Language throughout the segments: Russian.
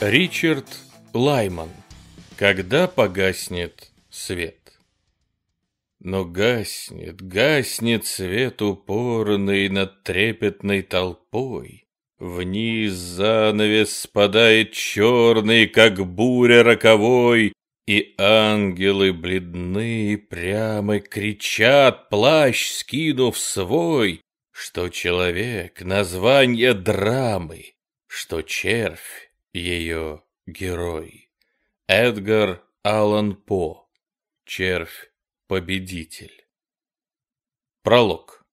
Ричард Лайман. Когда погаснет свет. Но гаснет, гаснет свет упорный над трепетной толпой. Вниз занавес спадает черный, как буря роковой, и ангелы бледны и прямо кричат, плащ скинув свой, что человек — название драмы, что червь ее герой. Эдгар Аллан По. Червь-победитель. Пролог.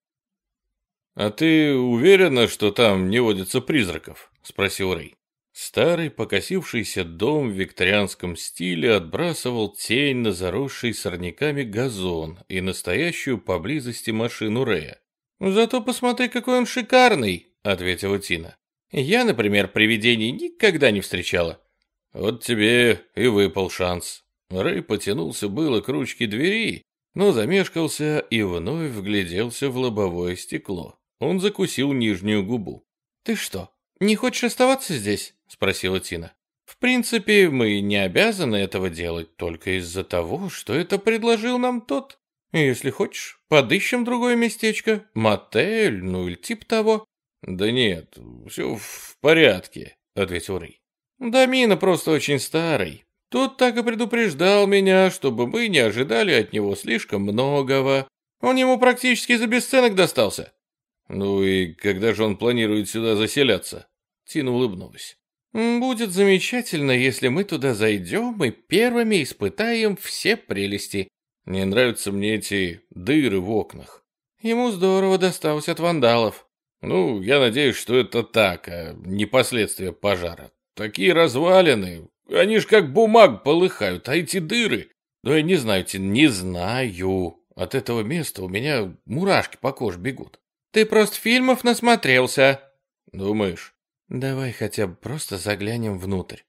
«А ты уверена, что там не водится призраков?» — спросил Рэй. Старый покосившийся дом в викторианском стиле отбрасывал тень на заросший сорняками газон и настоящую поблизости машину Рэя. «Зато посмотри, какой он шикарный!» — ответила Тина. Я, например, привидений никогда не встречала. Вот тебе и выпал шанс. Рэй потянулся было к ручке двери, но замешкался и вновь вгляделся в лобовое стекло. Он закусил нижнюю губу. «Ты что, не хочешь оставаться здесь?» — спросила Тина. «В принципе, мы не обязаны этого делать только из-за того, что это предложил нам тот. Если хочешь, подыщем другое местечко, мотель, ну или тип того. «Да нет, все в порядке», — ответил Рэй. «Да Мина просто очень старый. Тот так и предупреждал меня, чтобы мы не ожидали от него слишком многого. Он ему практически за бесценок достался». «Ну и когда же он планирует сюда заселяться?» Тина улыбнулась. «Будет замечательно, если мы туда зайдем и первыми испытаем все прелести. Не нравятся мне эти дыры в окнах. Ему здорово досталось от вандалов. Ну, я надеюсь, что это так, а не последствия пожара. Такие развалины, они ж как бумаг полыхают, а эти дыры... Ну, я не знаю, не знаю. От этого места у меня мурашки по коже бегут. Ты просто фильмов насмотрелся. Думаешь? Давай хотя бы просто заглянем внутрь.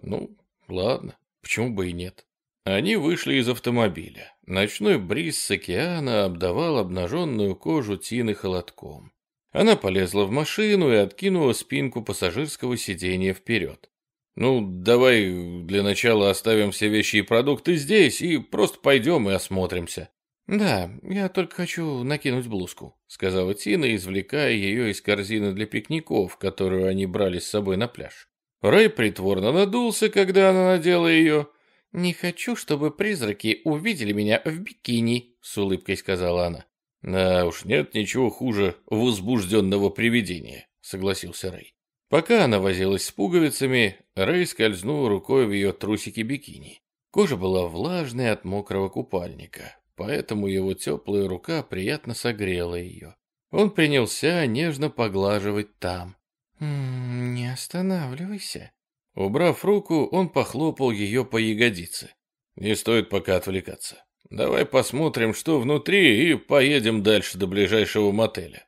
Ну, ладно, почему бы и нет. Они вышли из автомобиля. Ночной бриз с океана обдавал обнаженную кожу Тины холодком. Она полезла в машину и откинула спинку пассажирского сиденья вперед. «Ну, давай для начала оставим все вещи и продукты здесь и просто пойдем и осмотримся». «Да, я только хочу накинуть блузку», — сказала Тина, извлекая ее из корзины для пикников, которую они брали с собой на пляж. Рэй притворно надулся, когда она надела ее. «Не хочу, чтобы призраки увидели меня в бикини», — с улыбкой сказала она. «Да уж, нет ничего хуже возбужденного привидения», — согласился Рэй. Пока она возилась с пуговицами, Рэй скользнул рукой в ее трусики бикини. Кожа была влажной от мокрого купальника, поэтому его теплая рука приятно согрела ее. Он принялся нежно поглаживать там. «М -м, «Не останавливайся». Убрав руку, он похлопал ее по ягодице. «Не стоит пока отвлекаться. Давай посмотрим, что внутри, и поедем дальше до ближайшего мотеля.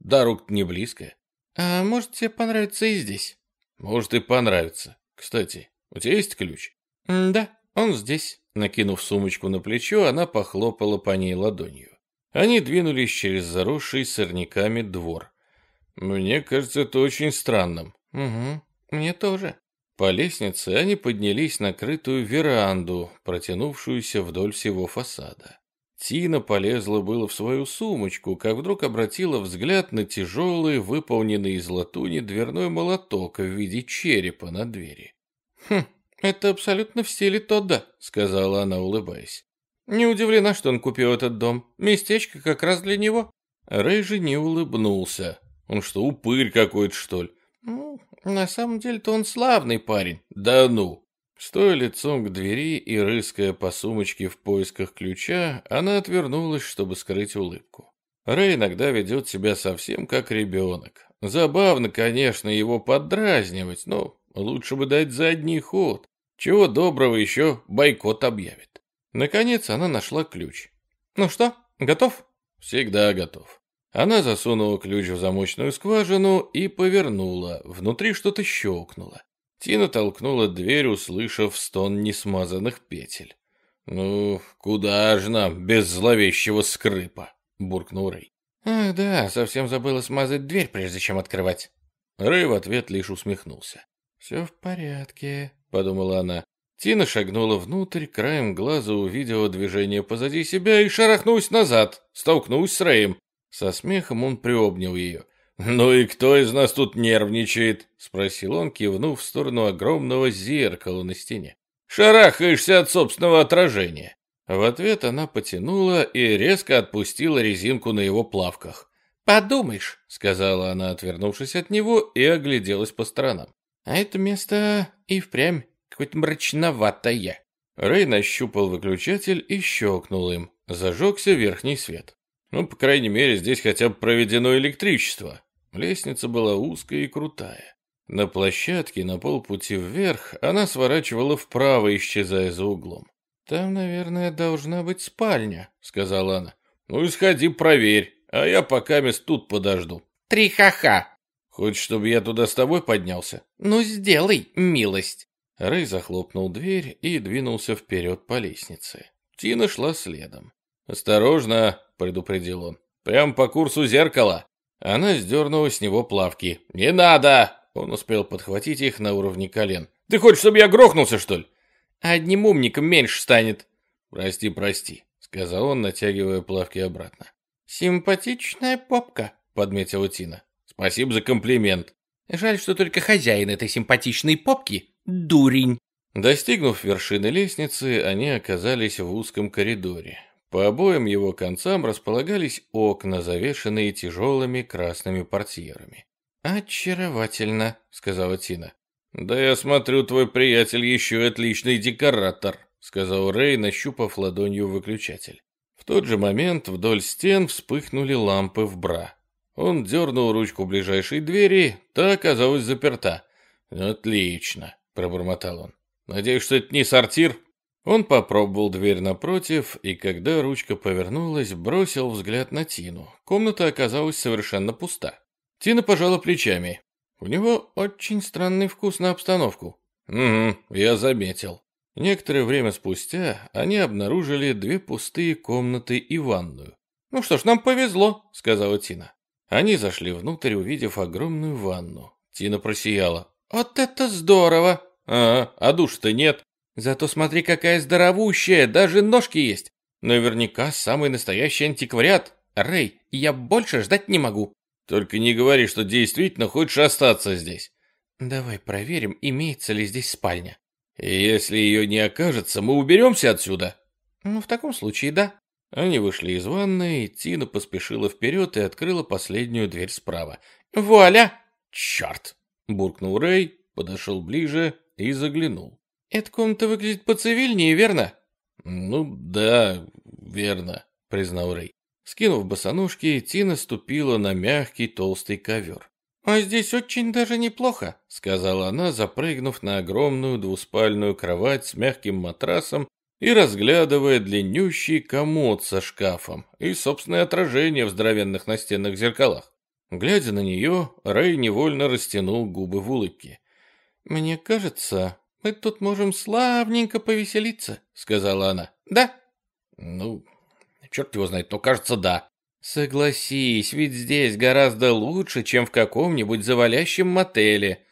Дорога не близкая. А может, тебе понравится и здесь? Может, и понравится. Кстати, у тебя есть ключ? Да, он здесь. Накинув сумочку на плечо, она похлопала по ней ладонью. Они двинулись через заросший сорняками двор. Мне кажется, это очень странным. Угу, мне тоже. По лестнице они поднялись на крытую веранду, протянувшуюся вдоль всего фасада. Тина полезла было в свою сумочку, как вдруг обратила взгляд на тяжелый, выполненный из латуни дверной молоток в виде черепа на двери. «Хм, это абсолютно в стиле Тодда», — сказала она, улыбаясь. «Не удивлена, что он купил этот дом. Местечко как раз для него». Рэй же не улыбнулся. Он что, упырь какой-то, что ли? «Ну, на самом деле-то он славный парень. Да ну. Стоя лицом к двери и рыская по сумочке в поисках ключа, она отвернулась, чтобы скрыть улыбку. Рэй иногда ведет себя совсем как ребенок. Забавно, конечно, его поддразнивать, но лучше бы дать задний ход. Чего доброго еще бойкот объявит. Наконец она нашла ключ. «Ну что, готов?» «Всегда готов». Она засунула ключ в замочную скважину и повернула. Внутри что-то щелкнуло. Тина толкнула дверь, услышав стон несмазанных петель. «Ну, куда же нам без зловещего скрипа?» — буркнул Рэй. «Ах да, совсем забыла смазать дверь, прежде чем открывать». Рэй в ответ лишь усмехнулся. «Все в порядке», — подумала она. Тина шагнула внутрь, краем глаза увидела движение позади себя и шарахнулась назад, столкнулась с Рэем. Со смехом он приобнял ее. «Ну и кто из нас тут нервничает?» — спросил он, кивнув в сторону огромного зеркала на стене. «Шарахаешься от собственного отражения». В ответ она потянула и резко отпустила резинку на его плавках. «Подумаешь», — сказала она, отвернувшись от него, и огляделась по сторонам. «А это место и впрямь какое-то мрачноватое». Рэй нащупал выключатель и щелкнул им. Зажегся верхний свет. Ну, по крайней мере, здесь хотя бы проведено электричество. Лестница была узкая и крутая. На площадке на полпути вверх она сворачивала вправо, исчезая за углом. «Там, наверное, должна быть спальня», — сказала она. «Ну и сходи, проверь, а я пока мест тут подожду». «Три ха-ха!» «Хочешь, чтобы я туда с тобой поднялся?» «Ну, сделай милость!» Рэй захлопнул дверь и двинулся вперед по лестнице. Тина шла следом. «Осторожно!» — предупредил он. «Прям по курсу зеркала!» Она сдернула с него плавки. «Не надо!» Он успел подхватить их на уровне колен. «Ты хочешь, чтобы я грохнулся, что ли?» одним умником меньше станет. Прости, прости, сказал он, натягивая плавки обратно. Симпатичная попка, подметила Тина. Спасибо за комплимент. Жаль, что только хозяин этой симпатичной попки дурень. Достигнув вершины лестницы, они оказались в узком коридоре. По обоим его концам располагались окна, завешенные тяжелыми красными портьерами. «Очаровательно», — сказала Тина. «Да я смотрю, твой приятель еще отличный декоратор», — сказал Рэй, нащупав ладонью выключатель. В тот же момент вдоль стен вспыхнули лампы в бра. Он дернул ручку ближайшей двери, та оказалась заперта. «Отлично», — пробормотал он. «Надеюсь, что это не сортир?» Он попробовал дверь напротив, и когда ручка повернулась, бросил взгляд на Тину. Комната оказалась совершенно пуста. Тина пожала плечами. У него очень странный вкус на обстановку. Угу, я заметил. Некоторое время спустя они обнаружили две пустые комнаты и ванную. «Ну что ж, нам повезло», — сказала Тина. Они зашли внутрь, увидев огромную ванну. Тина просияла. «Вот это здорово!» «А, а душ-то нет». «Зато смотри, какая здоровущая, даже ножки есть. Наверняка самый настоящий антиквариат. Рэй, я больше ждать не могу». Только не говори, что действительно хочешь остаться здесь. Давай проверим, имеется ли здесь спальня. И если ее не окажется, мы уберемся отсюда. Ну, в таком случае, да. Они вышли из ванной, и Тина поспешила вперед и открыла последнюю дверь справа. «Вуаля!» «Черт!» — буркнул Рэй, подошел ближе и заглянул. «Эта комната выглядит поцивильнее, верно?» «Ну да, верно», — признал Рэй. Скинув босоножки, Тина ступила на мягкий толстый ковер. «А здесь очень даже неплохо», — сказала она, запрыгнув на огромную двуспальную кровать с мягким матрасом и разглядывая длиннющий комод со шкафом и собственное отражение в здоровенных настенных зеркалах. Глядя на нее, Рэй невольно растянул губы в улыбке. «Мне кажется, мы тут можем славненько повеселиться», — сказала она. «Да?» «Ну, Черт его знает, но кажется, да. Согласись, ведь здесь гораздо лучше, чем в каком-нибудь завалящем мотеле.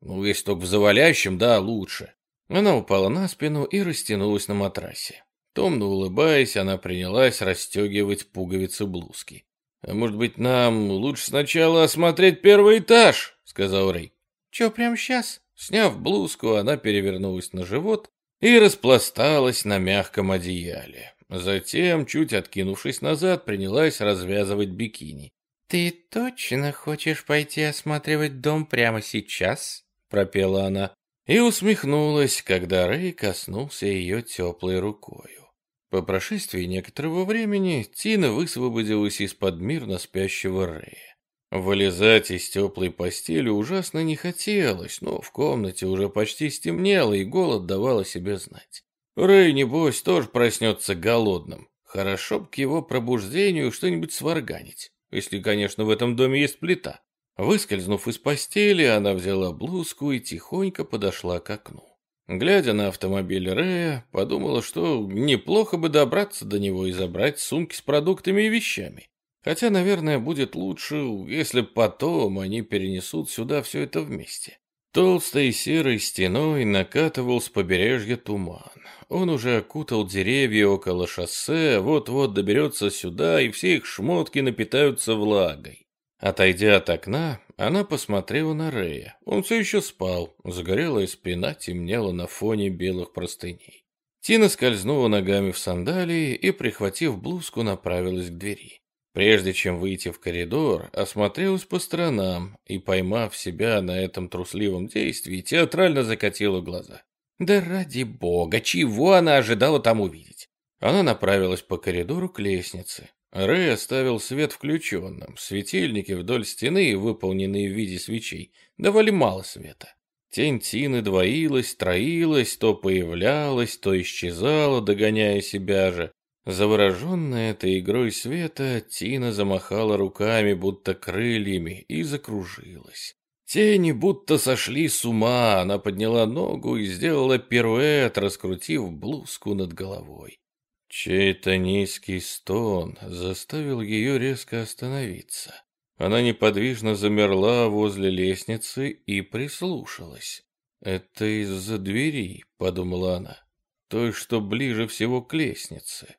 Ну, если только в завалящем, да, лучше. Она упала на спину и растянулась на матрасе. Томно улыбаясь, она принялась расстегивать пуговицы блузки. «А может быть, нам лучше сначала осмотреть первый этаж?» — сказал Рэй. «Чё, прямо сейчас?» Сняв блузку, она перевернулась на живот и распласталась на мягком одеяле. Затем, чуть откинувшись назад, принялась развязывать бикини. «Ты точно хочешь пойти осматривать дом прямо сейчас?» — пропела она. И усмехнулась, когда Рэй коснулся ее теплой рукою. По прошествии некоторого времени Тина высвободилась из-под мирно спящего Рэя. Вылезать из теплой постели ужасно не хотелось, но в комнате уже почти стемнело, и голод давал о себе знать. Рэй, небось, тоже проснется голодным. Хорошо бы к его пробуждению что-нибудь сварганить, если, конечно, в этом доме есть плита. Выскользнув из постели, она взяла блузку и тихонько подошла к окну. Глядя на автомобиль Рэя, подумала, что неплохо бы добраться до него и забрать сумки с продуктами и вещами. Хотя, наверное, будет лучше, если потом они перенесут сюда все это вместе. Толстой серой стеной накатывал с побережья туман. Он уже окутал деревья около шоссе, вот-вот доберется сюда, и все их шмотки напитаются влагой. Отойдя от окна, она посмотрела на Рея. Он все еще спал, загорелая спина темнела на фоне белых простыней. Тина скользнула ногами в сандалии и, прихватив блузку, направилась к двери. Прежде чем выйти в коридор, осмотрелась по сторонам и, поймав себя на этом трусливом действии, театрально закатила глаза. Да ради бога, чего она ожидала там увидеть? Она направилась по коридору к лестнице. Рэй оставил свет включенным. Светильники вдоль стены, выполненные в виде свечей, давали мало света. Тень Тины двоилась, троилась, то появлялась, то исчезала, догоняя себя же. Завороженная этой игрой света, Тина замахала руками, будто крыльями, и закружилась. Тени будто сошли с ума, она подняла ногу и сделала пируэт, раскрутив блузку над головой. Чей-то низкий стон заставил ее резко остановиться. Она неподвижно замерла возле лестницы и прислушалась. «Это из-за двери», — подумала она, — «той, что ближе всего к лестнице»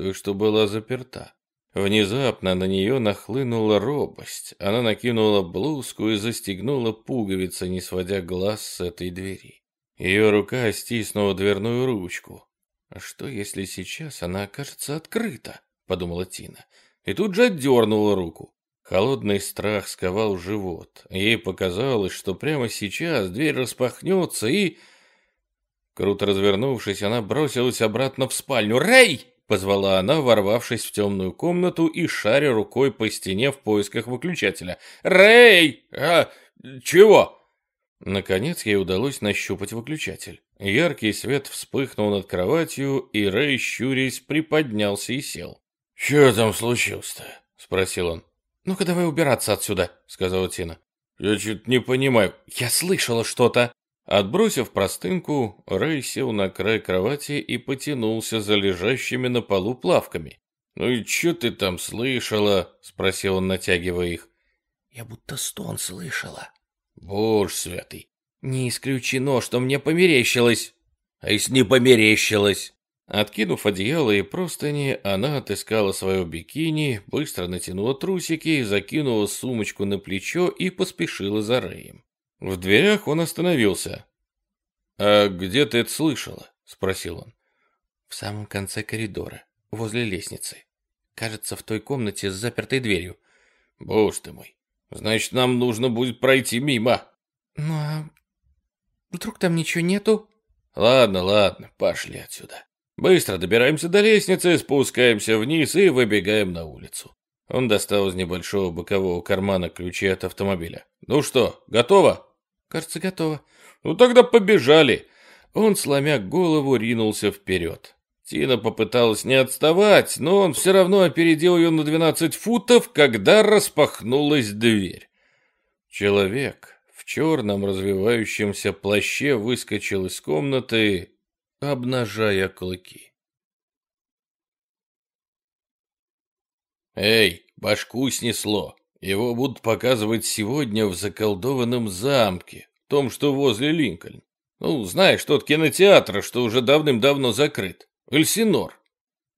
той, что была заперта. Внезапно на нее нахлынула робость. Она накинула блузку и застегнула пуговицы, не сводя глаз с этой двери. Ее рука стиснула дверную ручку. «А что, если сейчас она окажется открыта?» — подумала Тина. И тут же отдернула руку. Холодный страх сковал живот. Ей показалось, что прямо сейчас дверь распахнется и... Круто развернувшись, она бросилась обратно в спальню. «Рэй!» Позвала она, ворвавшись в темную комнату и шаря рукой по стене в поисках выключателя. «Рэй! А, чего?» Наконец ей удалось нащупать выключатель. Яркий свет вспыхнул над кроватью, и Рэй, щурясь, приподнялся и сел. «Что там случилось-то?» — спросил он. «Ну-ка давай убираться отсюда», — сказала Тина. «Я что-то не понимаю». «Я слышала что-то». Отбросив простынку, Рэй сел на край кровати и потянулся за лежащими на полу плавками. «Ну и что ты там слышала?» — спросил он, натягивая их. «Я будто стон слышала». «Боже святый!» «Не исключено, что мне померещилось». «А если не померещилось?» Откинув одеяло и простыни, она отыскала свое бикини, быстро натянула трусики, закинула сумочку на плечо и поспешила за Рэем. В дверях он остановился. «А где ты это слышала?» — спросил он. «В самом конце коридора, возле лестницы. Кажется, в той комнате с запертой дверью». «Боже ты мой! Значит, нам нужно будет пройти мимо». «Ну а вдруг там ничего нету?» «Ладно, ладно, пошли отсюда. Быстро добираемся до лестницы, спускаемся вниз и выбегаем на улицу». Он достал из небольшого бокового кармана ключи от автомобиля. «Ну что, готово?» «Кажется, готово». «Ну тогда побежали». Он, сломя голову, ринулся вперед. Тина попыталась не отставать, но он все равно опередил ее на 12 футов, когда распахнулась дверь. Человек в черном развивающемся плаще выскочил из комнаты, обнажая клыки. «Эй, башку снесло!» Его будут показывать сегодня в заколдованном замке, том, что возле Линкольн. Ну, знаешь, тот кинотеатр, что уже давным-давно закрыт. Эльсинор.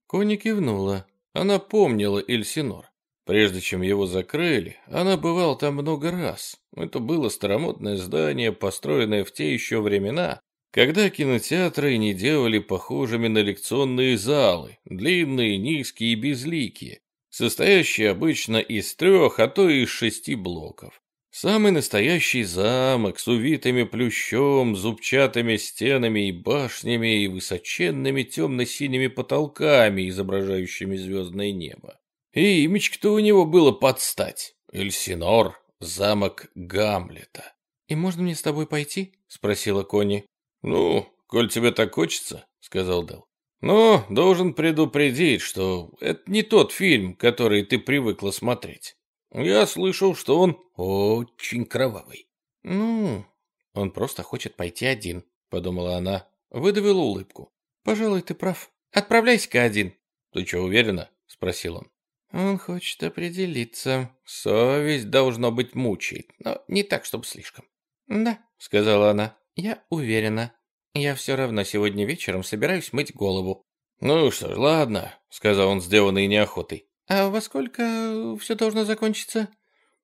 Кони кивнула. Она помнила Эльсинор. Прежде чем его закрыли, она бывала там много раз. Это было старомодное здание, построенное в те еще времена, когда кинотеатры не делали похожими на лекционные залы, длинные, низкие и безликие, состоящий обычно из трех, а то и из шести блоков. Самый настоящий замок с увитыми плющом, зубчатыми стенами и башнями и высоченными темно-синими потолками, изображающими звездное небо. И имечко-то у него было подстать. Эльсинор, замок Гамлета. «И можно мне с тобой пойти?» — спросила Кони. «Ну, коль тебе так хочется», — сказал Дел. Но должен предупредить, что это не тот фильм, который ты привыкла смотреть. Я слышал, что он очень кровавый. Ну, он просто хочет пойти один, подумала она, выдавила улыбку. Пожалуй, ты прав. Отправляйся-ка один. Ты что, уверена? спросил он. Он хочет определиться. Совесть должно быть мучает, но не так, чтобы слишком. «Да», — сказала она, — «я уверена. Я все равно сегодня вечером собираюсь мыть голову». «Ну что ж, ладно», — сказал он, сделанный неохотой. «А во сколько все должно закончиться?»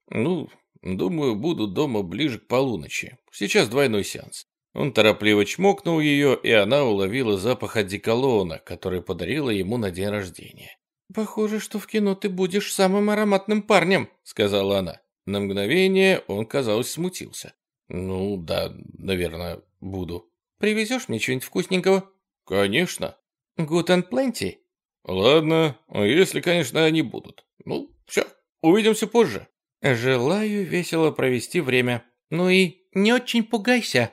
«Ну, думаю, буду дома ближе к полуночи. Сейчас двойной сеанс». Он торопливо чмокнул ее, и она уловила запах одеколона, который подарила ему на день рождения. «Похоже, что в кино ты будешь самым ароматным парнем», — сказала она. На мгновение он, казалось, смутился. «Ну, да, наверное, буду». «Привезешь мне что-нибудь вкусненького?» «Конечно». «Good and plenty?» «Ладно, если, конечно, они будут. Ну, все, увидимся позже». «Желаю весело провести время. Ну и не очень пугайся».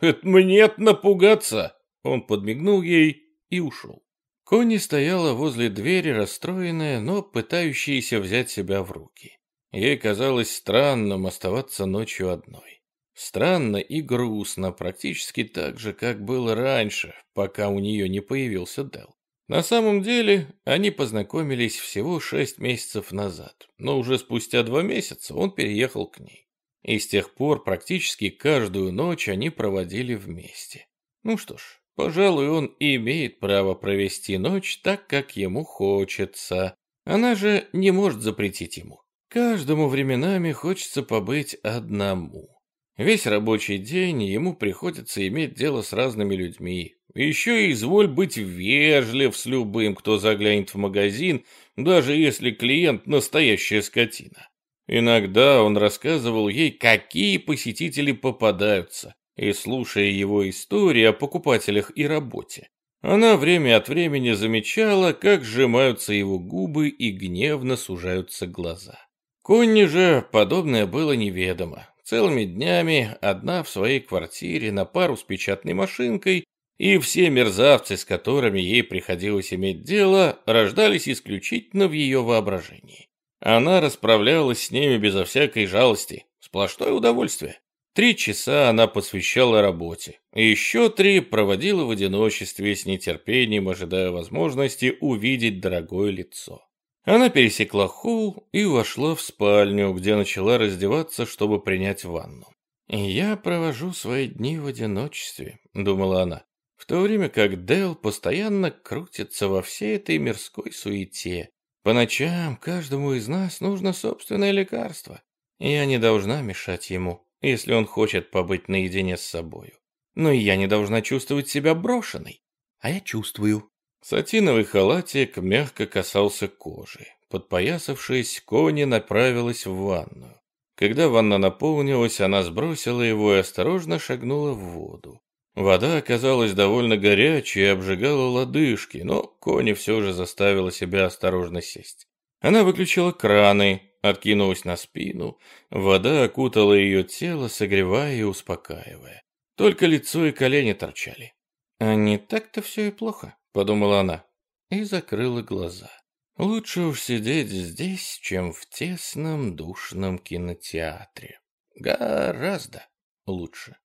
«Это мне напугаться!» Он подмигнул ей и ушел. Конни стояла возле двери, расстроенная, но пытающаяся взять себя в руки. Ей казалось странным оставаться ночью одной. Странно и грустно, практически так же, как было раньше, пока у нее не появился Дел. На самом деле, они познакомились всего шесть месяцев назад, но уже спустя два месяца он переехал к ней. И с тех пор практически каждую ночь они проводили вместе. Ну что ж, пожалуй, он имеет право провести ночь так, как ему хочется. Она же не может запретить ему. Каждому временами хочется побыть одному. Весь рабочий день ему приходится иметь дело с разными людьми. Еще и изволь быть вежлив с любым, кто заглянет в магазин, даже если клиент настоящая скотина. Иногда он рассказывал ей, какие посетители попадаются, и, слушая его истории о покупателях и работе, она время от времени замечала, как сжимаются его губы и гневно сужаются глаза. Конни же подобное было неведомо. Целыми днями одна в своей квартире на пару с печатной машинкой, и все мерзавцы, с которыми ей приходилось иметь дело, рождались исключительно в ее воображении. Она расправлялась с ними безо всякой жалости. Сплошное удовольствие. Три часа она посвящала работе. Еще три проводила в одиночестве с нетерпением, ожидая возможности увидеть дорогое лицо. Она пересекла холл и вошла в спальню, где начала раздеваться, чтобы принять ванну. «Я провожу свои дни в одиночестве», — думала она, в то время как Дэл постоянно крутится во всей этой мирской суете, по ночам каждому из нас нужно собственное лекарство. Я не должна мешать ему, если он хочет побыть наедине с собою. Но и я не должна чувствовать себя брошенной. А я чувствую. Сатиновый халатик мягко касался кожи. Подпоясавшись, Кони направилась в ванную. Когда ванна наполнилась, она сбросила его и осторожно шагнула в воду. Вода оказалась довольно горячей и обжигала лодыжки, но Кони все же заставила себя осторожно сесть. Она выключила краны, откинулась на спину. Вода окутала ее тело, согревая и успокаивая. Только лицо и колени торчали. «А не так-то все и плохо», — подумала она, и закрыла глаза. «Лучше уж сидеть здесь, чем в тесном душном кинотеатре. Гораздо лучше».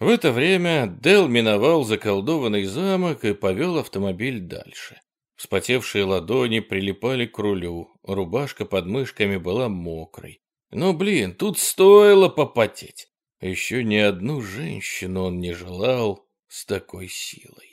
В это время Дел миновал заколдованный замок и повел автомобиль дальше. Вспотевшие ладони прилипали к рулю, рубашка под мышками была мокрой. Но, блин, тут стоило попотеть. Еще ни одну женщину он не желал с такой силой.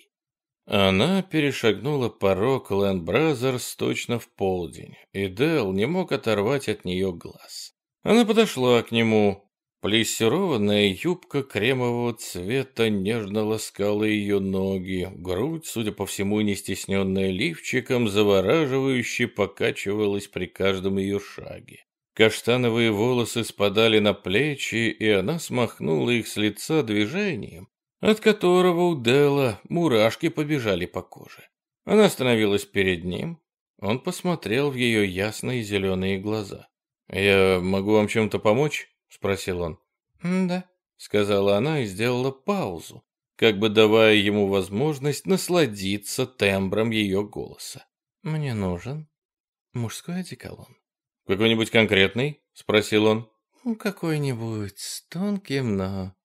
Она перешагнула порог Лэнд Бразерс точно в полдень, и Дел не мог оторвать от нее глаз. Она подошла к нему, Плессированная юбка кремового цвета нежно ласкала ее ноги, грудь, судя по всему, не стесненная лифчиком, завораживающе покачивалась при каждом ее шаге. Каштановые волосы спадали на плечи, и она смахнула их с лица движением, от которого у Дела мурашки побежали по коже. Она остановилась перед ним, он посмотрел в ее ясные зеленые глаза. «Я могу вам чем-то помочь?» — спросил он. «Да», — сказала она и сделала паузу, как бы давая ему возможность насладиться тембром ее голоса. «Мне нужен мужской одеколон». «Какой-нибудь конкретный?» — спросил он. «Какой-нибудь с тонким, но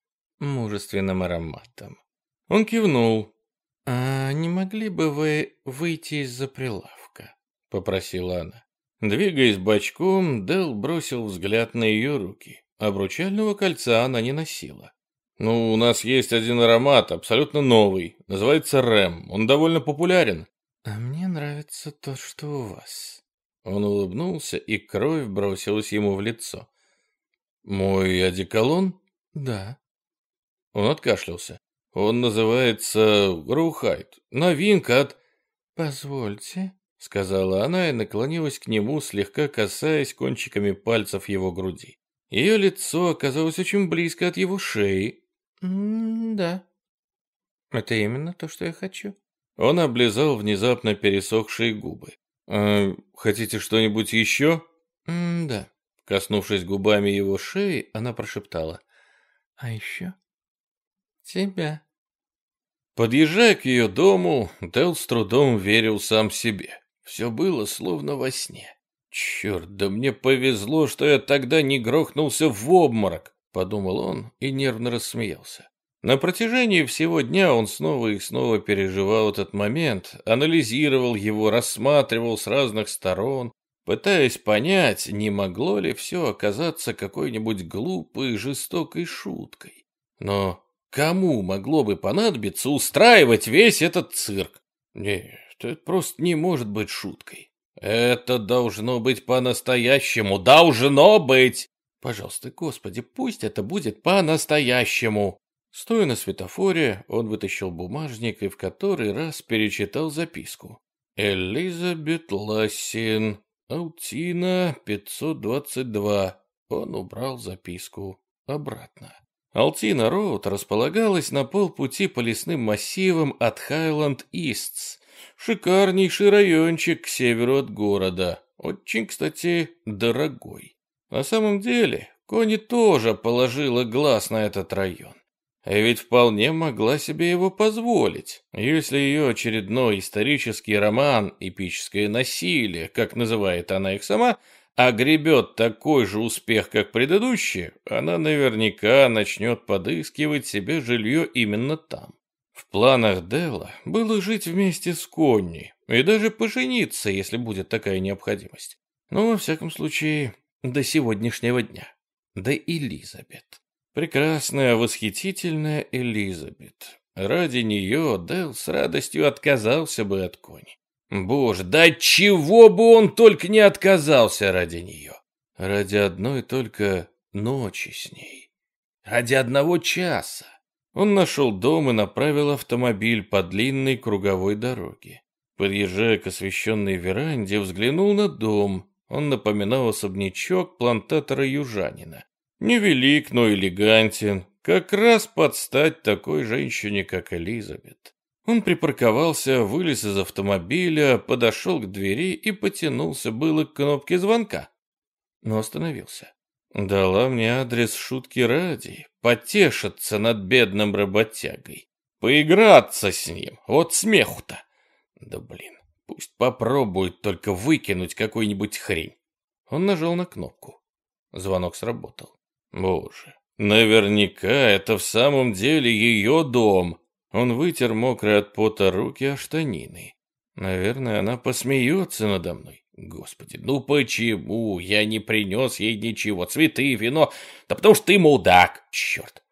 мужественным ароматом». Он кивнул. «А не могли бы вы выйти из-за прилавка?» — попросила она. Двигаясь бочком, Дел бросил взгляд на ее руки. Обручального кольца она не носила. «Ну, у нас есть один аромат, абсолютно новый. Называется Рэм. Он довольно популярен». «А мне нравится то, что у вас». Он улыбнулся, и кровь бросилась ему в лицо. «Мой одеколон?» «Да». Он откашлялся. «Он называется Рухайт. Новинка от...» «Позвольте», — сказала она и наклонилась к нему, слегка касаясь кончиками пальцев его груди. Ее лицо оказалось очень близко от его шеи. «Да, это именно то, что я хочу». Он облизал внезапно пересохшие губы. «А, «Хотите что-нибудь еще?» «Да». Коснувшись губами его шеи, она прошептала. «А еще тебя». Подъезжая к ее дому, Дел с трудом верил сам себе. Все было словно во сне. «Черт, да мне повезло, что я тогда не грохнулся в обморок», — подумал он и нервно рассмеялся. На протяжении всего дня он снова и снова переживал этот момент, анализировал его, рассматривал с разных сторон, пытаясь понять, не могло ли все оказаться какой-нибудь глупой жестокой шуткой. Но кому могло бы понадобиться устраивать весь этот цирк? Нет, это просто не может быть шуткой. Это должно быть по-настоящему. Должно быть! Пожалуйста, Господи, пусть это будет по-настоящему. Стоя на светофоре, он вытащил бумажник и в который раз перечитал записку. «Элизабет Лассин, Алтина, 522». Он убрал записку обратно. Алтина Роуд располагалась на полпути по лесным массивам от Хайленд-Истс, Шикарнейший райончик к северу от города. Очень, кстати, дорогой. На самом деле, Кони тоже положила глаз на этот район. А ведь вполне могла себе его позволить, если ее очередной исторический роман «Эпическое насилие», как называет она их сама, огребет такой же успех, как предыдущий, она наверняка начнет подыскивать себе жилье именно там. В планах Делла было жить вместе с Конни и даже пожениться, если будет такая необходимость. Но, во всяком случае, до сегодняшнего дня. До Элизабет. Прекрасная, восхитительная Элизабет. Ради нее Дел с радостью отказался бы от Кони. Боже, да чего бы он только не отказался ради нее. Ради одной только ночи с ней. Ради одного часа. Он нашел дом и направил автомобиль по длинной круговой дороге. Подъезжая к освещенной веранде, взглянул на дом. Он напоминал особнячок плантатора-южанина. Невелик, но элегантен, как раз под стать такой женщине, как Элизабет. Он припарковался, вылез из автомобиля, подошел к двери и потянулся было к кнопке звонка, но остановился. Дала мне адрес шутки ради, потешиться над бедным работягой, поиграться с ним, вот смеху-то. Да блин, пусть попробует только выкинуть какую-нибудь хрень. Он нажал на кнопку. Звонок сработал. Боже, наверняка это в самом деле ее дом. Он вытер мокрые от пота руки о штанины. Наверное, она посмеется надо мной. Господи, ну почему я не принес ей ничего, цветы, вино? Да потому что ты мудак, черт.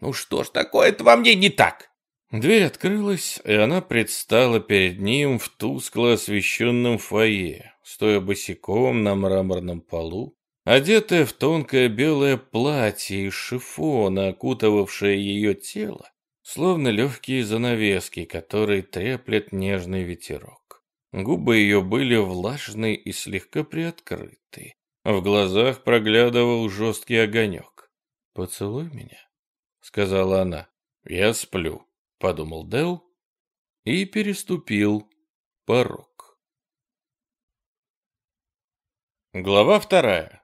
Ну что ж такое-то во мне не так? Дверь открылась, и она предстала перед ним в тускло освещенном фойе, стоя босиком на мраморном полу, одетая в тонкое белое платье из шифона, окутывавшее ее тело, словно легкие занавески, которые треплет нежный ветерок. Губы ее были влажные и слегка приоткрыты. В глазах проглядывал жесткий огонек. «Поцелуй меня», — сказала она. «Я сплю», — подумал Дел и переступил порог. Глава вторая.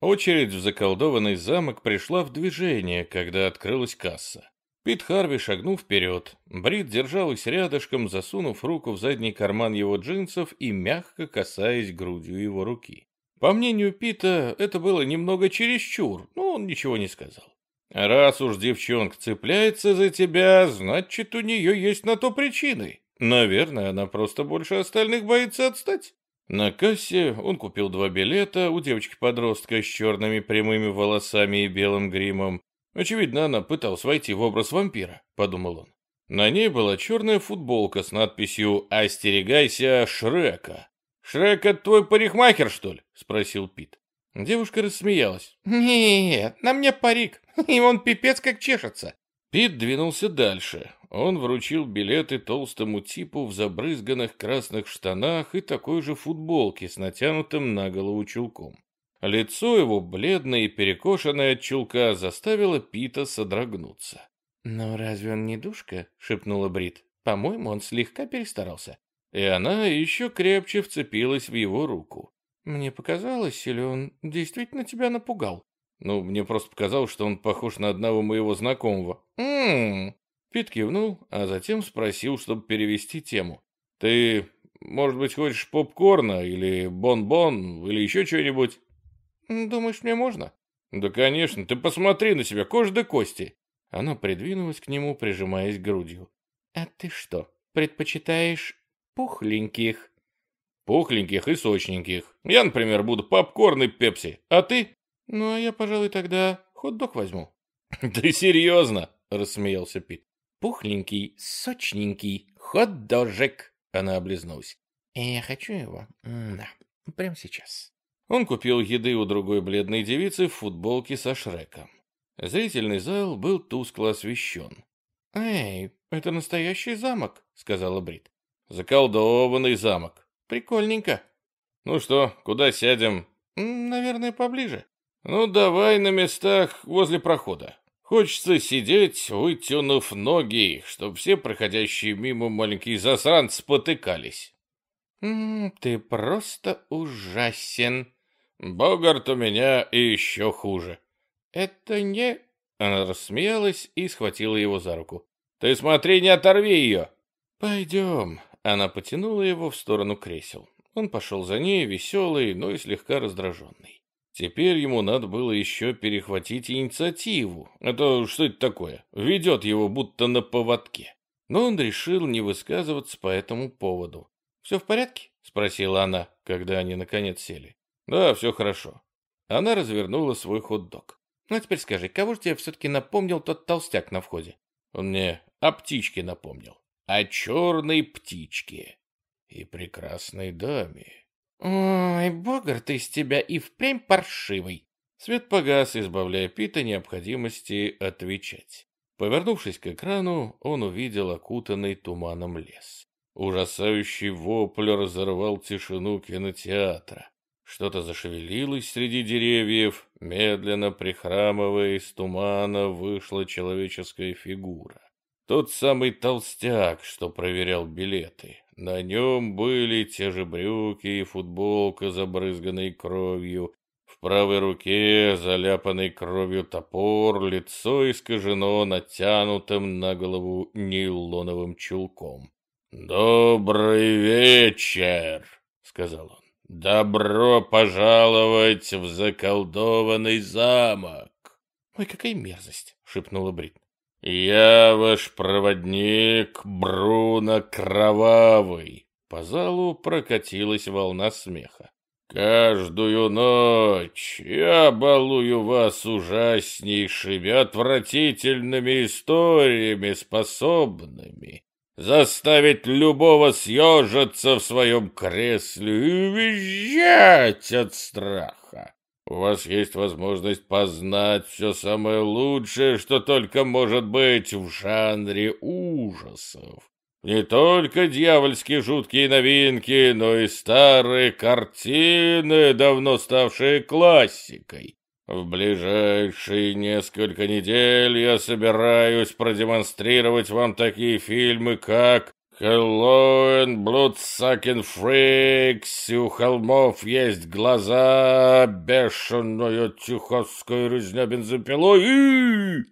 Очередь в заколдованный замок пришла в движение, когда открылась касса. Пит Харви шагнул вперед. Брит держалась рядышком, засунув руку в задний карман его джинсов и мягко касаясь грудью его руки. По мнению Пита, это было немного чересчур, но он ничего не сказал. «Раз уж девчонка цепляется за тебя, значит, у нее есть на то причины. Наверное, она просто больше остальных боится отстать». На кассе он купил два билета у девочки-подростка с черными прямыми волосами и белым гримом. Очевидно, она пыталась войти в образ вампира, подумал он. На ней была черная футболка с надписью «Остерегайся Шрека». «Шрек — это твой парикмахер, что ли?» — спросил Пит. Девушка рассмеялась. «Нет, на мне парик, и он пипец как чешется». Пит двинулся дальше. Он вручил билеты толстому типу в забрызганных красных штанах и такой же футболке с натянутым на голову чулком. Лицо его, бледное и перекошенное от чулка, заставило Пита содрогнуться. «Но разве он не душка?» — шепнула Брит. «По-моему, он слегка перестарался». И она еще крепче вцепилась в его руку. «Мне показалось, или он действительно тебя напугал?» «Ну, мне просто показалось, что он похож на одного моего знакомого». «М-м-м». Пит кивнул, а затем спросил, чтобы перевести тему. «Ты, может быть, хочешь попкорна или бон-бон или еще что-нибудь?» «Думаешь, мне можно?» «Да, конечно. Ты посмотри на себя, кожа до кости». Она придвинулась к нему, прижимаясь грудью. «А ты что, предпочитаешь пухленьких?» «Пухленьких и сочненьких. Я, например, буду попкорн и пепси. А ты?» «Ну, а я, пожалуй, тогда хот-дог возьму». «Ты серьезно?» — рассмеялся Пит. «Пухленький, сочненький хот-дожек», — она облизнулась. «Я хочу его. да, прямо сейчас». Он купил еды у другой бледной девицы в футболке со Шреком. Зрительный зал был тускло освещен. «Эй, это настоящий замок», — сказала Брит. «Заколдованный замок. Прикольненько». «Ну что, куда сядем?» «Наверное, поближе». «Ну, давай на местах возле прохода. Хочется сидеть, вытянув ноги, чтобы все проходящие мимо маленькие засранцы спотыкались». «Ты просто ужасен». «Богарт у меня и еще хуже». «Это не...» Она рассмеялась и схватила его за руку. «Ты смотри, не оторви ее!» «Пойдем». Она потянула его в сторону кресел. Он пошел за ней, веселый, но и слегка раздраженный. Теперь ему надо было еще перехватить инициативу. Это что это такое? Ведет его будто на поводке. Но он решил не высказываться по этому поводу. «Все в порядке?» — спросила она, когда они наконец сели. «Да, все хорошо». Она развернула свой хот-дог. Ну, а теперь скажи, кого же тебе все-таки напомнил тот толстяк на входе? Он мне о птичке напомнил. О черной птичке и прекрасной даме. Ой, богар ты из тебя и впрямь паршивый. Свет погас, избавляя Пита необходимости отвечать. Повернувшись к экрану, он увидел окутанный туманом лес. Ужасающий вопль разорвал тишину кинотеатра. Что-то зашевелилось среди деревьев, медленно прихрамывая из тумана вышла человеческая фигура. Тот самый толстяк, что проверял билеты. На нем были те же брюки и футболка, забрызганной кровью. В правой руке заляпанный кровью топор, лицо искажено натянутым на голову нейлоновым чулком. «Добрый вечер!» — сказал он. «Добро пожаловать в заколдованный замок!» «Ой, какая мерзость!» — шепнула Брит. «Я ваш проводник Бруно Кровавый!» По залу прокатилась волна смеха. «Каждую ночь я балую вас ужаснейшими, отвратительными историями, способными заставить любого съежиться в своем кресле и визжать от страха. У вас есть возможность познать все самое лучшее, что только может быть в жанре ужасов. Не только дьявольские жуткие новинки, но и старые картины, давно ставшие классикой. В ближайшие несколько недель я собираюсь продемонстрировать вам такие фильмы, как «Хэллоуин», «Блудсакин Фрикс», «У холмов есть глаза», «Бешеная техасская резня бензопилой» и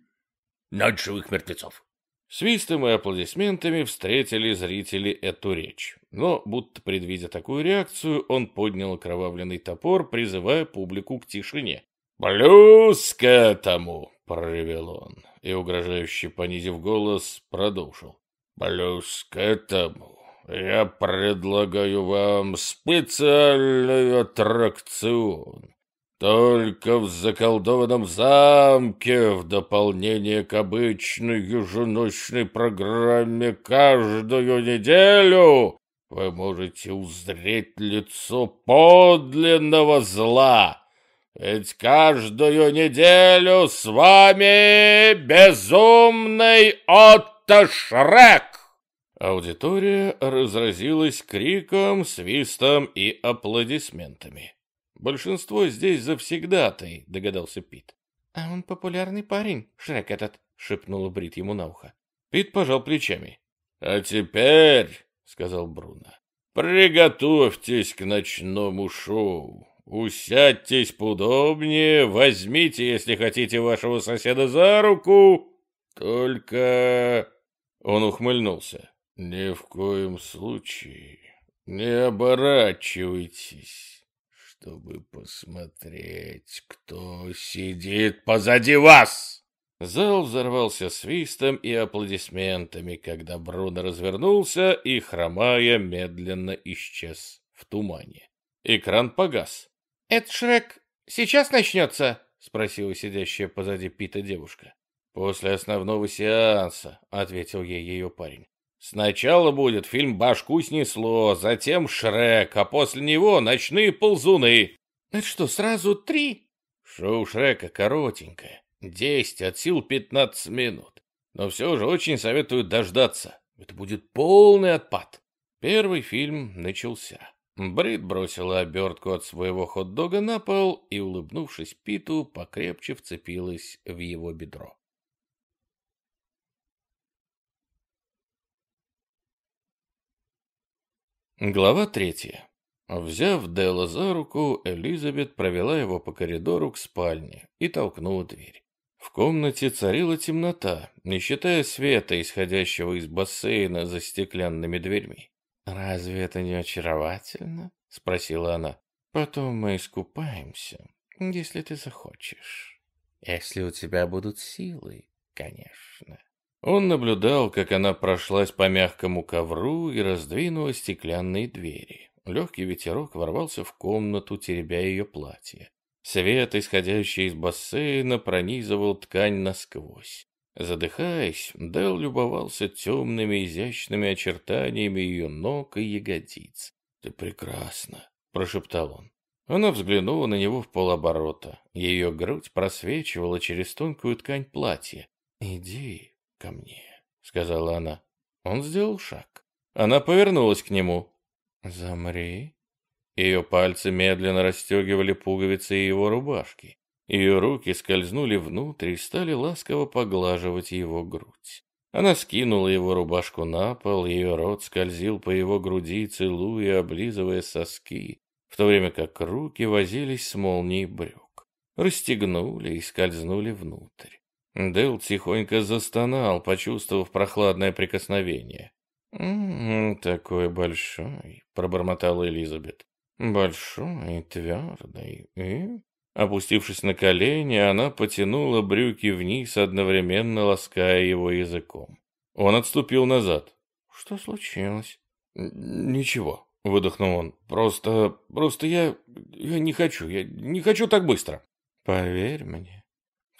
«Ночь живых мертвецов». Свистом и аплодисментами встретили зрители эту речь. Но, будто предвидя такую реакцию, он поднял окровавленный топор, призывая публику к тишине. «Плюс к этому!» — проревел он и, угрожающе понизив голос, продолжил. «Плюс к этому я предлагаю вам специальный аттракцион. Только в заколдованном замке, в дополнение к обычной еженочной программе каждую неделю, вы можете узреть лицо подлинного зла. Ведь каждую неделю с вами безумный Отто Шрек. Аудитория разразилась криком, свистом и аплодисментами. Большинство здесь завсегдатай, догадался Пит. А он популярный парень, Шрек этот, шепнула Брит ему на ухо. Пит пожал плечами. А теперь, сказал Бруно, приготовьтесь к ночному шоу. Усядьтесь поудобнее, возьмите, если хотите, вашего соседа за руку. Только... Он ухмыльнулся. Ни в коем случае не оборачивайтесь чтобы посмотреть, кто сидит позади вас. Зал взорвался свистом и аплодисментами, когда Бруно развернулся и, хромая, медленно исчез в тумане. Экран погас. «Это Шрек сейчас начнется?» — спросила сидящая позади Пита девушка. «После основного сеанса», — ответил ей ее парень. Сначала будет фильм «Башку снесло», затем «Шрек», а после него «Ночные ползуны». Это что, сразу три? Шоу Шрека коротенькое, десять от сил пятнадцать минут. Но все же очень советую дождаться. Это будет полный отпад. Первый фильм начался. Брит бросила обертку от своего хот-дога на пол и, улыбнувшись Питу, покрепче вцепилась в его бедро. Глава третья. Взяв Делла за руку, Элизабет провела его по коридору к спальне и толкнула дверь. В комнате царила темнота, не считая света, исходящего из бассейна за стеклянными дверьми. «Разве это не очаровательно?» — спросила она. «Потом мы искупаемся, если ты захочешь. Если у тебя будут силы, конечно». Он наблюдал, как она прошлась по мягкому ковру и раздвинула стеклянные двери. Легкий ветерок ворвался в комнату, теребя ее платье. Свет, исходящий из бассейна, пронизывал ткань насквозь. Задыхаясь, Дел любовался темными изящными очертаниями ее ног и ягодиц. «Ты прекрасна», — прошептал он. Она взглянула на него в полоборота. Ее грудь просвечивала через тонкую ткань платья. «Иди, ко мне», — сказала она. Он сделал шаг. Она повернулась к нему. «Замри». Ее пальцы медленно расстегивали пуговицы его рубашки. Ее руки скользнули внутрь и стали ласково поглаживать его грудь. Она скинула его рубашку на пол, ее рот скользил по его груди, целуя, облизывая соски, в то время как руки возились с молнией брюк. Расстегнули и скользнули внутрь. Дэл тихонько застонал, почувствовав прохладное прикосновение. «М -м, «Такой большой», — пробормотала Элизабет. «Большой твердый. И...» Опустившись на колени, она потянула брюки вниз, одновременно лаская его языком. Он отступил назад. «Что случилось?» «Ничего», — выдохнул он. «Просто... просто я... я не хочу. Я не хочу так быстро». «Поверь мне,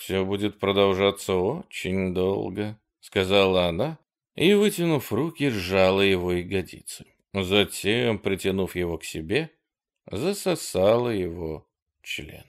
«Все будет продолжаться очень долго», — сказала она, и, вытянув руки, сжала его ягодицы. Затем, притянув его к себе, засосала его член.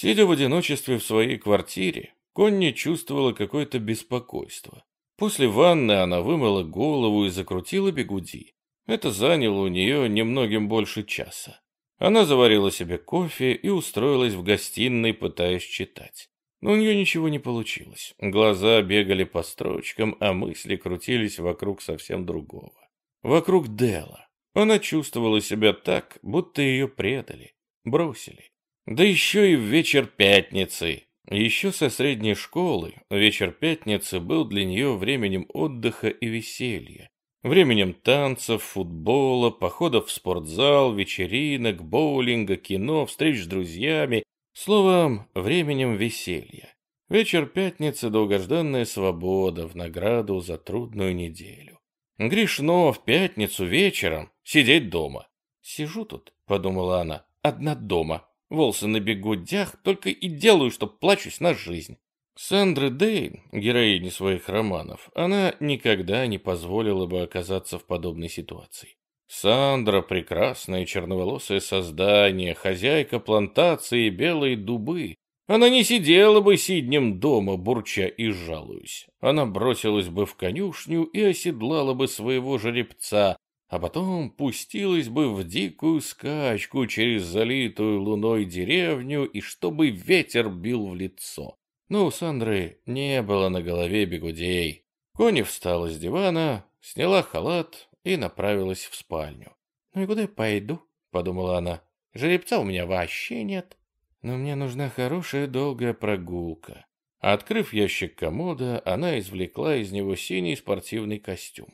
Сидя в одиночестве в своей квартире, Конни чувствовала какое-то беспокойство. После ванны она вымыла голову и закрутила бегуди. Это заняло у нее немногим больше часа. Она заварила себе кофе и устроилась в гостиной, пытаясь читать. Но у нее ничего не получилось. Глаза бегали по строчкам, а мысли крутились вокруг совсем другого. Вокруг Дела. Она чувствовала себя так, будто ее предали, бросили. Да еще и в вечер пятницы. Еще со средней школы вечер пятницы был для нее временем отдыха и веселья. Временем танцев, футбола, походов в спортзал, вечеринок, боулинга, кино, встреч с друзьями Словом, временем веселья. Вечер пятницы — долгожданная свобода в награду за трудную неделю. Грешно в пятницу вечером сидеть дома. Сижу тут, подумала она, одна дома. Волосы на бегудях, только и делаю, что плачусь на жизнь. Сандра Дейн, героиня своих романов, она никогда не позволила бы оказаться в подобной ситуации. Сандра — прекрасное черноволосое создание, хозяйка плантации белые дубы. Она не сидела бы сиднем дома, бурча и жалуясь. Она бросилась бы в конюшню и оседлала бы своего жеребца, а потом пустилась бы в дикую скачку через залитую луной деревню, и чтобы ветер бил в лицо. Но у Сандры не было на голове бегудей. Кони встала с дивана, сняла халат и направилась в спальню. «Ну и куда я пойду?» — подумала она. «Жеребца у меня вообще нет, но мне нужна хорошая долгая прогулка». Открыв ящик комода, она извлекла из него синий спортивный костюм.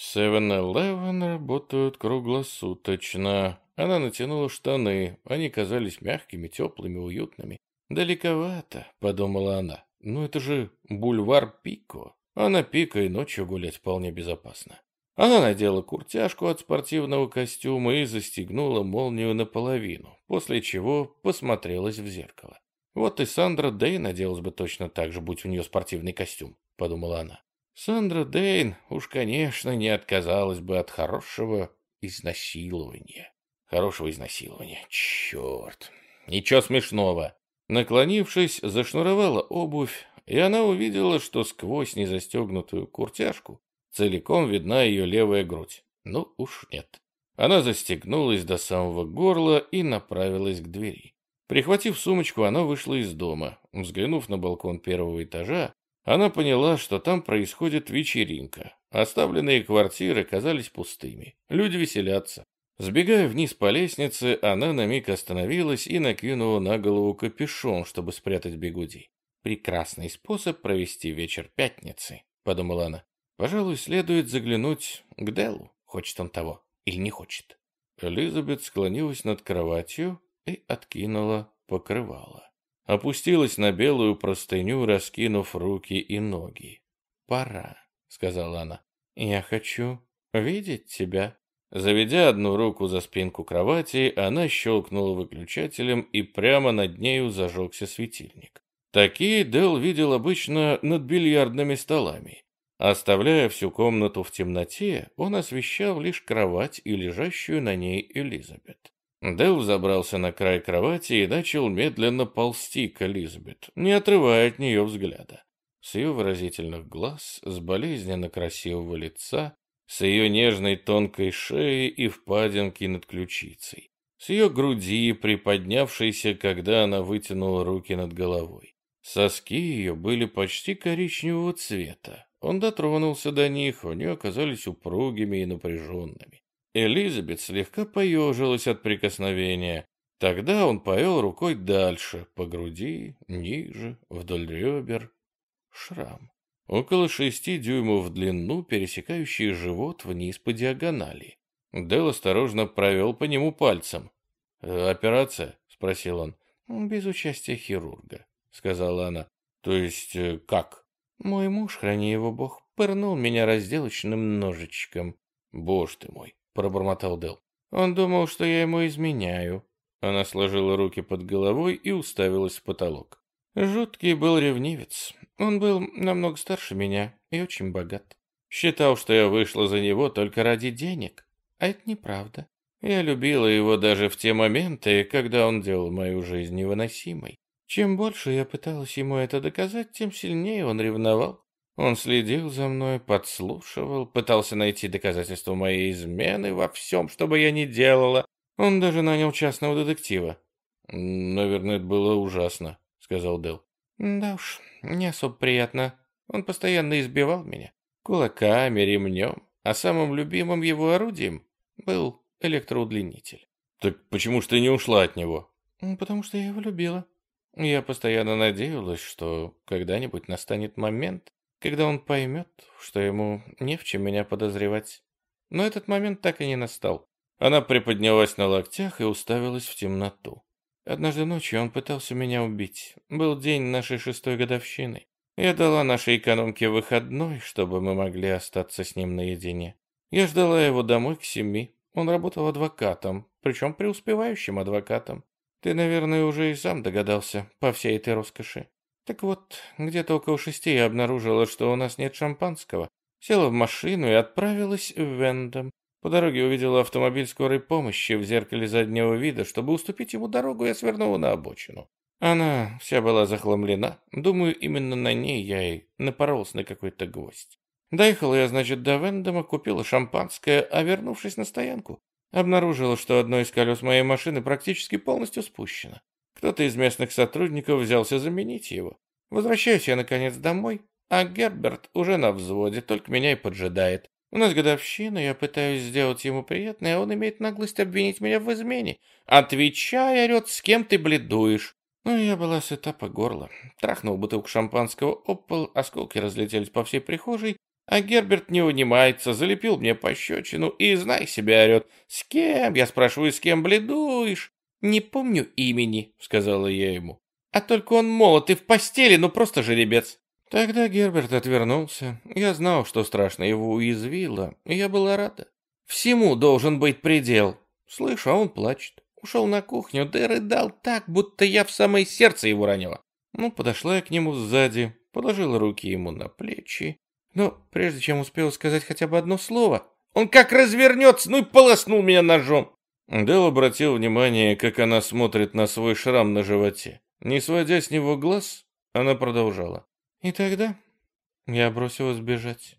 7-Eleven работают круглосуточно. Она натянула штаны. Они казались мягкими, теплыми, уютными. «Далековато», — подумала она. «Ну это же бульвар Пико. А на Пико и ночью гулять вполне безопасно». Она надела куртяжку от спортивного костюма и застегнула молнию наполовину, после чего посмотрелась в зеркало. «Вот и Сандра Дэй наделась бы точно так же, будь у нее спортивный костюм», — подумала она. Сандра Дейн уж, конечно, не отказалась бы от хорошего изнасилования. Хорошего изнасилования. Черт. Ничего смешного. Наклонившись, зашнуровала обувь, и она увидела, что сквозь незастегнутую куртяжку целиком видна ее левая грудь. Ну уж нет. Она застегнулась до самого горла и направилась к двери. Прихватив сумочку, она вышла из дома. Взглянув на балкон первого этажа, она поняла, что там происходит вечеринка. Оставленные квартиры казались пустыми. Люди веселятся. Сбегая вниз по лестнице, она на миг остановилась и накинула на голову капюшон, чтобы спрятать бегуди. «Прекрасный способ провести вечер пятницы», — подумала она. «Пожалуй, следует заглянуть к Делу, хочет он того или не хочет». Элизабет склонилась над кроватью и откинула покрывало опустилась на белую простыню, раскинув руки и ноги. «Пора», — сказала она. «Я хочу видеть тебя». Заведя одну руку за спинку кровати, она щелкнула выключателем, и прямо над нею зажегся светильник. Такие Дел видел обычно над бильярдными столами. Оставляя всю комнату в темноте, он освещал лишь кровать и лежащую на ней Элизабет. Дэл забрался на край кровати и начал медленно ползти к Элизабет, не отрывая от нее взгляда. С ее выразительных глаз, с болезненно красивого лица, с ее нежной тонкой шеи и впадинки над ключицей, с ее груди, приподнявшейся, когда она вытянула руки над головой. Соски ее были почти коричневого цвета. Он дотронулся до них, они оказались упругими и напряженными. Элизабет слегка поежилась от прикосновения. Тогда он повел рукой дальше, по груди, ниже, вдоль ребер. Шрам. Около шести дюймов в длину, пересекающий живот вниз по диагонали. Дэл осторожно провел по нему пальцем. «Э, «Операция?» — спросил он. «Без участия хирурга», — сказала она. «То есть э, как?» «Мой муж, храни его бог, пырнул меня разделочным ножичком». «Боже ты мой!» — пробормотал Дел. «Он думал, что я ему изменяю». Она сложила руки под головой и уставилась в потолок. Жуткий был ревнивец. Он был намного старше меня и очень богат. Считал, что я вышла за него только ради денег. А это неправда. Я любила его даже в те моменты, когда он делал мою жизнь невыносимой. Чем больше я пыталась ему это доказать, тем сильнее он ревновал. Он следил за мной, подслушивал, пытался найти доказательства моей измены во всем, что бы я ни делала. Он даже нанял частного детектива. «Наверное, это было ужасно», — сказал Дэл. «Да уж, не особо приятно. Он постоянно избивал меня. Кулаками, ремнем. А самым любимым его орудием был электроудлинитель». «Так почему ж ты не ушла от него?» «Потому что я его любила. Я постоянно надеялась, что когда-нибудь настанет момент, когда он поймет, что ему не в чем меня подозревать. Но этот момент так и не настал. Она приподнялась на локтях и уставилась в темноту. Однажды ночью он пытался меня убить. Был день нашей шестой годовщины. Я дала нашей экономке выходной, чтобы мы могли остаться с ним наедине. Я ждала его домой к семи. Он работал адвокатом, причем преуспевающим адвокатом. Ты, наверное, уже и сам догадался по всей этой роскоши. Так вот, где-то около шести я обнаружила, что у нас нет шампанского. Села в машину и отправилась в Вендом. По дороге увидела автомобиль скорой помощи в зеркале заднего вида. Чтобы уступить ему дорогу, я свернула на обочину. Она вся была захламлена. Думаю, именно на ней я и напоролся на какой-то гвоздь. Доехала я, значит, до Вендома, купила шампанское, а вернувшись на стоянку, обнаружила, что одно из колес моей машины практически полностью спущено. Кто-то из местных сотрудников взялся заменить его. Возвращаюсь я, наконец, домой, а Герберт уже на взводе, только меня и поджидает. У нас годовщина, я пытаюсь сделать ему приятное, а он имеет наглость обвинить меня в измене. Отвечай, орет, с кем ты бледуешь? Ну, я была сыта по горло. Трахнул бутылку шампанского об пол, осколки разлетелись по всей прихожей, а Герберт не унимается, залепил мне пощечину и, знай себя, орет. «С кем?» Я спрашиваю, «С кем бледуешь?» «Не помню имени», — сказала я ему. «А только он молод и в постели, ну просто жеребец». Тогда Герберт отвернулся. Я знал, что страшно его уязвило, и я была рада. Всему должен быть предел. Слышу, а он плачет. Ушел на кухню, да и рыдал так, будто я в самое сердце его ранила. Ну, подошла я к нему сзади, положила руки ему на плечи но прежде чем успел сказать хотя бы одно слово, он как развернется, ну и полоснул меня ножом. Дэл обратил внимание, как она смотрит на свой шрам на животе. Не сводя с него глаз, она продолжала. И тогда я бросилась бежать.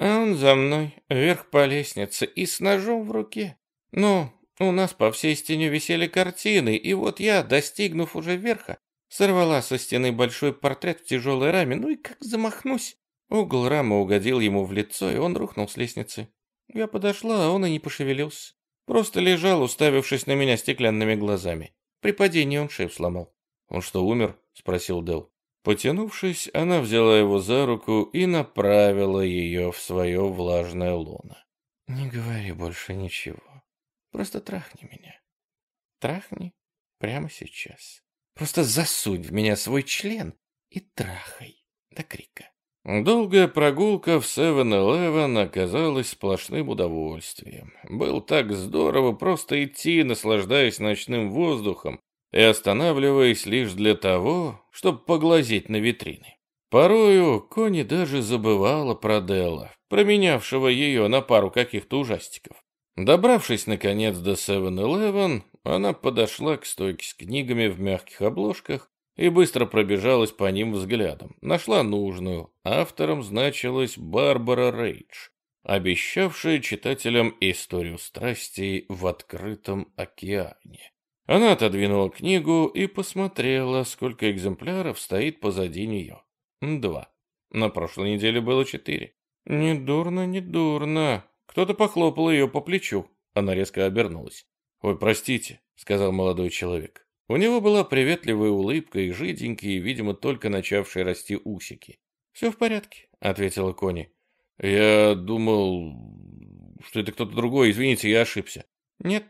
А он за мной, вверх по лестнице и с ножом в руке. Ну, у нас по всей стене висели картины, и вот я, достигнув уже верха, сорвала со стены большой портрет в тяжелой раме, ну и как замахнусь. Угол рамы угодил ему в лицо, и он рухнул с лестницы. Я подошла, а он и не пошевелился. Просто лежал, уставившись на меня стеклянными глазами. При падении он шею сломал. «Он что, умер?» — спросил Дэл. Потянувшись, она взяла его за руку и направила ее в свое влажное лоно. «Не говори больше ничего. Просто трахни меня. Трахни прямо сейчас. Просто засунь в меня свой член и трахай до крика». Долгая прогулка в 7-Eleven оказалась сплошным удовольствием. Был так здорово просто идти, наслаждаясь ночным воздухом и останавливаясь лишь для того, чтобы поглазеть на витрины. Порою Кони даже забывала про Делла, променявшего ее на пару каких-то ужастиков. Добравшись, наконец, до 7-Eleven, она подошла к стойке с книгами в мягких обложках и быстро пробежалась по ним взглядом. Нашла нужную. Автором значилась Барбара Рейдж, обещавшая читателям историю страсти в открытом океане. Она отодвинула книгу и посмотрела, сколько экземпляров стоит позади нее. Два. На прошлой неделе было четыре. Не дурно, не дурно. Кто-то похлопал ее по плечу. Она резко обернулась. «Ой, простите», — сказал молодой человек. У него была приветливая улыбка и жиденькие, видимо, только начавшие расти усики. «Все в порядке», — ответила Кони. «Я думал, что это кто-то другой. Извините, я ошибся». «Нет,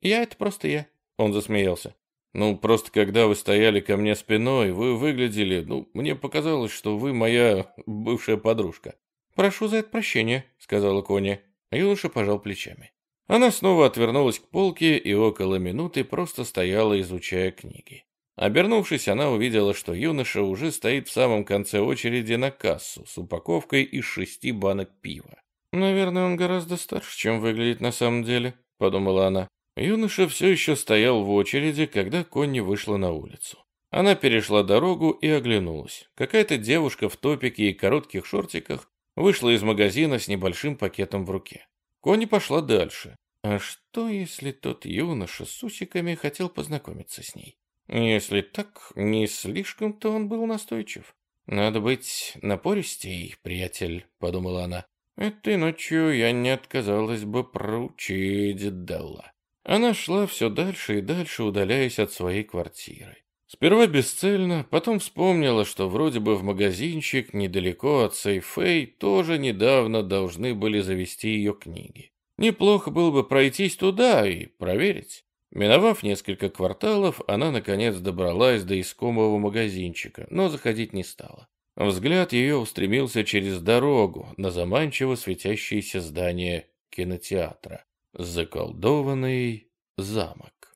я — это просто я», — он засмеялся. «Ну, просто когда вы стояли ко мне спиной, вы выглядели... Ну, мне показалось, что вы моя бывшая подружка». «Прошу за это прощения», — сказала Кони. Юноша пожал плечами. Она снова отвернулась к полке и около минуты просто стояла, изучая книги. Обернувшись, она увидела, что юноша уже стоит в самом конце очереди на кассу с упаковкой из шести банок пива. «Наверное, он гораздо старше, чем выглядит на самом деле», — подумала она. Юноша все еще стоял в очереди, когда Конни вышла на улицу. Она перешла дорогу и оглянулась. Какая-то девушка в топике и коротких шортиках вышла из магазина с небольшим пакетом в руке. Конни пошла дальше. А что, если тот юноша с усиками хотел познакомиться с ней? Если так, не слишком-то он был настойчив. «Надо быть напористей, приятель», — подумала она. «Этой ночью я не отказалась бы проучить Делла». Она шла все дальше и дальше, удаляясь от своей квартиры. Сперва бесцельно, потом вспомнила, что вроде бы в магазинчик недалеко от Сейфей тоже недавно должны были завести ее книги. Неплохо было бы пройтись туда и проверить. Миновав несколько кварталов, она наконец добралась до искомого магазинчика, но заходить не стала. Взгляд ее устремился через дорогу на заманчиво светящееся здание кинотеатра. Заколдованный замок.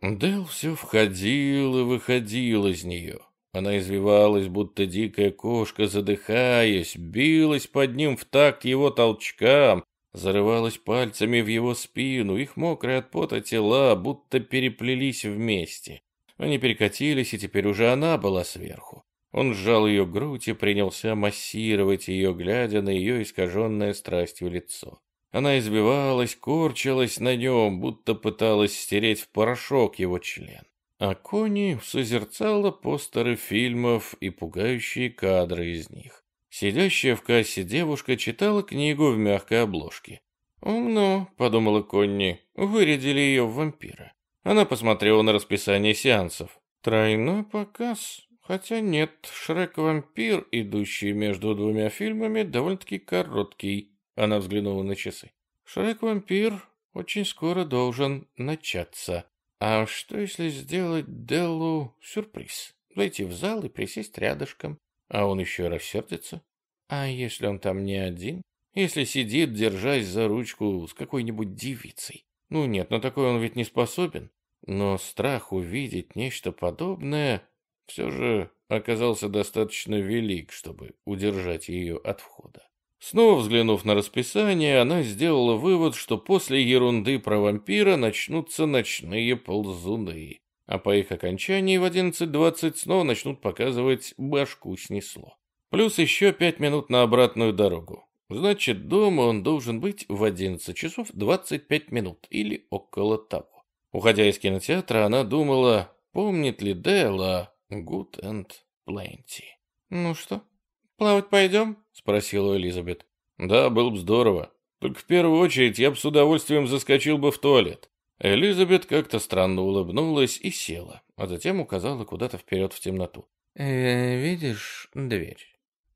Дел все входил и выходил из нее. Она извивалась, будто дикая кошка, задыхаясь, билась под ним в такт его толчкам, зарывалась пальцами в его спину, их мокрые от пота тела будто переплелись вместе. Они перекатились, и теперь уже она была сверху. Он сжал ее грудь и принялся массировать ее, глядя на ее искаженное страстью лицо. Она избивалась, корчилась на нем, будто пыталась стереть в порошок его член. А Кони созерцала постеры фильмов и пугающие кадры из них. Сидящая в кассе девушка читала книгу в мягкой обложке. «Умно», — подумала Конни, — «вырядили ее в вампира». Она посмотрела на расписание сеансов. «Тройной показ. Хотя нет, Шрек-вампир, идущий между двумя фильмами, довольно-таки короткий». Она взглянула на часы. «Шрек-вампир очень скоро должен начаться. А что, если сделать Деллу сюрприз? Зайти в зал и присесть рядышком?» А он еще рассердится. А если он там не один? Если сидит, держась за ручку с какой-нибудь девицей? Ну нет, на такое он ведь не способен. Но страх увидеть нечто подобное все же оказался достаточно велик, чтобы удержать ее от входа. Снова взглянув на расписание, она сделала вывод, что после ерунды про вампира начнутся ночные ползуны а по их окончании в 11.20 снова начнут показывать «башку снесло». Плюс еще пять минут на обратную дорогу. Значит, дома он должен быть в 11 часов 25 минут или около того. Уходя из кинотеатра, она думала, помнит ли Делла «Good and Plenty». «Ну что, плавать пойдем?» — спросила Элизабет. «Да, было бы здорово. Только в первую очередь я бы с удовольствием заскочил бы в туалет. Элизабет как-то странно улыбнулась и села, а затем указала куда-то вперед в темноту. «Э, «Видишь дверь?»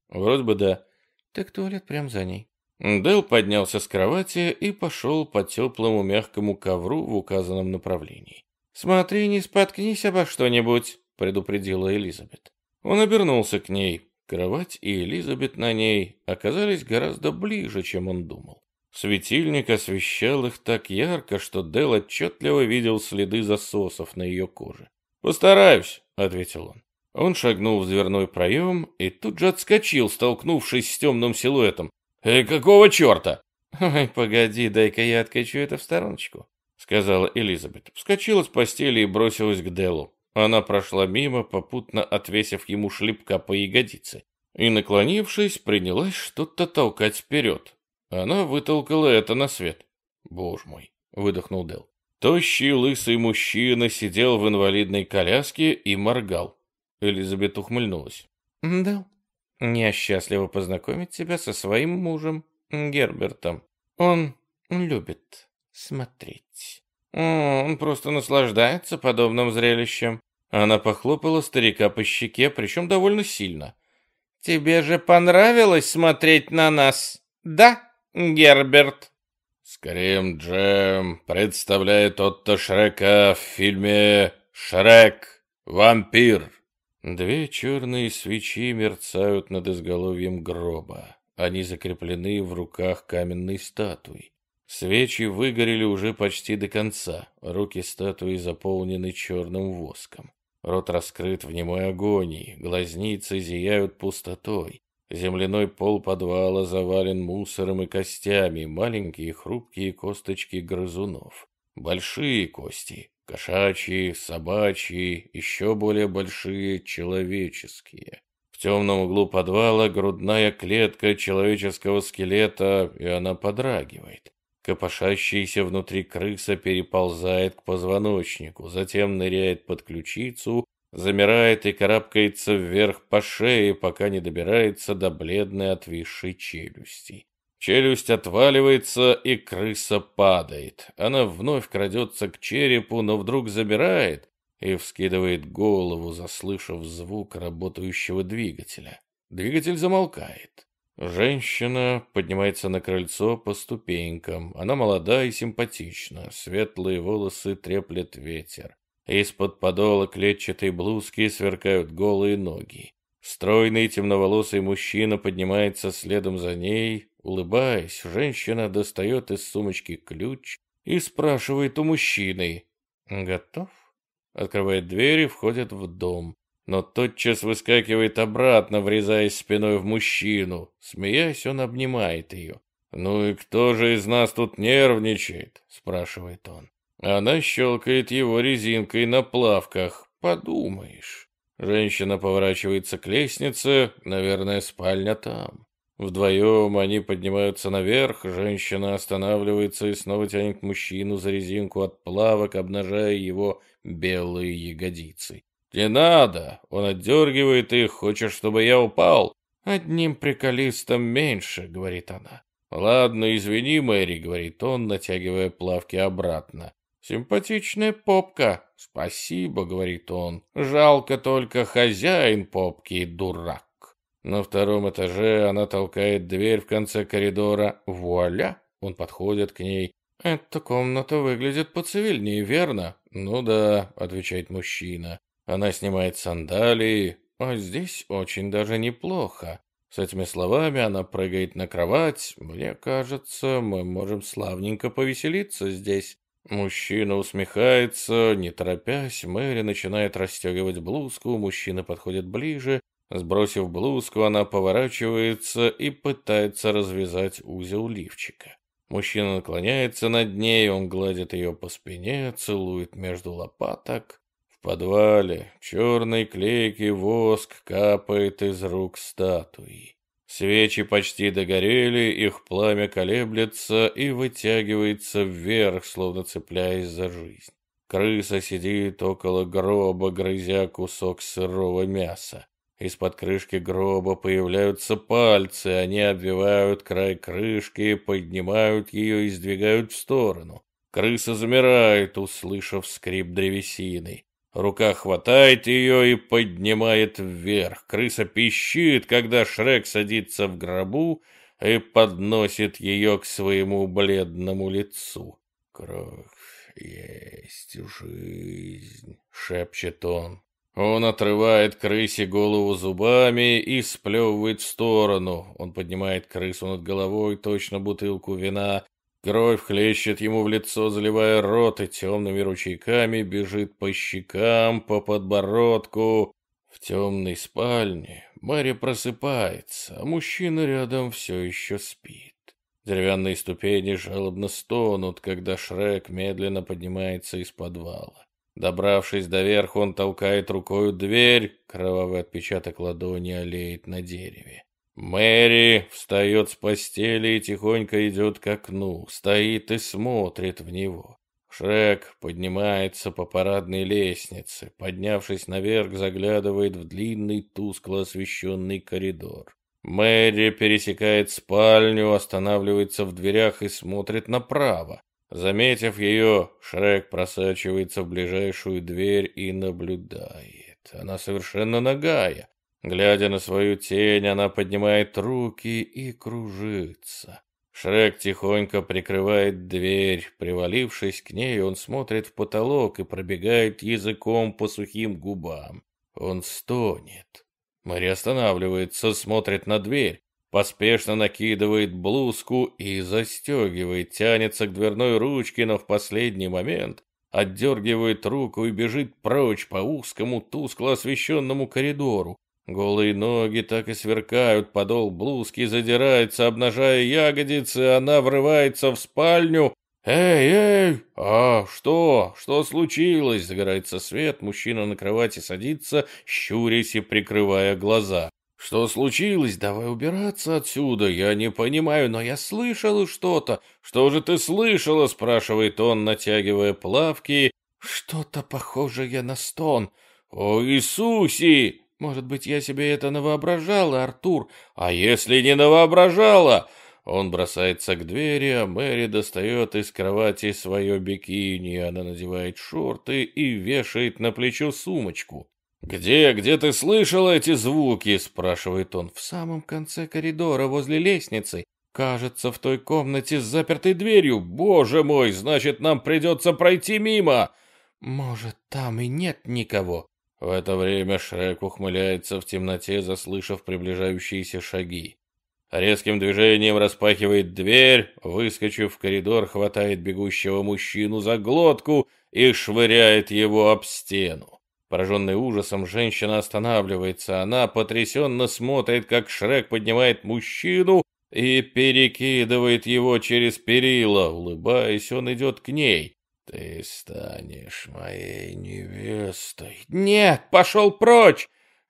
«Вроде бы да». «Так туалет прям за ней». Дэл поднялся с кровати и пошел по теплому мягкому ковру в указанном направлении. «Смотри, не споткнись обо что-нибудь», — предупредила Элизабет. Он обернулся к ней. Кровать и Элизабет на ней оказались гораздо ближе, чем он думал. Светильник освещал их так ярко, что Дел отчетливо видел следы засосов на ее коже. «Постараюсь», — ответил он. Он шагнул в дверной проем и тут же отскочил, столкнувшись с темным силуэтом. «Э, какого черта?» «Ой, погоди, дай-ка я откачу это в стороночку», — сказала Элизабет. Вскочила с постели и бросилась к Делу. Она прошла мимо, попутно отвесив ему шлепка по ягодице, и, наклонившись, принялась что-то толкать вперед. Она вытолкала это на свет. Боже мой, выдохнул Дел. Тощий лысый мужчина сидел в инвалидной коляске и моргал. Элизабет ухмыльнулась. Дел, я счастлива познакомить тебя со своим мужем, Гербертом. Он любит смотреть. Он просто наслаждается подобным зрелищем. Она похлопала старика по щеке, причем довольно сильно. «Тебе же понравилось смотреть на нас, да?» Герберт. Скорее, Джем представляет Отто Шрека в фильме «Шрек. Вампир». Две черные свечи мерцают над изголовьем гроба. Они закреплены в руках каменной статуи. Свечи выгорели уже почти до конца. Руки статуи заполнены черным воском. Рот раскрыт в немой агонии, глазницы зияют пустотой. Земляной пол подвала завален мусором и костями, маленькие хрупкие косточки грызунов. Большие кости, кошачьи, собачьи, еще более большие человеческие. В темном углу подвала грудная клетка человеческого скелета, и она подрагивает. Копошащаяся внутри крыса переползает к позвоночнику, затем ныряет под ключицу замирает и карабкается вверх по шее, пока не добирается до бледной отвисшей челюсти. Челюсть отваливается, и крыса падает. Она вновь крадется к черепу, но вдруг забирает и вскидывает голову, заслышав звук работающего двигателя. Двигатель замолкает. Женщина поднимается на крыльцо по ступенькам. Она молода и симпатична. Светлые волосы треплет ветер. Из-под подола клетчатой блузки сверкают голые ноги. Стройный темноволосый мужчина поднимается следом за ней, Улыбаясь, женщина достает из сумочки ключ и спрашивает у мужчины. «Готов?» Открывает дверь и входит в дом. Но тотчас выскакивает обратно, врезаясь спиной в мужчину. Смеясь, он обнимает ее. «Ну и кто же из нас тут нервничает?» – спрашивает он. Она щелкает его резинкой на плавках. «Подумаешь». Женщина поворачивается к лестнице, наверное, спальня там. Вдвоем они поднимаются наверх, женщина останавливается и снова тянет мужчину за резинку от плавок, обнажая его белые ягодицы. «Не надо!» — он отдергивает их. «Хочешь, чтобы я упал?» «Одним приколистом меньше», — говорит она. «Ладно, извини, Мэри», — говорит он, натягивая плавки обратно. «Симпатичная попка». «Спасибо», — говорит он. «Жалко только хозяин попки, дурак». На втором этаже она толкает дверь в конце коридора. Вуаля! Он подходит к ней. «Эта комната выглядит поцивильнее, верно?» «Ну да», — отвечает мужчина. Она снимает сандалии. «А здесь очень даже неплохо». С этими словами она прыгает на кровать. «Мне кажется, мы можем славненько повеселиться здесь». Мужчина усмехается, не торопясь, Мэри начинает расстегивать блузку, мужчина подходит ближе, Сбросив блузку, она поворачивается и пытается развязать узел лифчика. Мужчина наклоняется над ней, он гладит ее по спине, целует между лопаток. В подвале черный клейкий воск капает из рук статуи. Свечи почти догорели, их пламя колеблется и вытягивается вверх, словно цепляясь за жизнь. Крыса сидит около гроба, грызя кусок сырого мяса. Из-под крышки гроба появляются пальцы, они обвивают край крышки, поднимают ее и сдвигают в сторону. Крыса замирает, услышав скрип древесины. Рука хватает ее и поднимает вверх. Крыса пищит, когда Шрек садится в гробу и подносит ее к своему бледному лицу. «Кровь есть жизнь», — шепчет он. Он отрывает крысе голову зубами и сплевывает в сторону. Он поднимает крысу над головой, точно бутылку вина. Кровь хлещет ему в лицо, заливая рот, и темными ручейками бежит по щекам, по подбородку. В темной спальне Мария просыпается, а мужчина рядом все еще спит. Деревянные ступени жалобно стонут, когда Шрек медленно поднимается из подвала. Добравшись до верха, он толкает рукой дверь, кровавый отпечаток ладони олеет на дереве. Мэри встает с постели и тихонько идет к окну, стоит и смотрит в него. Шрек поднимается по парадной лестнице, поднявшись наверх, заглядывает в длинный, тускло освещенный коридор. Мэри пересекает спальню, останавливается в дверях и смотрит направо. Заметив ее, Шрек просачивается в ближайшую дверь и наблюдает. Она совершенно нагая. Глядя на свою тень, она поднимает руки и кружится. Шрек тихонько прикрывает дверь. Привалившись к ней, он смотрит в потолок и пробегает языком по сухим губам. Он стонет. Мария останавливается, смотрит на дверь поспешно накидывает блузку и застегивает, тянется к дверной ручке, но в последний момент отдергивает руку и бежит прочь по узкому, тускло освещенному коридору. Голые ноги так и сверкают, подол блузки задирается, обнажая ягодицы, она врывается в спальню. «Эй, эй! А, что? Что случилось?» Загорается свет, мужчина на кровати садится, щурясь и прикрывая глаза. «Что случилось? Давай убираться отсюда. Я не понимаю, но я слышала что-то. Что же ты слышала?» — спрашивает он, натягивая плавки. «Что-то похожее на стон. О, Иисусе! Может быть, я себе это навоображала, Артур? А если не навоображала?» Он бросается к двери, а Мэри достает из кровати свое бикини. Она надевает шорты и вешает на плечо сумочку. «Где, где ты слышал эти звуки?» — спрашивает он. «В самом конце коридора, возле лестницы. Кажется, в той комнате с запертой дверью. Боже мой, значит, нам придется пройти мимо!» «Может, там и нет никого?» В это время Шрек ухмыляется в темноте, заслышав приближающиеся шаги. резким движением распахивает дверь, выскочив в коридор, хватает бегущего мужчину за глотку и швыряет его об стену. Пораженный ужасом, женщина останавливается. Она потрясенно смотрит, как Шрек поднимает мужчину и перекидывает его через перила. Улыбаясь, он идет к ней. «Ты станешь моей невестой». «Нет, пошел прочь!»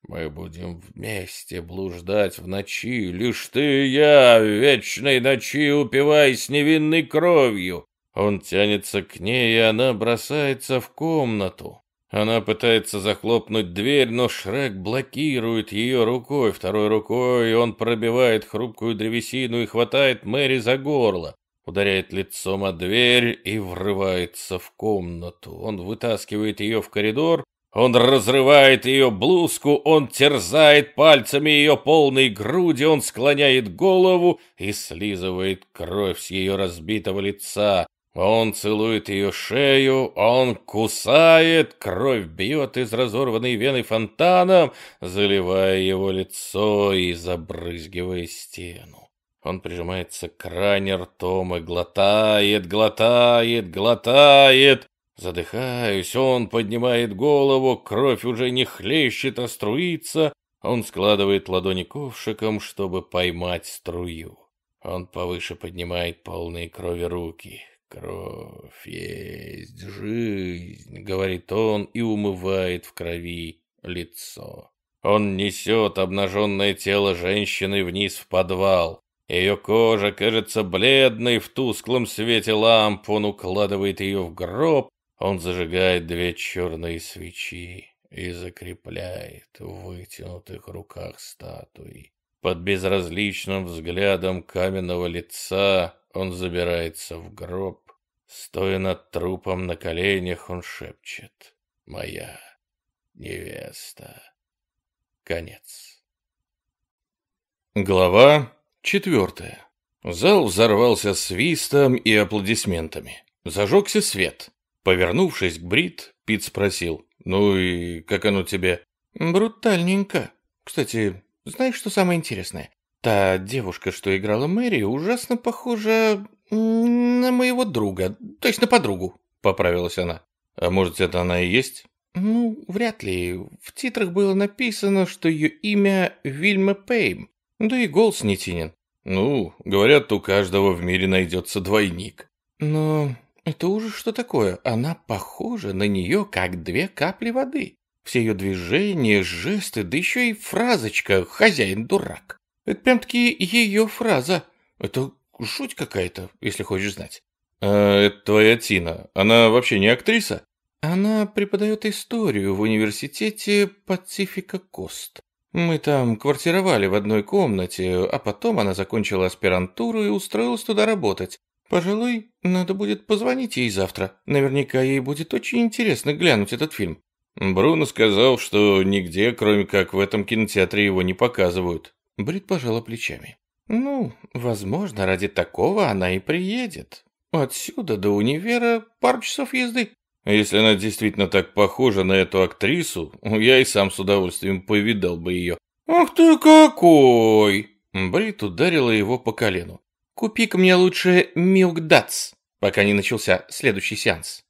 «Мы будем вместе блуждать в ночи, лишь ты и я, вечной ночи упиваясь невинной кровью». Он тянется к ней, и она бросается в комнату. Она пытается захлопнуть дверь, но Шрек блокирует ее рукой. Второй рукой он пробивает хрупкую древесину и хватает Мэри за горло. Ударяет лицом о дверь и врывается в комнату. Он вытаскивает ее в коридор, он разрывает ее блузку, он терзает пальцами ее полной груди, он склоняет голову и слизывает кровь с ее разбитого лица. Он целует ее шею, он кусает, кровь бьет из разорванной вены фонтаном, заливая его лицо и забрызгивая стену. Он прижимается к ране ртом и глотает, глотает, глотает. Задыхаюсь, он поднимает голову, кровь уже не хлещет, а струится. Он складывает ладони ковшиком, чтобы поймать струю. Он повыше поднимает полные крови руки. «Кровь есть жизнь», — говорит он и умывает в крови лицо. Он несет обнаженное тело женщины вниз в подвал. Ее кожа кажется бледной в тусклом свете ламп. Он укладывает ее в гроб. Он зажигает две черные свечи и закрепляет в вытянутых руках статуи. Под безразличным взглядом каменного лица он забирается в гроб. Стоя над трупом на коленях, он шепчет «Моя невеста». Конец. Глава четвертая. Зал взорвался свистом и аплодисментами. Зажегся свет. Повернувшись к Брит, Пит спросил, «Ну и как оно тебе?» «Брутальненько. Кстати, знаешь, что самое интересное? Та девушка, что играла Мэри, ужасно похожа на моего друга, то есть на подругу, поправилась она. А может, это она и есть? Ну, вряд ли. В титрах было написано, что ее имя Вильма Пейм, да и голос не тинен. Ну, говорят, у каждого в мире найдется двойник. Но это уже что такое? Она похожа на нее, как две капли воды. Все ее движения, жесты, да еще и фразочка «хозяин дурак». Это прям-таки ее фраза. Это жуть какая-то, если хочешь знать. А это твоя Тина. Она вообще не актриса? Она преподает историю в университете Пацифика Кост. Мы там квартировали в одной комнате, а потом она закончила аспирантуру и устроилась туда работать. Пожалуй, надо будет позвонить ей завтра. Наверняка ей будет очень интересно глянуть этот фильм. Бруно сказал, что нигде, кроме как в этом кинотеатре, его не показывают. Брит пожала плечами. «Ну, возможно, ради такого она и приедет. Отсюда до универа пару часов езды». Если она действительно так похожа на эту актрису, я и сам с удовольствием повидал бы ее. «Ах ты какой!» Брит ударила его по колену. «Купи-ка мне лучше Милк Датс, пока не начался следующий сеанс».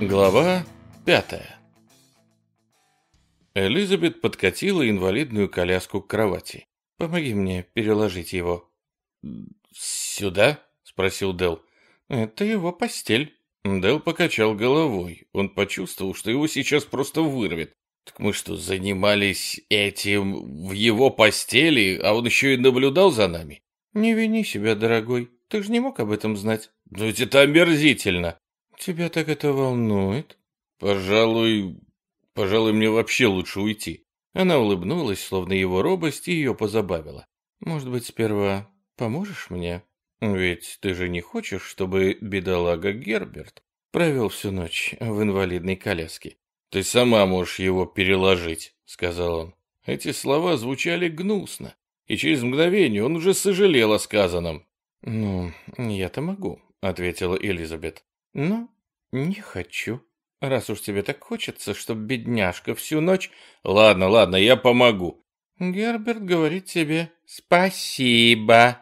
Глава пятая Элизабет подкатила инвалидную коляску к кровати. «Помоги мне переложить его». «Сюда?» — спросил Дел. «Это его постель». Дел покачал головой. Он почувствовал, что его сейчас просто вырвет. «Так мы что, занимались этим в его постели, а он еще и наблюдал за нами?» «Не вини себя, дорогой. Ты же не мог об этом знать». «Ну ведь это омерзительно». Тебя так это волнует? Пожалуй, пожалуй, мне вообще лучше уйти. Она улыбнулась, словно его робость ее позабавила. Может быть, сперва поможешь мне? Ведь ты же не хочешь, чтобы бедолага Герберт провел всю ночь в инвалидной коляске. Ты сама можешь его переложить, сказал он. Эти слова звучали гнусно, и через мгновение он уже сожалел о сказанном. «Ну, я-то могу», — ответила Элизабет. Но Не хочу. Раз уж тебе так хочется, чтоб бедняжка всю ночь... Ладно, ладно, я помогу. Герберт говорит тебе спасибо.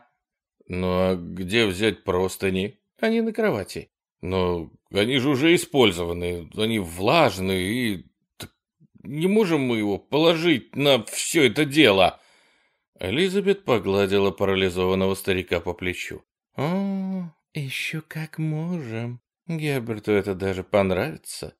Ну а где взять простыни? Они на кровати. Но они же уже использованы, они влажные и... Не можем мы его положить на все это дело. Элизабет погладила парализованного старика по плечу. О, еще как можем. Герберту это даже понравится.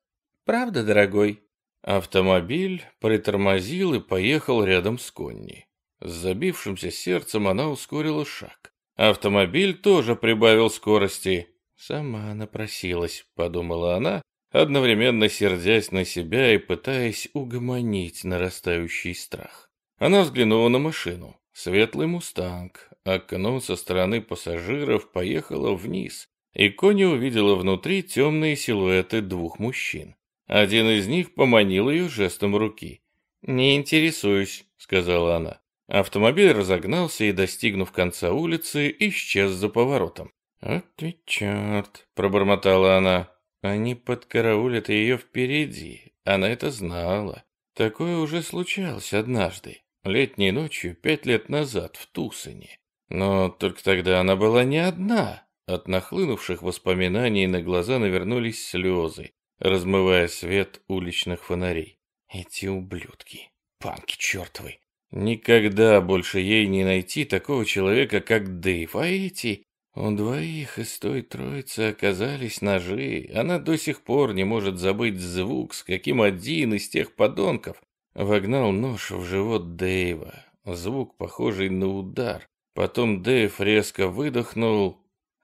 Правда, дорогой? Автомобиль притормозил и поехал рядом с Конни. С забившимся сердцем она ускорила шаг. Автомобиль тоже прибавил скорости. «Сама напросилась», — подумала она, одновременно сердясь на себя и пытаясь угомонить нарастающий страх. Она взглянула на машину. Светлый «Мустанг». Окно со стороны пассажиров поехало вниз, и Кони увидела внутри темные силуэты двух мужчин. Один из них поманил ее жестом руки. «Не интересуюсь», — сказала она. Автомобиль разогнался и, достигнув конца улицы, исчез за поворотом. «Вот ведь черт!» — пробормотала она. «Они подкараулят ее впереди. Она это знала. Такое уже случалось однажды, летней ночью, пять лет назад, в Тусане. Но только тогда она была не одна. От нахлынувших воспоминаний на глаза навернулись слезы размывая свет уличных фонарей. Эти ублюдки, панки чертовы. Никогда больше ей не найти такого человека, как Дэйв, а эти... У двоих из той троицы оказались ножи. Она до сих пор не может забыть звук, с каким один из тех подонков вогнал нож в живот Дэйва. Звук, похожий на удар. Потом Дэйв резко выдохнул.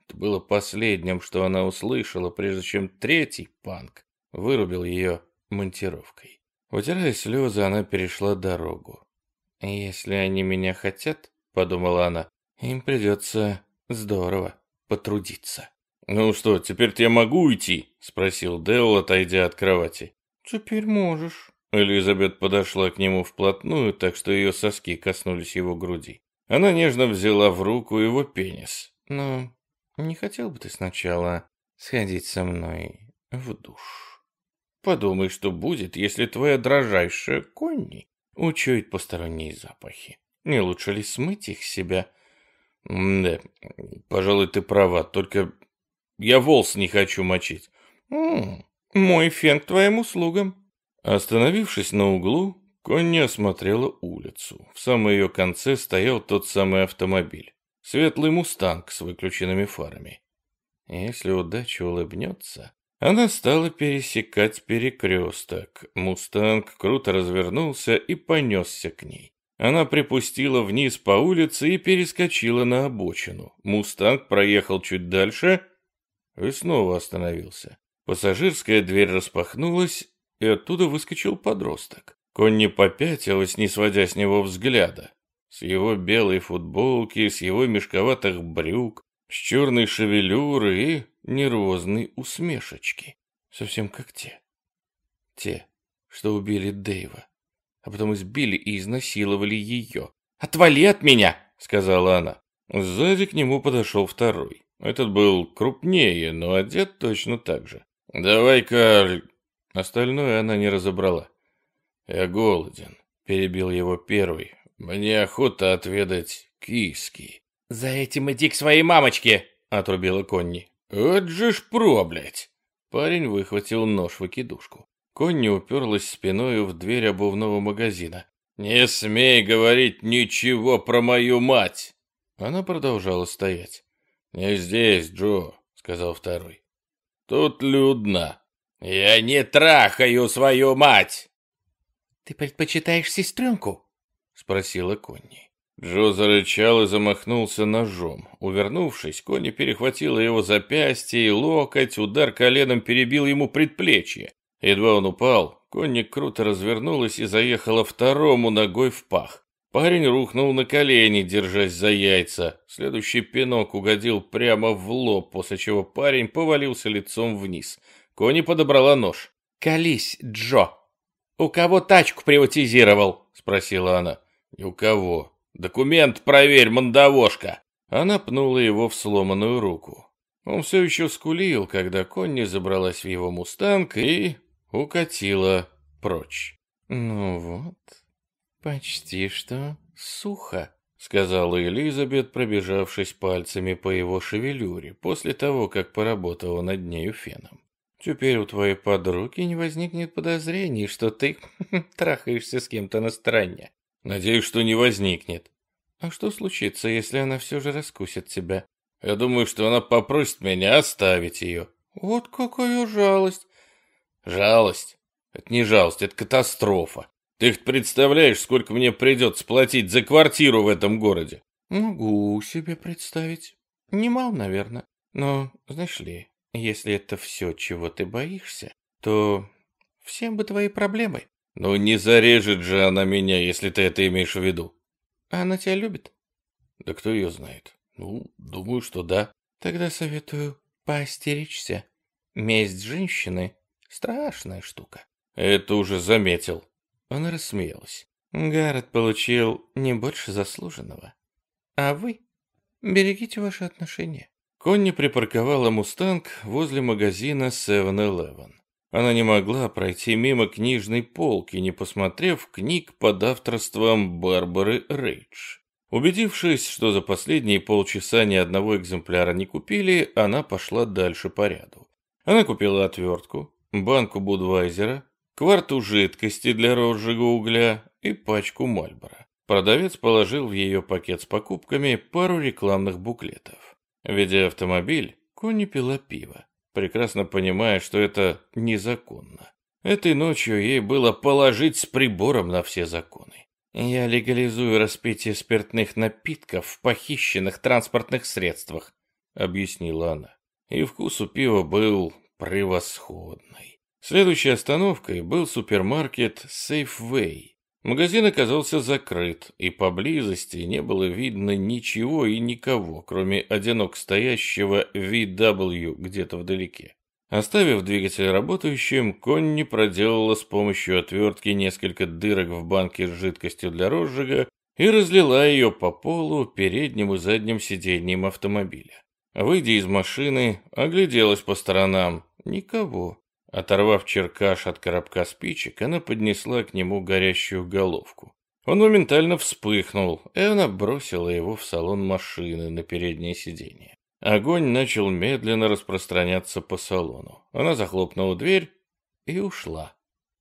Это было последним, что она услышала, прежде чем третий панк вырубил ее монтировкой. Утирая слезы, она перешла дорогу. «Если они меня хотят, — подумала она, — им придется здорово потрудиться». «Ну что, теперь-то я могу уйти?» — спросил Делл, отойдя от кровати. «Теперь можешь». Элизабет подошла к нему вплотную, так что ее соски коснулись его груди. Она нежно взяла в руку его пенис. «Ну, не хотел бы ты сначала сходить со мной в душ?» Подумай, что будет, если твоя дрожайшая Конни учует посторонние запахи. Не лучше ли смыть их себя? Да, пожалуй, ты права, только я волос не хочу мочить. М -м, мой фен к твоим услугам. Остановившись на углу, Конни осмотрела улицу. В самом ее конце стоял тот самый автомобиль. Светлый мустанг с выключенными фарами. Если удача улыбнется, она стала пересекать перекресток. Мустанг круто развернулся и понесся к ней. Она припустила вниз по улице и перескочила на обочину. Мустанг проехал чуть дальше и снова остановился. Пассажирская дверь распахнулась, и оттуда выскочил подросток. Конни попятилась, не сводя с него взгляда. С его белой футболки, с его мешковатых брюк, с черной шевелюрой и нервозной усмешечки. Совсем как те. Те, что убили Дэйва, а потом избили и изнасиловали ее. «Отвали от меня!» — сказала она. Сзади к нему подошел второй. Этот был крупнее, но одет точно так же. «Давай-ка...» Остальное она не разобрала. «Я голоден», — перебил его первый. «Мне охота отведать киски». «За этим иди к своей мамочке!» — отрубила Конни. «Вот же ж проблять!» Парень выхватил нож-выкидушку. Конни уперлась спиною в дверь обувного магазина. «Не смей говорить ничего про мою мать!» Она продолжала стоять. «Не здесь, Джо», — сказал второй. «Тут людно. Я не трахаю свою мать!» «Ты предпочитаешь сестренку?» — спросила Конни. Джо зарычал и замахнулся ножом. Увернувшись, Кони перехватила его запястье и локоть, удар коленом перебил ему предплечье. Едва он упал, Конни круто развернулась и заехала второму ногой в пах. Парень рухнул на колени, держась за яйца. Следующий пинок угодил прямо в лоб, после чего парень повалился лицом вниз. Кони подобрала нож. «Колись, Джо! У кого тачку приватизировал?» — спросила она. «Ни у кого», «Документ проверь, мандавошка!» Она пнула его в сломанную руку. Он все еще скулил, когда Конни забралась в его мустанг и укатила прочь. «Ну вот, почти что сухо», — сказала Элизабет, пробежавшись пальцами по его шевелюре, после того, как поработала над нею феном. «Теперь у твоей подруги не возникнет подозрений, что ты трахаешься с кем-то на стороне». «Надеюсь, что не возникнет». «А что случится, если она все же раскусит тебя?» «Я думаю, что она попросит меня оставить ее». «Вот какая жалость!» «Жалость? Это не жалость, это катастрофа. Ты хоть представляешь, сколько мне придется платить за квартиру в этом городе? Могу себе представить. Немало, наверное. Но, знаешь ли, если это все, чего ты боишься, то всем бы твои проблемы. Ну не зарежет же она меня, если ты это имеешь в виду. А она тебя любит? Да кто ее знает? Ну, думаю, что да. Тогда советую поостеречься. Месть женщины — страшная штука. Это уже заметил. Она рассмеялась. Гаррет получил не больше заслуженного. А вы берегите ваши отношения. Конни припарковала «Мустанг» возле магазина 7-Eleven. Она не могла пройти мимо книжной полки, не посмотрев книг под авторством Барбары Рейдж. Убедившись, что за последние полчаса ни одного экземпляра не купили, она пошла дальше по ряду. Она купила отвертку, банку Будвайзера, кварту жидкости для розжига угля и пачку Мальбора. Продавец положил в ее пакет с покупками пару рекламных буклетов. Ведя автомобиль, Конни пила пиво, прекрасно понимая, что это незаконно. Этой ночью ей было положить с прибором на все законы. «Я легализую распитие спиртных напитков в похищенных транспортных средствах», — объяснила она. И вкус у пива был превосходный. Следующей остановкой был супермаркет Safeway. Магазин оказался закрыт, и поблизости не было видно ничего и никого, кроме одинок стоящего VW где-то вдалеке. Оставив двигатель работающим, Конни проделала с помощью отвертки несколько дырок в банке с жидкостью для розжига и разлила ее по полу передним и задним сиденьям автомобиля. Выйдя из машины, огляделась по сторонам. Никого. Оторвав черкаш от коробка спичек, она поднесла к нему горящую головку. Он моментально вспыхнул, и она бросила его в салон машины на переднее сиденье. Огонь начал медленно распространяться по салону. Она захлопнула дверь и ушла,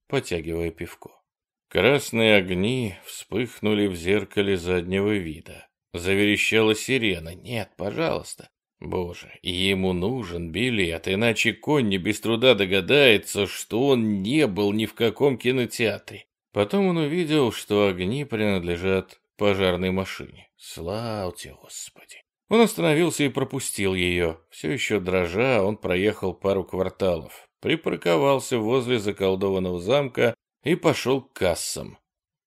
потягивая пивко. Красные огни вспыхнули в зеркале заднего вида. Заверещала сирена. «Нет, пожалуйста, Боже, ему нужен билет, иначе Конни без труда догадается, что он не был ни в каком кинотеатре. Потом он увидел, что огни принадлежат пожарной машине. Славьте, Господи! Он остановился и пропустил ее. Все еще дрожа, он проехал пару кварталов, припарковался возле заколдованного замка и пошел к кассам.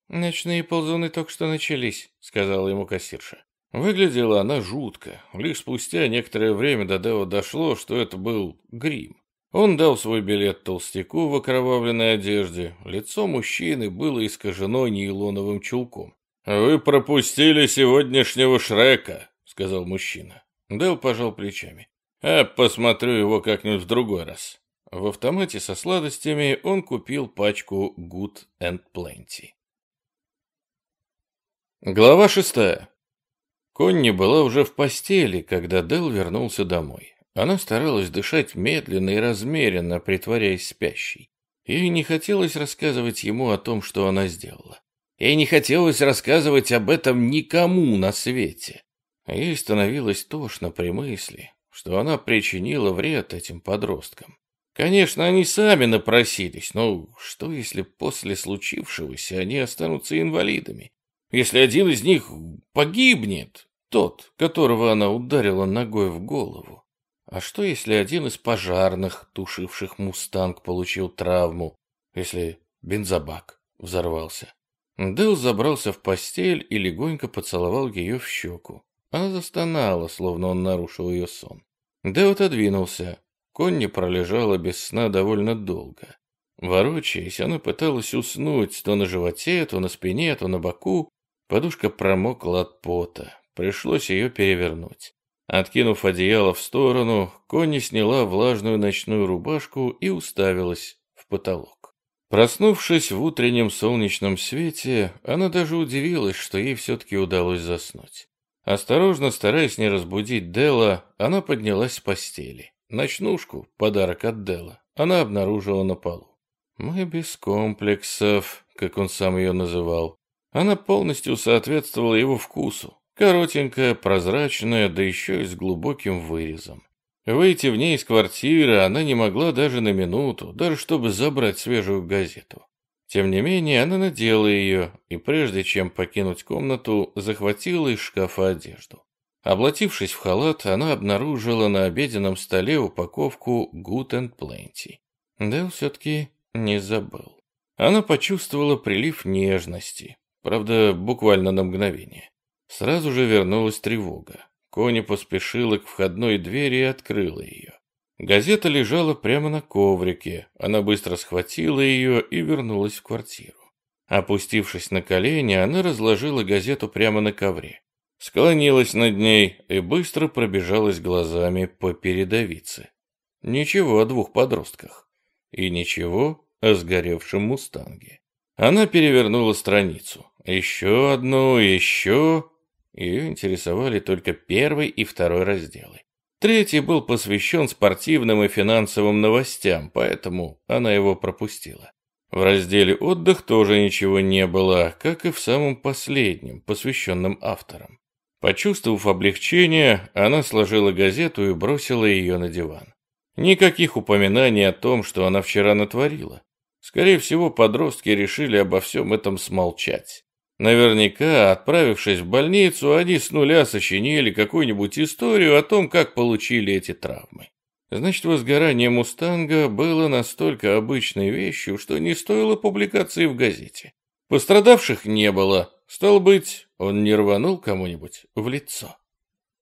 «Ночные ползуны только что начались», — сказала ему кассирша. Выглядела она жутко. Лишь спустя некоторое время до Део дошло, что это был грим. Он дал свой билет толстяку в окровавленной одежде. Лицо мужчины было искажено нейлоновым чулком. «Вы пропустили сегодняшнего Шрека», — сказал мужчина. Дэл пожал плечами. «А посмотрю его как-нибудь в другой раз». В автомате со сладостями он купил пачку Good and Plenty. Глава шестая. Конни была уже в постели, когда Дел вернулся домой. Она старалась дышать медленно и размеренно, притворяясь спящей. Ей не хотелось рассказывать ему о том, что она сделала. Ей не хотелось рассказывать об этом никому на свете. Ей становилось тошно при мысли, что она причинила вред этим подросткам. Конечно, они сами напросились, но что если после случившегося они останутся инвалидами? Если один из них погибнет, тот, которого она ударила ногой в голову. А что, если один из пожарных, тушивших «Мустанг», получил травму? Если бензобак взорвался? Дэл забрался в постель и легонько поцеловал ее в щеку. Она застонала, словно он нарушил ее сон. Дэл отодвинулся. Конни пролежала без сна довольно долго. Ворочаясь, она пыталась уснуть то на животе, то на спине, то на боку. Подушка промокла от пота. Пришлось ее перевернуть. Откинув одеяло в сторону, Конни сняла влажную ночную рубашку и уставилась в потолок. Проснувшись в утреннем солнечном свете, она даже удивилась, что ей все-таки удалось заснуть. Осторожно, стараясь не разбудить Дела, она поднялась с постели. Ночнушку, подарок от Дела, она обнаружила на полу. «Мы без комплексов», как он сам ее называл. Она полностью соответствовала его вкусу. Коротенькая, прозрачная, да еще и с глубоким вырезом. Выйти в ней из квартиры она не могла даже на минуту, даже чтобы забрать свежую газету. Тем не менее, она надела ее, и прежде чем покинуть комнату, захватила из шкафа одежду. Облатившись в халат, она обнаружила на обеденном столе упаковку Good and Plenty. Дэл все-таки не забыл. Она почувствовала прилив нежности, правда, буквально на мгновение. Сразу же вернулась тревога. Кони поспешила к входной двери и открыла ее. Газета лежала прямо на коврике. Она быстро схватила ее и вернулась в квартиру. Опустившись на колени, она разложила газету прямо на ковре. Склонилась над ней и быстро пробежалась глазами по передовице. Ничего о двух подростках. И ничего о сгоревшем мустанге. Она перевернула страницу. Еще одну, еще... Ее интересовали только первый и второй разделы. Третий был посвящен спортивным и финансовым новостям, поэтому она его пропустила. В разделе «Отдых» тоже ничего не было, как и в самом последнем, посвященном авторам. Почувствовав облегчение, она сложила газету и бросила ее на диван. Никаких упоминаний о том, что она вчера натворила. Скорее всего, подростки решили обо всем этом смолчать. Наверняка, отправившись в больницу, они с нуля сочинили какую-нибудь историю о том, как получили эти травмы. Значит, возгорание «Мустанга» было настолько обычной вещью, что не стоило публикации в газете. Пострадавших не было. Стало быть, он не рванул кому-нибудь в лицо.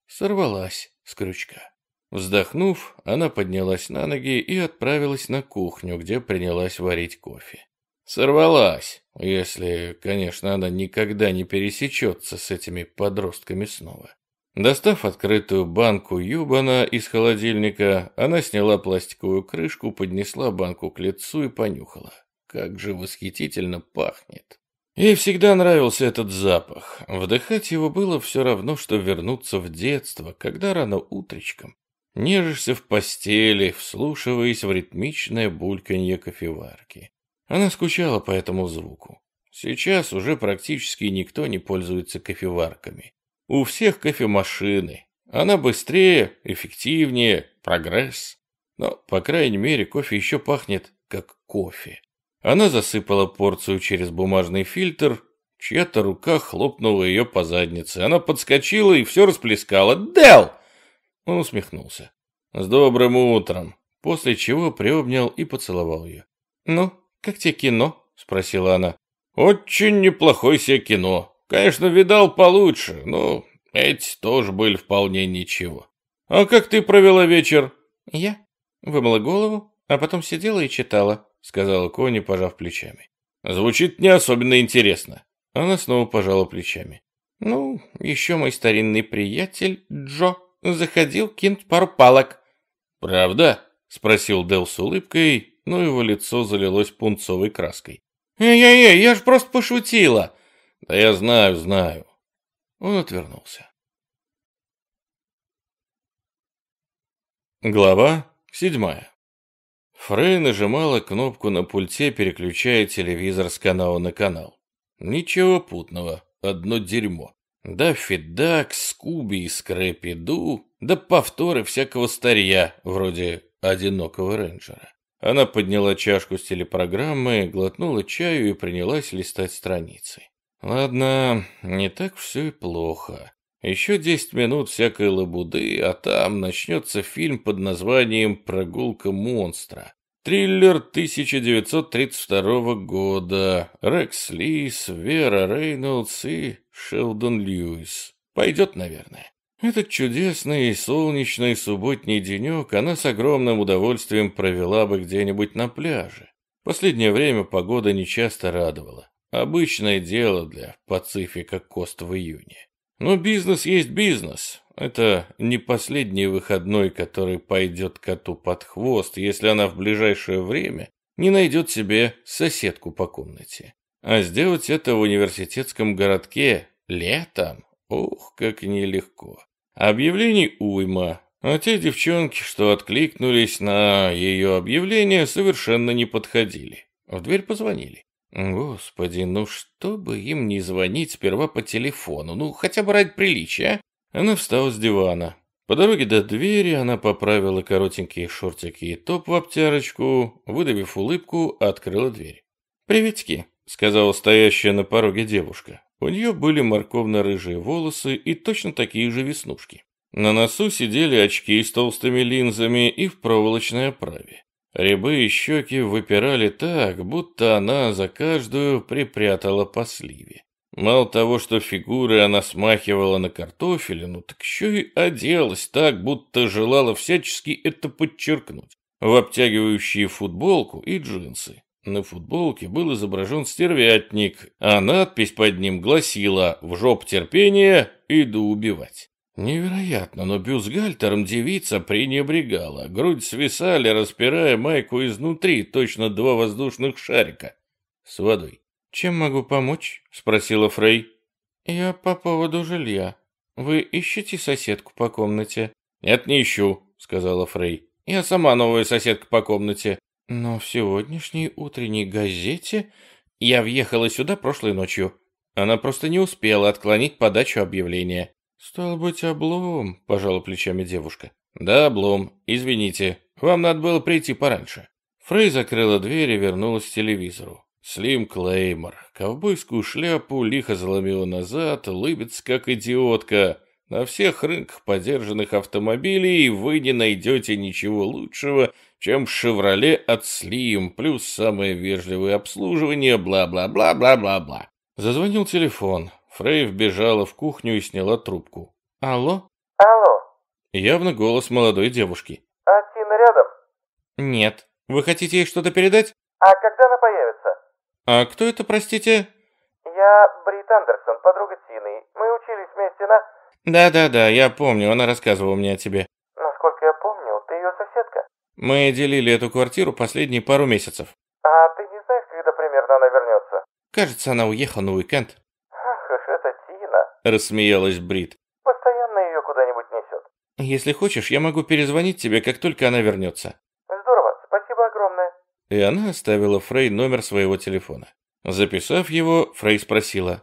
Сорвалась с крючка. Вздохнув, она поднялась на ноги и отправилась на кухню, где принялась варить кофе. Сорвалась, если, конечно, она никогда не пересечется с этими подростками снова. Достав открытую банку юбана из холодильника, она сняла пластиковую крышку, поднесла банку к лицу и понюхала. Как же восхитительно пахнет. Ей всегда нравился этот запах. Вдыхать его было все равно, что вернуться в детство, когда рано утречком нежишься в постели, вслушиваясь в ритмичное бульканье кофеварки. Она скучала по этому звуку. Сейчас уже практически никто не пользуется кофеварками. У всех кофемашины. Она быстрее, эффективнее, прогресс. Но, по крайней мере, кофе еще пахнет как кофе. Она засыпала порцию через бумажный фильтр, чья-то рука хлопнула ее по заднице. Она подскочила и все расплескала. «Дел!» Он усмехнулся. «С добрым утром!» После чего приобнял и поцеловал ее. «Ну, «Как тебе кино?» — спросила она. «Очень неплохое себе кино. Конечно, видал получше, но эти тоже были вполне ничего. А как ты провела вечер?» «Я вымыла голову, а потом сидела и читала», — сказала Кони, пожав плечами. «Звучит не особенно интересно». Она снова пожала плечами. «Ну, еще мой старинный приятель Джо заходил кинуть пару палок». «Правда?» — спросил Дел с улыбкой, но его лицо залилось пунцовой краской. «Эй-эй-эй, я ж просто пошутила!» «Да я знаю, знаю». Он отвернулся. Глава седьмая. Фрей нажимала кнопку на пульте, переключая телевизор с канала на канал. Ничего путного, одно дерьмо. Даффи Дак, Скуби и Скрэппи Ду, да повторы всякого старья, вроде «Одинокого рейнджера». Она подняла чашку с телепрограммы, глотнула чаю и принялась листать страницы. Ладно, не так все и плохо. Еще десять минут всякой лабуды, а там начнется фильм под названием «Прогулка монстра». Триллер 1932 года. Рекс Лис, Вера Рейнольдс и Шелдон Льюис. Пойдет, наверное. Этот чудесный солнечный субботний денек она с огромным удовольствием провела бы где-нибудь на пляже. Последнее время погода нечасто радовала. Обычное дело для Пацифика Кост в июне. Но бизнес есть бизнес. Это не последний выходной, который пойдет коту под хвост, если она в ближайшее время не найдет себе соседку по комнате. А сделать это в университетском городке летом, ух, как нелегко. Объявлений уйма, а те девчонки, что откликнулись на ее объявление, совершенно не подходили. В дверь позвонили. Господи, ну что бы им не звонить сперва по телефону, ну хотя бы ради приличия. Она встала с дивана. По дороге до двери она поправила коротенькие шортики и топ в обтярочку, выдавив улыбку, открыла дверь. «Приветики», — сказала стоящая на пороге девушка. У нее были морковно-рыжие волосы и точно такие же веснушки. На носу сидели очки с толстыми линзами и в проволочной оправе. Рябые щеки выпирали так, будто она за каждую припрятала по сливе. Мало того, что фигуры она смахивала на картофелину, так еще и оделась так, будто желала всячески это подчеркнуть. В обтягивающие футболку и джинсы. На футболке был изображен стервятник, а надпись под ним гласила «В жоп терпения, иду убивать». Невероятно, но бюстгальтером девица пренебрегала. Грудь свисали, распирая майку изнутри, точно два воздушных шарика. С водой. «Чем могу помочь?» — спросила Фрей. «Я по поводу жилья. Вы ищете соседку по комнате?» «Нет, не ищу», — сказала Фрей. «Я сама новая соседка по комнате». «Но в сегодняшней утренней газете я въехала сюда прошлой ночью. Она просто не успела отклонить подачу объявления». «Стал быть, облом», — пожала плечами девушка. «Да, облом. Извините. Вам надо было прийти пораньше». Фрей закрыла дверь и вернулась к телевизору. Слим Клеймор. Ковбойскую шляпу лихо заломила назад, улыбится как идиотка. На всех рынках подержанных автомобилей вы не найдете ничего лучшего, чем «Шевроле» от Слим, плюс самое вежливое обслуживание, бла-бла-бла-бла-бла-бла. Зазвонил телефон. Фрей вбежала в кухню и сняла трубку. «Алло?» «Алло?» Явно голос молодой девушки. «А Тина рядом?» «Нет. Вы хотите ей что-то передать?» «А когда она появится?» «А кто это, простите?» «Я Брит Андерсон, подруга Тины. Мы учились вместе на...» «Да-да-да, я помню, она рассказывала мне о тебе». «Насколько я помню, ты ее соседка?» «Мы делили эту квартиру последние пару месяцев». «А ты не знаешь, когда примерно она вернется?» «Кажется, она уехала на уикенд». «Ах уж это Тина!» — рассмеялась Брит. «Постоянно ее куда-нибудь несет». «Если хочешь, я могу перезвонить тебе, как только она вернется». «Здорово, спасибо огромное». И она оставила Фрей номер своего телефона. Записав его, Фрей спросила.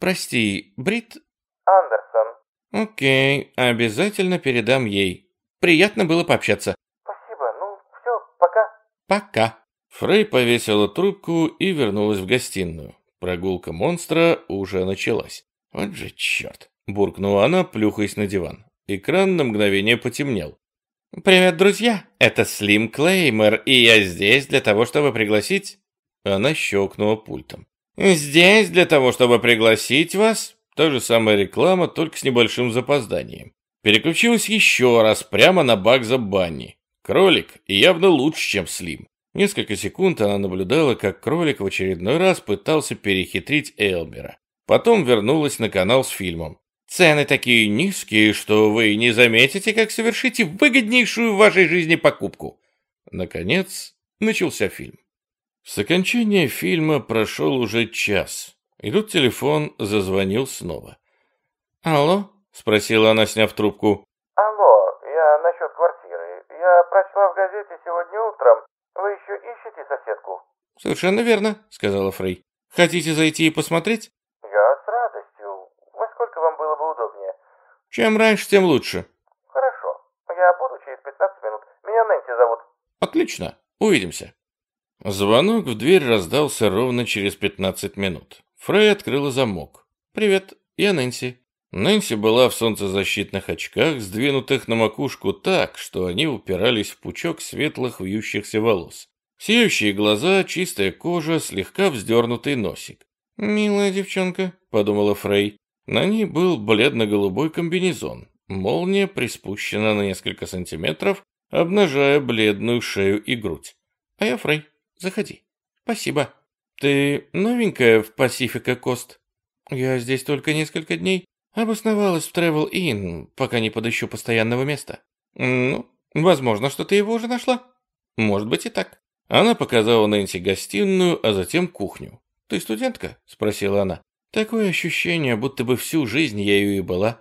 «Прости, Брит?» «Андерсон». «Окей, обязательно передам ей. Приятно было пообщаться». «Пока». Фрей повесила трубку и вернулась в гостиную. Прогулка монстра уже началась. «Вот же черт!» – буркнула она, плюхаясь на диван. Экран на мгновение потемнел. «Привет, друзья! Это Слим Клеймер, и я здесь для того, чтобы пригласить...» Она щелкнула пультом. «Здесь для того, чтобы пригласить вас...» Та же самая реклама, только с небольшим запозданием. Переключилась еще раз, прямо на Багза Банни. Кролик явно лучше, чем Слим. Несколько секунд она наблюдала, как кролик в очередной раз пытался перехитрить Элбера. Потом вернулась на канал с фильмом. Цены такие низкие, что вы не заметите, как совершите выгоднейшую в вашей жизни покупку. Наконец, начался фильм. С окончания фильма прошел уже час, и тут телефон зазвонил снова. «Алло?» — спросила она, сняв трубку. «Алло, я насчет квартиры. Я прочла в газете сегодня утром. Вы еще ищете соседку?» «Совершенно верно», — сказала Фрей. «Хотите зайти и посмотреть?» «Я с радостью. Во сколько вам было бы удобнее?» «Чем раньше, тем лучше». «Хорошо. Я буду через 15 минут. Меня Нэнси зовут». «Отлично. Увидимся». Звонок в дверь раздался ровно через 15 минут. Фрей открыла замок. «Привет, я Нэнси». Нэнси была в солнцезащитных очках, сдвинутых на макушку так, что они упирались в пучок светлых вьющихся волос. Сияющие глаза, чистая кожа, слегка вздернутый носик. «Милая девчонка», — подумала Фрей. На ней был бледно-голубой комбинезон. Молния приспущена на несколько сантиметров, обнажая бледную шею и грудь. «А я Фрей. Заходи. Спасибо. Ты новенькая в Пасифика Кост? Я здесь только несколько дней. Обосновалась в Travel Inn, пока не подыщу постоянного места. Ну, возможно, что ты его уже нашла. Может быть и так. Она показала Нэнси гостиную, а затем кухню. «Ты студентка?» – спросила она. «Такое ощущение, будто бы всю жизнь ею и была».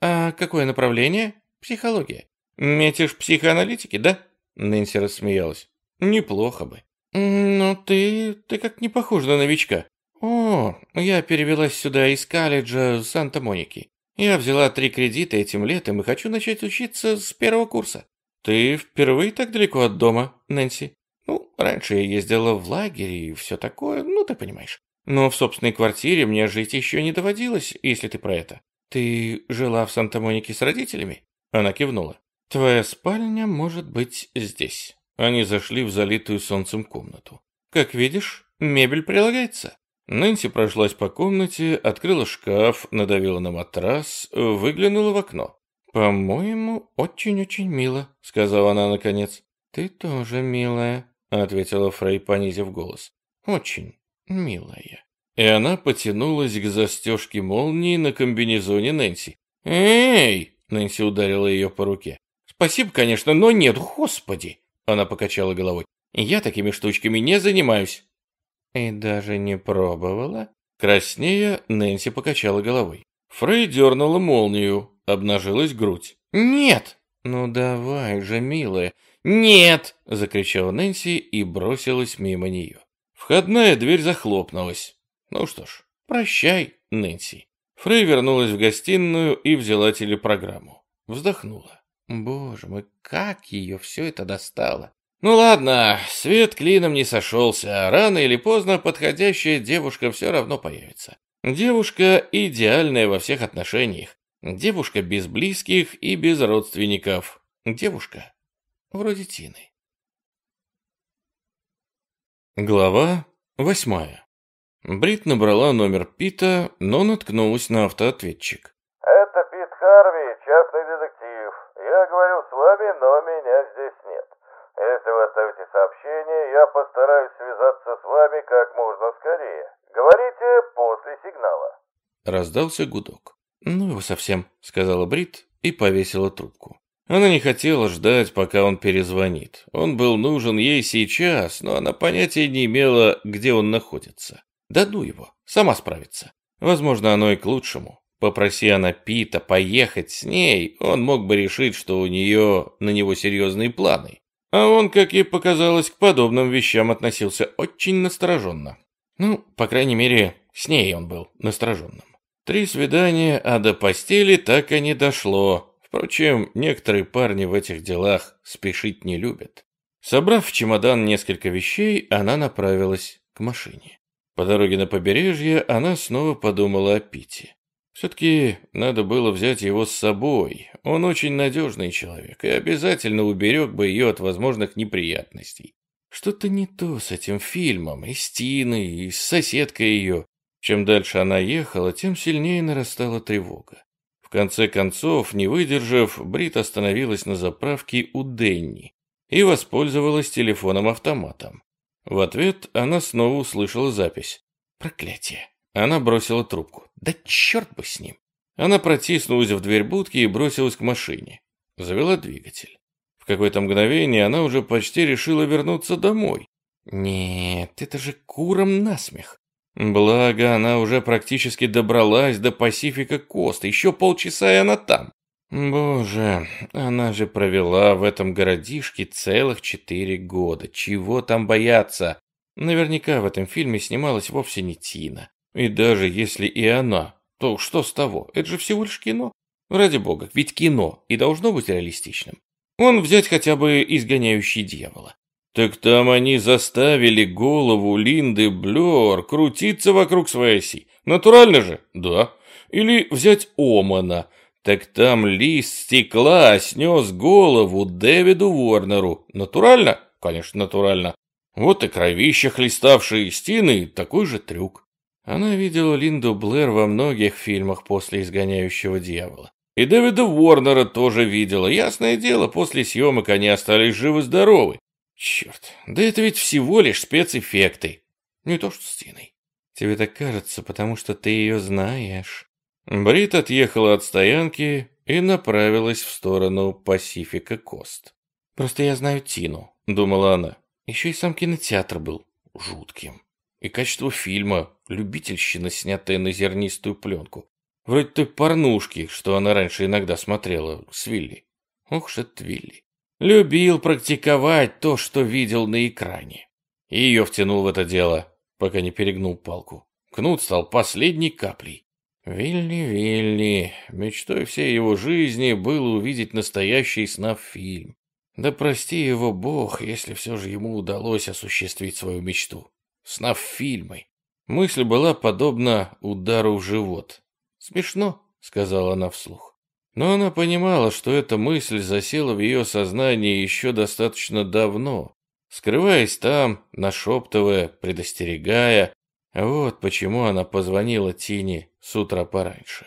«А какое направление?» «Психология». «Метишь психоаналитики, да?» Нэнси рассмеялась. «Неплохо бы». «Но ты... ты как не похож на новичка». «О, я перевелась сюда из колледжа Санта-Моники. Я взяла три кредита этим летом и хочу начать учиться с первого курса». «Ты впервые так далеко от дома, Нэнси?» «Ну, раньше я ездила в лагерь и все такое, ну, ты понимаешь. Но в собственной квартире мне жить еще не доводилось, если ты про это. Ты жила в Санта-Монике с родителями?» Она кивнула. «Твоя спальня может быть здесь». Они зашли в залитую солнцем комнату. «Как видишь, мебель прилагается». Нэнси прошлась по комнате, открыла шкаф, надавила на матрас, выглянула в окно. «По-моему, очень-очень мило», — сказала она наконец. «Ты тоже милая», — ответила Фрей, понизив голос. «Очень милая». И она потянулась к застежке молнии на комбинезоне Нэнси. «Эй!» — Нэнси ударила ее по руке. «Спасибо, конечно, но нет, господи!» Она покачала головой. «Я такими штучками не занимаюсь». «И даже не пробовала?» Краснея, Нэнси покачала головой. Фрей дернула молнию, обнажилась грудь. «Нет!» «Ну давай же, милая!» «Нет!» — закричала Нэнси и бросилась мимо нее. Входная дверь захлопнулась. Ну что ж, прощай, Нэнси. Фрей вернулась в гостиную и взяла телепрограмму. Вздохнула. Боже мой, как ее все это достало. Ну ладно, свет клином не сошелся, рано или поздно подходящая девушка все равно появится. Девушка идеальная во всех отношениях. Девушка без близких и без родственников. Девушка вроде Тины. Глава восьмая. Брит набрала номер Пита, но наткнулась на автоответчик. Это Пит Харви, частный детектив. Я говорю с вами, но меня здесь нет. Если вы оставите сообщение, я постараюсь связаться с вами как можно скорее. Говорите после сигнала. Раздался гудок. «Ну его совсем», — сказала Брит и повесила трубку. Она не хотела ждать, пока он перезвонит. Он был нужен ей сейчас, но она понятия не имела, где он находится. Да ну его, сама справится. Возможно, оно и к лучшему. Попроси она Пита поехать с ней, он мог бы решить, что у нее на него серьезные планы. А он, как ей показалось, к подобным вещам относился очень настороженно. Ну, по крайней мере, с ней он был настороженным. Три свидания, а до постели так и не дошло. Впрочем, некоторые парни в этих делах спешить не любят. Собрав в чемодан несколько вещей, она направилась к машине. По дороге на побережье она снова подумала о Пите. Все-таки надо было взять его с собой. Он очень надежный человек и обязательно уберег бы ее от возможных неприятностей. Что-то не то с этим фильмом, и с Тиной, и с соседкой ее. Чем дальше она ехала, тем сильнее нарастала тревога. В конце концов, не выдержав, Брит остановилась на заправке у Денни и воспользовалась телефоном-автоматом. В ответ она снова услышала запись. «Проклятие!» Она бросила трубку. Да черт бы с ним. Она протиснулась в дверь будки и бросилась к машине. Завела двигатель. В какое-то мгновение она уже почти решила вернуться домой. Нет, это же куром насмех. Благо, она уже практически добралась до Пасифика Кост. Еще полчаса, и она там. Боже, она же провела в этом городишке целых четыре года. Чего там бояться? Наверняка в этом фильме снималась вовсе не Тина. И даже если и она, то что с того? Это же всего лишь кино. Ради бога, ведь кино и должно быть реалистичным. Он взять хотя бы изгоняющий дьявола. Так там они заставили голову Линды Блёр крутиться вокруг своей оси. Натурально же? Да. Или взять Омана. Так там лист стекла снес голову Дэвиду Ворнеру. Натурально? Конечно, натурально. Вот и кровища хлеставшие стены, такой же трюк. Она видела Линду Блэр во многих фильмах после «Изгоняющего дьявола». И Дэвида Уорнера тоже видела. Ясное дело, после съемок они остались живы-здоровы. Черт, да это ведь всего лишь спецэффекты. Не то что с Тиной. Тебе так кажется, потому что ты ее знаешь. Брит отъехала от стоянки и направилась в сторону Пасифика Кост. «Просто я знаю Тину», — думала она. Еще и сам кинотеатр был жутким. И качество фильма — любительщина, снятая на зернистую пленку. Вроде той порнушки, что она раньше иногда смотрела с Вилли. Ох ж это Вилли. Любил практиковать то, что видел на экране. И ее втянул в это дело, пока не перегнул палку. Кнут стал последней каплей. Вилли, Вилли, мечтой всей его жизни было увидеть настоящий снаф-фильм. Да прости его бог, если все же ему удалось осуществить свою мечту. Снаф-фильмы. Мысль была подобна удару в живот. «Смешно», — сказала она вслух. Но она понимала, что эта мысль засела в ее сознании еще достаточно давно, скрываясь там, нашептывая, предостерегая. Вот почему она позвонила Тине с утра пораньше.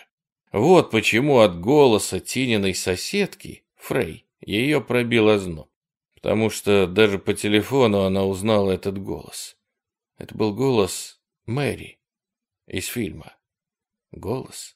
Вот почему от голоса Тининой соседки, Фрей, ее пробило озноб. Потому что даже по телефону она узнала этот голос. Это был голос Мэри из фильма. Голос,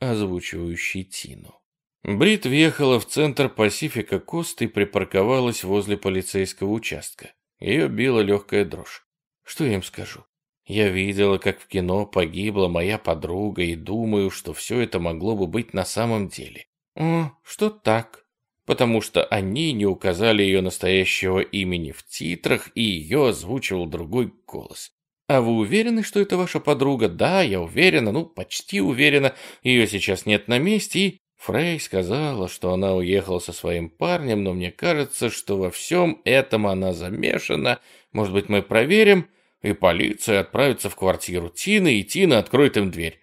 озвучивающий Тину. Брит въехала в центр Пасифика Кост и припарковалась возле полицейского участка. Ее била легкая дрожь. Что я им скажу? Я видела, как в кино погибла моя подруга, и думаю, что все это могло бы быть на самом деле. О, что так? Потому что они не указали ее настоящего имени в титрах, и ее озвучивал другой голос. «А вы уверены, что это ваша подруга?» «Да, я уверена, ну, почти уверена. Ее сейчас нет на месте, и...» Фрей сказала, что она уехала со своим парнем, но мне кажется, что во всем этом она замешана. Может быть, мы проверим, и полиция отправится в квартиру Тины, и Тина откроет им дверь.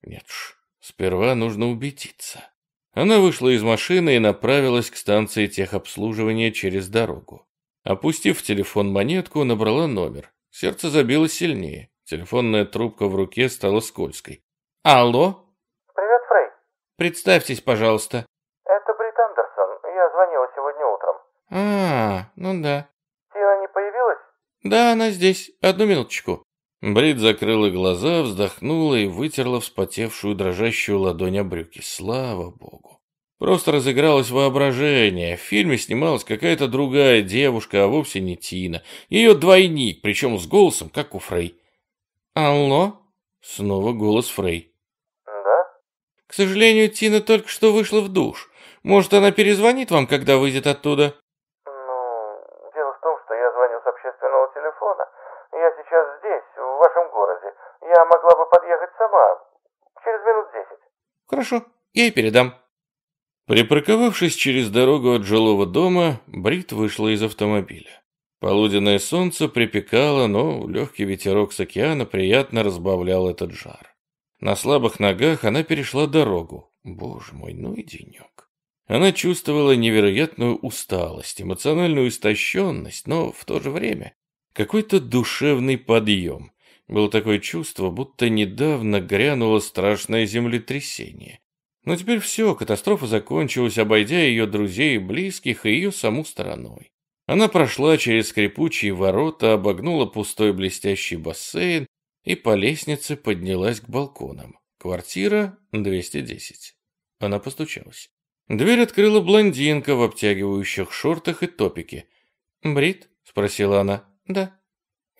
Нет уж, сперва нужно убедиться. Она вышла из машины и направилась к станции техобслуживания через дорогу. Опустив в телефон монетку, набрала номер. Сердце забилось сильнее. Телефонная трубка в руке стала скользкой. «Алло?» «Привет, Фрей. «Представьтесь, пожалуйста». Это Брит Андерсон. Я звонила сегодня утром. «А, ну да». Тина не появилась?» «Да, она здесь. Одну минуточку». Брит закрыла глаза, вздохнула и вытерла вспотевшую дрожащую ладонь о брюки. Слава богу. Просто разыгралось воображение. В фильме снималась какая-то другая девушка, а вовсе не Тина. Ее двойник, причем с голосом, как у Фрей. «Алло?» Снова голос Фрей. «Да?» «К сожалению, Тина только что вышла в душ. Может, она перезвонит вам, когда выйдет оттуда?» «Ну, дело в том, что я звоню с общественного телефона. Я сейчас здесь, в вашем городе. Я могла бы подъехать сама. Через минут десять». «Хорошо, я и передам». Припарковавшись через дорогу от жилого дома, Брит вышла из автомобиля. Полуденное солнце припекало, но легкий ветерок с океана приятно разбавлял этот жар. На слабых ногах она перешла дорогу. Боже мой, ну и денек. Она чувствовала невероятную усталость, эмоциональную истощенность, но в то же время какой-то душевный подъем. Было такое чувство, будто недавно грянуло страшное землетрясение. Но теперь все, катастрофа закончилась, обойдя ее друзей и близких и ее саму стороной. Она прошла через скрипучие ворота, обогнула пустой блестящий бассейн и по лестнице поднялась к балконам. Квартира 210. Она постучалась. Дверь открыла блондинка в обтягивающих шортах и топике. «Брит?» — спросила она. «Да».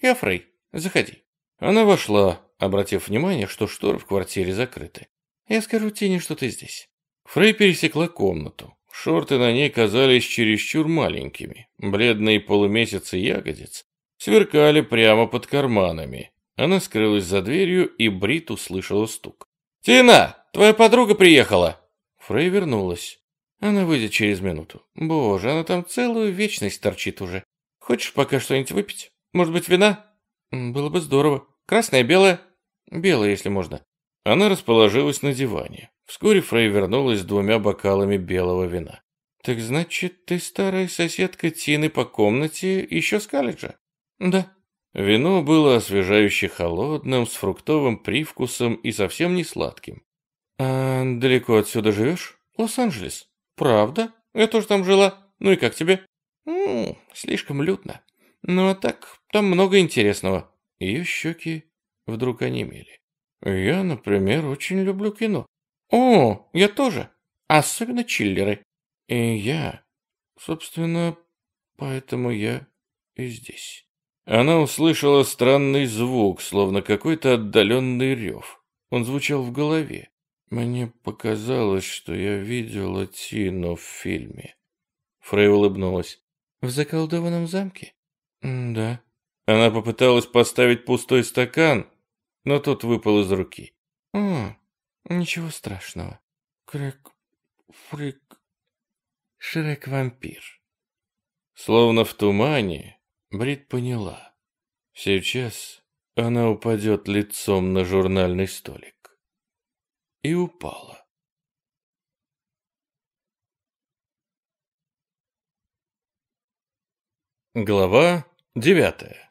«Я Фрей. Заходи». Она вошла, обратив внимание, что шторы в квартире закрыты. Я скажу Тине, что ты здесь». Фрей пересекла комнату. Шорты на ней казались чересчур маленькими. Бледные полумесяцы ягодиц сверкали прямо под карманами. Она скрылась за дверью, и Брит услышала стук. «Тина, твоя подруга приехала!» Фрей вернулась. Она выйдет через минуту. Боже, она там целую вечность торчит уже. Хочешь пока что-нибудь выпить? Может быть, вина? Было бы здорово. Красное, белое? Если можно. Она расположилась на диване. Вскоре Фрей вернулась с двумя бокалами белого вина. «Так значит, ты старая соседка Тины по комнате еще с колледжа?» «Да». Вино было освежающе холодным, с фруктовым привкусом и совсем не сладким. «А далеко отсюда живешь?» «Лос-Анджелес». «Правда? Я тоже там жила. Ну и как тебе?» «М -м, «Слишком лютно. Ну а так, там много интересного». Ее щеки вдруг онемели. «Я, например, очень люблю кино». О, я тоже. Особенно чиллеры. И я, собственно, поэтому я и здесь. Она услышала странный звук, словно какой-то отдаленный рев. Он звучал в голове. Мне показалось, что я видела Тину в фильме. Фрей улыбнулась. В заколдованном замке? Да. Она попыталась поставить пустой стакан, но тот выпал из руки. О, ничего страшного. Крик, фрик, Шрек-вампир. Словно в тумане, Брит поняла. Сейчас она упадет лицом на журнальный столик. И упала. Глава девятая.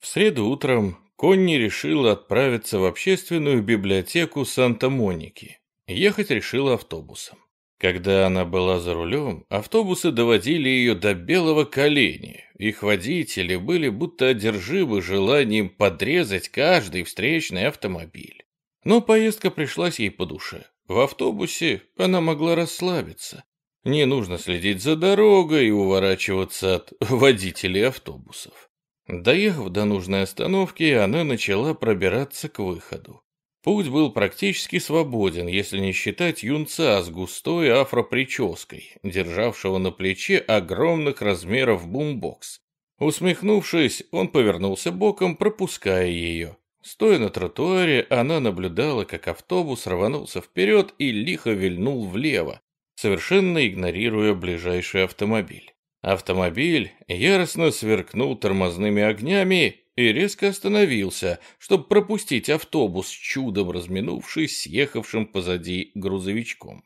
В среду утром Конни решила отправиться в общественную библиотеку Санта-Моники. Ехать решила автобусом. Когда она была за рулем, автобусы доводили ее до белого коленя. Их водители были будто одержимы желанием подрезать каждый встречный автомобиль. Но поездка пришлась ей по душе. В автобусе она могла расслабиться. Не нужно следить за дорогой и уворачиваться от водителей автобусов. Доехав до нужной остановки, она начала пробираться к выходу. Путь был практически свободен, если не считать юнца с густой афропрической, державшего на плече огромных размеров бумбокс. Усмехнувшись, он повернулся боком, пропуская ее. Стоя на тротуаре, она наблюдала, как автобус рванулся вперед и лихо вильнул влево, совершенно игнорируя ближайший автомобиль. Автомобиль яростно сверкнул тормозными огнями и резко остановился, чтобы пропустить автобус, чудом разминувшись с ехавшим позади грузовичком.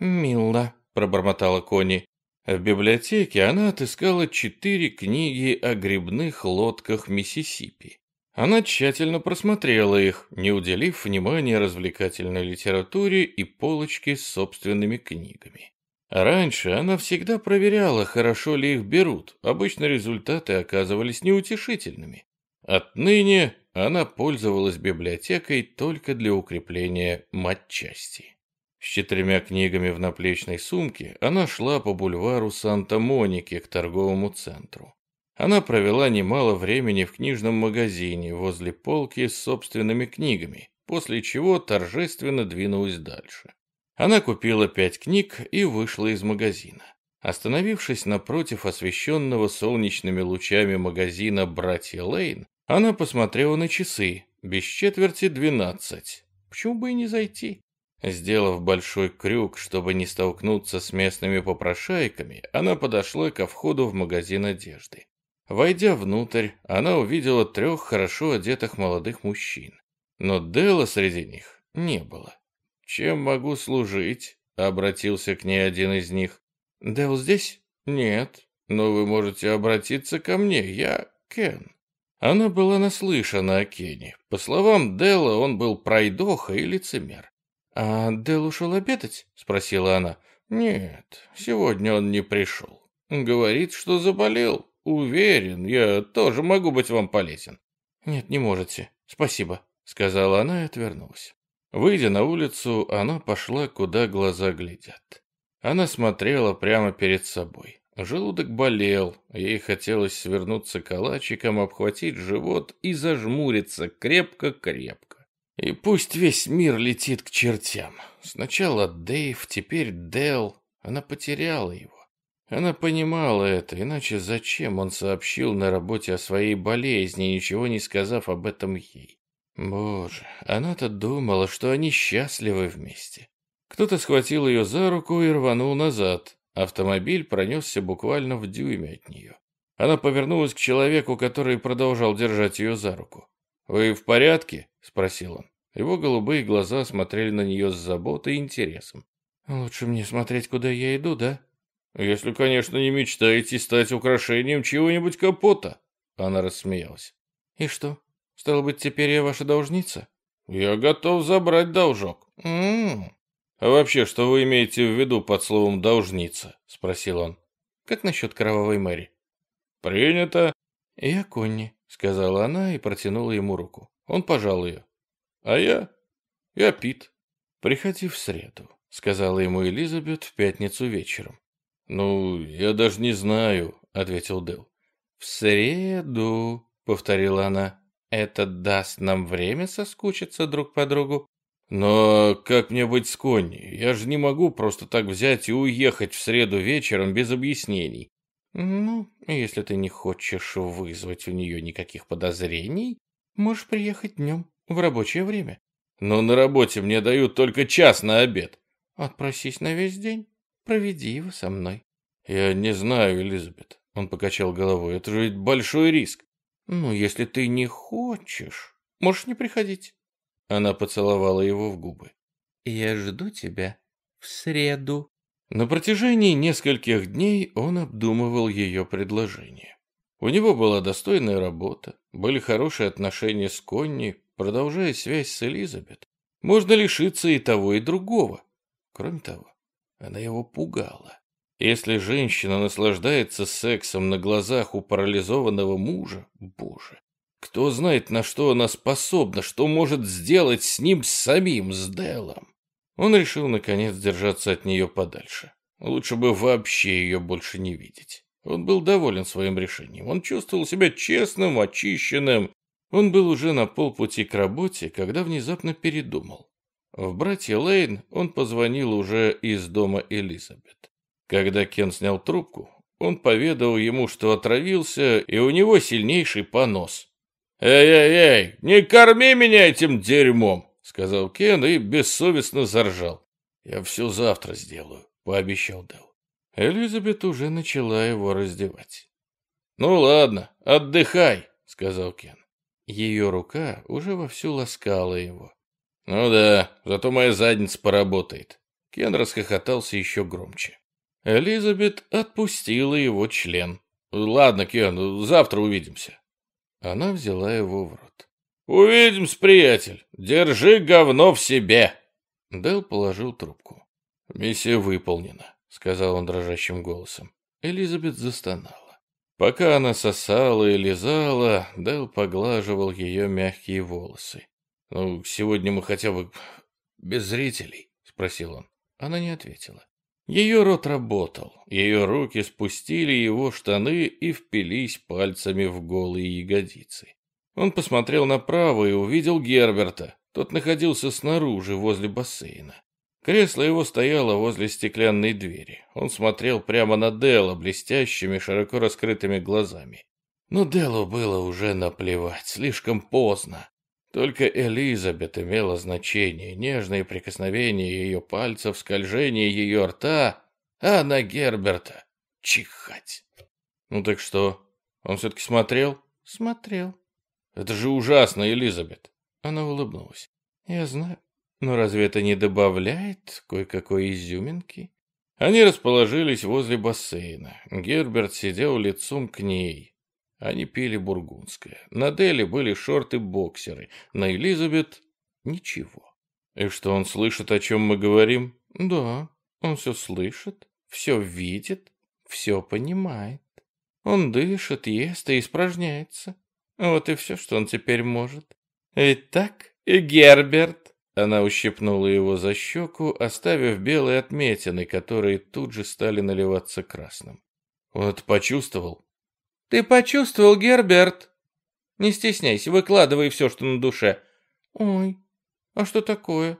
«Мило», — пробормотала Кони. В библиотеке она отыскала четыре книги о грибных лодках Миссисипи. Она тщательно просмотрела их, не уделив внимания развлекательной литературе и полочке с собственными книгами. Раньше она всегда проверяла, хорошо ли их берут, обычно результаты оказывались неутешительными. Отныне она пользовалась библиотекой только для укрепления матчасти. С четырьмя книгами в наплечной сумке она шла по бульвару Санта-Моники к торговому центру. Она провела немало времени в книжном магазине возле полки с собственными книгами, после чего торжественно двинулась дальше. Она купила пять книг и вышла из магазина. Остановившись напротив освещенного солнечными лучами магазина «Братья Лейн», она посмотрела на часы. Без четверти двенадцать. Почему бы и не зайти? Сделав большой крюк, чтобы не столкнуться с местными попрошайками, она подошла ко входу в магазин одежды. Войдя внутрь, она увидела трех хорошо одетых молодых мужчин. Но Дела среди них не было. «Чем могу служить?» — обратился к ней один из них. «Дел здесь?» «Нет, но вы можете обратиться ко мне, я Кен». Она была наслышана о Кене. По словам Делла, он был пройдоха и лицемер. «А Дел ушел обедать?» — спросила она. «Нет, сегодня он не пришел. Говорит, что заболел. Уверен, я тоже могу быть вам полезен». «Нет, не можете. Спасибо», — сказала она и отвернулась. Выйдя на улицу, она пошла, куда глаза глядят. Она смотрела прямо перед собой. Желудок болел, ей хотелось свернуться калачиком, обхватить живот и зажмуриться крепко-крепко. И пусть весь мир летит к чертям. Сначала Дэйв, теперь Дел. Она потеряла его. Она понимала это, иначе зачем он сообщил на работе о своей болезни, ничего не сказав об этом ей? Боже, она-то думала, что они счастливы вместе. Кто-то схватил ее за руку и рванул назад. Автомобиль пронесся буквально в дюйме от нее. Она повернулась к человеку, который продолжал держать ее за руку. «Вы в порядке?» — спросил он. Его голубые глаза смотрели на нее с заботой и интересом. «Лучше мне смотреть, куда я иду, да?» «Если, конечно, не мечтаете стать украшением чего-нибудь капота». Она рассмеялась. «И что? Стало быть, теперь я ваша должница?» «Я готов забрать должок». «М -м -м. «А вообще, что вы имеете в виду под словом «должница»?» — спросил он. «Как насчет кровавой Мэри?» «Принято». «Я Конни», — сказала она и протянула ему руку. Он пожал ее. «А я? Я Пит». «Приходи в среду», — сказала ему Элизабет в пятницу вечером. «Ну, я даже не знаю», — ответил Дэл. «В среду», — повторила она. «Это даст нам время соскучиться друг по другу». «Но как мне быть с Конни? Я же не могу просто так взять и уехать в среду вечером без объяснений». «Ну, если ты не хочешь вызвать у нее никаких подозрений, можешь приехать днем, в рабочее время». «Но на работе мне дают только час на обед». «Отпросись на весь день, проведи его со мной». «Я не знаю, Элизабет», — он покачал головой, — «это же ведь большой риск». «Ну, если ты не хочешь, можешь не приходить». Она поцеловала его в губы. «Я жду тебя в среду». На протяжении нескольких дней он обдумывал ее предложение. У него была достойная работа, были хорошие отношения с Конни, продолжая связь с Элизабет. Можно лишиться и того, и другого. Кроме того, она его пугала. Если женщина наслаждается сексом на глазах у парализованного мужа, боже, кто знает, на что она способна, что может сделать с ним самим, с Делом. Он решил, наконец, держаться от нее подальше. Лучше бы вообще ее больше не видеть. Он был доволен своим решением. Он чувствовал себя честным, очищенным. Он был уже на полпути к работе, когда внезапно передумал. В «Братья Лейн» он позвонил уже из дома Элизабет. Когда Кен снял трубку, он поведал ему, что отравился, и у него сильнейший понос. «Эй-эй-эй, не корми меня этим дерьмом!» — сказал Кен и бессовестно заржал. «Я все завтра сделаю», — пообещал Дэл. Элизабет уже начала его раздевать. «Ну ладно, отдыхай», — сказал Кен. Ее рука уже вовсю ласкала его. «Ну да, зато моя задница поработает». Кен расхохотался еще громче. Элизабет отпустила его член. «Ладно, Кен, завтра увидимся». Она взяла его в рот. «Увидимся, приятель. Держи говно в себе!» Дэл положил трубку. «Миссия выполнена», — сказал он дрожащим голосом. Элизабет застонала. Пока она сосала и лизала, Дэл поглаживал ее мягкие волосы. «Ну, сегодня мы хотя бы без зрителей?» — спросил он. Она не ответила. Ее рот работал, ее руки спустили его штаны и впились пальцами в голые ягодицы. Он посмотрел направо и увидел Герберта. Тот находился снаружи, возле бассейна. Кресло его стояло возле стеклянной двери. Он смотрел прямо на Делла блестящими, широко раскрытыми глазами. Но Деллу было уже наплевать, слишком поздно. Только Элизабет имела значение, нежные прикосновения ее пальцев, скольжение ее рта, а на Герберта чихать. Ну так что, он все-таки смотрел? Смотрел. Это же ужасно, Элизабет. Она улыбнулась. Я знаю. Но разве это не добавляет кое-какой изюминки? Они расположились возле бассейна. Герберт сидел лицом к ней. Они пили бургундское. На Дели были шорты-боксеры, на Элизабет — ничего. И что он слышит, о чем мы говорим? Да, он все слышит, все видит, все понимает. Он дышит, ест и испражняется. Вот и все, что он теперь может. Итак, Герберт. Она ущипнула его за щеку, оставив белые отметины, которые тут же стали наливаться красным. Он это почувствовал, «Ты почувствовал, Герберт?» «Не стесняйся, выкладывай все, что на душе». «Ой, а что такое?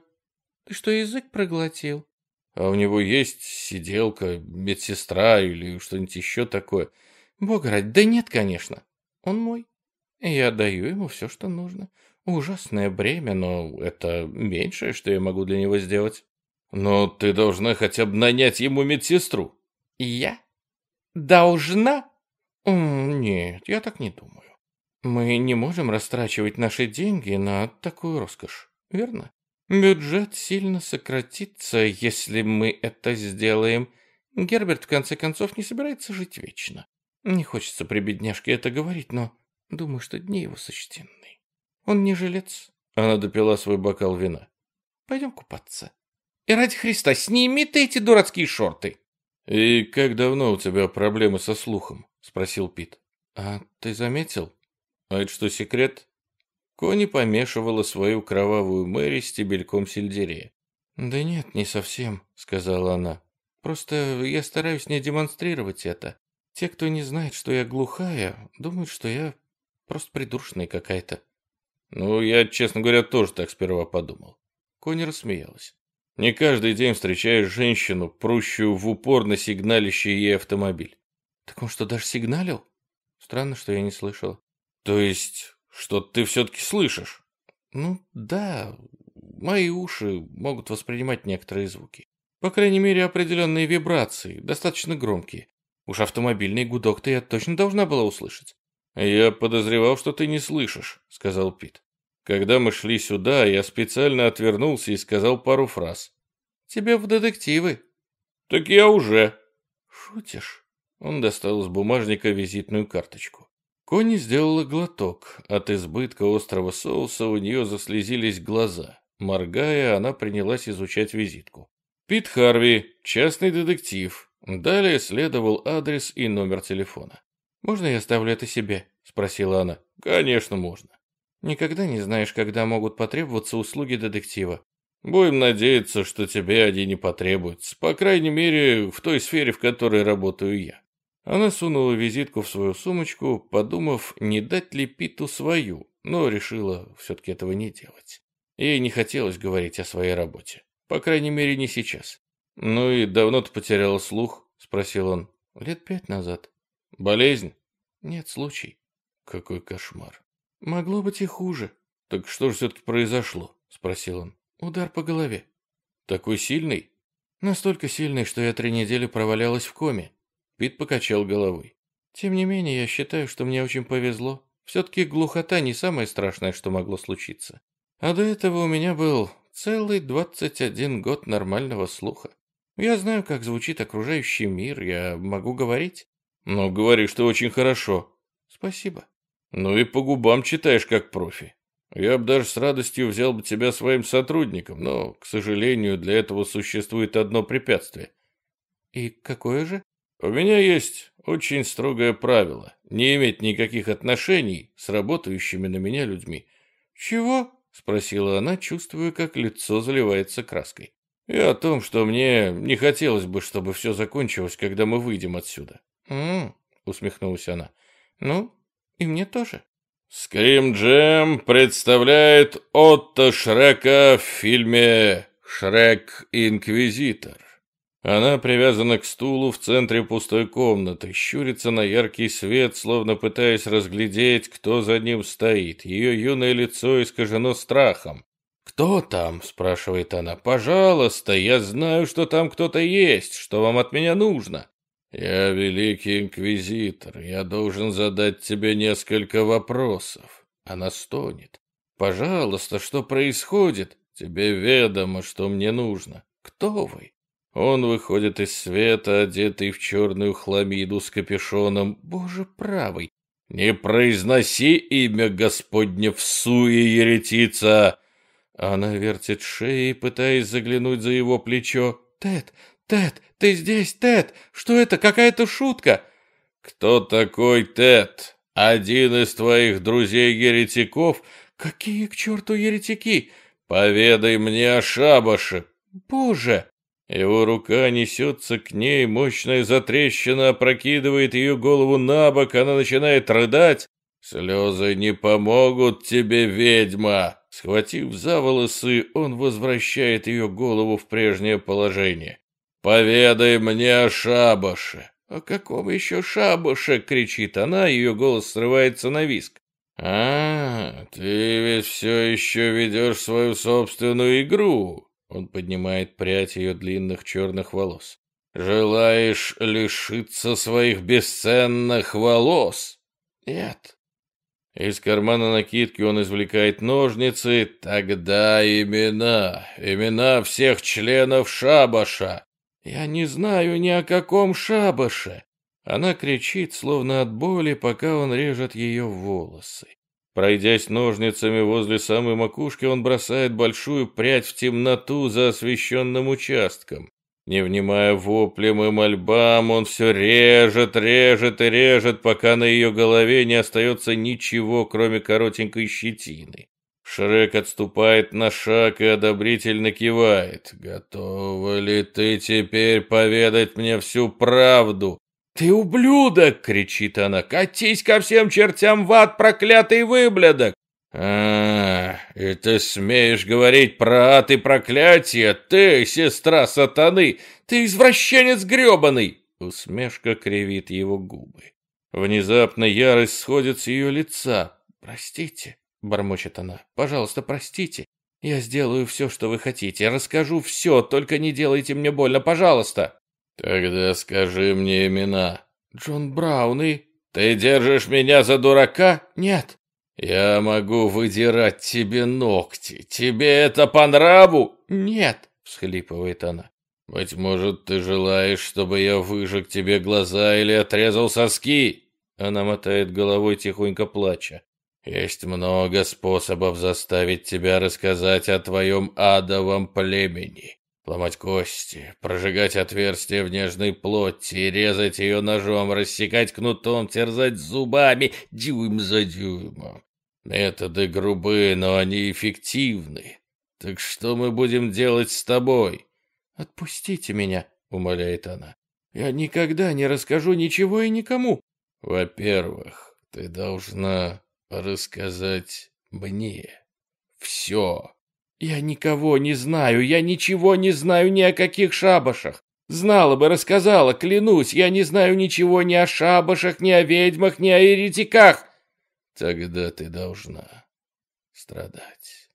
Ты что, язык проглотил?» «А у него есть сиделка, медсестра или что-нибудь еще такое?» «Бога ради, да нет, конечно. Он мой. Я даю ему все, что нужно. Ужасное бремя, но это меньшее, что я могу для него сделать». «Но ты должна хотя бы нанять ему медсестру». «Я? Должна?» «Нет, я так не думаю. Мы не можем растрачивать наши деньги на такую роскошь, верно? Бюджет сильно сократится, если мы это сделаем. Герберт, в конце концов, не собирается жить вечно. Не хочется при бедняжке это говорить, но думаю, что дни его сочтены. Он не жилец». Она допила свой бокал вина. «Пойдем купаться. И ради Христа, сними ты эти дурацкие шорты!» «И как давно у тебя проблемы со слухом?» — спросил Пит. «А ты заметил? А это что, секрет?» Кони помешивала свою кровавую Мэри стебельком сельдерея. «Да нет, не совсем», — сказала она. «Просто я стараюсь не демонстрировать это. Те, кто не знает, что я глухая, думают, что я просто придуршная какая-то». «Ну, я, честно говоря, тоже так сперва подумал». Кони рассмеялась. «Не каждый день встречаешь женщину, прущую в упор на сигналищий ей автомобиль». «Так он что, даже сигналил?» Странно, что я не слышала. «То есть, что ты все-таки слышишь?» «Ну, да, мои уши могут воспринимать некоторые звуки. По крайней мере, определенные вибрации, достаточно громкие. Уж автомобильный гудок-то я точно должна была услышать. «Я подозревал, что ты не слышишь», — сказал Пит. «Когда мы шли сюда, я специально отвернулся и сказал пару фраз». «Тебе в детективы». «Так я уже». «Шутишь?» Он достал из бумажника визитную карточку. Конни сделала глоток. От избытка острого соуса у нее заслезились глаза. Моргая, она принялась изучать визитку. Пит Харви, частный детектив. Далее следовал адрес и номер телефона. «Можно я оставлю это себе?» – спросила она. «Конечно, можно». «Никогда не знаешь, когда могут потребоваться услуги детектива». «Будем надеяться, что тебе они не потребуются. По крайней мере, в той сфере, в которой работаю я». Она сунула визитку в свою сумочку, подумав, не дать ли Питу свою, но решила все-таки этого не делать. Ей не хотелось говорить о своей работе. По крайней мере, не сейчас. «Ну и давно ты потеряла слух?» – спросил он. «Лет пять назад». «Болезнь?» «Нет, случай». «Какой кошмар». «Могло быть и хуже». «Так что же все-таки произошло?» – спросил он. «Удар по голове». «Такой сильный?» «Настолько сильный, что я три недели провалялась в коме». Пит покачал головой. «Тем не менее, я считаю, что мне очень повезло. Все-таки глухота не самое страшное, что могло случиться. А до этого у меня был целый 21 год нормального слуха. Я знаю, как звучит окружающий мир, я могу говорить. Ну, говоришь ты очень хорошо. Спасибо. Ну и по губам читаешь как профи. Я бы даже с радостью взял бы тебя своим сотрудником, но, к сожалению, для этого существует одно препятствие. И какое же? У меня есть очень строгое правило – не иметь никаких отношений с работающими на меня людьми. Чего? — спросила она, чувствуя, как лицо заливается краской. «И о том, что мне не хотелось бы, чтобы все закончилось, когда мы выйдем отсюда». «М-м-м», усмехнулась она. «Ну, и мне тоже». «Скрим Джем представляет Отто Шрека в фильме «Шрек Инквизитор». Она привязана к стулу в центре пустой комнаты, щурится на яркий свет, словно пытаясь разглядеть, кто за ним стоит. Ее юное лицо искажено страхом. «Кто там?» – спрашивает она. «Пожалуйста, я знаю, что там кто-то есть. Что вам от меня нужно?» «Я великий инквизитор. Я должен задать тебе несколько вопросов». Она стонет. «Пожалуйста, что происходит? Тебе ведомо, что мне нужно. Кто вы?» Он выходит из света, одетый в черную хламиду с капюшоном. Боже правый! Не произноси имя Господне в суе, еретица! Она вертит шеей, пытаясь заглянуть за его плечо. «Тед, Тед, ты здесь, Тед! Что это, какая-то шутка?» «Кто такой Тед? Один из твоих друзей-еретиков?» «Какие к черту еретики?» «Поведай мне о шабаше!» «Боже!» Его рука несется к ней, мощная затрещина опрокидывает ее голову на бок, она начинает рыдать. «Слезы не помогут тебе, ведьма!» Схватив за волосы, он возвращает ее голову в прежнее положение. «Поведай мне о шабаше!» «О каком еще шабаше?» — кричит она, ее голос срывается на виск. «А, ты ведь все еще ведешь свою собственную игру!» Он поднимает прядь ее длинных черных волос. «Желаешь лишиться своих бесценных волос?» «Нет». Из кармана накидки он извлекает ножницы. «Тогда имена, имена всех членов шабаша». «Я не знаю ни о каком шабаше». Она кричит, словно от боли, пока он режет ее волосы. Пройдясь ножницами возле самой макушки, он бросает большую прядь в темноту за освещенным участком. Не внимая воплям и мольбам, он все режет, режет и режет, пока на ее голове не остается ничего, кроме коротенькой щетины. Шрек отступает на шаг и одобрительно кивает. «Готова ли ты теперь поведать мне всю правду?» «Ты ублюдок!» — кричит она. «Катись ко всем чертям в ад, проклятый выблядок!» «А, и ты смеешь говорить про ад и проклятие? Ты, сестра сатаны! Ты извращенец гребаный!» Усмешка кривит его губы. Внезапно ярость сходит с ее лица. «Простите», — бормочет она, — «пожалуйста, простите. Я сделаю все, что вы хотите. Расскажу все, только не делайте мне больно, пожалуйста». «Тогда скажи мне имена». «Джон Браун и...» «Ты держишь меня за дурака?» «Нет». «Я могу выдирать тебе ногти. Тебе это по нраву?» «Нет», — всхлипывает она. «Быть может, ты желаешь, чтобы я выжег тебе глаза или отрезал соски?» Она мотает головой, тихонько плача. «Есть много способов заставить тебя рассказать о твоем адовом племени. Ломать кости, прожигать отверстия в нежной плоти, резать ее ножом, рассекать кнутом, терзать зубами, дюйм за дюймом. Методы грубые, но они эффективны. Так что мы будем делать с тобой? Отпустите меня, умоляет она. Я никогда не расскажу ничего и никому. Во-первых, ты должна рассказать мне все. «Я никого не знаю, я ничего не знаю ни о каких шабашах. Знала бы, рассказала, клянусь, я не знаю ничего ни о шабашах, ни о ведьмах, ни о еретиках». «Тогда ты должна страдать».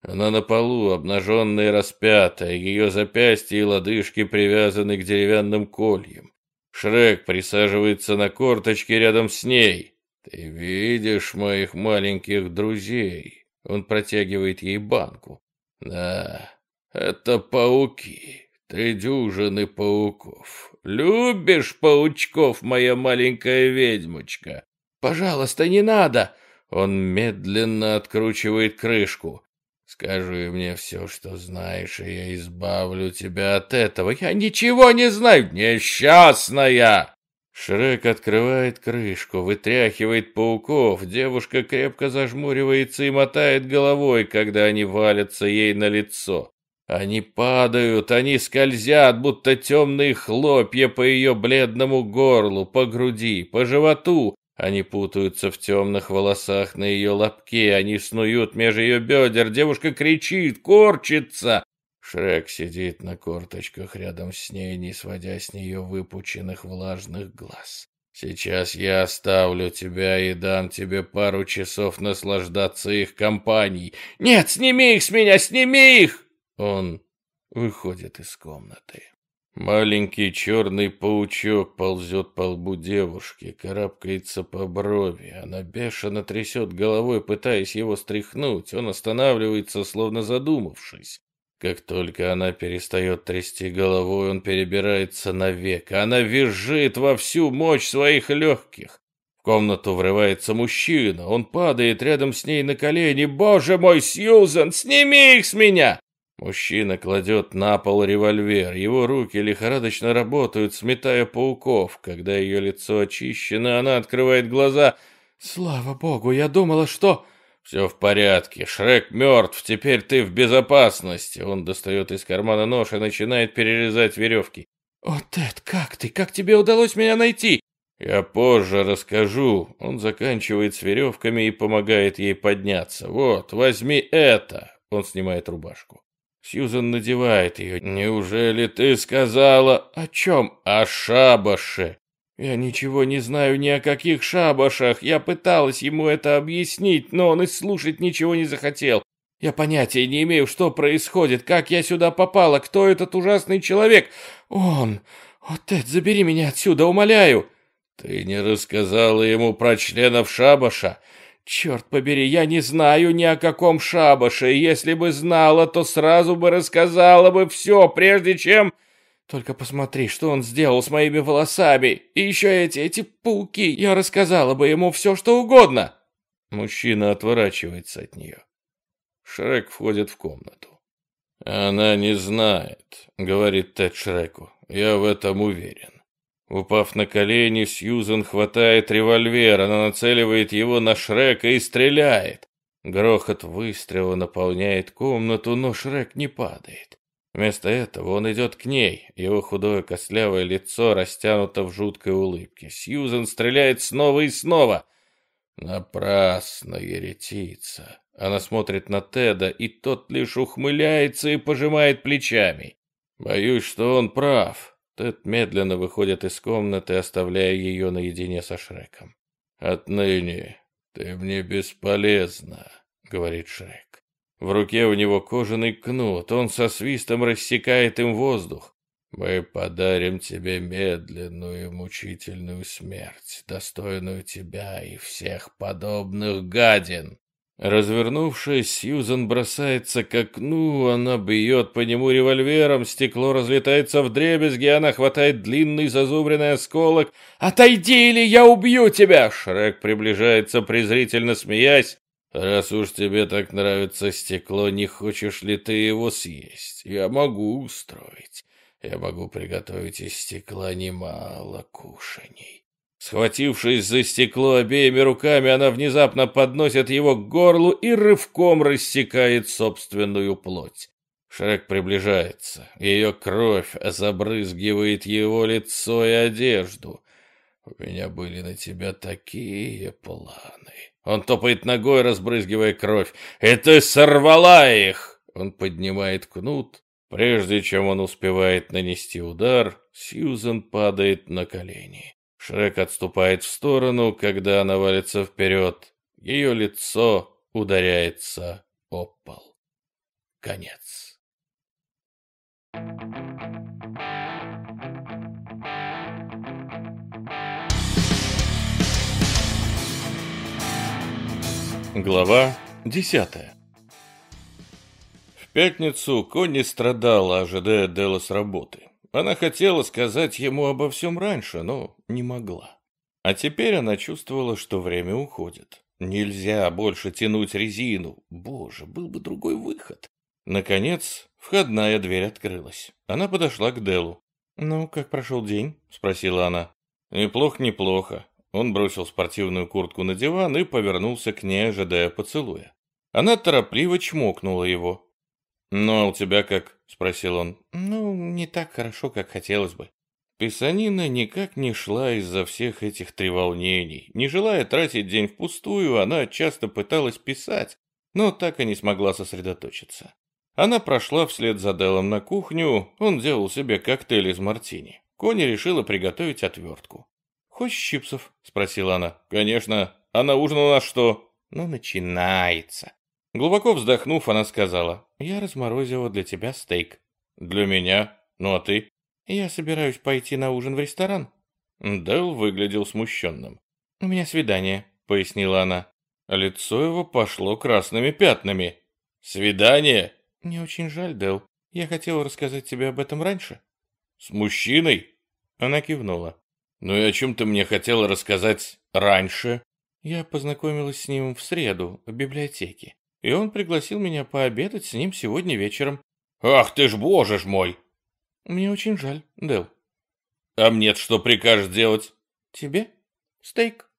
Она на полу, обнаженная и распятая, ее запястья и лодыжки привязаны к деревянным кольям. Шрек присаживается на корточке рядом с ней. «Ты видишь моих маленьких друзей?» Он протягивает ей банку. Да, это пауки. Три дюжины пауков. Любишь паучков, моя маленькая ведьмочка? Пожалуйста, не надо. Он медленно откручивает крышку. Скажи мне все, что знаешь, и я избавлю тебя от этого. Я ничего не знаю, несчастная. Шрек открывает крышку, вытряхивает пауков. Девушка крепко зажмуривается и мотает головой, когда они валятся ей на лицо. Они падают, они скользят, будто темные хлопья по ее бледному горлу, по груди, по животу. Они путаются в темных волосах на ее лобке, они снуют меж ее бедер. Девушка кричит, корчится. Шрек сидит на корточках рядом с ней, не сводя с нее выпученных влажных глаз. «Сейчас я оставлю тебя и дам тебе пару часов наслаждаться их компанией». «Нет, сними их с меня, сними их!» Он выходит из комнаты. Маленький черный паучок ползет по лбу девушки, карабкается по брови. Она бешено трясет головой, пытаясь его стряхнуть. Он останавливается, словно задумавшись. Как только она перестает трясти головой, он перебирается навек. Она визжит во всю мощь своих легких. В комнату врывается мужчина. Он падает рядом с ней на колени. «Боже мой, Сьюзен, сними их с меня!» Мужчина кладет на пол револьвер. Его руки лихорадочно работают, сметая пауков. Когда ее лицо очищено, она открывает глаза. «Слава богу, я думала, что...» «Все в порядке. Шрек мертв. Теперь ты в безопасности». Он достает из кармана нож и начинает перерезать веревки. «О, Тед, как ты? Как тебе удалось меня найти?» «Я позже расскажу». Он заканчивает с веревками и помогает ей подняться. «Вот, возьми это». Он снимает рубашку. Сьюзан надевает ее. «Неужели ты сказала...» «О чем?» «О шабаше». Я ничего не знаю ни о каких шабашах. Я пыталась ему это объяснить, но он и слушать ничего не захотел. Я понятия не имею, что происходит, как я сюда попала, кто этот ужасный человек. Он... Тед, забери меня отсюда, умоляю. Ты не рассказала ему про членов шабаша? Черт побери, я не знаю ни о каком шабаше. Если бы знала, то сразу бы рассказала бы все, прежде чем... Только посмотри, что он сделал с моими волосами. И еще эти, эти пауки. Я рассказала бы ему все, что угодно. Мужчина отворачивается от нее. Шрек входит в комнату. «Она не знает», — говорит Тед Шреку. «Я в этом уверен». Упав на колени, Сьюзен хватает револьвер. Она нацеливает его на Шрека и стреляет. Грохот выстрела наполняет комнату, но Шрек не падает. Вместо этого он идет к ней, его худое костлявое лицо растянуто в жуткой улыбке. Сьюзен стреляет снова и снова. Напрасно еретица. Она смотрит на Теда, и тот лишь ухмыляется и пожимает плечами. Боюсь, что он прав. Тед медленно выходит из комнаты, оставляя ее наедине со Шреком. «Отныне ты мне бесполезна», — говорит Шрек. В руке у него кожаный кнут, он со свистом рассекает им воздух. Мы подарим тебе медленную и мучительную смерть, достойную тебя и всех подобных гадин. Развернувшись, Сьюзан бросается к окну, она бьет по нему револьвером, стекло разлетается в дребезги, она хватает длинный зазубренный осколок. «Отойди, или я убью тебя!» Шрек приближается, презрительно смеясь. Раз уж тебе так нравится стекло, не хочешь ли ты его съесть? Я могу устроить. Я могу приготовить из стекла немало кушаний. Схватившись за стекло обеими руками, она внезапно подносит его к горлу и рывком рассекает собственную плоть. Шрек приближается. Ее кровь забрызгивает его лицо и одежду. У меня были на тебя такие планы. Он топает ногой, разбрызгивая кровь. «И ты сорвала их!» Он поднимает кнут. Прежде чем он успевает нанести удар, Сьюзен падает на колени. Шрек отступает в сторону, когда она валится вперед. Ее лицо ударяется о пол. Конец. Глава десятая В пятницу Конни страдала, ожидая Дела с работы. Она хотела сказать ему обо всем раньше, но не могла. А теперь она чувствовала, что время уходит. Нельзя больше тянуть резину. Боже, был бы другой выход. Наконец, входная дверь открылась. Она подошла к Делу. «Ну, как прошел день?» — спросила она. «Неплохо, неплохо. Он бросил спортивную куртку на диван и повернулся к ней, ожидая поцелуя. Она торопливо чмокнула его. «Ну, а у тебя как?» — спросил он. «Ну, не так хорошо, как хотелось бы». Писанина никак не шла из-за всех этих треволнений. Не желая тратить день впустую, она часто пыталась писать, но так и не смогла сосредоточиться. Она прошла вслед за Делом на кухню, он делал себе коктейль из мартини. Кони решила приготовить отвертку. «Хочешь чипсов?» — спросила она. «Конечно. А на ужин у нас что?» «Ну, начинается». Глубоко вздохнув, она сказала. «Я разморозила для тебя стейк». «Для меня? Ну а ты?» «Я собираюсь пойти на ужин в ресторан». Дэл выглядел смущенным. «У меня свидание», — пояснила она. Лицо его пошло красными пятнами. «Свидание?» «Мне очень жаль, Дэл. Я хотела рассказать тебе об этом раньше». «С мужчиной?» Она кивнула. «Ну и о чем ты мне хотела рассказать раньше?» Я познакомилась с ним в среду в библиотеке, и он пригласил меня пообедать с ним сегодня вечером. «Ах ты ж, боже ж мой!» «Мне очень жаль, Дэл». «А мне что прикажешь делать?» «Тебе? Стейк».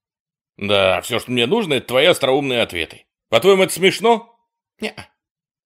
«Да, все, что мне нужно, это твои остроумные ответы. По-твоему, это смешно?» не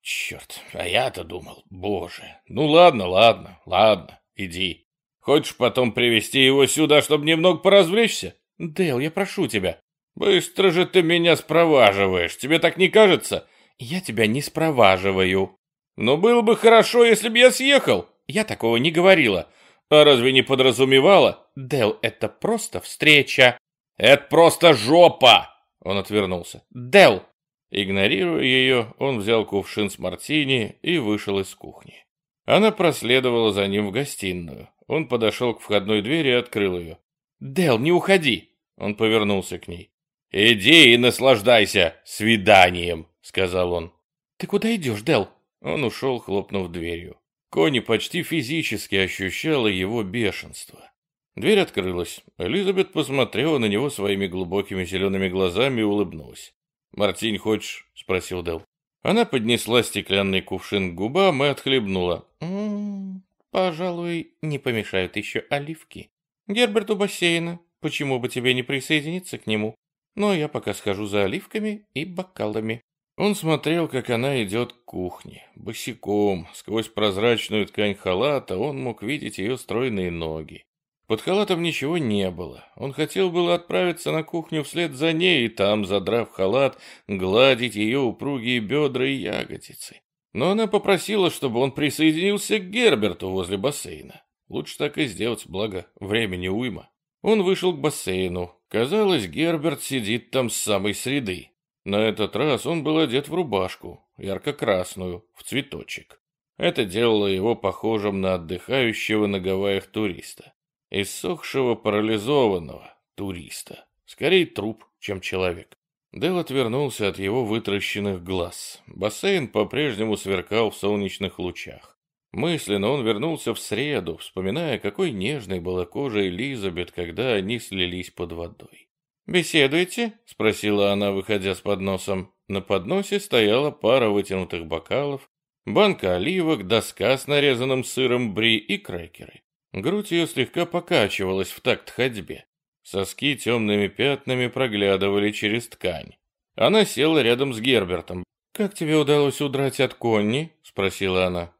«Черт, а я-то думал, боже. Ну ладно, ладно, ладно, иди. Хочешь потом привести его сюда, чтобы немного поразвлечься? Дэл, я прошу тебя. Быстро же ты меня спроваживаешь, тебе так не кажется? Я тебя не спроваживаю. Но было бы хорошо, если бы я съехал. Я такого не говорила. А разве не подразумевала? Дэл, это просто встреча. Это просто жопа! Он отвернулся. Дэл! Игнорируя ее, он взял кувшин с мартини и вышел из кухни. Она проследовала за ним в гостиную. Он подошел к входной двери и открыл ее. «Дел, не уходи!» Он повернулся к ней. «Иди и наслаждайся свиданием!» — сказал он. «Ты куда идешь, Дел?» Он ушел, хлопнув дверью. Кони почти физически ощущала его бешенство. Дверь открылась. Элизабет посмотрела на него своими глубокими зелеными глазами и улыбнулась. «Мартинь, хочешь?» — спросил Дел. Она поднесла стеклянный кувшин к губам и отхлебнула. «М «М-м, Пожалуй, не помешают еще оливки. Герберт у бассейна, почему бы тебе не присоединиться к нему? Но я пока схожу за оливками и бокалами. Он смотрел, как она идет к кухне, босиком, сквозь прозрачную ткань халата он мог видеть ее стройные ноги. Под халатом ничего не было. Он хотел было отправиться на кухню вслед за ней и там, задрав халат, гладить ее упругие бедра и ягодицы. Но она попросила, чтобы он присоединился к Герберту возле бассейна. Лучше так и сделать, благо времени уйма. Он вышел к бассейну. Казалось, Герберт сидит там с самой среды. На этот раз он был одет в рубашку, ярко-красную, в цветочек. Это делало его похожим на отдыхающего на Гавайях туриста. Иссохшего парализованного туриста. Скорее труп, чем человек. Дэл отвернулся от его вытращенных глаз. Бассейн по-прежнему сверкал в солнечных лучах. Мысленно он вернулся в среду, вспоминая, какой нежной была кожа Элизабет, когда они слились под водой. «Беседуете?» — спросила она, выходя с подносом. На подносе стояла пара вытянутых бокалов, банка оливок, доска с нарезанным сыром бри и крекеры. Грудь ее слегка покачивалась в такт ходьбе. Соски темными пятнами проглядывали через ткань. Она села рядом с Гербертом. «Как тебе удалось удрать от Конни?» — спросила она.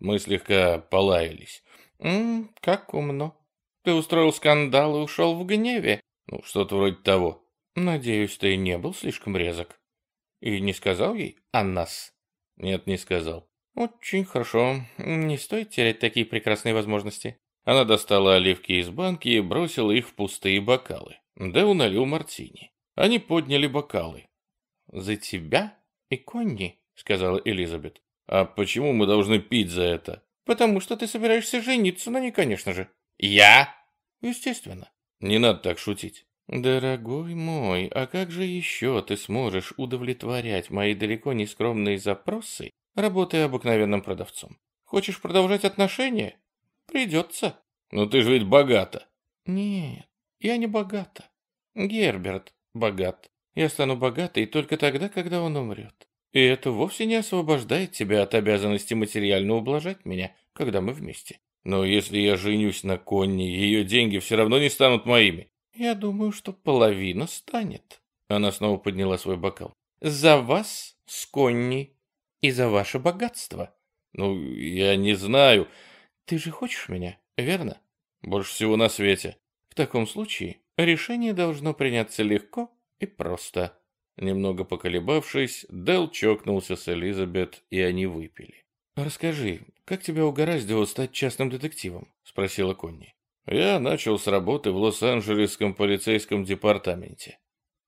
Мы слегка полаялись. «М «Как умно. Ты устроил скандал и ушел в гневе?» Ну, что-то вроде того. Надеюсь, ты не был слишком резок. И не сказал ей о нас? Нет, не сказал. Очень хорошо. Не стоит терять такие прекрасные возможности. Она достала оливки из банки и бросила их в пустые бокалы. Дэл налил мартини. Они подняли бокалы. «За тебя и Конни», — сказала Элизабет. «А почему мы должны пить за это?» «Потому что ты собираешься жениться на ней, конечно же». «Я?» «Естественно. Не надо так шутить. Дорогой мой, а как же еще ты сможешь удовлетворять мои далеко не скромные запросы, работая обыкновенным продавцом? Хочешь продолжать отношения? Придется. Но ты же ведь богата. Нет, я не богата. Герберт богат. Я стану богатой только тогда, когда он умрет. И это вовсе не освобождает тебя от обязанности материально ублажать меня, когда мы вместе. Но если я женюсь на Конни, ее деньги все равно не станут моими. Я думаю, что половина станет. Она снова подняла свой бокал. За вас с Конни и за ваше богатство. Ну, я не знаю. Ты же хочешь меня, верно? Больше всего на свете. В таком случае решение должно приняться легко и просто. Немного поколебавшись, Дел чокнулся с Элизабет, и они выпили. «Расскажи, как тебя угораздило стать частным детективом?» — спросила Конни. «Я начал с работы в Лос-Анджелесском полицейском департаменте».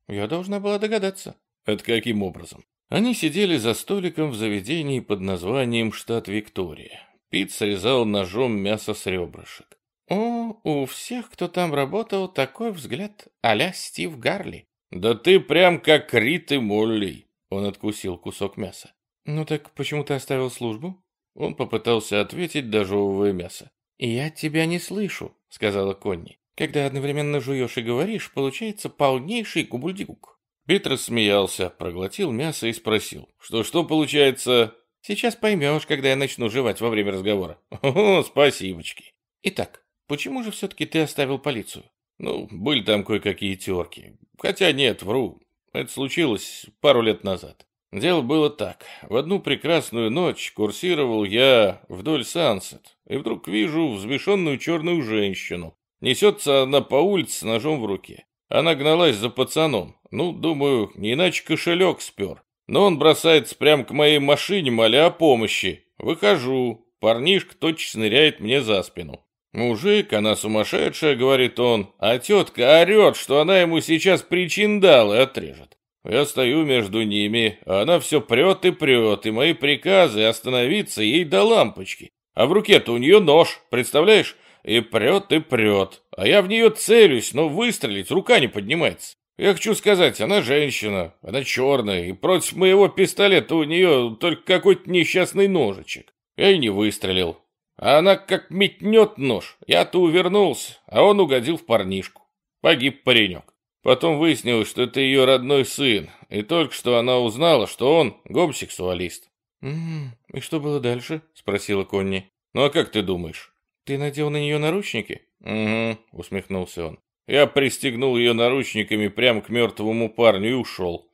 «Я должна была догадаться». «Это каким образом?» Они сидели за столиком в заведении под названием «Штат Виктория». Пит срезал ножом мясо с ребрышек. «О, у всех, кто там работал, такой взгляд а-ля Стив Гарли». «Да ты прям как Рит и Молли!» Он откусил кусок мяса. «Ну так почему ты оставил службу?» Он попытался ответить, дожевывая мясо. «Я тебя не слышу», — сказала Конни. «Когда одновременно жуешь и говоришь, получается полнейший губульдигук». Питер смеялся, проглотил мясо и спросил. «Что-что получается?» «Сейчас поймешь, когда я начну жевать во время разговора». «О, спасибочки». «Итак, почему же все-таки ты оставил полицию?» «Ну, были там кое-какие терки. Хотя нет, вру. Это случилось пару лет назад. Дело было так. В одну прекрасную ночь курсировал я вдоль Сансет, и вдруг вижу взбешенную черную женщину. Несется она по улице с ножом в руке. Она гналась за пацаном. Ну, думаю, не иначе кошелек спер. Но он бросается прямо к моей машине, моля о помощи. Выхожу. Парнишка точно ныряет мне за спину. «Мужик, она сумасшедшая», — говорит он, а тетка орет, что она ему сейчас причиндалы отрежет. Я стою между ними, а она все прет и прет, и мои приказы остановиться ей до лампочки. А в руке-то у нее нож, представляешь? И прет и прет. А я в нее целюсь, но выстрелить рука не поднимается. Я хочу сказать, она женщина, она черная, и против моего пистолета у нее только какой-то несчастный ножичек. Я и не выстрелил. А она как метнет нож. Я-то увернулся, а он угодил в парнишку. Погиб паренек. Потом выяснилось, что это ее родной сын, и только что она узнала, что он гомосексуалист. «М -м, «И что было дальше?» — спросила Конни. «Ну а как ты думаешь?» «Ты надел на нее наручники?» «Угу», — усмехнулся он. «Я пристегнул ее наручниками прямо к мертвому парню и ушел».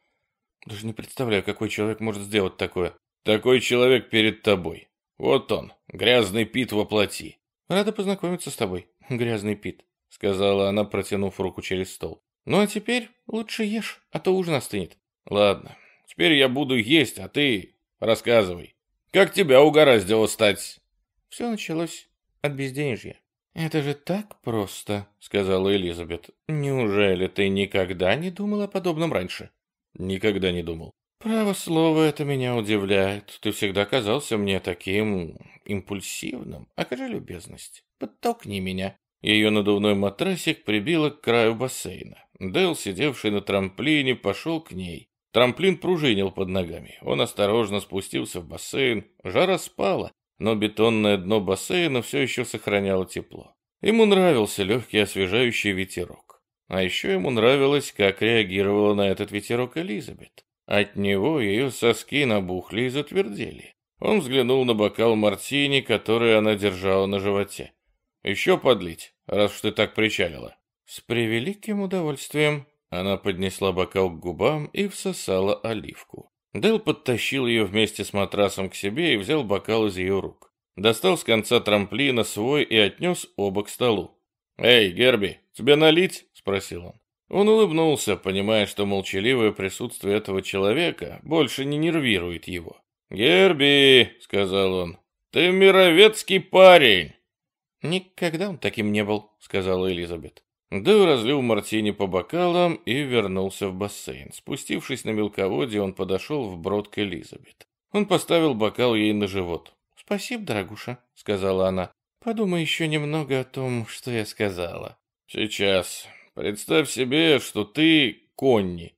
Даже не представляю, какой человек может сделать такое. Такой человек перед тобой. Вот он, грязный Пит воплоти. Рада познакомиться с тобой, грязный Пит, сказала она, протянув руку через стол. Ну а теперь лучше ешь, а то ужин остынет. Ладно, теперь я буду есть, а ты рассказывай. Как тебя угораздило стать? Все началось от безденежья. «Это же так просто», — сказала Элизабет. «Неужели ты никогда не думал о подобном раньше?» «Никогда не думал». «Право слово, это меня удивляет. Ты всегда казался мне таким... импульсивным. Окажи любезность. Подтолкни меня». Ее надувной матрасик прибило к краю бассейна. Дэл, сидевший на трамплине, пошел к ней. Трамплин пружинил под ногами. Он осторожно спустился в бассейн. Жара спала, но бетонное дно бассейна все еще сохраняло тепло. Ему нравился легкий освежающий ветерок. А еще ему нравилось, как реагировала на этот ветерок Элизабет. От него ее соски набухли и затвердели. Он взглянул на бокал мартини, который она держала на животе. «Еще подлить, раз уж ты так причалила». «С превеликим удовольствием». Она поднесла бокал к губам и всосала оливку. Дэл подтащил ее вместе с матрасом к себе и взял бокал из ее рук. Достал с конца трамплина свой и отнес оба к столу. «Эй, Герби, тебе налить?» – спросил он. Он улыбнулся, понимая, что молчаливое присутствие этого человека больше не нервирует его. «Герби», — сказал он, — «ты мировецкий парень». «Никогда он таким не был», — сказала Элизабет. Дэу разлил мартини по бокалам и вернулся в бассейн. Спустившись на мелководье, он подошел в брод к Элизабет. Он поставил бокал ей на живот. «Спасибо, дорогуша», — сказала она. «Подумай еще немного о том, что я сказала». «Сейчас. Представь себе, что ты Конни».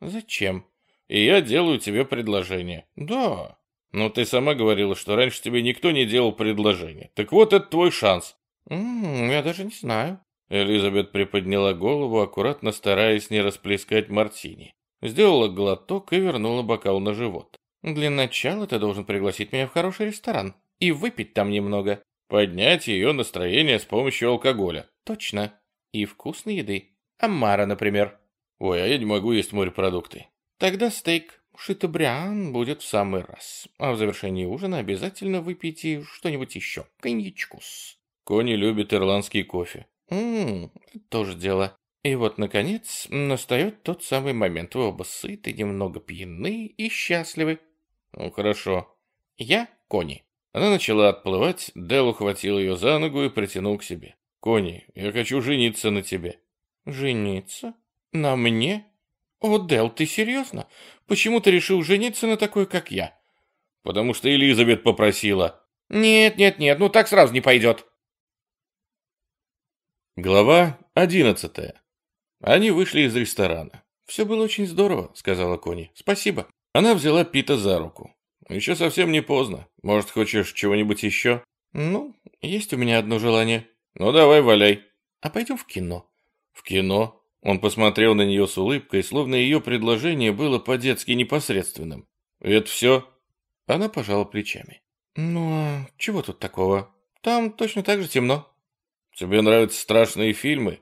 «Зачем?» «И я делаю тебе предложение». «Да». «Но ты сама говорила, что раньше тебе никто не делал предложение. Так вот, это твой шанс». «М -м, «Я даже не знаю». Элизабет приподняла голову, аккуратно стараясь не расплескать мартини. Сделала глоток и вернула бокал на живот. «Для начала ты должен пригласить меня в хороший ресторан и выпить там немного». «Поднять ее настроение с помощью алкоголя». «Точно. И вкусной еды. Амара, например». «Ой, а я не могу есть морепродукты». «Тогда стейк. Шитобриан будет в самый раз. А в завершении ужина обязательно выпейте что-нибудь еще. Коньячкус». Кони любит ирландский кофе. Ммм, тоже дело. И вот, наконец, настает тот самый момент. Вы оба сыты, немного пьяны и счастливы. Ну, хорошо. Я Кони. Она начала отплывать, Дэл ухватил ее за ногу и притянул к себе. «Кони, я хочу жениться на тебе». «Жениться? На мне? О, Дэл, ты серьезно? Почему ты решил жениться на такой, как я?» «Потому что Элизабет попросила». «Нет, нет, нет, ну так сразу не пойдет». Глава одиннадцатая. Они вышли из ресторана. «Все было очень здорово», — сказала Кони. «Спасибо». Она взяла Пита за руку. «Еще совсем не поздно. Может, хочешь чего-нибудь еще?» «Ну, есть у меня одно желание». «Ну, давай, валяй». «А пойдем в кино». «В кино?» Он посмотрел на нее с улыбкой, словно ее предложение было по-детски непосредственным. «Это все?» Она пожала плечами. «Ну, а чего тут такого? Там точно так же темно». Тебе нравятся страшные фильмы?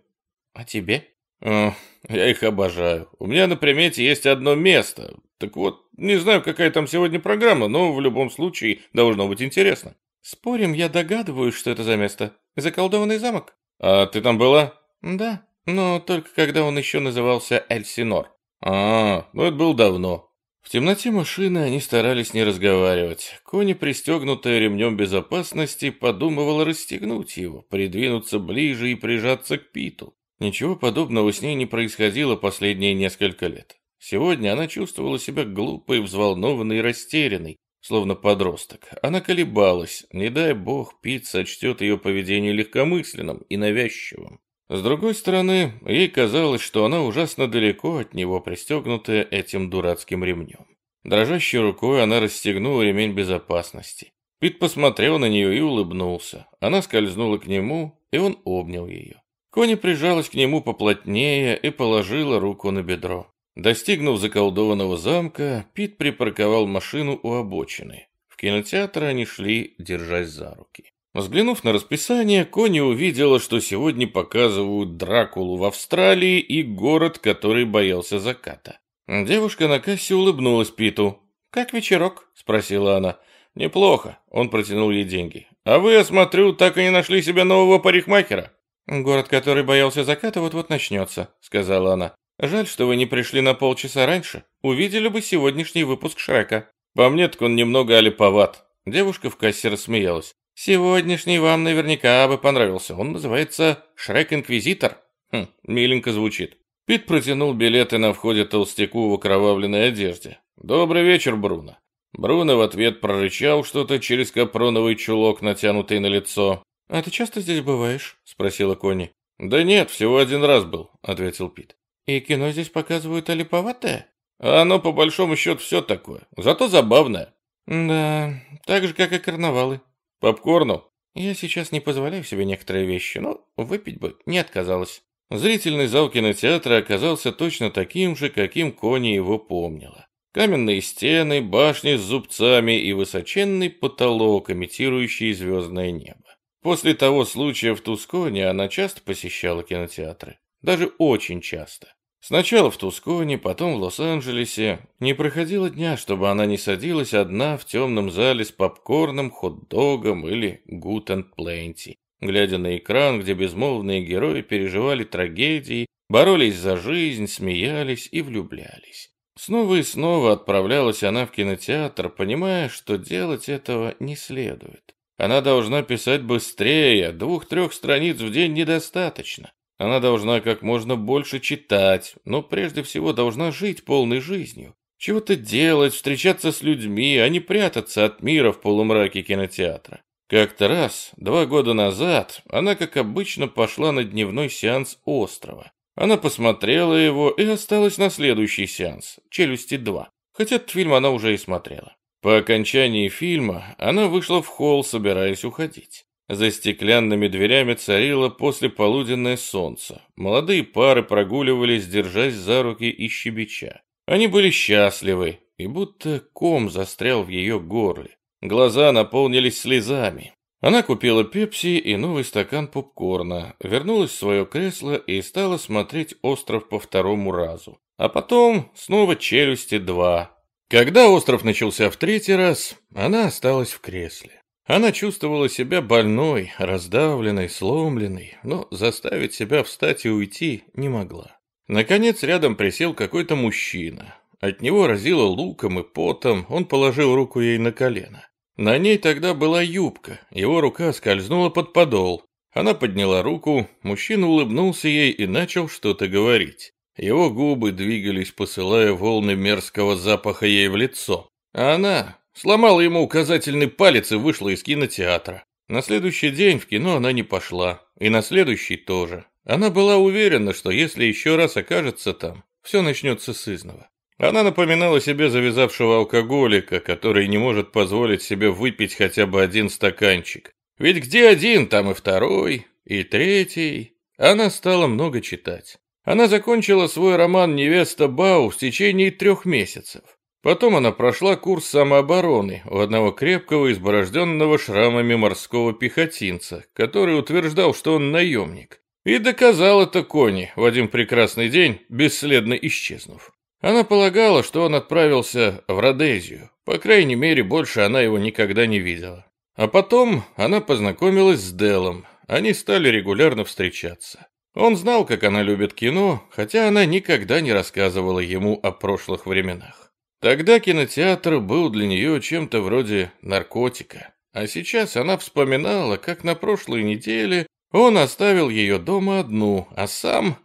А тебе? О, я их обожаю. У меня на примете есть одно место. Так вот, не знаю, какая там сегодня программа, но в любом случае должно быть интересно. Спорим, я догадываюсь, что это за место. Заколдованный замок. А ты там была? Да, но только когда он еще назывался Эльсинор. А, ну это было давно. В темноте машины они старались не разговаривать. Кони, пристегнутая ремнем безопасности, подумывала расстегнуть его, придвинуться ближе и прижаться к Питу. Ничего подобного с ней не происходило последние несколько лет. Сегодня она чувствовала себя глупой, взволнованной и растерянной, словно подросток. Она колебалась, не дай бог Пит сочтет ее поведение легкомысленным и навязчивым. С другой стороны, ей казалось, что она ужасно далеко от него, пристегнутая этим дурацким ремнем. Дрожащей рукой она расстегнула ремень безопасности. Пит посмотрел на нее и улыбнулся. Она скользнула к нему, и он обнял ее. Кони прижалась к нему поплотнее и положила руку на бедро. Достигнув заколдованного замка, Пит припарковал машину у обочины. В кинотеатр они шли, держась за руки. Взглянув на расписание, Кони увидела, что сегодня показывают Дракулу в Австралии и город, который боялся заката. Девушка на кассе улыбнулась Питу. «Как вечерок?» – спросила она. «Неплохо», – он протянул ей деньги. «А вы, я смотрю, так и не нашли себе нового парикмахера?» «Город, который боялся заката, вот-вот начнется», – сказала она. «Жаль, что вы не пришли на полчаса раньше. Увидели бы сегодняшний выпуск Шрека». По мне, так он немного олиповат. Девушка в кассе рассмеялась. «Сегодняшний вам наверняка бы понравился. Он называется Шрек-инквизитор». Хм, миленько звучит. Пит протянул билеты на входе толстяку в окровавленной одежде. «Добрый вечер, Бруно». Бруно в ответ прорычал что-то через капроновый чулок, натянутый на лицо. «А ты часто здесь бываешь?» — спросила Кони. «Да нет, всего один раз был», — ответил Пит. «И кино здесь показывают олиповатое?» «А оно, по большому счету, все такое. Зато забавное». «Да, так же, как и карнавалы». «Попкорну?» «Я сейчас не позволяю себе некоторые вещи, но выпить бы не отказалась». Зрительный зал кинотеатра оказался точно таким же, каким Кони его помнила. Каменные стены, башни с зубцами и высоченный потолок, имитирующий звездное небо. После того случая в Тусконе она часто посещала кинотеатры. Даже очень часто. Сначала в Тусконе, потом в Лос-Анджелесе. Не проходило дня, чтобы она не садилась одна в темном зале с попкорном, хот-догом или гутен пленти глядя на экран, где безмолвные герои переживали трагедии, боролись за жизнь, смеялись и влюблялись. Снова и снова отправлялась она в кинотеатр, понимая, что делать этого не следует. Она должна писать быстрее, двух-трех страниц в день недостаточно. Она должна как можно больше читать, но прежде всего должна жить полной жизнью. Чего-то делать, встречаться с людьми, а не прятаться от мира в полумраке кинотеатра. Как-то раз, два года назад, она, как обычно, пошла на дневной сеанс «Острова». Она посмотрела его и осталась на следующий сеанс «Челюсти 2», хотя этот фильм она уже и смотрела. По окончании фильма она вышла в холл, собираясь уходить. За стеклянными дверями царило послеполуденное солнце. Молодые пары прогуливались, держась за руки и щебеча. Они были счастливы, и будто ком застрял в ее горле. Глаза наполнились слезами. Она купила пепси и новый стакан попкорна, вернулась в свое кресло и стала смотреть «Остров» по второму разу. А потом снова «Челюсти 2». Когда «Остров» начался в третий раз, она осталась в кресле. Она чувствовала себя больной, раздавленной, сломленной, но заставить себя встать и уйти не могла. Наконец рядом присел какой-то мужчина. От него разило луком и потом, он положил руку ей на колено. На ней тогда была юбка, его рука скользнула под подол. Она подняла руку, мужчина улыбнулся ей и начал что-то говорить. Его губы двигались, посылая волны мерзкого запаха ей в лицо. А она сломала ему указательный палец и вышла из кинотеатра. На следующий день в кино она не пошла, и на следующий тоже. Она была уверена, что если еще раз окажется там, все начнется с изного. Она напоминала себе завязавшего алкоголика, который не может позволить себе выпить хотя бы один стаканчик. Ведь где один, там и второй, и третий. Она стала много читать. Она закончила свой роман «Невеста Бау» в течение трех месяцев. Потом она прошла курс самообороны у одного крепкого, изборожденного шрамами морского пехотинца, который утверждал, что он наемник. И доказал это Кони в один прекрасный день, бесследно исчезнув. Она полагала, что он отправился в Родезию. По крайней мере, больше она его никогда не видела. А потом она познакомилась с Делом. Они стали регулярно встречаться. Он знал, как она любит кино, хотя она никогда не рассказывала ему о прошлых временах. Тогда кинотеатр был для нее чем-то вроде наркотика. А сейчас она вспоминала, как на прошлой неделе он оставил ее дома одну, а сам...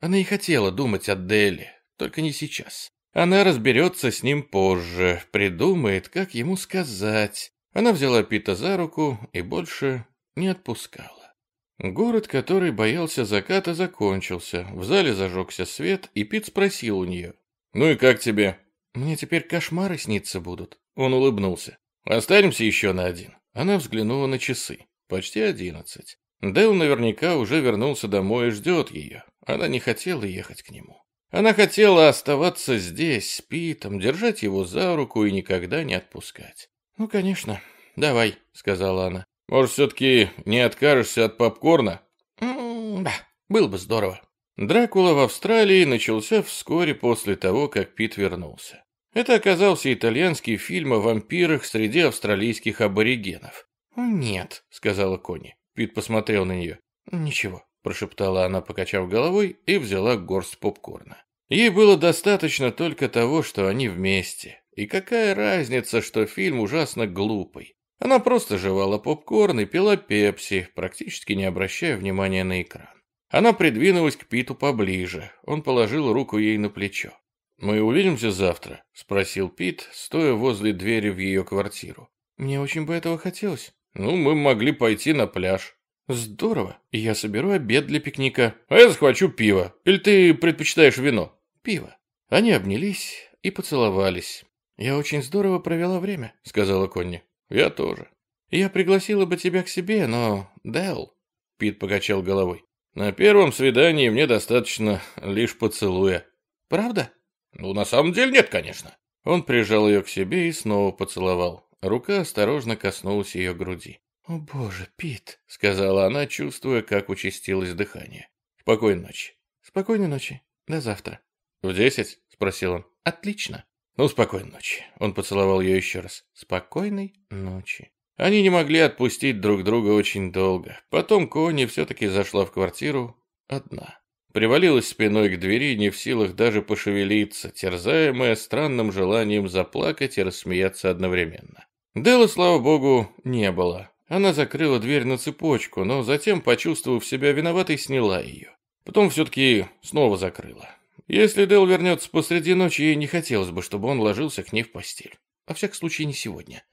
Она и хотела думать о Деле, только не сейчас. Она разберется с ним позже, придумает, как ему сказать. Она взяла Пита за руку и больше не отпускала. Город, который боялся заката, закончился. В зале зажегся свет, и Пит спросил у нее. «Ну и как тебе?» «Мне теперь кошмары сниться будут». Он улыбнулся. «Останемся еще на один». Она взглянула на часы. Почти одиннадцать. Дэл наверняка уже вернулся домой и ждет ее. Она не хотела ехать к нему. Она хотела оставаться здесь, с Питом, держать его за руку и никогда не отпускать. «Ну, конечно, давай», — сказала она. «Может, все-таки не откажешься от попкорна?» «Да, было бы здорово». Дракула в Австралии начался вскоре после того, как Пит вернулся. Это оказался итальянский фильм о вампирах среди австралийских аборигенов. «Нет», — сказала Кони. Пит посмотрел на нее. «Ничего», — прошептала она, покачав головой, и взяла горсть попкорна. Ей было достаточно только того, что они вместе. И какая разница, что фильм ужасно глупый. Она просто жевала попкорн и пила пепси, практически не обращая внимания на экран. Она придвинулась к Питу поближе. Он положил руку ей на плечо. «Мы увидимся завтра?» — спросил Пит, стоя возле двери в ее квартиру. «Мне очень бы этого хотелось». «Ну, мы могли пойти на пляж». «Здорово. Я соберу обед для пикника». «А я захвачу пиво. Или ты предпочитаешь вино?» «Пиво». Они обнялись и поцеловались. «Я очень здорово провела время», — сказала Конни. «Я тоже». «Я пригласила бы тебя к себе, но... Дэл...» Пит покачал головой. «На первом свидании мне достаточно лишь поцелуя». «Правда?» «Ну, на самом деле нет, конечно». Он прижал ее к себе и снова поцеловал. Рука осторожно коснулась ее груди. «О боже, Пит», — сказала она, чувствуя, как участилось дыхание. «Спокойной ночи». «Спокойной ночи. До завтра». «В десять?» — спросил он. «Отлично». «Ну, спокойной ночи». Он поцеловал ее еще раз. «Спокойной ночи». Они не могли отпустить друг друга очень долго. Потом Кони все-таки зашла в квартиру одна. Привалилась спиной к двери, не в силах даже пошевелиться, терзаемая странным желанием заплакать и рассмеяться одновременно. Дела, слава богу, не было. Она закрыла дверь на цепочку, но затем, почувствовав себя виноватой, сняла ее. Потом все-таки снова закрыла. Если Дэл вернется посреди ночи, ей не хотелось бы, чтобы он ложился к ней в постель. Во всяком случае, не сегодня.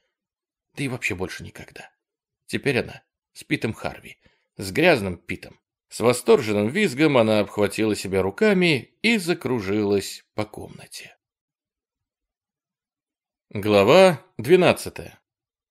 Да и вообще больше никогда. Теперь она с Питом Харви, с грязным Питом. С восторженным визгом она обхватила себя руками и закружилась по комнате. Глава 12.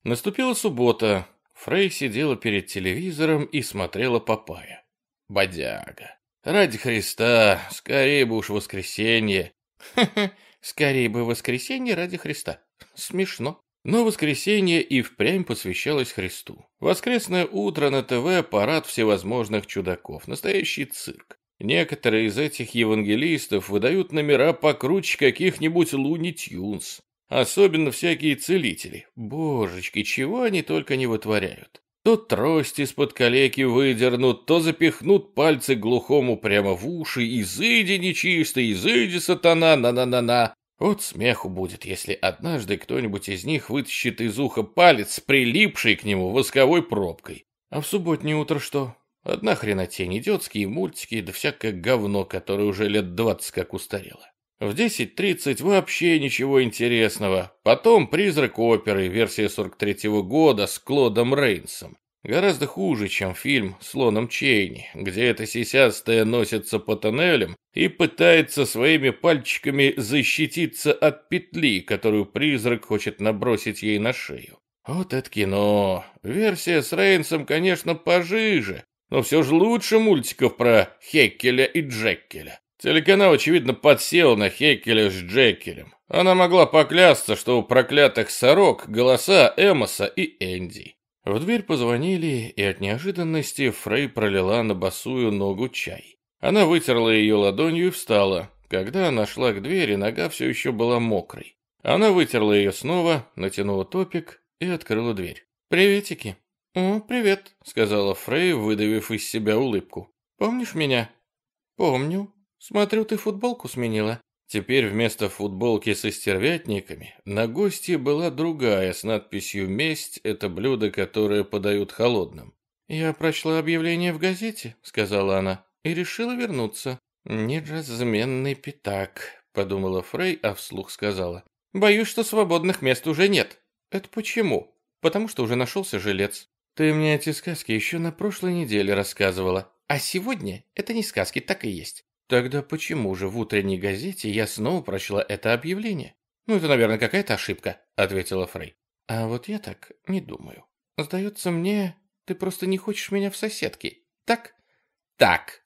Наступила суббота. Фрей сидела перед телевизором и смотрела Папая. Бодяга. Ради Христа, скорее бы уж воскресенье. Ха-ха, скорее бы воскресенье ради Христа. Смешно. Но воскресенье и впрямь посвящалось Христу. Воскресное утро на ТВ – парад всевозможных чудаков, настоящий цирк. Некоторые из этих евангелистов выдают номера покруче каких-нибудь Луни Тюнс. Особенно всякие целители. Божечки, чего они только не вытворяют. То трость из-под калеки выдернут, то запихнут пальцы глухому прямо в уши. Изыди нечистый, изыди сатана, на-на-на-на. Вот смеху будет, если однажды кто-нибудь из них вытащит из уха палец, прилипший к нему восковой пробкой. А в субботнее утро что? Одна хренотень, идиотские мультики, да всякое говно, которое уже лет двадцать как устарело. В 10.30 вообще ничего интересного. Потом «Призрак оперы», версия 43-го года с Клодом Рейнсом. Гораздо хуже, чем фильм с Лоном Чейни, где эта сисястая носится по тоннелям и пытается своими пальчиками защититься от петли, которую призрак хочет набросить ей на шею. Вот это кино. Версия с Рейнсом, конечно, пожиже, но все же лучше мультиков про Хеккеля и Джеккеля. Телеканал, очевидно, подсел на Хеккеля с Джеккелем. Она могла поклясться, что у проклятых сорок голоса Эмоса и Энди. В дверь позвонили, и от неожиданности Фрей пролила на босую ногу чай. Она вытерла ее ладонью и встала. Когда она шла к двери, нога все еще была мокрой. Она вытерла ее снова, натянула топик и открыла дверь. «Приветики». «О, привет», — сказала Фрей, выдавив из себя улыбку. «Помнишь меня?» «Помню», «Смотрю, ты футболку сменила». Теперь вместо футболки со стервятниками на гости была другая с надписью «Месть – это блюдо, которое подают холодным». «Я прочла объявление в газете», – сказала она, – «и решила вернуться». «Неразменный пятак», – подумала Фрей, а вслух сказала. «Боюсь, что свободных мест уже нет». «Это почему?» «Потому что уже нашелся жилец». «Ты мне эти сказки еще на прошлой неделе рассказывала. А сегодня это не сказки, так и есть. Тогда почему же в утренней газете я снова прочла это объявление? Ну, это, наверное, какая-то ошибка, ответила Фрей. А вот я так не думаю. Сдается мне, ты просто не хочешь меня в соседки. Так? Так.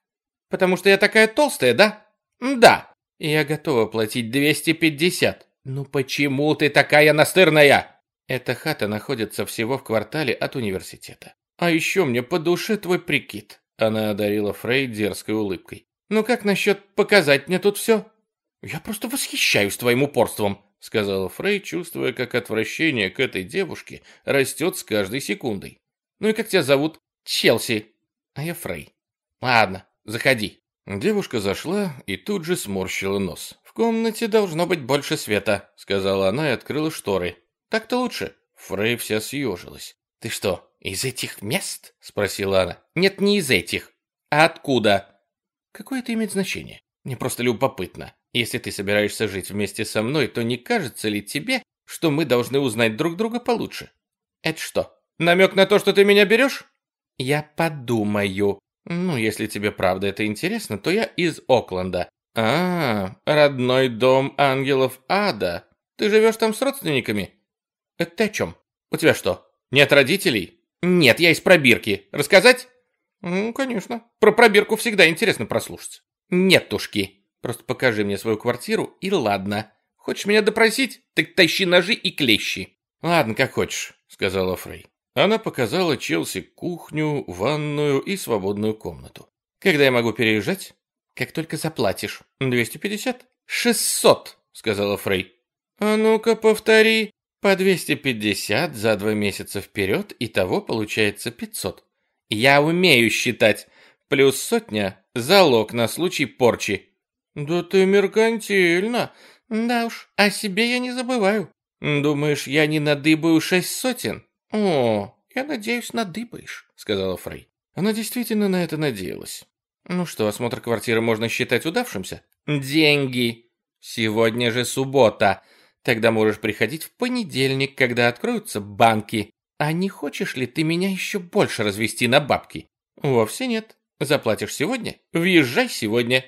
Потому что я такая толстая, да? Да. Я готова платить 250. Ну почему ты такая настырная? Эта хата находится всего в квартале от университета. А еще мне по душе твой прикид. Она одарила Фрей дерзкой улыбкой. Ну как насчет показать мне тут все? Я просто восхищаюсь твоим упорством, сказала Фрей, чувствуя, как отвращение к этой девушке растет с каждой секундой. Ну и как тебя зовут? Челси. А я Фрей. Ладно, заходи. Девушка зашла и тут же сморщила нос. «В комнате должно быть больше света», — сказала она и открыла шторы. «Так-то лучше». Фрей вся съежилась. «Ты что, из этих мест?» — спросила она. «Нет, не из этих. А откуда?» «Какое это имеет значение? Мне просто любопытно. Если ты собираешься жить вместе со мной, то не кажется ли тебе, что мы должны узнать друг друга получше?» «Это что, намек на то, что ты меня берешь?» «Я подумаю», ну, если тебе правда это интересно, то я из Окленда. А, родной дом ангелов ада. Ты живешь там с родственниками? Это ты о чем? У тебя что, нет родителей? Нет, я из пробирки. Рассказать? Ну, конечно. Про пробирку всегда интересно прослушать. Нет, тушки. Просто покажи мне свою квартиру и ладно. Хочешь меня допросить? Так тащи ножи и клещи. Ладно, как хочешь, сказала Фрей. Она показала Челси кухню, ванную и свободную комнату. «Когда я могу переезжать?» «Как только заплатишь». «Двести пятьдесят?» «Шестьсот», — сказала Фрей. «А ну-ка, повтори». «По двести пятьдесят за два месяца вперед, и того получается пятьсот». «Я умею считать. Плюс сотня — залог на случай порчи». «Да ты меркантильно». «Да уж, о себе я не забываю». «Думаешь, я не надыбаю шесть сотен?» «О, я надеюсь, надыбаешь», — сказала Фрей. Она действительно на это надеялась. «Ну что, осмотр квартиры можно считать удавшимся?» «Деньги! Сегодня же суббота. Тогда можешь приходить в понедельник, когда откроются банки. А не хочешь ли ты меня еще больше развести на бабки?» «Вовсе нет. Заплатишь сегодня? Въезжай сегодня».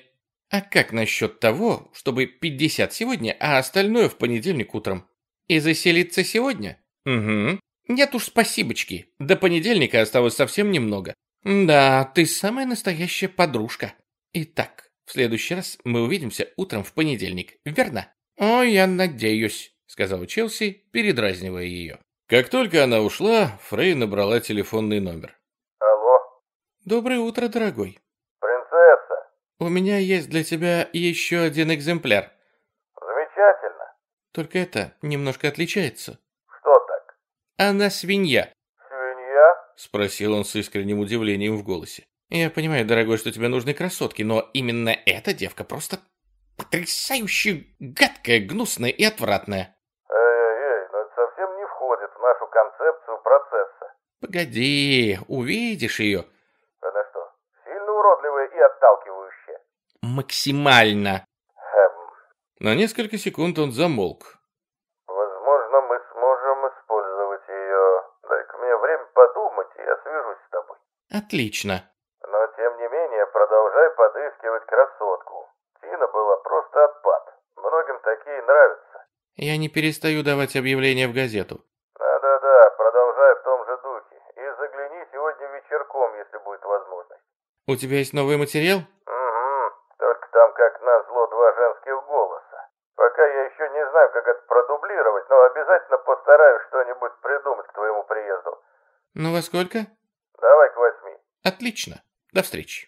«А как насчет того, чтобы 50 сегодня, а остальное в понедельник утром?» «И заселиться сегодня?» «Угу. Нет уж, спасибочки. До понедельника осталось совсем немного. Да, ты самая настоящая подружка. Итак, в следующий раз мы увидимся утром в понедельник, верно? О, я надеюсь, сказала Челси, передразнивая ее. Как только она ушла, Фрей набрала телефонный номер. Алло. Доброе утро, дорогой. Принцесса. У меня есть для тебя еще один экземпляр. Замечательно. Только это немножко отличается. Она свинья. Свинья? Спросил он с искренним удивлением в голосе. Я понимаю, дорогой, что тебе нужны красотки, но именно эта девка просто потрясающе гадкая, гнусная и отвратная. Эй-эй, но это совсем не входит в нашу концепцию процесса. Погоди, увидишь ее. Она что, сильно уродливая и отталкивающая? Максимально. Хм. На несколько секунд он замолк, Отлично. Но тем не менее, продолжай подыскивать красотку. Тина была просто отпад. Многим такие нравятся. Я не перестаю давать объявления в газету. Да-да-да, продолжай в том же духе. И загляни сегодня вечерком, если будет возможность. У тебя есть новый материал? Угу, только там как назло два женских голоса. Пока я еще не знаю, как это продублировать, но обязательно постараюсь что-нибудь придумать к твоему приезду. Ну во сколько? Давай к восьми. Отлично. До встречи.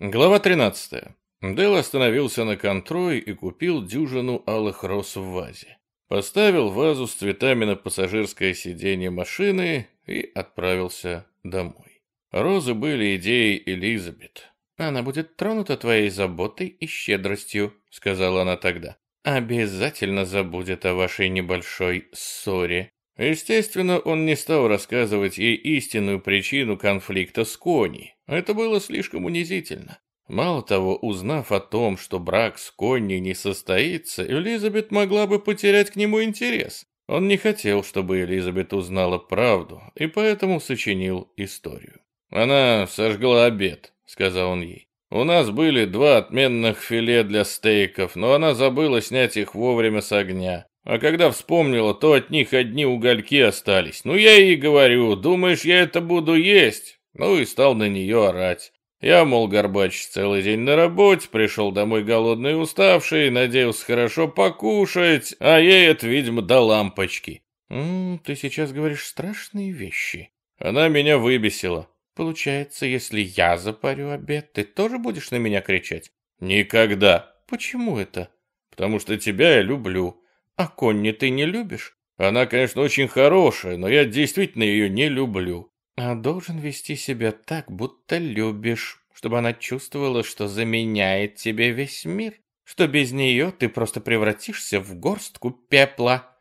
Глава 13. Дэл остановился на контрой и купил дюжину алых роз в вазе. Поставил вазу с цветами на пассажирское сиденье машины и отправился домой. Розы были идеей Элизабет. «Она будет тронута твоей заботой и щедростью», — сказала она тогда. «Обязательно забудет о вашей небольшой ссоре. Естественно, он не стал рассказывать ей истинную причину конфликта с Кони. Это было слишком унизительно. Мало того, узнав о том, что брак с Конни не состоится, Элизабет могла бы потерять к нему интерес. Он не хотел, чтобы Элизабет узнала правду, и поэтому сочинил историю. «Она сожгла обед», — сказал он ей. «У нас были два отменных филе для стейков, но она забыла снять их вовремя с огня. А когда вспомнила, то от них одни угольки остались. Ну, я ей говорю, думаешь, я это буду есть? Ну, и стал на нее орать. Я, мол, горбач целый день на работе, пришел домой голодный и уставший, надеялся хорошо покушать, а ей это, видимо, до лампочки. «М -м, ты сейчас говоришь страшные вещи. Она меня выбесила. Получается, если я запарю обед, ты тоже будешь на меня кричать? Никогда. Почему это? Потому что тебя я люблю. А Конни ты не любишь? Она, конечно, очень хорошая, но я действительно ее не люблю. А должен вести себя так, будто любишь, чтобы она чувствовала, что заменяет тебе весь мир, что без нее ты просто превратишься в горстку пепла.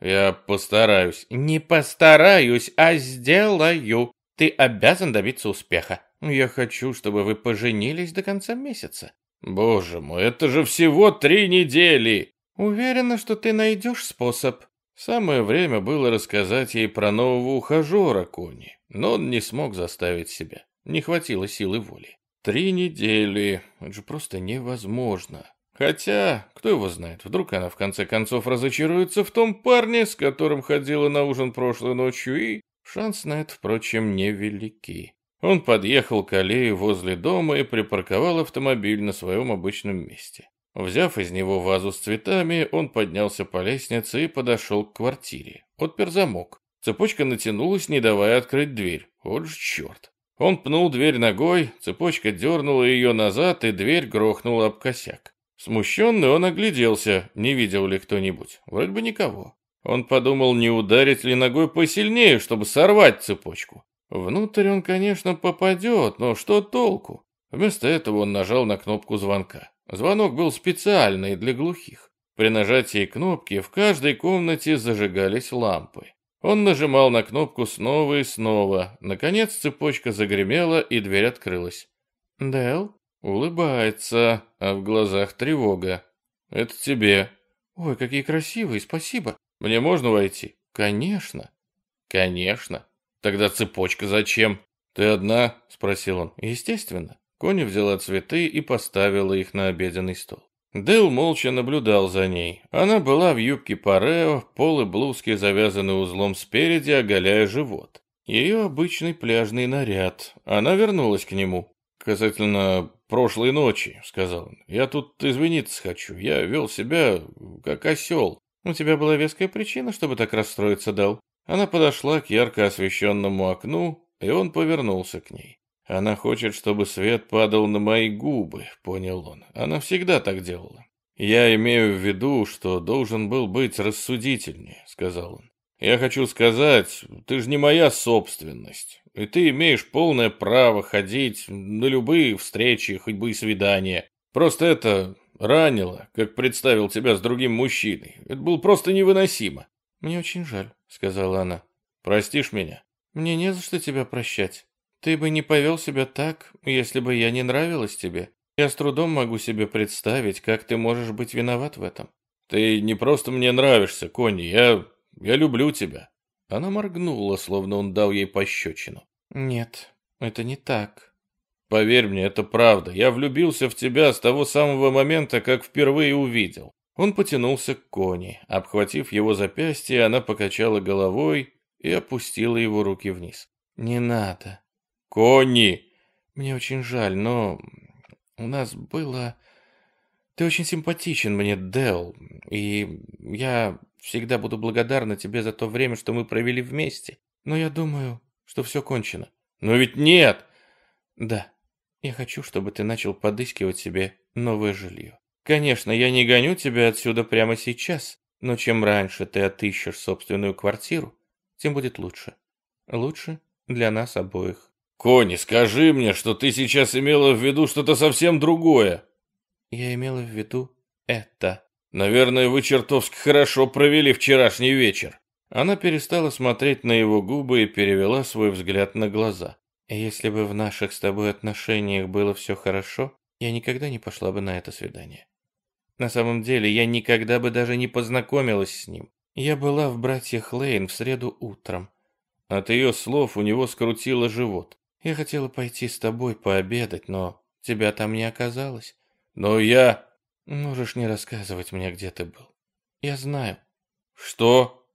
Я постараюсь. Не постараюсь, а сделаю. Ты обязан добиться успеха. Я хочу, чтобы вы поженились до конца месяца. Боже мой, это же всего три недели. Уверена, что ты найдешь способ. Самое время было рассказать ей про нового ухажера Кони, но он не смог заставить себя. Не хватило силы воли. Три недели. Это же просто невозможно. Хотя, кто его знает, вдруг она в конце концов разочаруется в том парне, с которым ходила на ужин прошлой ночью, и шанс на это, впрочем, невелики. Он подъехал к аллее возле дома и припарковал автомобиль на своем обычном месте. Взяв из него вазу с цветами, он поднялся по лестнице и подошел к квартире. Отпер замок. Цепочка натянулась, не давая открыть дверь. Вот же черт. Он пнул дверь ногой, цепочка дернула ее назад, и дверь грохнула об косяк. Смущенный он огляделся, не видел ли кто-нибудь. Вроде бы никого. Он подумал, не ударить ли ногой посильнее, чтобы сорвать цепочку. Внутрь он, конечно, попадет, но что толку? Вместо этого он нажал на кнопку звонка. Звонок был специальный для глухих. При нажатии кнопки в каждой комнате зажигались лампы. Он нажимал на кнопку снова и снова. Наконец цепочка загремела, и дверь открылась. «Дэл?» Улыбается, а в глазах тревога. «Это тебе». «Ой, какие красивые, спасибо». «Мне можно войти?» «Конечно». «Конечно. Тогда цепочка зачем?» «Ты одна?» — спросил он. «Естественно». Кони взяла цветы и поставила их на обеденный стол. Дэл молча наблюдал за ней. Она была в юбке парео, полы блузки завязаны узлом спереди, оголяя живот. Ее обычный пляжный наряд. Она вернулась к нему. «Касательно прошлой ночи», — сказал он. «Я тут извиниться хочу. Я вел себя как осел». «У тебя была веская причина, чтобы так расстроиться, Дэл?» Она подошла к ярко освещенному окну, и он повернулся к ней. Она хочет, чтобы свет падал на мои губы, понял он. Она всегда так делала. Я имею в виду, что должен был быть рассудительнее, сказал он. Я хочу сказать, ты же не моя собственность, и ты имеешь полное право ходить на любые встречи, хоть бы и свидания. Просто это ранило, как представил тебя с другим мужчиной. Это было просто невыносимо. Мне очень жаль, сказала она. Простишь меня? Мне не за что тебя прощать. Ты бы не повел себя так, если бы я не нравилась тебе. Я с трудом могу себе представить, как ты можешь быть виноват в этом. Ты не просто мне нравишься, Конни, я... я люблю тебя. Она моргнула, словно он дал ей пощечину. Нет, это не так. Поверь мне, это правда. Я влюбился в тебя с того самого момента, как впервые увидел. Он потянулся к Кони. Обхватив его запястье, она покачала головой и опустила его руки вниз. «Не надо», Конни! Мне очень жаль, но у нас было... Ты очень симпатичен мне, Дел, и я всегда буду благодарна тебе за то время, что мы провели вместе. Но я думаю, что все кончено. Но ведь нет! Да, я хочу, чтобы ты начал подыскивать себе новое жилье. Конечно, я не гоню тебя отсюда прямо сейчас, но чем раньше ты отыщешь собственную квартиру, тем будет лучше. Лучше для нас обоих. Кони, скажи мне, что ты сейчас имела в виду что-то совсем другое. Я имела в виду это. Наверное, вы чертовски хорошо провели вчерашний вечер. Она перестала смотреть на его губы и перевела свой взгляд на глаза. Если бы в наших с тобой отношениях было все хорошо, я никогда не пошла бы на это свидание. На самом деле, я никогда бы даже не познакомилась с ним. Я была в братьях Лейн в среду утром. От ее слов у него скрутило живот. Я хотела пойти с тобой пообедать, но тебя там не оказалось. Но я... Можешь не рассказывать мне, где ты был. Я знаю. Что?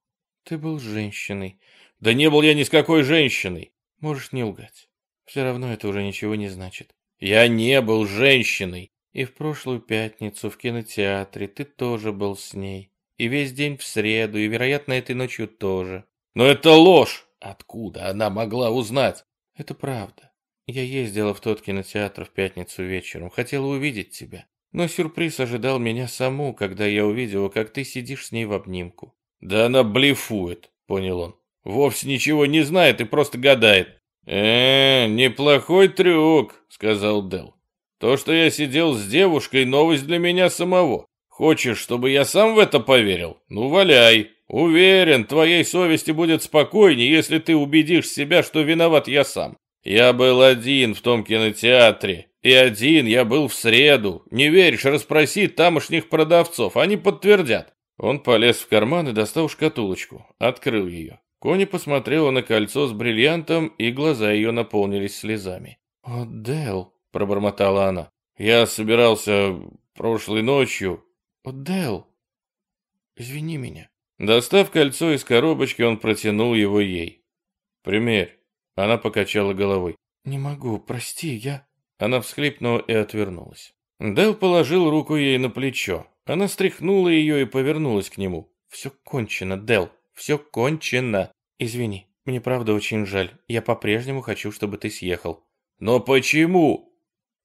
Ты был женщиной. Да не был я ни с какой женщиной. Можешь не лгать. Все равно это уже ничего не значит. Я не был женщиной. И в прошлую пятницу в кинотеатре ты тоже был с ней. И весь день в среду, и, вероятно, этой ночью тоже. Но это ложь. Откуда она могла узнать? Это правда. Я ездила в тот кинотеатр в пятницу вечером, хотела увидеть тебя. Но сюрприз ожидал меня саму, когда я увидела, как ты сидишь с ней в обнимку. Да она блефует, понял он. Вовсе ничего не знает и просто гадает. «Э, неплохой трюк», — сказал Дел. «То, что я сидел с девушкой, новость для меня самого. Хочешь, чтобы я сам в это поверил? Ну, валяй. Уверен, твоей совести будет спокойнее, если ты убедишь себя, что виноват я сам. Я был один в том кинотеатре, и один я был в среду. Не веришь, расспроси тамошних продавцов, они подтвердят». Он полез в карман и достал шкатулочку, открыл ее. Кони посмотрела на кольцо с бриллиантом, и глаза ее наполнились слезами. «О, Дэл», — пробормотала она, — «я собирался прошлой ночью». «О, Дэл, извини меня». Достав кольцо из коробочки, он протянул его ей. «Примерь». Она покачала головой. «Не могу, прости, я...» Она всхлипнула и отвернулась. Дэл положил руку ей на плечо. Она стряхнула ее и повернулась к нему. «Все кончено, Дэл, все кончено. Извини, мне правда очень жаль. Я по-прежнему хочу, чтобы ты съехал». «Но почему?»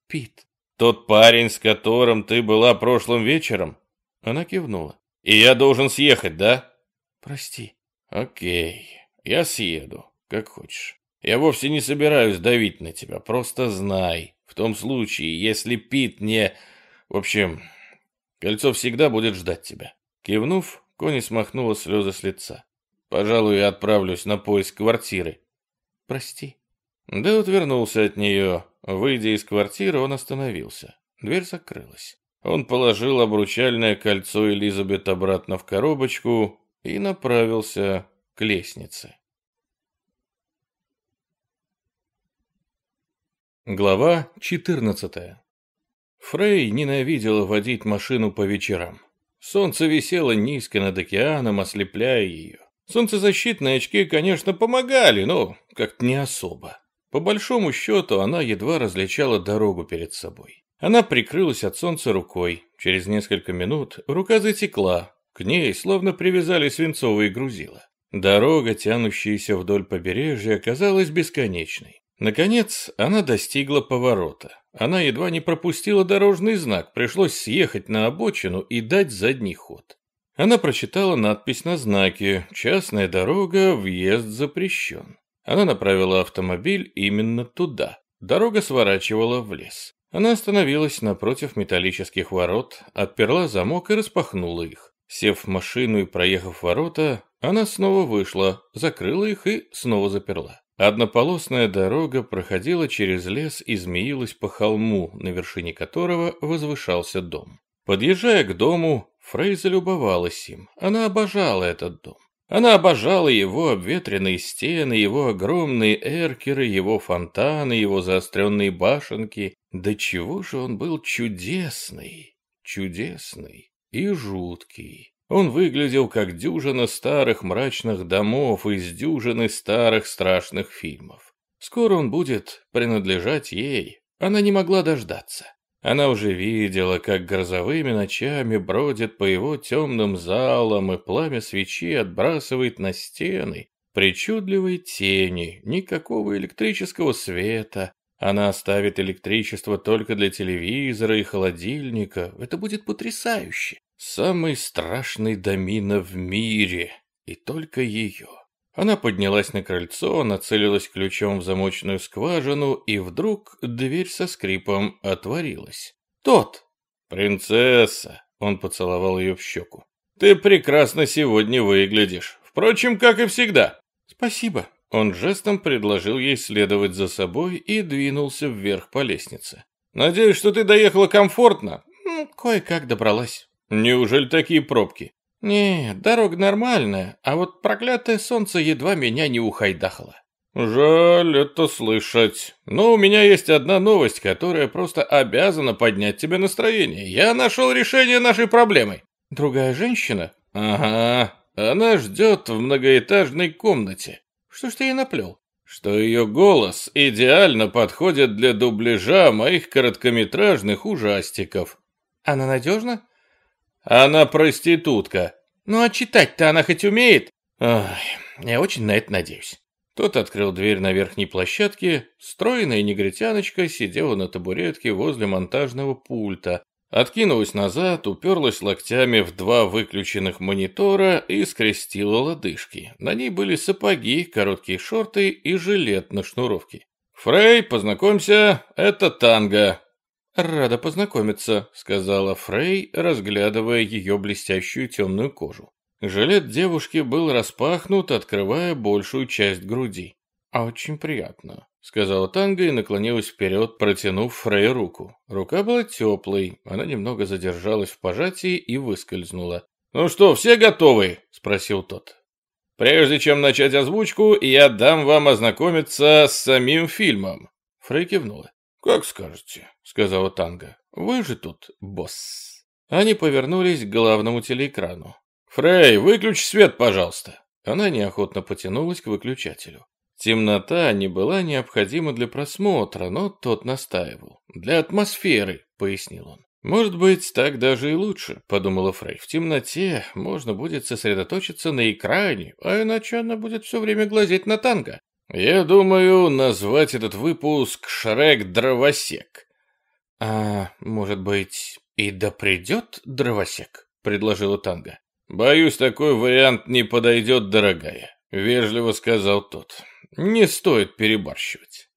«Пит». «Тот парень, с которым ты была прошлым вечером?» Она кивнула. «И я должен съехать, да?» «Прости». «Окей, я съеду, как хочешь. Я вовсе не собираюсь давить на тебя, просто знай. В том случае, если Пит не... В общем, кольцо всегда будет ждать тебя». Кивнув, Кони смахнула слезы с лица. «Пожалуй, я отправлюсь на поиск квартиры». «Прости». Дэут вернулся от нее. Выйдя из квартиры, он остановился. Дверь закрылась. Он положил обручальное кольцо Элизабет обратно в коробочку и направился к лестнице. Глава 14. Фрей ненавидела водить машину по вечерам. Солнце висело низко над океаном, ослепляя ее. Солнцезащитные очки, конечно, помогали, но как-то не особо. По большому счету, она едва различала дорогу перед собой. Она прикрылась от солнца рукой. Через несколько минут рука затекла. К ней словно привязали свинцовые грузила. Дорога, тянущаяся вдоль побережья, оказалась бесконечной. Наконец, она достигла поворота. Она едва не пропустила дорожный знак, пришлось съехать на обочину и дать задний ход. Она прочитала надпись на знаке «Частная дорога, въезд запрещен». Она направила автомобиль именно туда. Дорога сворачивала в лес. Она остановилась напротив металлических ворот, отперла замок и распахнула их. Сев в машину и проехав ворота, она снова вышла, закрыла их и снова заперла. Однополосная дорога проходила через лес и змеилась по холму, на вершине которого возвышался дом. Подъезжая к дому, Фрей залюбовалась им. Она обожала этот дом. Она обожала его обветренные стены, его огромные эркеры, его фонтаны, его заостренные башенки. Да чего же он был чудесный, чудесный и жуткий. Он выглядел как дюжина старых мрачных домов из дюжины старых страшных фильмов. Скоро он будет принадлежать ей. Она не могла дождаться. Она уже видела, как грозовыми ночами бродит по его темным залам, и пламя свечи отбрасывает на стены причудливые тени, никакого электрического света. Она оставит электричество только для телевизора и холодильника. Это будет потрясающе. Самый страшный домина в мире. И только ее. Она поднялась на крыльцо, нацелилась ключом в замочную скважину, и вдруг дверь со скрипом отворилась. «Тот!» «Принцесса!» — он поцеловал ее в щеку. «Ты прекрасно сегодня выглядишь. Впрочем, как и всегда». «Спасибо». Он жестом предложил ей следовать за собой и двинулся вверх по лестнице. «Надеюсь, что ты доехала комфортно?» «Кое-как добралась». Неужели такие пробки? Нет, дорога нормальная, а вот проклятое солнце едва меня не ухайдахало. Жаль это слышать. Но у меня есть одна новость, которая просто обязана поднять тебе настроение. Я нашел решение нашей проблемы. Другая женщина? Ага, она ждет в многоэтажной комнате. Что ж ты ей наплел? Что ее голос идеально подходит для дубляжа моих короткометражных ужастиков. Она надежна? Она проститутка. Ну а читать-то она хоть умеет? Ой, я очень на это надеюсь. Тот открыл дверь на верхней площадке. Стройная негритяночка сидела на табуретке возле монтажного пульта, откинулась назад, уперлась локтями в два выключенных монитора и скрестила лодыжки. На ней были сапоги, короткие шорты и жилет на шнуровке. «Фрей, познакомься, это Танго». «Рада познакомиться», — сказала Фрей, разглядывая ее блестящую темную кожу. Жилет девушки был распахнут, открывая большую часть груди. «Очень приятно», — сказала Танго и наклонилась вперед, протянув Фрей руку. Рука была теплой, она немного задержалась в пожатии и выскользнула. «Ну что, все готовы?» — спросил тот. «Прежде чем начать озвучку, я дам вам ознакомиться с самим фильмом». Фрей кивнула. «Как скажете», — сказала Танго. «Вы же тут босс». Они повернулись к главному телеэкрану. «Фрей, выключи свет, пожалуйста!» Она неохотно потянулась к выключателю. Темнота не была необходима для просмотра, но тот настаивал. «Для атмосферы», — пояснил он. «Может быть, так даже и лучше», — подумала Фрей. «В темноте можно будет сосредоточиться на экране, а иначе она будет все время глазеть на танго. Я думаю назвать этот выпуск «Шрек-дровосек». «А может быть, и да придет дровосек?» — предложила танго. «Боюсь, такой вариант не подойдет, дорогая», — вежливо сказал тот. «Не стоит перебарщивать».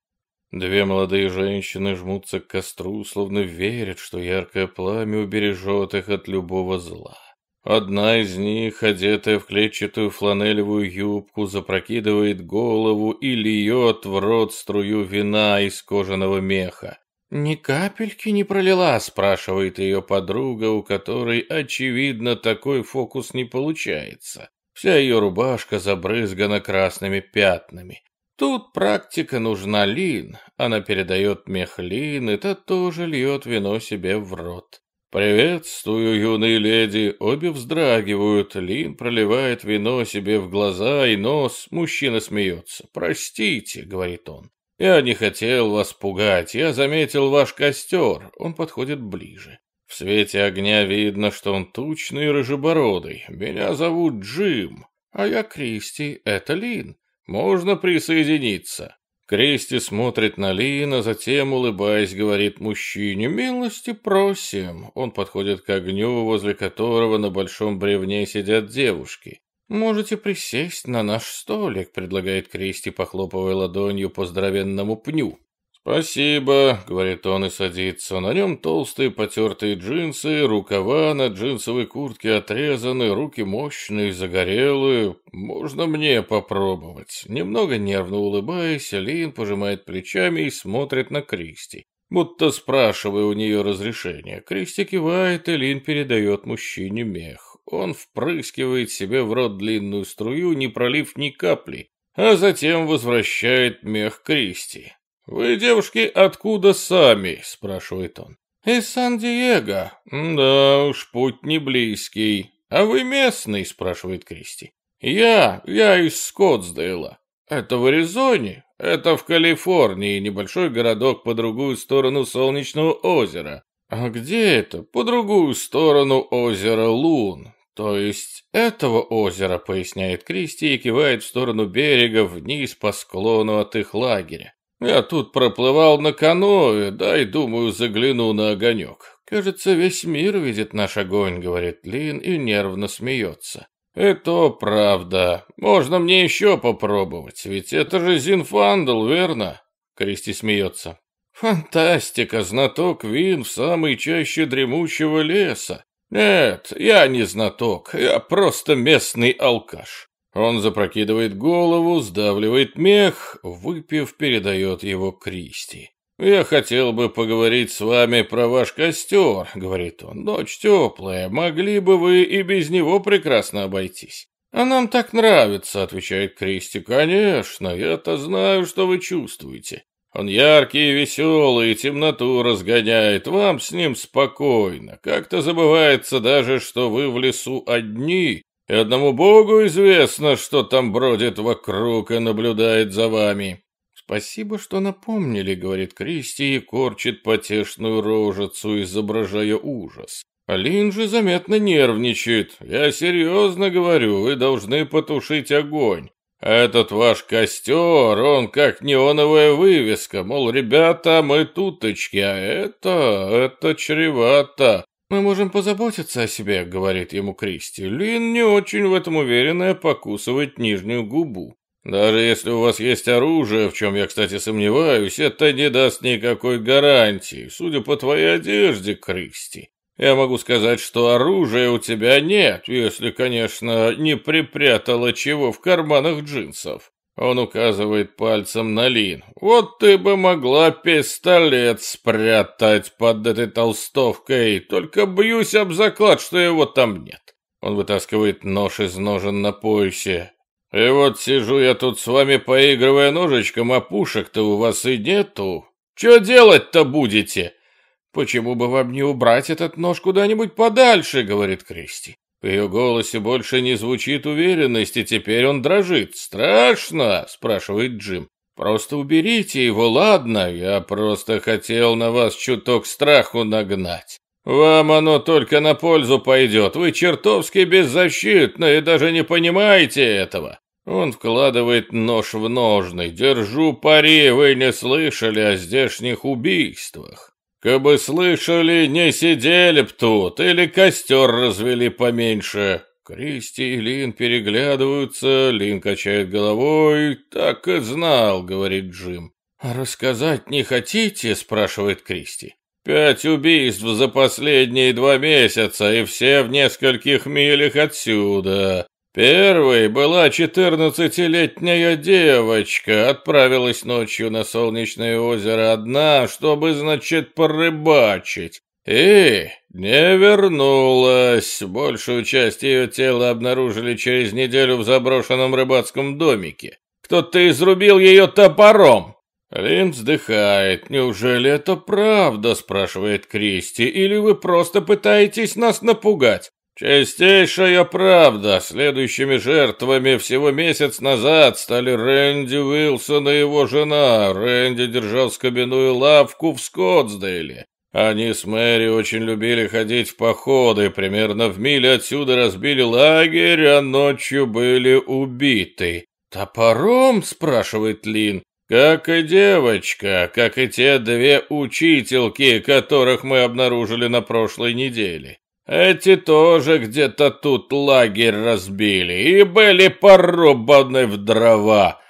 Две молодые женщины жмутся к костру, словно верят, что яркое пламя убережет их от любого зла. Одна из них, одетая в клетчатую фланелевую юбку, запрокидывает голову и льет в рот струю вина из кожаного меха. «Ни капельки не пролила?» – спрашивает ее подруга, у которой, очевидно, такой фокус не получается. Вся ее рубашка забрызгана красными пятнами. Тут практика нужна Лин. Она передает мех Лин, и та тоже льет вино себе в рот. «Приветствую, юные леди!» Обе вздрагивают. Лин проливает вино себе в глаза и нос. Мужчина смеется. «Простите», — говорит он. «Я не хотел вас пугать, я заметил ваш костер». Он подходит ближе. В свете огня видно, что он тучный и рыжебородый. Меня зовут Джим, а я Кристи, это Лин. Можно присоединиться. Кристи смотрит на Лина, затем, улыбаясь, говорит мужчине, «Милости просим». Он подходит к огню, возле которого на большом бревне сидят девушки. «Можете присесть на наш столик», — предлагает Кристи, похлопывая ладонью по здоровенному пню. «Спасибо», — говорит он и садится. На нем толстые потертые джинсы, рукава на джинсовой куртке отрезаны, руки мощные, загорелые. Можно мне попробовать. Немного нервно улыбаясь, Лин пожимает плечами и смотрит на Кристи. Будто спрашивая у нее разрешения. Кристи кивает, и Лин передает мужчине мех. Он впрыскивает себе в рот длинную струю, не пролив ни капли, а затем возвращает мех Кристи. «Вы, девушки, откуда сами?» – спрашивает он. «Из Сан-Диего». «Да уж, путь не близкий». «А вы местный?» – спрашивает Кристи. «Я, я из Скоттсдейла». «Это в Аризоне?» «Это в Калифорнии, небольшой городок по другую сторону Солнечного озера. «А где это? По другую сторону озера Лун. То есть этого озера», — поясняет Кристи и кивает в сторону берега вниз по склону от их лагеря. «Я тут проплывал на каноэ, да и, думаю, загляну на огонек. Кажется, весь мир видит наш огонь», — говорит Лин и нервно смеется. «Это правда. Можно мне еще попробовать, ведь это же Зинфандл, верно?» Кристи смеется. Фантастика, знаток вин в самой чаще дремучего леса. Нет, я не знаток, я просто местный алкаш. Он запрокидывает голову, сдавливает мех, выпив, передает его Кристи. «Я хотел бы поговорить с вами про ваш костер», — говорит он. «Ночь теплая, могли бы вы и без него прекрасно обойтись». «А нам так нравится», — отвечает Кристи. «Конечно, я-то знаю, что вы чувствуете. Он яркий и веселый, темноту разгоняет. Вам с ним спокойно. Как-то забывается даже, что вы в лесу одни, и одному богу известно, что там бродит вокруг и наблюдает за вами. «Спасибо, что напомнили», — говорит Кристи и корчит потешную рожицу, изображая ужас. Алин же заметно нервничает. «Я серьезно говорю, вы должны потушить огонь. Этот ваш костер, он как неоновая вывеска, мол, ребята, мы туточки, а это, это чревато. «Мы можем позаботиться о себе», — говорит ему Кристи. Лин не очень в этом уверенная покусывает нижнюю губу. «Даже если у вас есть оружие, в чем я, кстати, сомневаюсь, это не даст никакой гарантии, судя по твоей одежде, Кристи. Я могу сказать, что оружия у тебя нет, если, конечно, не припрятала чего в карманах джинсов. Он указывает пальцем на Лин. «Вот ты бы могла пистолет спрятать под этой толстовкой, только бьюсь об заклад, что его там нет». Он вытаскивает нож из ножен на поясе. «И вот сижу я тут с вами, поигрывая ножичком, а пушек-то у вас и нету. Что делать-то будете?» «Почему бы вам не убрать этот нож куда-нибудь подальше?» — говорит Кристи. В ее голосе больше не звучит уверенности, теперь он дрожит. «Страшно?» — спрашивает Джим. «Просто уберите его, ладно? Я просто хотел на вас чуток страху нагнать. Вам оно только на пользу пойдет. Вы чертовски беззащитны и даже не понимаете этого». Он вкладывает нож в ножны. «Держу пари, вы не слышали о здешних убийствах. Кабы слышали, не сидели б тут, или костер развели поменьше. Кристи и Лин переглядываются, Лин качает головой. «Так и знал», — говорит Джим. «А рассказать не хотите?» — спрашивает Кристи. «Пять убийств за последние два месяца, и все в нескольких милях отсюда. Первой была четырнадцатилетняя девочка, отправилась ночью на солнечное озеро одна, чтобы, значит, порыбачить. И не вернулась. Большую часть ее тела обнаружили через неделю в заброшенном рыбацком домике. Кто-то изрубил ее топором. Лин вздыхает. «Неужели это правда?» – спрашивает Кристи. «Или вы просто пытаетесь нас напугать?» Чистейшая правда. Следующими жертвами всего месяц назад стали Рэнди Уилсон и его жена. Рэнди держал скобяную лавку в Скоттсдейле. Они с Мэри очень любили ходить в походы. Примерно в миле отсюда разбили лагерь, а ночью были убиты. «Топором?» — спрашивает Лин. «Как и девочка, как и те две учительки, которых мы обнаружили на прошлой неделе. Эти тоже где-то тут лагерь разбили и были порубаны в дрова.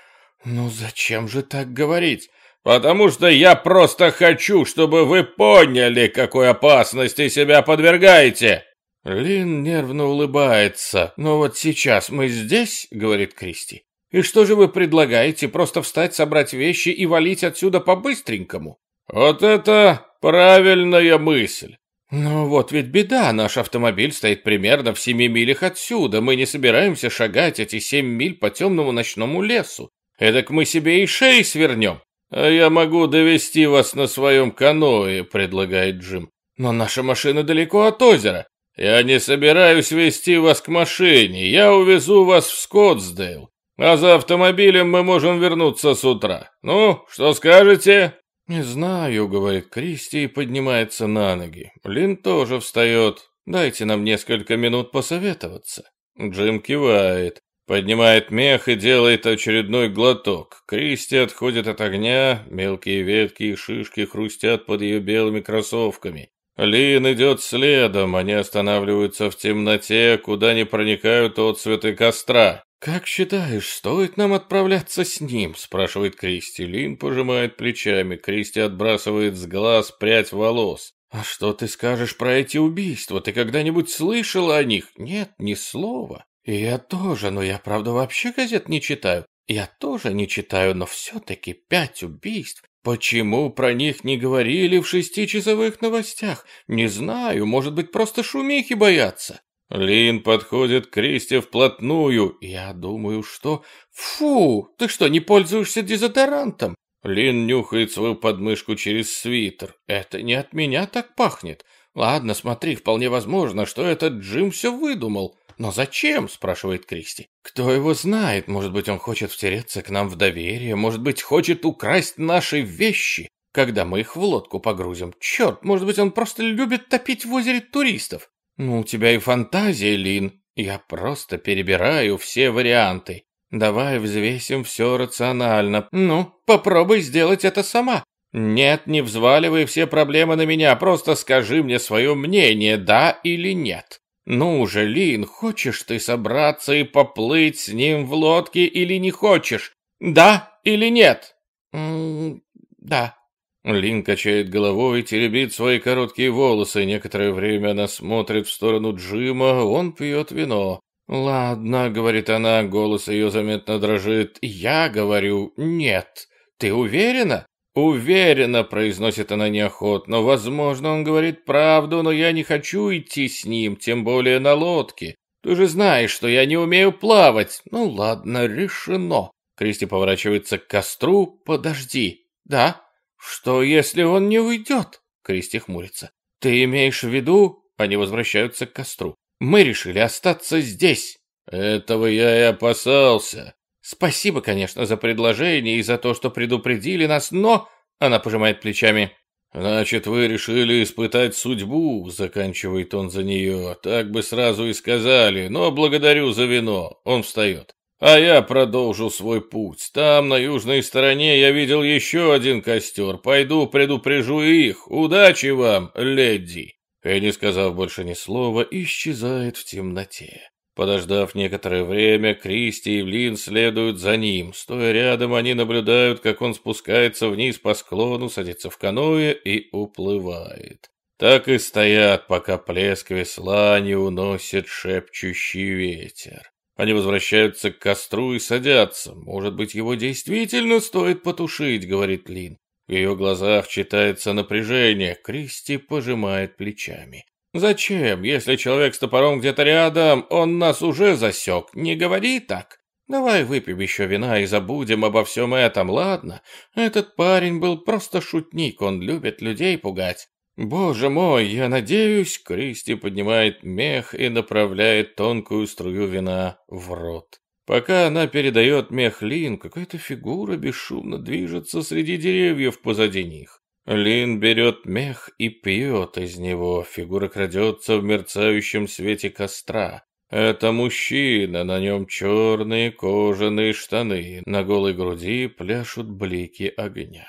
Ну зачем же так говорить? Потому что я просто хочу, чтобы вы поняли, какой опасности себя подвергаете. Лин нервно улыбается. «Но вот сейчас мы здесь», — говорит Кристи. «И что же вы предлагаете? Просто встать, собрать вещи и валить отсюда по-быстренькому?» «Вот это правильная мысль. «Ну вот ведь беда, наш автомобиль стоит примерно в семи милях отсюда, мы не собираемся шагать эти семь миль по темному ночному лесу. Эдак мы себе и шеи свернем». «А я могу довести вас на своем каное», — предлагает Джим. «Но наша машина далеко от озера». «Я не собираюсь вести вас к машине, я увезу вас в Скоттсдейл, а за автомобилем мы можем вернуться с утра. Ну, что скажете?» «Не знаю», — говорит Кристи и поднимается на ноги. Лин тоже встает. «Дайте нам несколько минут посоветоваться». Джим кивает, поднимает мех и делает очередной глоток. Кристи отходит от огня, мелкие ветки и шишки хрустят под ее белыми кроссовками. Лин идет следом, они останавливаются в темноте, куда не проникают отцветы костра. «Как считаешь, стоит нам отправляться с ним?» – спрашивает Кристи. Лин пожимает плечами. Кристи отбрасывает с глаз прядь волос. «А что ты скажешь про эти убийства? Ты когда-нибудь слышал о них?» «Нет, ни слова». «И я тоже, но я, правда, вообще газет не читаю. Я тоже не читаю, но все-таки пять убийств. Почему про них не говорили в шестичасовых новостях? Не знаю, может быть, просто шумихи боятся». Лин подходит к Кристи вплотную. Я думаю, что... Фу, ты что, не пользуешься дезодорантом? Лин нюхает свою подмышку через свитер. Это не от меня так пахнет. Ладно, смотри, вполне возможно, что этот Джим все выдумал. Но зачем, спрашивает Кристи. Кто его знает? Может быть, он хочет втереться к нам в доверие, может быть, хочет украсть наши вещи, когда мы их в лодку погрузим. Черт, может быть, он просто любит топить в озере туристов. «Ну, у тебя и фантазия, Лин. Я просто перебираю все варианты. Давай взвесим все рационально. Ну, попробуй сделать это сама. Нет, не взваливай все проблемы на меня, просто скажи мне свое мнение, да или нет. Ну же, Лин, хочешь ты собраться и поплыть с ним в лодке или не хочешь? Да или нет? М -м да. Лин качает головой, теребит свои короткие волосы. Некоторое время она смотрит в сторону Джима, он пьет вино. «Ладно», — говорит она, голос ее заметно дрожит. «Я говорю нет. Ты уверена?» «Уверена», — произносит она неохотно. «Возможно, он говорит правду, но я не хочу идти с ним, тем более на лодке. Ты же знаешь, что я не умею плавать. Ну ладно, решено». Кристи поворачивается к костру. «Подожди. Да?» «Что, если он не уйдет?» Кристи хмурится. «Ты имеешь в виду...» Они возвращаются к костру. «Мы решили остаться здесь». «Этого я и опасался». «Спасибо, конечно, за предложение и за то, что предупредили нас, но...» Она пожимает плечами. «Значит, вы решили испытать судьбу», — заканчивает он за нее. «Так бы сразу и сказали, но благодарю за вино». Он встает. А я продолжу свой путь. Там, на южной стороне, я видел еще один костер. Пойду предупрежу их. Удачи вам, леди!» И, не сказав больше ни слова, исчезает в темноте. Подождав некоторое время, Кристи и Блин следуют за ним. Стоя рядом, они наблюдают, как он спускается вниз по склону, садится в каноэ и уплывает. Так и стоят, пока плеск весла не уносит шепчущий ветер. Они возвращаются к костру и садятся. Может быть, его действительно стоит потушить, говорит Лин. В ее глазах читается напряжение. Кристи пожимает плечами. Зачем, если человек с топором где-то рядом, он нас уже засек? Не говори так. Давай выпьем еще вина и забудем обо всем этом, ладно? Этот парень был просто шутник, он любит людей пугать. «Боже мой, я надеюсь...» Кристи поднимает мех и направляет тонкую струю вина в рот. Пока она передает мех Лин, какая-то фигура бесшумно движется среди деревьев позади них. Лин берет мех и пьет из него. Фигура крадется в мерцающем свете костра. Это мужчина, на нем черные кожаные штаны, на голой груди пляшут блики огня.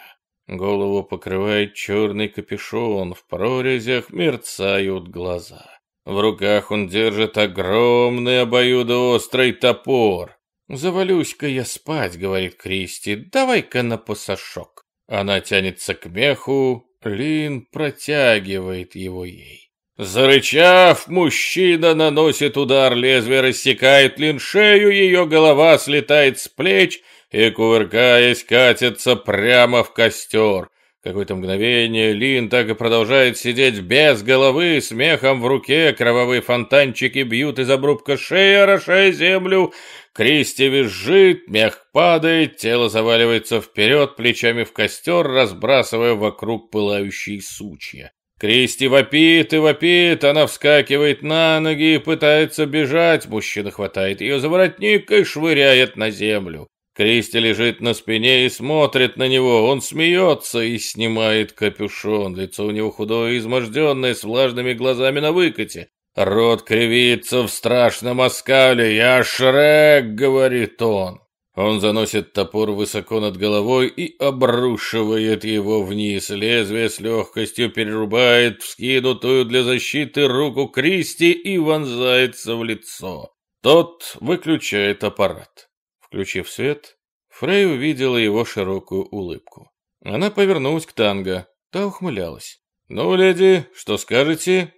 Голову покрывает черный капюшон, в прорезях мерцают глаза. В руках он держит огромный обоюдоострый топор. «Завалюсь-ка я спать», — говорит Кристи, — «давай-ка на посошок». Она тянется к меху, Лин протягивает его ей. Зарычав, мужчина наносит удар, лезвие рассекает Лин шею, ее голова слетает с плеч — и, кувыркаясь, катится прямо в костер. Какое-то мгновение Лин так и продолжает сидеть без головы, смехом в руке, кровавые фонтанчики бьют из обрубка шеи, орошая землю. Кристи визжит, мех падает, тело заваливается вперед, плечами в костер, разбрасывая вокруг пылающие сучья. Кристи вопит и вопит, она вскакивает на ноги и пытается бежать. Мужчина хватает ее за воротник и швыряет на землю. Кристи лежит на спине и смотрит на него. Он смеется и снимает капюшон. Лицо у него худое и изможденное, с влажными глазами на выкате. Рот кривится в страшном оскале. «Я Шрек!» — говорит он. Он заносит топор высоко над головой и обрушивает его вниз. Лезвие с легкостью перерубает вскинутую для защиты руку Кристи и вонзается в лицо. Тот выключает аппарат. Включив свет, Фрей увидела его широкую улыбку. Она повернулась к Танго. Та ухмылялась. «Ну, леди, что скажете?»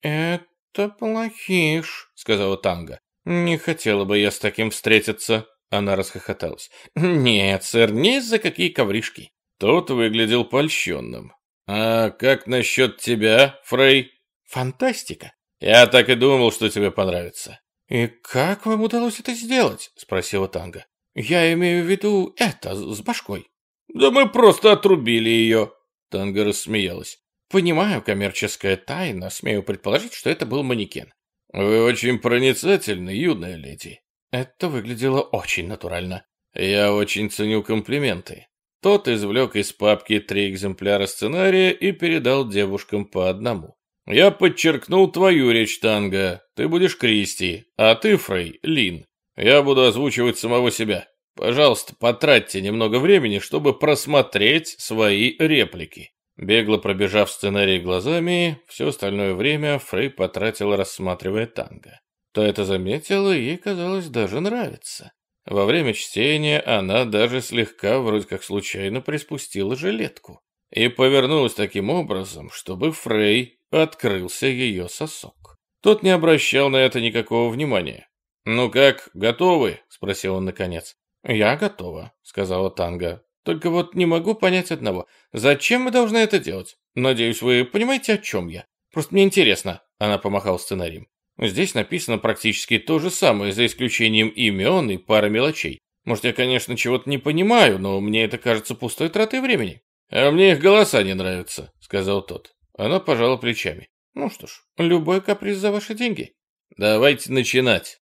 «Это плохиш», — сказала Танго. «Не хотела бы я с таким встретиться». Она расхохоталась. «Нет, сэр, не за какие ковришки». Тот выглядел польщенным. «А как насчет тебя, Фрей?» «Фантастика». «Я так и думал, что тебе понравится». «И как вам удалось это сделать?» — спросила Танга. «Я имею в виду это, с башкой». «Да мы просто отрубили ее!» Танга рассмеялась. «Понимаю, коммерческая тайна. Смею предположить, что это был манекен». «Вы очень проницательны, юная леди». Это выглядело очень натурально. «Я очень ценю комплименты». Тот извлек из папки три экземпляра сценария и передал девушкам по одному. Я подчеркнул твою речь, Танго. Ты будешь Кристи, а ты, Фрей, Лин. Я буду озвучивать самого себя. Пожалуйста, потратьте немного времени, чтобы просмотреть свои реплики». Бегло пробежав сценарий глазами, все остальное время Фрей потратил, рассматривая танго. То это заметила, ей казалось даже нравится. Во время чтения она даже слегка, вроде как случайно, приспустила жилетку и повернулась таким образом, чтобы Фрей открылся ее сосок. Тот не обращал на это никакого внимания. «Ну как, готовы?» — спросил он наконец. «Я готова», — сказала Танга. Только вот не могу понять одного. Зачем мы должны это делать? Надеюсь, вы понимаете, о чем я. Просто мне интересно. Она помахала сценарием. Здесь написано практически то же самое, за исключением имен и пары мелочей. Может, я, конечно, чего-то не понимаю, но мне это кажется пустой тратой времени. А мне их голоса не нравятся, сказал тот. Она пожала плечами. Ну что ж, любой каприз за ваши деньги. Давайте начинать.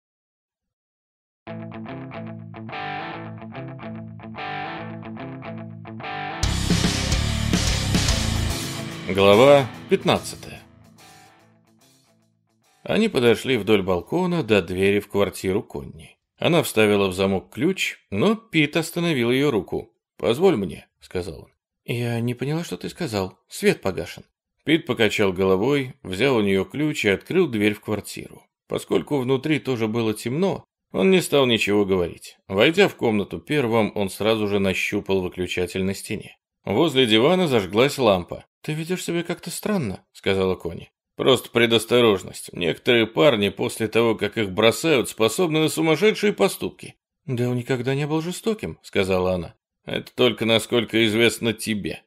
Глава 15 Они подошли вдоль балкона до двери в квартиру Конни. Она вставила в замок ключ, но Пит остановил ее руку. «Позволь мне», — сказал он. «Я не поняла, что ты сказал. Свет погашен». Пит покачал головой, взял у нее ключ и открыл дверь в квартиру. Поскольку внутри тоже было темно, он не стал ничего говорить. Войдя в комнату первым, он сразу же нащупал выключатель на стене. Возле дивана зажглась лампа. «Ты ведешь себя как-то странно», — сказала Кони. «Просто предосторожность. Некоторые парни после того, как их бросают, способны на сумасшедшие поступки». «Да он никогда не был жестоким», — сказала она. «Это только насколько известно тебе».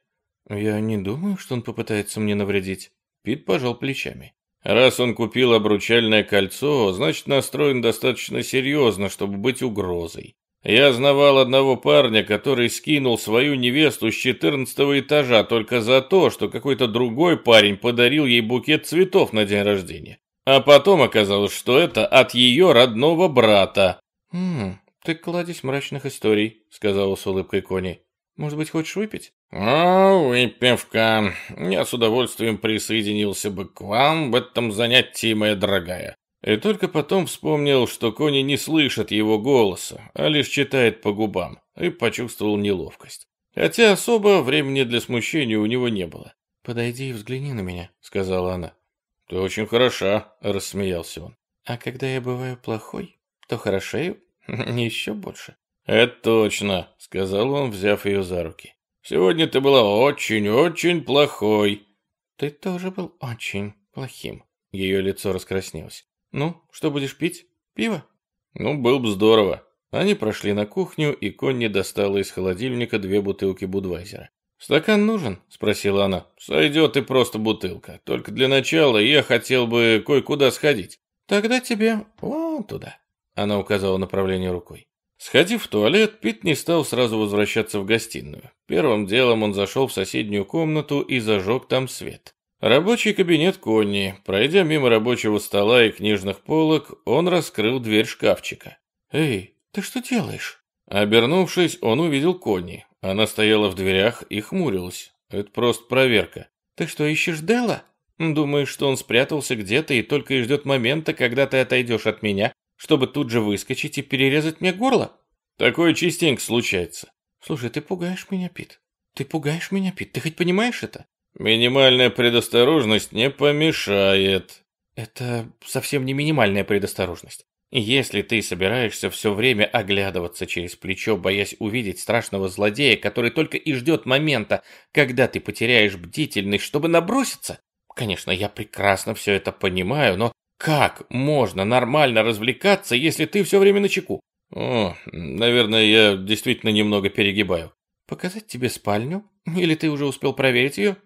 «Я не думаю, что он попытается мне навредить». Пит пожал плечами. «Раз он купил обручальное кольцо, значит, настроен достаточно серьезно, чтобы быть угрозой. Я знавал одного парня, который скинул свою невесту с четырнадцатого этажа только за то, что какой-то другой парень подарил ей букет цветов на день рождения. А потом оказалось, что это от ее родного брата. «Хм, ты кладезь мрачных историй», — сказала с улыбкой Кони. «Может быть, хочешь выпить?» «О, выпивка. Я с удовольствием присоединился бы к вам в этом занятии, моя дорогая. И только потом вспомнил, что Кони не слышит его голоса, а лишь читает по губам, и почувствовал неловкость. Хотя особо времени для смущения у него не было. «Подойди и взгляни на меня», — сказала она. «Ты очень хороша», — рассмеялся он. «А когда я бываю плохой, то хорошею еще больше». «Это точно», — сказал он, взяв ее за руки. «Сегодня ты была очень-очень плохой». «Ты тоже был очень плохим». Ее лицо раскраснелось. «Ну, что будешь пить? Пиво?» «Ну, было бы здорово». Они прошли на кухню, и Конни достала из холодильника две бутылки Будвайзера. «Стакан нужен?» – спросила она. «Сойдет и просто бутылка. Только для начала я хотел бы кое-куда сходить». «Тогда тебе вон туда», – она указала направление рукой. Сходив в туалет, Пит не стал сразу возвращаться в гостиную. Первым делом он зашел в соседнюю комнату и зажег там свет. Рабочий кабинет Конни. Пройдя мимо рабочего стола и книжных полок, он раскрыл дверь шкафчика. «Эй, ты что делаешь?» Обернувшись, он увидел Конни. Она стояла в дверях и хмурилась. Это просто проверка. «Ты что, ищешь Делла? Думаешь, что он спрятался где-то и только и ждет момента, когда ты отойдешь от меня, чтобы тут же выскочить и перерезать мне горло?» «Такое частенько случается». «Слушай, ты пугаешь меня, Пит. Ты пугаешь меня, Пит. Ты хоть понимаешь это?» Минимальная предосторожность не помешает. Это совсем не минимальная предосторожность. Если ты собираешься все время оглядываться через плечо, боясь увидеть страшного злодея, который только и ждет момента, когда ты потеряешь бдительность, чтобы наброситься, конечно, я прекрасно все это понимаю, но как можно нормально развлекаться, если ты все время на чеку? О, наверное, я действительно немного перегибаю. Показать тебе спальню? Или ты уже успел проверить ее?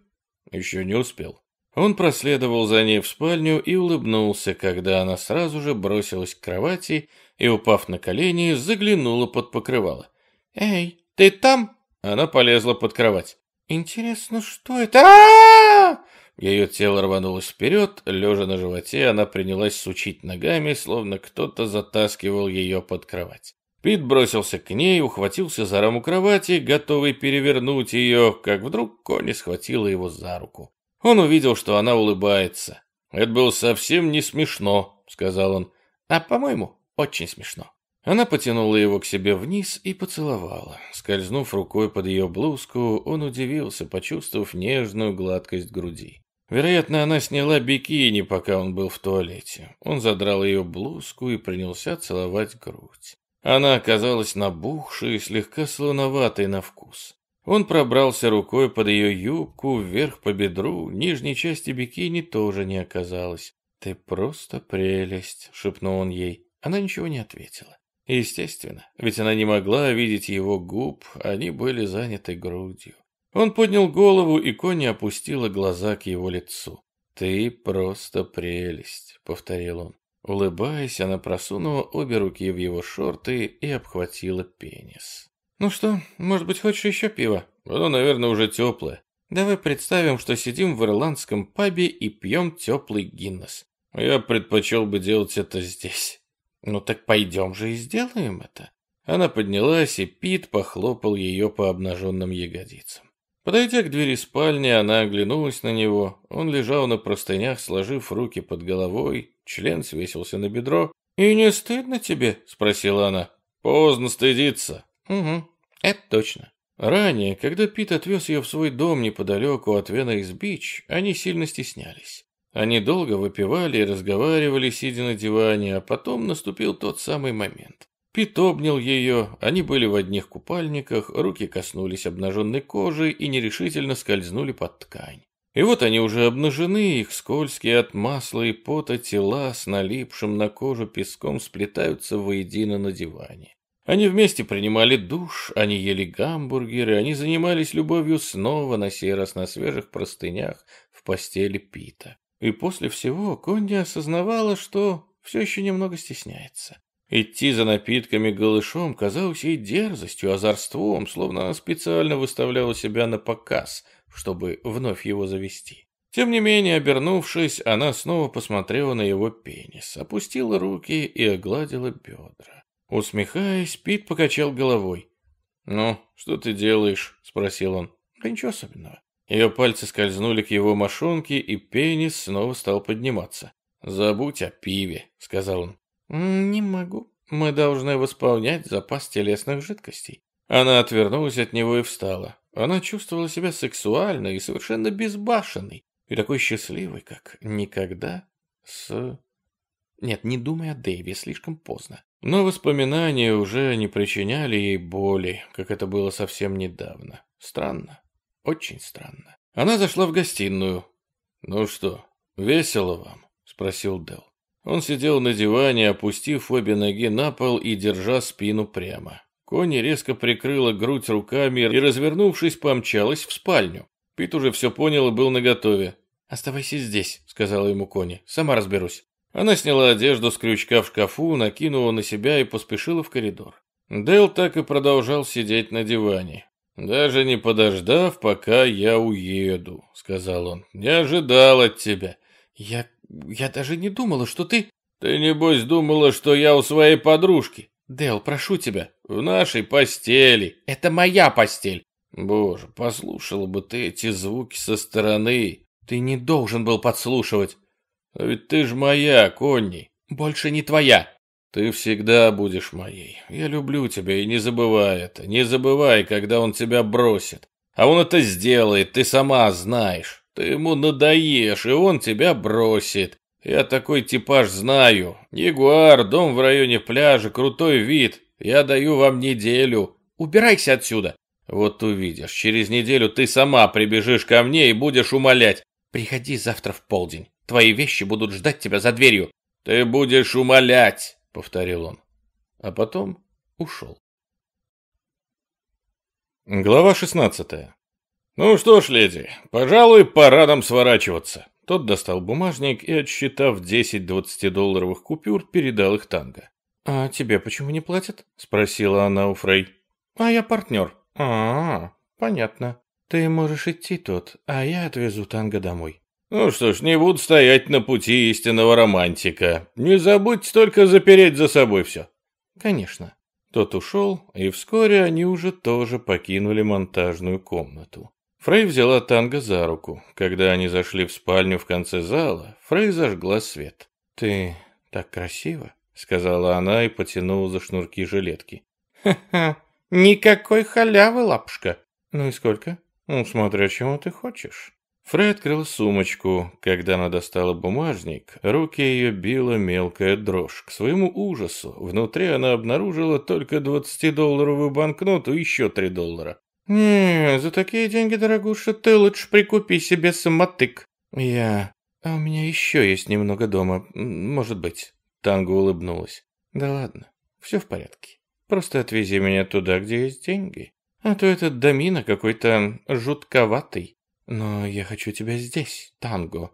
Еще не успел. Он проследовал за ней в спальню и улыбнулся, когда она сразу же бросилась к кровати и, упав на колени, заглянула под покрывало. «Эй, ты там?» Она полезла под кровать. «Интересно, что это?» а Ее тело рванулось вперед, лежа на животе, она принялась сучить ногами, словно кто-то затаскивал ее под кровать. Пит бросился к ней, ухватился за раму кровати, готовый перевернуть ее, как вдруг Кони схватила его за руку. Он увидел, что она улыбается. «Это было совсем не смешно», — сказал он. «А, по-моему, очень смешно». Она потянула его к себе вниз и поцеловала. Скользнув рукой под ее блузку, он удивился, почувствовав нежную гладкость груди. Вероятно, она сняла бикини, пока он был в туалете. Он задрал ее блузку и принялся целовать грудь. Она оказалась набухшей и слегка слоноватой на вкус. Он пробрался рукой под ее юбку, вверх по бедру, нижней части бикини тоже не оказалось. «Ты просто прелесть», — шепнул он ей. Она ничего не ответила. Естественно, ведь она не могла видеть его губ, они были заняты грудью. Он поднял голову, и Кони опустила глаза к его лицу. «Ты просто прелесть», — повторил он. Улыбаясь, она просунула обе руки в его шорты и обхватила пенис. «Ну что, может быть, хочешь еще пива?» «Оно, наверное, уже теплое». «Давай представим, что сидим в ирландском пабе и пьем теплый Гиннес». «Я предпочел бы делать это здесь». «Ну так пойдем же и сделаем это». Она поднялась, и Пит похлопал ее по обнаженным ягодицам. Подойдя к двери спальни, она оглянулась на него. Он лежал на простынях, сложив руки под головой, член свесился на бедро. «И не стыдно тебе?» — спросила она. «Поздно стыдиться». «Угу, это точно». Ранее, когда Пит отвез ее в свой дом неподалеку от Венис-Бич, они сильно стеснялись. Они долго выпивали и разговаривали, сидя на диване, а потом наступил тот самый момент. Пит обнял ее, они были в одних купальниках, руки коснулись обнаженной кожи и нерешительно скользнули под ткань. И вот они уже обнажены, их скользкие от масла и пота тела с налипшим на кожу песком сплетаются воедино на диване. Они вместе принимали душ, они ели гамбургеры, они занимались любовью снова, на сей раз на свежих простынях в постели Пита. И после всего Конди осознавала, что все еще немного стесняется. Идти за напитками голышом казалось ей дерзостью, озорством, словно она специально выставляла себя на показ, чтобы вновь его завести. Тем не менее, обернувшись, она снова посмотрела на его пенис, опустила руки и огладила бедра. Усмехаясь, Пит покачал головой. «Ну, что ты делаешь?» — спросил он. «Да ничего особенного. Ее пальцы скользнули к его мошонке, и пенис снова стал подниматься. «Забудь о пиве», — сказал он. «Не могу. Мы должны восполнять запас телесных жидкостей». Она отвернулась от него и встала. Она чувствовала себя сексуальной и совершенно безбашенной, и такой счастливой, как никогда с... Нет, не думай о Дэйве, слишком поздно. Но воспоминания уже не причиняли ей боли, как это было совсем недавно. Странно. Очень странно. Она зашла в гостиную. «Ну что, весело вам?» — спросил Дел. Он сидел на диване, опустив обе ноги на пол и держа спину прямо. Кони резко прикрыла грудь руками и, развернувшись, помчалась в спальню. Пит уже все понял и был наготове. «Оставайся здесь», — сказала ему Кони. «Сама разберусь». Она сняла одежду с крючка в шкафу, накинула на себя и поспешила в коридор. Дэл так и продолжал сидеть на диване. «Даже не подождав, пока я уеду», — сказал он. «Не ожидал от тебя». «Я... я даже не думала, что ты...» «Ты, небось, думала, что я у своей подружки?» «Дэл, прошу тебя». «В нашей постели». «Это моя постель». «Боже, послушала бы ты эти звуки со стороны». «Ты не должен был подслушивать». «А ведь ты ж моя, Конни». «Больше не твоя». Ты всегда будешь моей. Я люблю тебя и не забывай это. Не забывай, когда он тебя бросит. А он это сделает, ты сама знаешь. Ты ему надоешь, и он тебя бросит. Я такой типаж знаю. Ягуар, дом в районе пляжа, крутой вид. Я даю вам неделю. Убирайся отсюда. Вот увидишь, через неделю ты сама прибежишь ко мне и будешь умолять. Приходи завтра в полдень. Твои вещи будут ждать тебя за дверью. Ты будешь умолять. — повторил он. А потом ушел. Глава шестнадцатая. «Ну что ж, леди, пожалуй, пора нам сворачиваться». Тот достал бумажник и, отсчитав 10 20-долларовых купюр, передал их Танго. «А тебе почему не платят?» — спросила она у Фрей. «А я партнер». «А, -а понятно. Ты можешь идти тут, а я отвезу Танго домой». Ну что ж, не буду стоять на пути истинного романтика. Не забудьте только запереть за собой все. Конечно. Тот ушел, и вскоре они уже тоже покинули монтажную комнату. Фрей взяла Танго за руку. Когда они зашли в спальню в конце зала, Фрей зажгла свет. «Ты так красиво», сказала она и потянула за шнурки жилетки. Ха-ха, никакой халявы, лапушка. Ну и сколько? Ну, смотря чего ты хочешь. Фрей открыл сумочку. Когда она достала бумажник, руки ее била мелкая дрожь. К своему ужасу, внутри она обнаружила только 20-долларовую банкноту и еще 3 доллара. «Не, за такие деньги, дорогуша, ты лучше прикупи себе самотык». «Я... А у меня еще есть немного дома, может быть». Танго улыбнулась. «Да ладно, все в порядке. Просто отвези меня туда, где есть деньги. А то этот домина какой-то жутковатый». Но я хочу тебя здесь, Танго.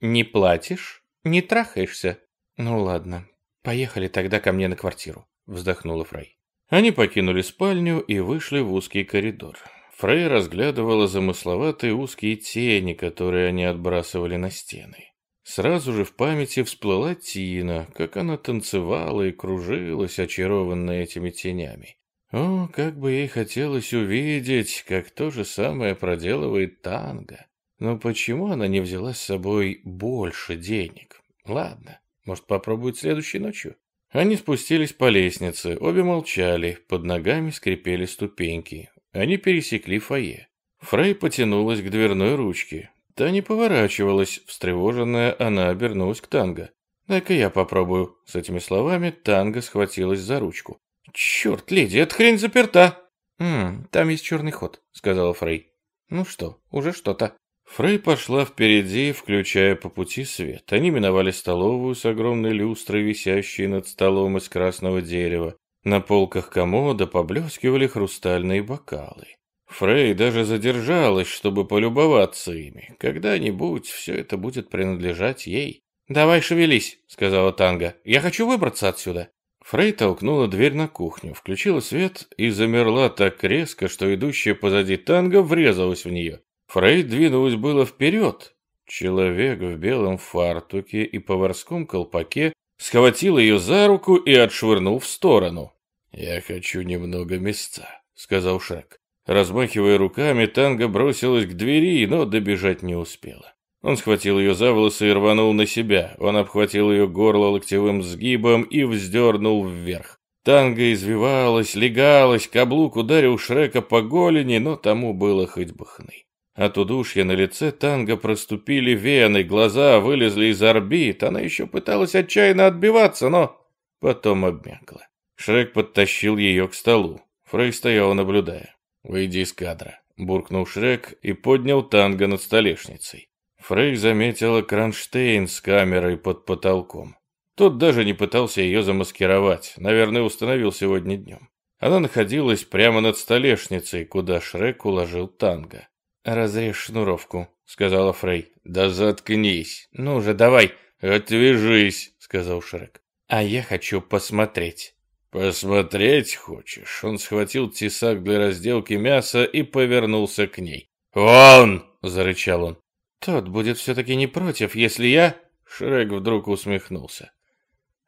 Не платишь, не трахаешься. Ну ладно, поехали тогда ко мне на квартиру, вздохнула Фрей. Они покинули спальню и вышли в узкий коридор. Фрей разглядывала замысловатые узкие тени, которые они отбрасывали на стены. Сразу же в памяти всплыла Тина, как она танцевала и кружилась, очарованная этими тенями. О, как бы ей хотелось увидеть, как то же самое проделывает танго. Но почему она не взяла с собой больше денег? Ладно, может попробует следующей ночью? Они спустились по лестнице, обе молчали, под ногами скрипели ступеньки. Они пересекли фойе. Фрей потянулась к дверной ручке. Та не поворачивалась, встревоженная, она обернулась к танго. «Дай-ка я попробую». С этими словами танго схватилась за ручку. «Черт, леди, эта хрень заперта!» «Хм, там есть черный ход», — сказала Фрей. «Ну что, уже что-то». Фрей пошла впереди, включая по пути свет. Они миновали столовую с огромной люстрой, висящей над столом из красного дерева. На полках комода поблескивали хрустальные бокалы. Фрей даже задержалась, чтобы полюбоваться ими. Когда-нибудь все это будет принадлежать ей. «Давай шевелись», — сказала Танга. «Я хочу выбраться отсюда». Фрей толкнула дверь на кухню, включила свет и замерла так резко, что идущая позади танго врезалась в нее. Фрей двинулась было вперед. Человек в белом фартуке и поварском колпаке схватил ее за руку и отшвырнул в сторону. «Я хочу немного места», — сказал Шрек. Размахивая руками, танго бросилась к двери, но добежать не успела. Он схватил ее за волосы и рванул на себя. Он обхватил ее горло локтевым сгибом и вздернул вверх. Танго извивалась, легалась, каблук ударил Шрека по голени, но тому было хоть бы хны. От удушья на лице танго проступили вены, глаза вылезли из орбит. Она еще пыталась отчаянно отбиваться, но потом обмякла. Шрек подтащил ее к столу. Фрей стоял, наблюдая. «Выйди из кадра», — буркнул Шрек и поднял танго над столешницей. Фрей заметила кронштейн с камерой под потолком. Тот даже не пытался ее замаскировать, наверное, установил сегодня днем. Она находилась прямо над столешницей, куда Шрек уложил танго. «Разрежь шнуровку», — сказала Фрей. «Да заткнись!» «Ну же, давай!» «Отвяжись!» — сказал Шрек. «А я хочу посмотреть». «Посмотреть хочешь?» Он схватил тесак для разделки мяса и повернулся к ней. «Вон!» — зарычал он. Тот будет все-таки не против, если я...» Шрек вдруг усмехнулся.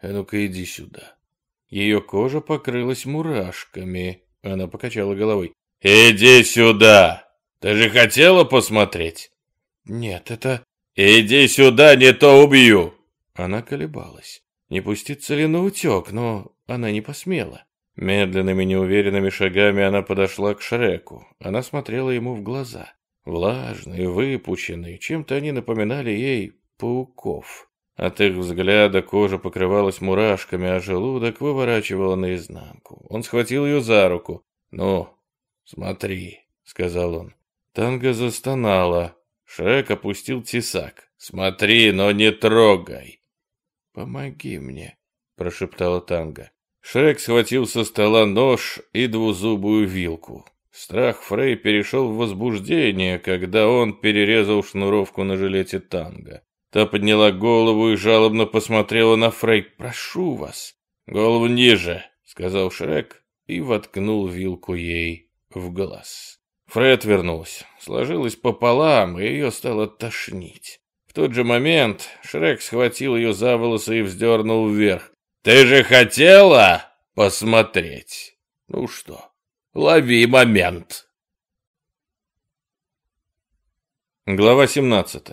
«А ну-ка иди сюда». Ее кожа покрылась мурашками. Она покачала головой. «Иди сюда! Ты же хотела посмотреть?» «Нет, это...» «Иди сюда, не то убью!» Она колебалась. Не пуститься ли на утек, но она не посмела. Медленными неуверенными шагами она подошла к Шреку. Она смотрела ему в глаза. Влажные, выпученные, чем-то они напоминали ей пауков. От их взгляда кожа покрывалась мурашками, а желудок выворачивало наизнанку. Он схватил ее за руку. «Ну, смотри», — сказал он. Танго застонала. Шрек опустил тесак. «Смотри, но не трогай!» «Помоги мне», — прошептала Танго. Шрек схватил со стола нож и двузубую вилку. Страх Фрей перешел в возбуждение, когда он перерезал шнуровку на жилете танго. Та подняла голову и жалобно посмотрела на Фрей. «Прошу вас». «Голову ниже», — сказал Шрек и воткнул вилку ей в глаз. Фрей отвернулась, сложилась пополам, и ее стало тошнить. В тот же момент Шрек схватил ее за волосы и вздернул вверх. «Ты же хотела посмотреть?» «Ну что, Лови момент. Глава 17.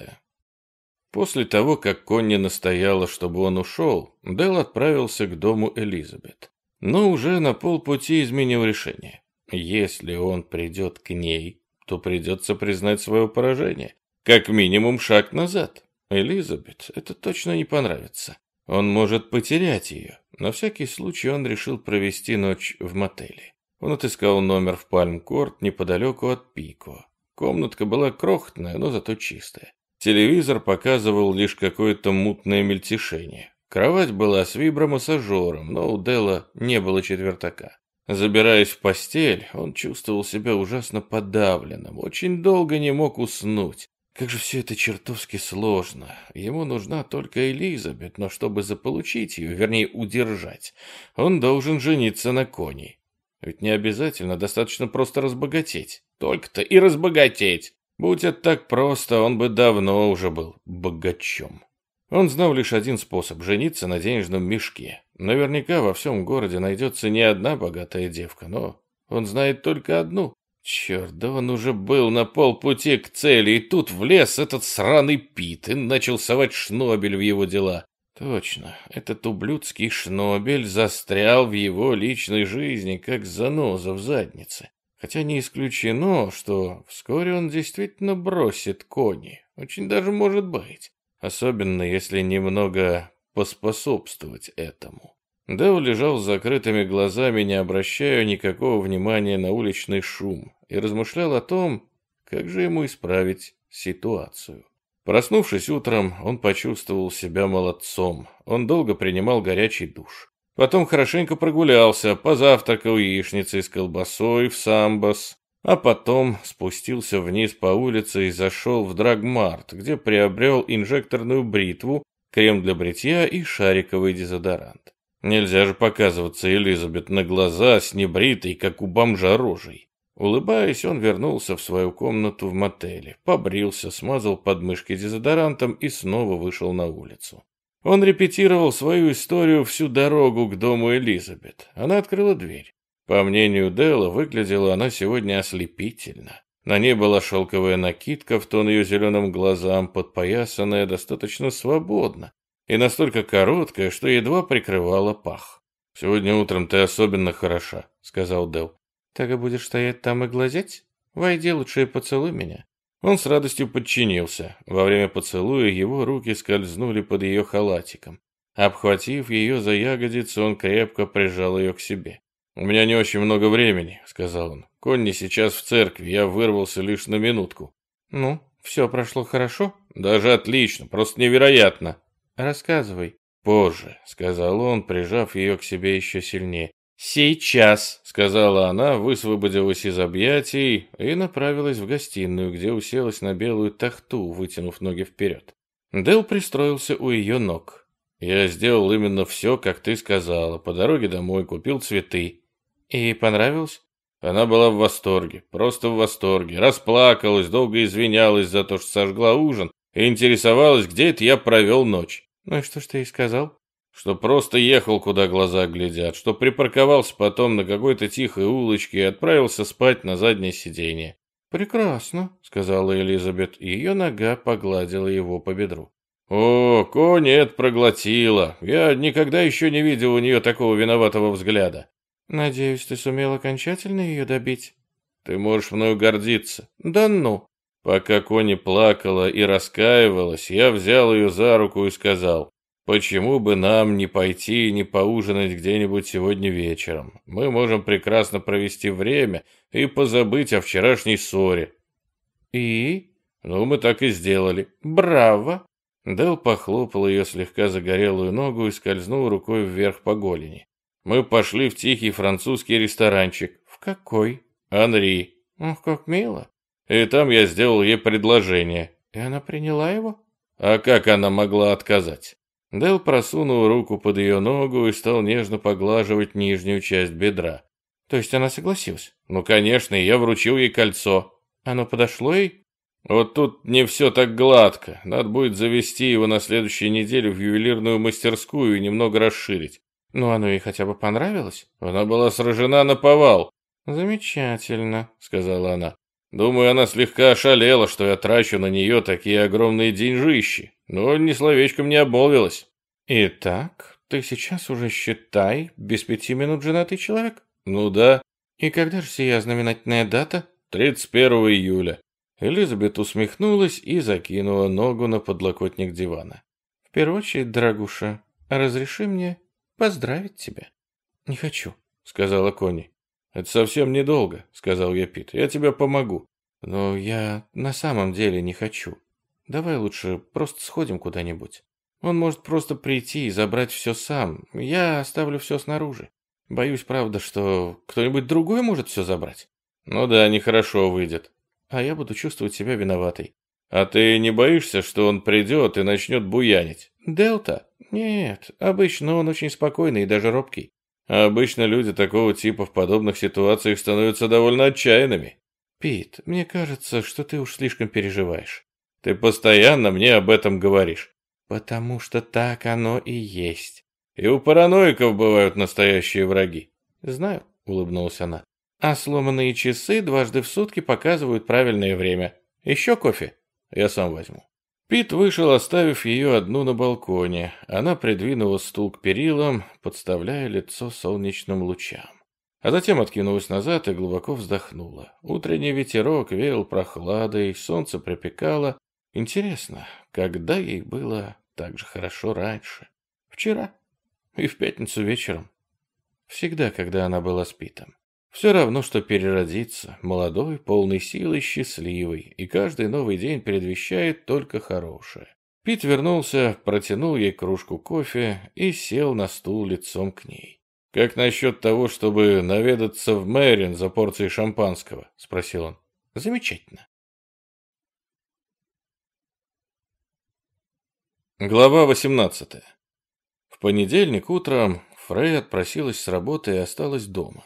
После того, как Конни настояла, чтобы он ушел, Дэл отправился к дому Элизабет. Но уже на полпути изменил решение. Если он придет к ней, то придется признать свое поражение. Как минимум шаг назад. Элизабет это точно не понравится. Он может потерять ее. На всякий случай он решил провести ночь в мотеле. Он отыскал номер в Пальм-Корт неподалеку от Пико. Комнатка была крохотная, но зато чистая. Телевизор показывал лишь какое-то мутное мельтешение. Кровать была с вибромассажером, но у Дела не было четвертака. Забираясь в постель, он чувствовал себя ужасно подавленным, очень долго не мог уснуть. Как же все это чертовски сложно. Ему нужна только Элизабет, но чтобы заполучить ее, вернее удержать, он должен жениться на Кони. Ведь не обязательно, достаточно просто разбогатеть. Только-то и разбогатеть. Будь это так просто, он бы давно уже был богачом. Он знал лишь один способ – жениться на денежном мешке. Наверняка во всем городе найдется не одна богатая девка, но он знает только одну. Черт, да он уже был на полпути к цели, и тут влез этот сраный Пит и начал совать шнобель в его дела. Точно, этот ублюдский шнобель застрял в его личной жизни, как заноза в заднице. Хотя не исключено, что вскоре он действительно бросит кони. Очень даже может быть. Особенно, если немного поспособствовать этому. Дэв лежал с закрытыми глазами, не обращая никакого внимания на уличный шум, и размышлял о том, как же ему исправить ситуацию. Проснувшись утром, он почувствовал себя молодцом. Он долго принимал горячий душ. Потом хорошенько прогулялся, позавтракал яичницей с колбасой в самбас, а потом спустился вниз по улице и зашел в Драгмарт, где приобрел инжекторную бритву, крем для бритья и шариковый дезодорант. Нельзя же показываться Элизабет на глаза с небритой, как у бомжа рожей. Улыбаясь, он вернулся в свою комнату в мотеле, побрился, смазал подмышки дезодорантом и снова вышел на улицу. Он репетировал свою историю всю дорогу к дому Элизабет. Она открыла дверь. По мнению Дэлла, выглядела она сегодня ослепительно. На ней была шелковая накидка в тон ее зеленым глазам, подпоясанная достаточно свободно и настолько короткая, что едва прикрывала пах. «Сегодня утром ты особенно хороша», — сказал Дэл. Так и будешь стоять там и глазеть? Войди лучше и поцелуй меня». Он с радостью подчинился. Во время поцелуя его руки скользнули под ее халатиком. Обхватив ее за ягодицу, он крепко прижал ее к себе. «У меня не очень много времени», — сказал он. «Конни сейчас в церкви, я вырвался лишь на минутку». «Ну, все прошло хорошо?» «Даже отлично, просто невероятно». «Рассказывай». «Позже», — сказал он, прижав ее к себе еще сильнее. «Сейчас», — сказала она, высвободилась из объятий и направилась в гостиную, где уселась на белую тахту, вытянув ноги вперед. Дэл пристроился у ее ног. «Я сделал именно все, как ты сказала. По дороге домой купил цветы». «И понравилось?» Она была в восторге, просто в восторге. Расплакалась, долго извинялась за то, что сожгла ужин, и интересовалась, где это я провел ночь. «Ну и что ж ты ей сказал?» что просто ехал, куда глаза глядят, что припарковался потом на какой-то тихой улочке и отправился спать на заднее сиденье. «Прекрасно», — сказала Элизабет, и ее нога погладила его по бедру. «О, Кони это проглотила. Я никогда еще не видел у нее такого виноватого взгляда». «Надеюсь, ты сумел окончательно ее добить?» «Ты можешь мною гордиться». «Да ну». Пока Кони плакала и раскаивалась, я взял ее за руку и сказал, Почему бы нам не пойти и не поужинать где-нибудь сегодня вечером? Мы можем прекрасно провести время и позабыть о вчерашней ссоре. И? Ну, мы так и сделали. Браво! Дэл похлопал ее слегка загорелую ногу и скользнул рукой вверх по голени. Мы пошли в тихий французский ресторанчик. В какой? Анри. Ох, как мило. И там я сделал ей предложение. И она приняла его? А как она могла отказать? Дэл просунул руку под ее ногу и стал нежно поглаживать нижнюю часть бедра. То есть она согласилась? Ну, конечно, я вручил ей кольцо. Оно подошло ей? Вот тут не все так гладко. Надо будет завести его на следующей неделе в ювелирную мастерскую и немного расширить. Ну, оно ей хотя бы понравилось? Она была сражена на повал. Замечательно, сказала она. Думаю, она слегка ошалела, что я трачу на нее такие огромные деньжищи, но ни словечком не обмолвилась. Итак, ты сейчас уже, считай, без пяти минут женатый человек? Ну да. И когда же сия знаменательная дата? 31 июля. Элизабет усмехнулась и закинула ногу на подлокотник дивана. В первую очередь, дорогуша, разреши мне поздравить тебя. Не хочу, сказала Кони. Это совсем недолго, сказал я Пит. Я тебе помогу. Но я на самом деле не хочу. Давай лучше просто сходим куда-нибудь. Он может просто прийти и забрать все сам. Я оставлю все снаружи. Боюсь, правда, что кто-нибудь другой может все забрать. Ну да, нехорошо выйдет. А я буду чувствовать себя виноватой. А ты не боишься, что он придет и начнет буянить? Делта? Нет, обычно он очень спокойный и даже робкий. А обычно люди такого типа в подобных ситуациях становятся довольно отчаянными. Пит, мне кажется, что ты уж слишком переживаешь. Ты постоянно мне об этом говоришь. Потому что так оно и есть. И у параноиков бывают настоящие враги. Знаю, улыбнулась она. А сломанные часы дважды в сутки показывают правильное время. Еще кофе? Я сам возьму. Пит вышел, оставив ее одну на балконе. Она придвинула стул к перилам, подставляя лицо солнечным лучам. А затем откинулась назад и глубоко вздохнула. Утренний ветерок веял прохладой, солнце припекало, Интересно, когда ей было так же хорошо раньше? Вчера и в пятницу вечером. Всегда, когда она была с Питом. Все равно, что переродиться, молодой, полный силы, счастливый, и каждый новый день предвещает только хорошее. Пит вернулся, протянул ей кружку кофе и сел на стул лицом к ней. «Как насчет того, чтобы наведаться в Мэрин за порцией шампанского?» — спросил он. «Замечательно. Глава 18. В понедельник утром Фрей отпросилась с работы и осталась дома.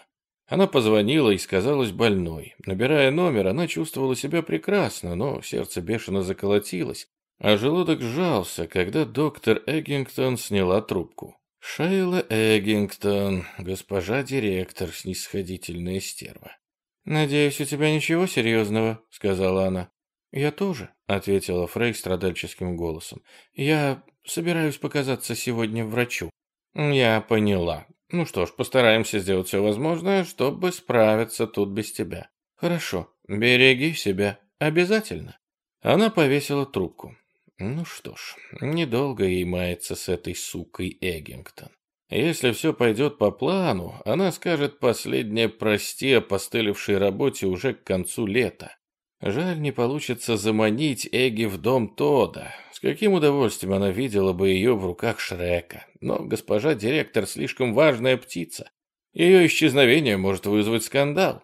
Она позвонила и сказалась больной. Набирая номер, она чувствовала себя прекрасно, но сердце бешено заколотилось, а желудок сжался, когда доктор Эггингтон сняла трубку. «Шейла Эггингтон, госпожа директор, снисходительная стерва». «Надеюсь, у тебя ничего серьезного», — сказала она. «Я тоже», — ответила Фрей страдальческим голосом. «Я собираюсь показаться сегодня врачу». «Я поняла. Ну что ж, постараемся сделать все возможное, чтобы справиться тут без тебя». «Хорошо. Береги себя. Обязательно». Она повесила трубку. Ну что ж, недолго ей мается с этой сукой Эггингтон. Если все пойдет по плану, она скажет последнее «прости» о постылившей работе уже к концу лета. Жаль, не получится заманить Эгги в дом Тода. С каким удовольствием она видела бы ее в руках Шрека. Но госпожа директор слишком важная птица. Ее исчезновение может вызвать скандал.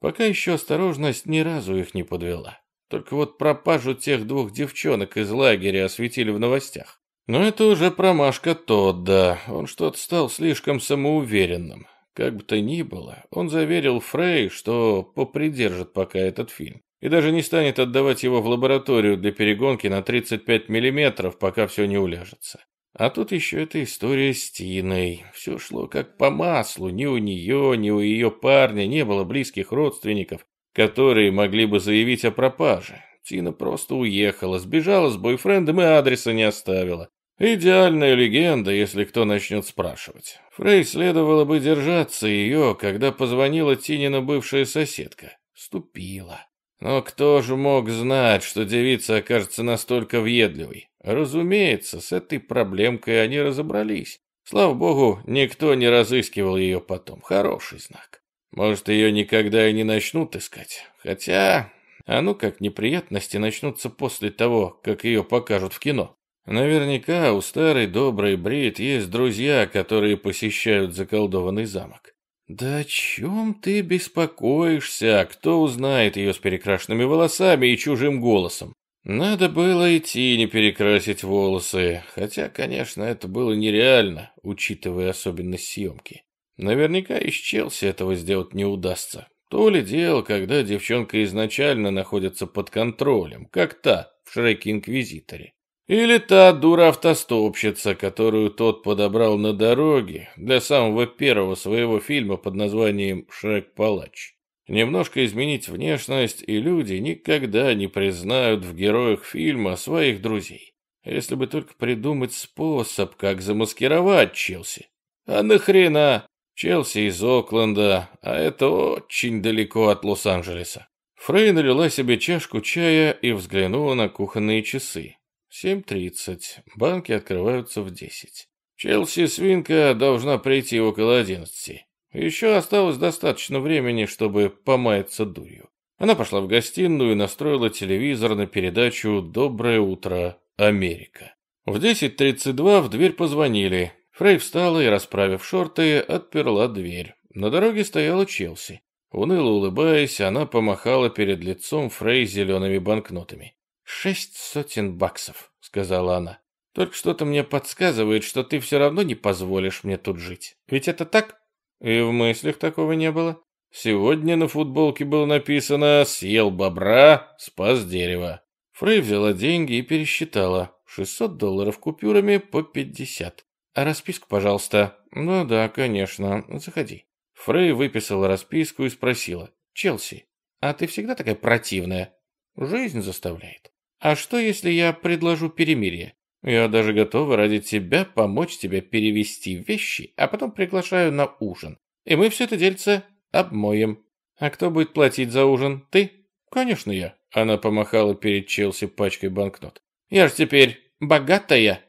Пока еще осторожность ни разу их не подвела. Только вот пропажу тех двух девчонок из лагеря осветили в новостях. Но это уже промашка Тодда. Он что-то стал слишком самоуверенным. Как бы то ни было, он заверил Фрей, что попридержит пока этот фильм и даже не станет отдавать его в лабораторию для перегонки на 35 миллиметров, пока все не уляжется. А тут еще эта история с Тиной. Все шло как по маслу. Ни у нее, ни у ее парня не было близких родственников, которые могли бы заявить о пропаже. Тина просто уехала, сбежала с бойфрендом и адреса не оставила. Идеальная легенда, если кто начнет спрашивать. Фрей следовало бы держаться ее, когда позвонила Тинина бывшая соседка. Ступила. Но кто же мог знать, что девица окажется настолько въедливой? Разумеется, с этой проблемкой они разобрались. Слава богу, никто не разыскивал ее потом. Хороший знак. Может, ее никогда и не начнут искать. Хотя, а ну как неприятности начнутся после того, как ее покажут в кино. Наверняка у старой доброй Брит есть друзья, которые посещают заколдованный замок. «Да о чем ты беспокоишься? Кто узнает ее с перекрашенными волосами и чужим голосом?» Надо было идти не перекрасить волосы, хотя, конечно, это было нереально, учитывая особенность съемки. Наверняка из Челси этого сделать не удастся. То ли дело, когда девчонка изначально находится под контролем, как та в Шреке-инквизиторе. Или та дура-автостопщица, которую тот подобрал на дороге для самого первого своего фильма под названием «Шрек-палач». Немножко изменить внешность, и люди никогда не признают в героях фильма своих друзей. Если бы только придумать способ, как замаскировать Челси. А нахрена? Челси из Окленда, а это очень далеко от Лос-Анджелеса. Фрей налила себе чашку чая и взглянула на кухонные часы. 7.30. Банки открываются в 10. Челси Свинка должна прийти около 11. Еще осталось достаточно времени, чтобы помаяться дурью. Она пошла в гостиную и настроила телевизор на передачу «Доброе утро, Америка». В 10.32 в дверь позвонили. Фрей встала и, расправив шорты, отперла дверь. На дороге стояла Челси. Уныло улыбаясь, она помахала перед лицом Фрей зелеными банкнотами. «Шесть сотен баксов», — сказала она. «Только что-то мне подсказывает, что ты все равно не позволишь мне тут жить. Ведь это так?» И в мыслях такого не было. Сегодня на футболке было написано «Съел бобра, спас дерево». Фрей взяла деньги и пересчитала. 600 долларов купюрами по 50. А расписку, пожалуйста. Ну да, конечно. Заходи. Фрей выписала расписку и спросила. Челси, а ты всегда такая противная? Жизнь заставляет. А что, если я предложу перемирие? Я даже готова ради тебя помочь тебе перевести вещи, а потом приглашаю на ужин. И мы все это дельце обмоем. А кто будет платить за ужин? Ты? Конечно, я. Она помахала перед Челси пачкой банкнот. Я ж теперь богатая.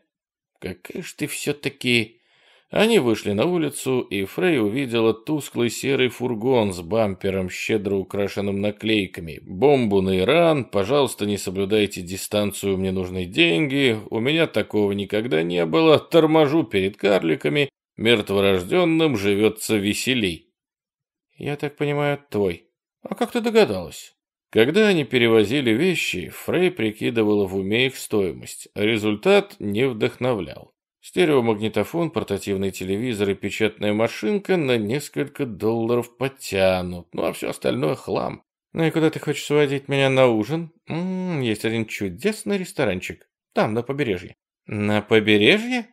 Какая ж ты все-таки они вышли на улицу, и Фрей увидела тусклый серый фургон с бампером, щедро украшенным наклейками. «Бомбу на Иран», «Пожалуйста, не соблюдайте дистанцию, мне нужны деньги», «У меня такого никогда не было», «Торможу перед карликами», «Мертворожденным живется веселей». «Я так понимаю, твой. А как ты догадалась?» Когда они перевозили вещи, Фрей прикидывала в уме их стоимость, результат не вдохновлял. Стереомагнитофон, портативный телевизор и печатная машинка на несколько долларов потянут, ну а все остальное хлам. Ну и куда ты хочешь сводить меня на ужин? М -м, есть один чудесный ресторанчик. Там, на побережье. На побережье?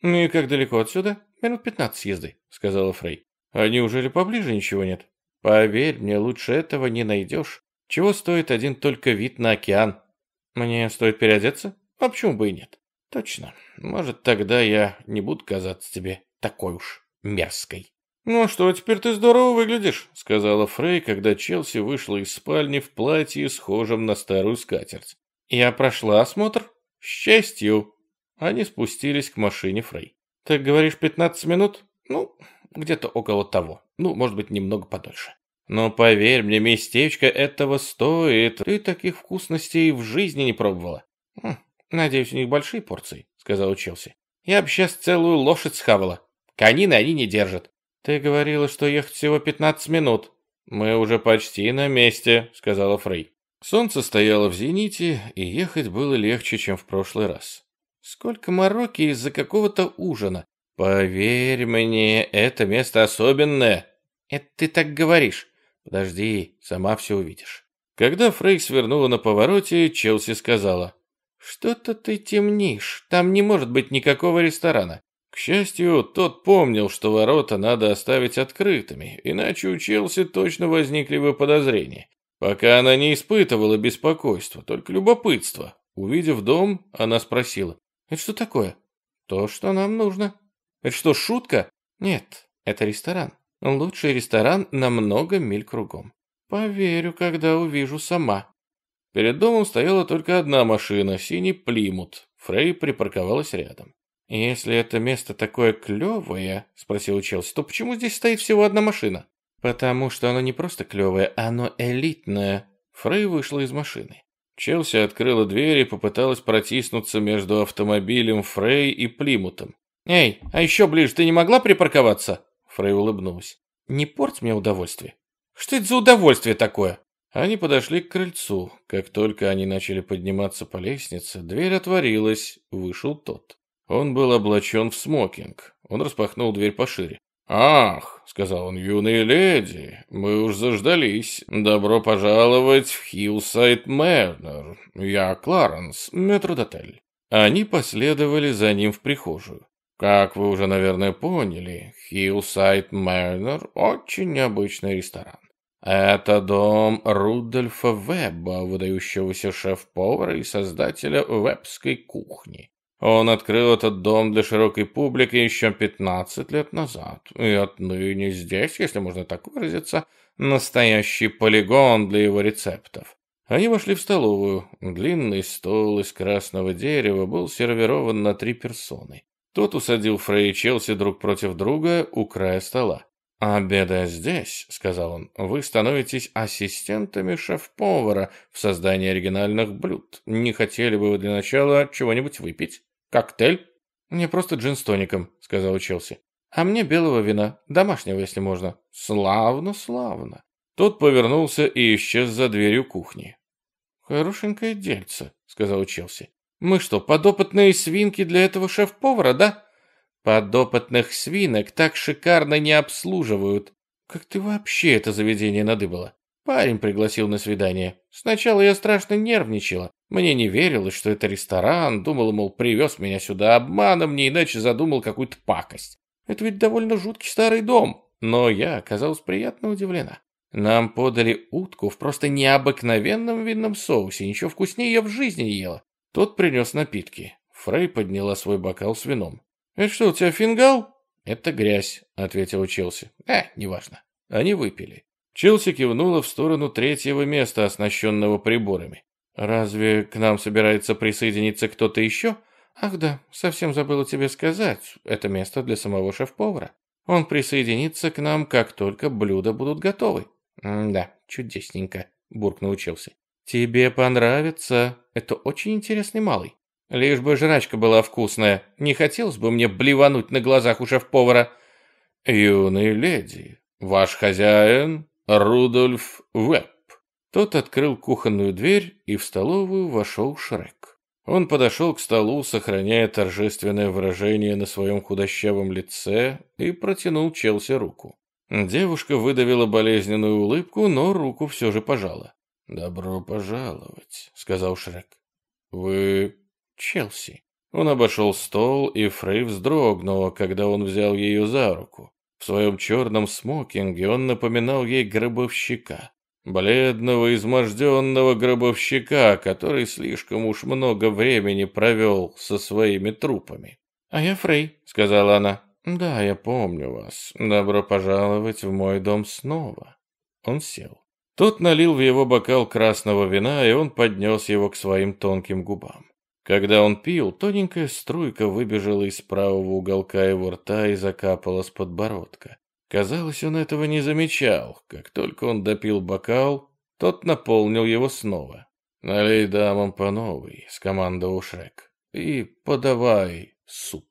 Ну и как далеко отсюда? Минут пятнадцать езды, сказала Фрей. А неужели поближе ничего нет? Поверь мне, лучше этого не найдешь. Чего стоит один только вид на океан? Мне стоит переодеться? А почему бы и нет? Точно. Может, тогда я не буду казаться тебе такой уж мерзкой. «Ну что, теперь ты здорово выглядишь», — сказала Фрей, когда Челси вышла из спальни в платье, схожем на старую скатерть. «Я прошла осмотр. С честью». Они спустились к машине Фрей. «Ты говоришь, пятнадцать минут? Ну, где-то около того. Ну, может быть, немного подольше. Но поверь мне, местечко этого стоит. Ты таких вкусностей в жизни не пробовала. Хм, «Надеюсь, у них большие порции», — сказал Челси. «Я бы сейчас целую лошадь схавала. Конины они не держат». «Ты говорила, что ехать всего 15 минут». «Мы уже почти на месте», — сказала Фрей. Солнце стояло в зените, и ехать было легче, чем в прошлый раз. Сколько мороки из-за какого-то ужина. Поверь мне, это место особенное. Это ты так говоришь. Подожди, сама все увидишь. Когда Фрей свернула на повороте, Челси сказала. «Что-то ты темнишь. Там не может быть никакого ресторана». К счастью, тот помнил, что ворота надо оставить открытыми, иначе у Челси точно возникли бы подозрения. Пока она не испытывала беспокойства, только любопытство. Увидев дом, она спросила. «Это что такое?» «То, что нам нужно». «Это что, шутка?» «Нет, это ресторан. Лучший ресторан на много миль кругом. Поверю, когда увижу сама». Перед домом стояла только одна машина, синий Плимут. Фрей припарковалась рядом. «Если это место такое клевое, — спросил Челси, — то почему здесь стоит всего одна машина?» «Потому что оно не просто клевое, оно элитное». Фрей вышла из машины. Челси открыла дверь и попыталась протиснуться между автомобилем Фрей и Плимутом. «Эй, а еще ближе ты не могла припарковаться?» Фрей улыбнулась. «Не порть мне удовольствие». «Что это за удовольствие такое?» Они подошли к крыльцу. Как только они начали подниматься по лестнице, дверь отворилась, вышел тот. Он был облачен в смокинг. Он распахнул дверь пошире. «Ах», — сказал он, — «юные леди, мы уж заждались. Добро пожаловать в Хиллсайд Мэнор. Я Кларенс, метрдотель». Они последовали за ним в прихожую. Как вы уже, наверное, поняли, Хиллсайд Мэнор — очень необычный ресторан. Это дом Рудольфа Веба, выдающегося шеф-повара и создателя вебской кухни. Он открыл этот дом для широкой публики еще 15 лет назад, и отныне здесь, если можно так выразиться, настоящий полигон для его рецептов. Они вошли в столовую. Длинный стол из красного дерева был сервирован на три персоны. Тот усадил Фрей и Челси друг против друга у края стола. «Обедая здесь», — сказал он, — «вы становитесь ассистентами шеф-повара в создании оригинальных блюд. Не хотели бы вы для начала чего-нибудь выпить? Коктейль?» «Не просто джин с тоником», — сказал Челси. «А мне белого вина, домашнего, если можно». «Славно, славно». Тот повернулся и исчез за дверью кухни. «Хорошенькое дельце», — сказал Челси. «Мы что, подопытные свинки для этого шеф-повара, да?» «Подопытных свинок так шикарно не обслуживают. Как ты вообще это заведение надыбала?» Парень пригласил на свидание. Сначала я страшно нервничала. Мне не верилось, что это ресторан. Думала, мол, привез меня сюда обманом, не иначе задумал какую-то пакость. Это ведь довольно жуткий старый дом. Но я оказалась приятно удивлена. Нам подали утку в просто необыкновенном винном соусе, ничего вкуснее я в жизни не ела. Тот принес напитки. Фрей подняла свой бокал с вином. «Это что, у тебя фингал?» «Это грязь», — ответил Челси. «Э, неважно». Они выпили. Челси кивнула в сторону третьего места, оснащенного приборами. «Разве к нам собирается присоединиться кто-то еще?» «Ах да, совсем забыла тебе сказать. Это место для самого шеф-повара. Он присоединится к нам, как только блюда будут готовы». «Да, чудесненько», — буркнул Челси. «Тебе понравится. Это очень интересный малый. Лишь бы жрачка была вкусная. Не хотелось бы мне блевануть на глазах у шеф-повара». «Юные леди, ваш хозяин Рудольф Веб». Тот открыл кухонную дверь, и в столовую вошел Шрек. Он подошел к столу, сохраняя торжественное выражение на своем худощавом лице, и протянул Челси руку. Девушка выдавила болезненную улыбку, но руку все же пожала. «Добро пожаловать», — сказал Шрек. «Вы Челси». Он обошел стол, и Фрей вздрогнула, когда он взял ее за руку. В своем черном смокинге он напоминал ей гробовщика. Бледного, изможденного гробовщика, который слишком уж много времени провел со своими трупами. «А я Фрей», — сказала она. «Да, я помню вас. Добро пожаловать в мой дом снова». Он сел. Тот налил в его бокал красного вина, и он поднес его к своим тонким губам. Когда он пил, тоненькая струйка выбежала из правого уголка его рта и закапала с подбородка. Казалось, он этого не замечал. Как только он допил бокал, тот наполнил его снова. «Налей дамам по новой», — скомандовал Шрек. «И подавай суп».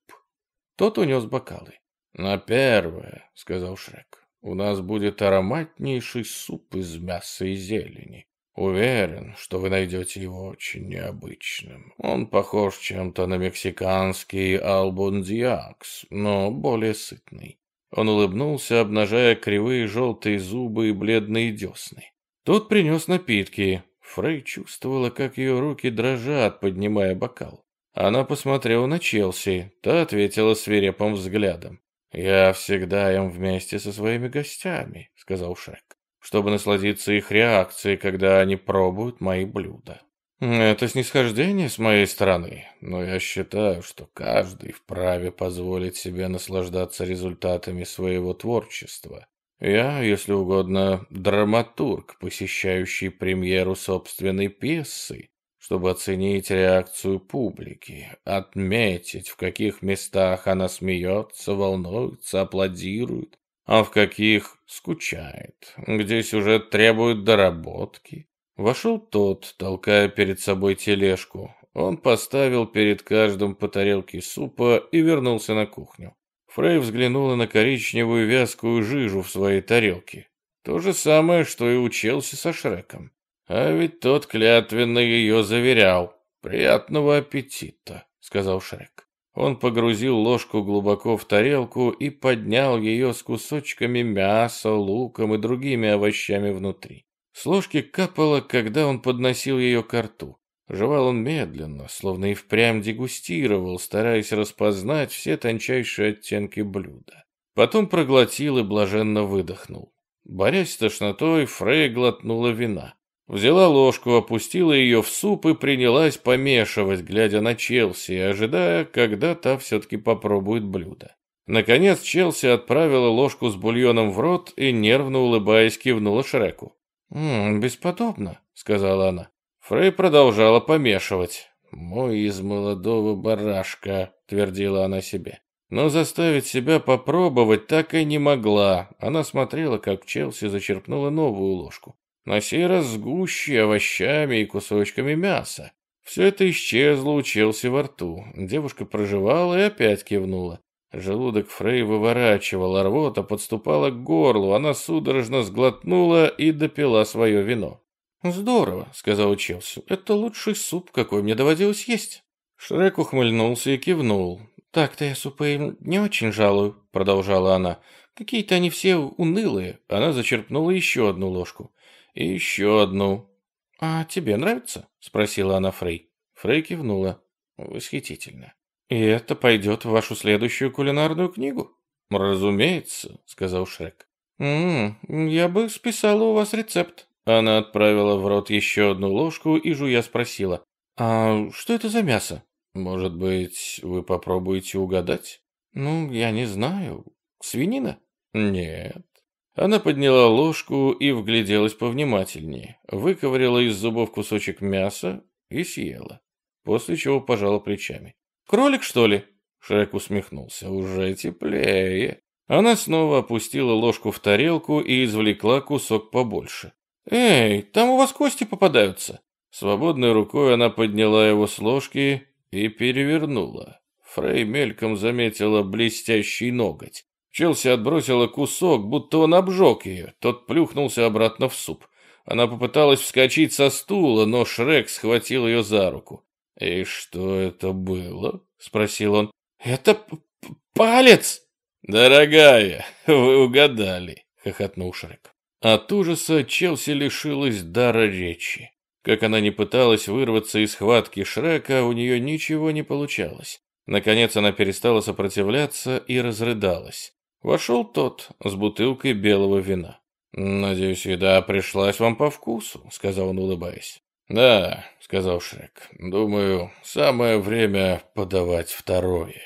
Тот унес бокалы. «На первое», — сказал Шрек, — «у нас будет ароматнейший суп из мяса и зелени. Уверен, что вы найдете его очень необычным. Он похож чем-то на мексиканский албондиакс, но более сытный». Он улыбнулся, обнажая кривые желтые зубы и бледные десны. Тот принес напитки. Фрей чувствовала, как ее руки дрожат, поднимая бокал. Она посмотрела на Челси, та ответила свирепым взглядом. «Я всегда ем вместе со своими гостями», — сказал Шек, «чтобы насладиться их реакцией, когда они пробуют мои блюда». «Это снисхождение с моей стороны, но я считаю, что каждый вправе позволить себе наслаждаться результатами своего творчества. Я, если угодно, драматург, посещающий премьеру собственной пьесы, чтобы оценить реакцию публики, отметить, в каких местах она смеется, волнуется, аплодирует, а в каких скучает, где сюжет требует доработки. Вошел тот, толкая перед собой тележку. Он поставил перед каждым по тарелке супа и вернулся на кухню. Фрей взглянула на коричневую вязкую жижу в своей тарелке. То же самое, что и учился со Шреком. А ведь тот клятвенно ее заверял. «Приятного аппетита», — сказал Шрек. Он погрузил ложку глубоко в тарелку и поднял ее с кусочками мяса, луком и другими овощами внутри. С ложки капало, когда он подносил ее к рту. Жевал он медленно, словно и впрямь дегустировал, стараясь распознать все тончайшие оттенки блюда. Потом проглотил и блаженно выдохнул. Борясь с тошнотой, Фрей глотнула вина. Взяла ложку, опустила ее в суп и принялась помешивать, глядя на Челси, ожидая, когда та все-таки попробует блюдо. Наконец Челси отправила ложку с бульоном в рот и, нервно улыбаясь, кивнула Шреку. «М -м, «Бесподобно», — сказала она. Фрей продолжала помешивать. «Мой из молодого барашка», — твердила она себе. Но заставить себя попробовать так и не могла. Она смотрела, как Челси зачерпнула новую ложку. На сей раз с гущей, овощами и кусочками мяса. Все это исчезло у Челси во рту. Девушка проживала и опять кивнула. Желудок Фрей выворачивал, а рвота подступала к горлу. Она судорожно сглотнула и допила свое вино. «Здорово», — сказал Челси. «Это лучший суп, какой мне доводилось есть». Шрек ухмыльнулся и кивнул. «Так-то я супы не очень жалую», — продолжала она. «Какие-то они все унылые». Она зачерпнула еще одну ложку. И еще одну. «А тебе нравится?» — спросила она Фрей. Фрей кивнула. «Восхитительно. «И это пойдет в вашу следующую кулинарную книгу?» «Разумеется», — сказал Шрек. «М -м, «Я бы списала у вас рецепт». Она отправила в рот еще одну ложку и, жуя, спросила. «А что это за мясо?» «Может быть, вы попробуете угадать?» «Ну, я не знаю. Свинина?» «Нет». Она подняла ложку и вгляделась повнимательнее, выковыряла из зубов кусочек мяса и съела, после чего пожала плечами. «Кролик, что ли?» Шрек усмехнулся. «Уже теплее». Она снова опустила ложку в тарелку и извлекла кусок побольше. «Эй, там у вас кости попадаются!» Свободной рукой она подняла его с ложки и перевернула. Фрей мельком заметила блестящий ноготь. Челси отбросила кусок, будто он обжег ее. Тот плюхнулся обратно в суп. Она попыталась вскочить со стула, но Шрек схватил ее за руку. «И что это было?» — спросил он. «Это палец!» «Дорогая, вы угадали!» — хохотнул Шрек. От ужаса Челси лишилась дара речи. Как она не пыталась вырваться из схватки Шрека, у нее ничего не получалось. Наконец она перестала сопротивляться и разрыдалась. Вошел тот с бутылкой белого вина. «Надеюсь, еда пришлась вам по вкусу», — сказал он, улыбаясь. «Да», — сказал Шрек, — «думаю, самое время подавать второе».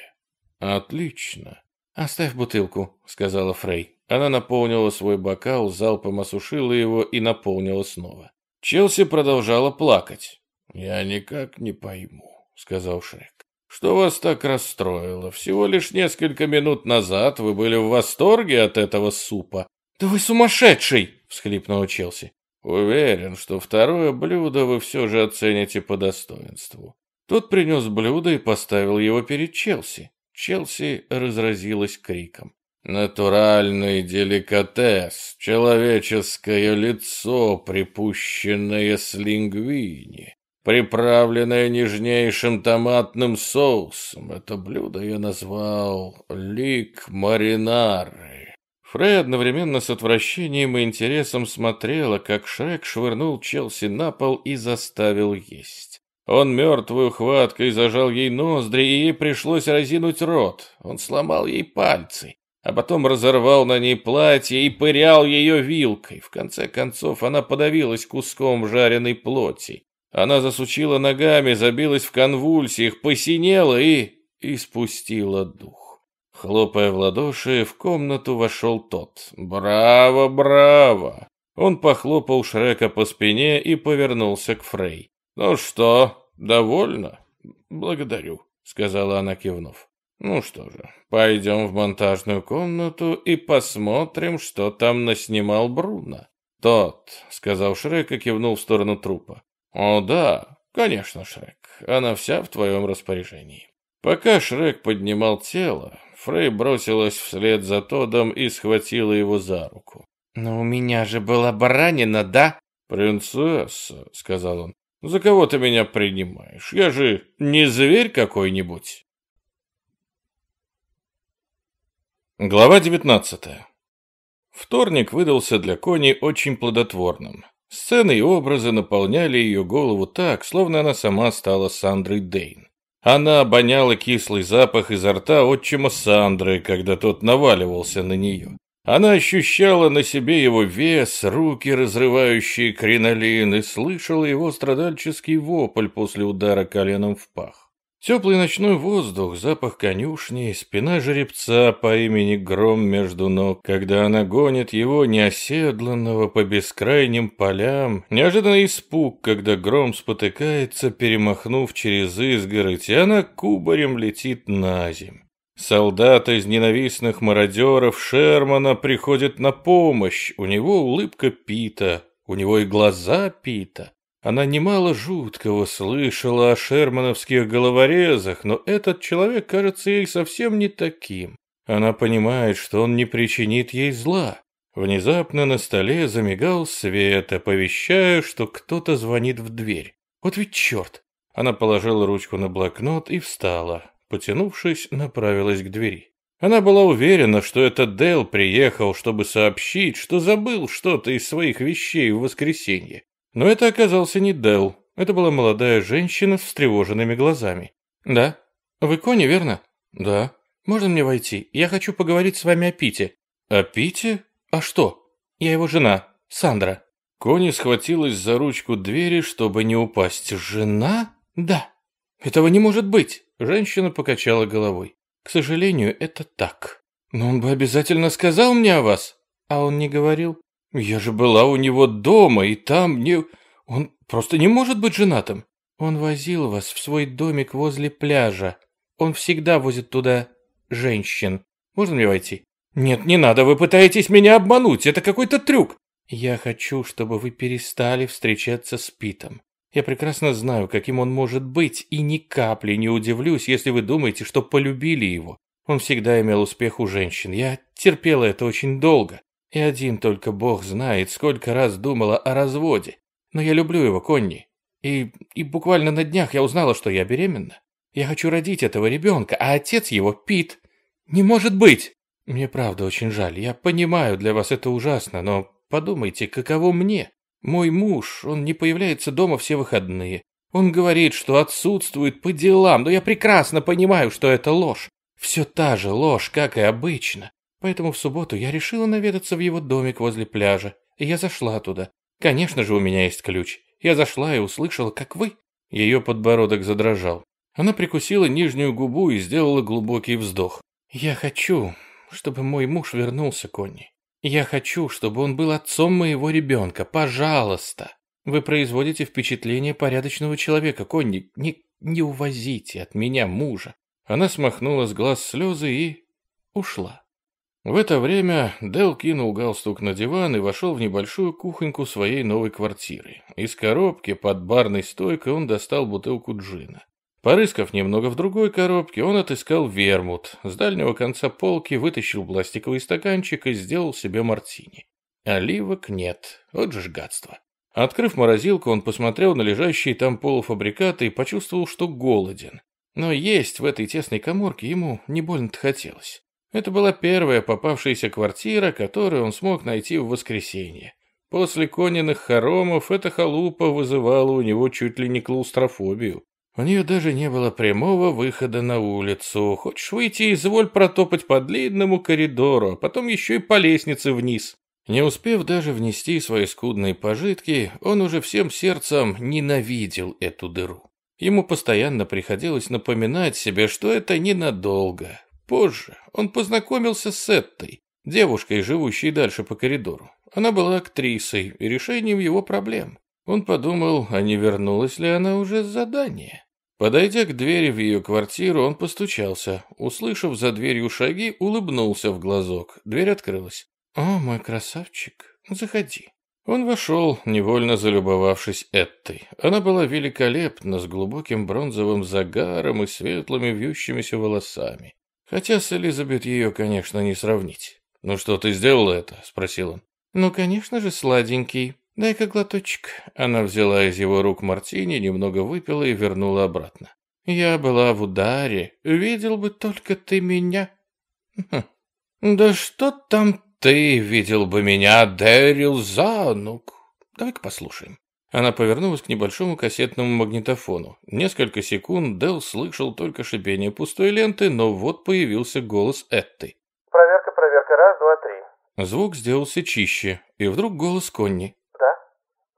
«Отлично». «Оставь бутылку», — сказала Фрей. Она наполнила свой бокал, залпом осушила его и наполнила снова. Челси продолжала плакать. «Я никак не пойму», — сказал Шрек. «Что вас так расстроило? Всего лишь несколько минут назад вы были в восторге от этого супа». «Да вы сумасшедший!» — всхлипнула Челси. Уверен, что второе блюдо вы все же оцените по достоинству. Тот принес блюдо и поставил его перед Челси. Челси разразилась криком. Натуральный деликатес, человеческое лицо, припущенное с лингвини, приправленное нежнейшим томатным соусом. Это блюдо я назвал лик маринары. Фрей одновременно с отвращением и интересом смотрела, как Шрек швырнул Челси на пол и заставил есть. Он мертвой хваткой зажал ей ноздри, и ей пришлось разинуть рот. Он сломал ей пальцы, а потом разорвал на ней платье и пырял ее вилкой. В конце концов она подавилась куском жареной плоти. Она засучила ногами, забилась в конвульсиях, посинела и... и спустила дух. Хлопая в ладоши, в комнату вошел тот. «Браво, браво!» Он похлопал Шрека по спине и повернулся к Фрей. «Ну что, довольно?» «Благодарю», — сказала она, кивнув. «Ну что же, пойдем в монтажную комнату и посмотрим, что там наснимал Бруно». «Тот», — сказал Шрек и кивнул в сторону трупа. «О да, конечно, Шрек, она вся в твоем распоряжении». Пока Шрек поднимал тело, Фрей бросилась вслед за Тодом и схватила его за руку. «Но у меня же была баранина, да?» «Принцесса», — сказал он, — «за кого ты меня принимаешь? Я же не зверь какой-нибудь». Глава девятнадцатая. Вторник выдался для Кони очень плодотворным. Сцены и образы наполняли ее голову так, словно она сама стала Сандрой Дейн. Она обоняла кислый запах изо рта отчима Сандры, когда тот наваливался на нее. Она ощущала на себе его вес, руки, разрывающие кринолин, и слышала его страдальческий вопль после удара коленом в пах. Теплый ночной воздух, запах конюшни, спина жеребца по имени Гром между ног, когда она гонит его неоседланного по бескрайним полям, неожиданный испуг, когда Гром спотыкается, перемахнув через изгородь, и она кубарем летит на земь. Солдат из ненавистных мародеров Шермана приходит на помощь. У него улыбка Пита, у него и глаза Пита. Она немало жуткого слышала о шермановских головорезах, но этот человек кажется ей совсем не таким. Она понимает, что он не причинит ей зла. Внезапно на столе замигал свет, оповещая, что кто-то звонит в дверь. Вот ведь черт! Она положила ручку на блокнот и встала потянувшись, направилась к двери. Она была уверена, что это Дэл приехал, чтобы сообщить, что забыл что-то из своих вещей в воскресенье. Но это оказался не Дэл. Это была молодая женщина с встревоженными глазами. «Да? Вы Кони, верно?» «Да. Можно мне войти? Я хочу поговорить с вами о Пите». «О Пите? А что? Я его жена, Сандра». Кони схватилась за ручку двери, чтобы не упасть. «Жена? Да. Этого не может быть». Женщина покачала головой. К сожалению, это так. Но он бы обязательно сказал мне о вас. А он не говорил. Я же была у него дома, и там не... Он просто не может быть женатым. Он возил вас в свой домик возле пляжа. Он всегда возит туда женщин. Можно мне войти? Нет, не надо, вы пытаетесь меня обмануть. Это какой-то трюк. Я хочу, чтобы вы перестали встречаться с Питом. Я прекрасно знаю, каким он может быть, и ни капли не удивлюсь, если вы думаете, что полюбили его. Он всегда имел успех у женщин. Я терпела это очень долго. И один только Бог знает, сколько раз думала о разводе. Но я люблю его, Конни. И, и буквально на днях я узнала, что я беременна. Я хочу родить этого ребенка, а отец его Пит. Не может быть! Мне правда очень жаль. Я понимаю, для вас это ужасно, но подумайте, каково мне? Мой муж, он не появляется дома все выходные. Он говорит, что отсутствует по делам, но я прекрасно понимаю, что это ложь. Все та же ложь, как и обычно. Поэтому в субботу я решила наведаться в его домик возле пляжа. И я зашла туда. Конечно же, у меня есть ключ. Я зашла и услышала, как вы. Ее подбородок задрожал. Она прикусила нижнюю губу и сделала глубокий вздох. «Я хочу, чтобы мой муж вернулся, Конни. Я хочу, чтобы он был отцом моего ребенка. Пожалуйста. Вы производите впечатление порядочного человека, Конни. Не, не увозите от меня мужа. Она смахнула с глаз слезы и ушла. В это время Дел кинул галстук на диван и вошел в небольшую кухоньку своей новой квартиры. Из коробки под барной стойкой он достал бутылку джина. Порыскав немного в другой коробке, он отыскал вермут. С дальнего конца полки вытащил пластиковый стаканчик и сделал себе мартини. Оливок нет. Вот же ж гадство. Открыв морозилку, он посмотрел на лежащие там полуфабрикаты и почувствовал, что голоден. Но есть в этой тесной коморке ему не больно-то хотелось. Это была первая попавшаяся квартира, которую он смог найти в воскресенье. После Кониных хоромов эта халупа вызывала у него чуть ли не клаустрофобию. У нее даже не было прямого выхода на улицу. Хочешь выйти, изволь протопать по длинному коридору, а потом еще и по лестнице вниз. Не успев даже внести свои скудные пожитки, он уже всем сердцем ненавидел эту дыру. Ему постоянно приходилось напоминать себе, что это ненадолго. Позже он познакомился с Эттой, девушкой, живущей дальше по коридору. Она была актрисой и решением его проблем. Он подумал, а не вернулась ли она уже с задания. Подойдя к двери в ее квартиру, он постучался. Услышав за дверью шаги, улыбнулся в глазок. Дверь открылась. «О, мой красавчик, заходи». Он вошел, невольно залюбовавшись Эттой. Она была великолепна, с глубоким бронзовым загаром и светлыми вьющимися волосами. Хотя с Элизабет ее, конечно, не сравнить. «Ну что, ты сделала это?» — спросил он. «Ну, конечно же, сладенький. «Дай-ка глоточек». Она взяла из его рук мартини, немного выпила и вернула обратно. «Я была в ударе. Видел бы только ты меня». Хм. «Да что там ты видел бы меня, Дэрил Занук?» «Давай-ка послушаем». Она повернулась к небольшому кассетному магнитофону. Несколько секунд Дэл слышал только шипение пустой ленты, но вот появился голос Этты. «Проверка, проверка, раз, два, три. Звук сделался чище, и вдруг голос Конни. Да?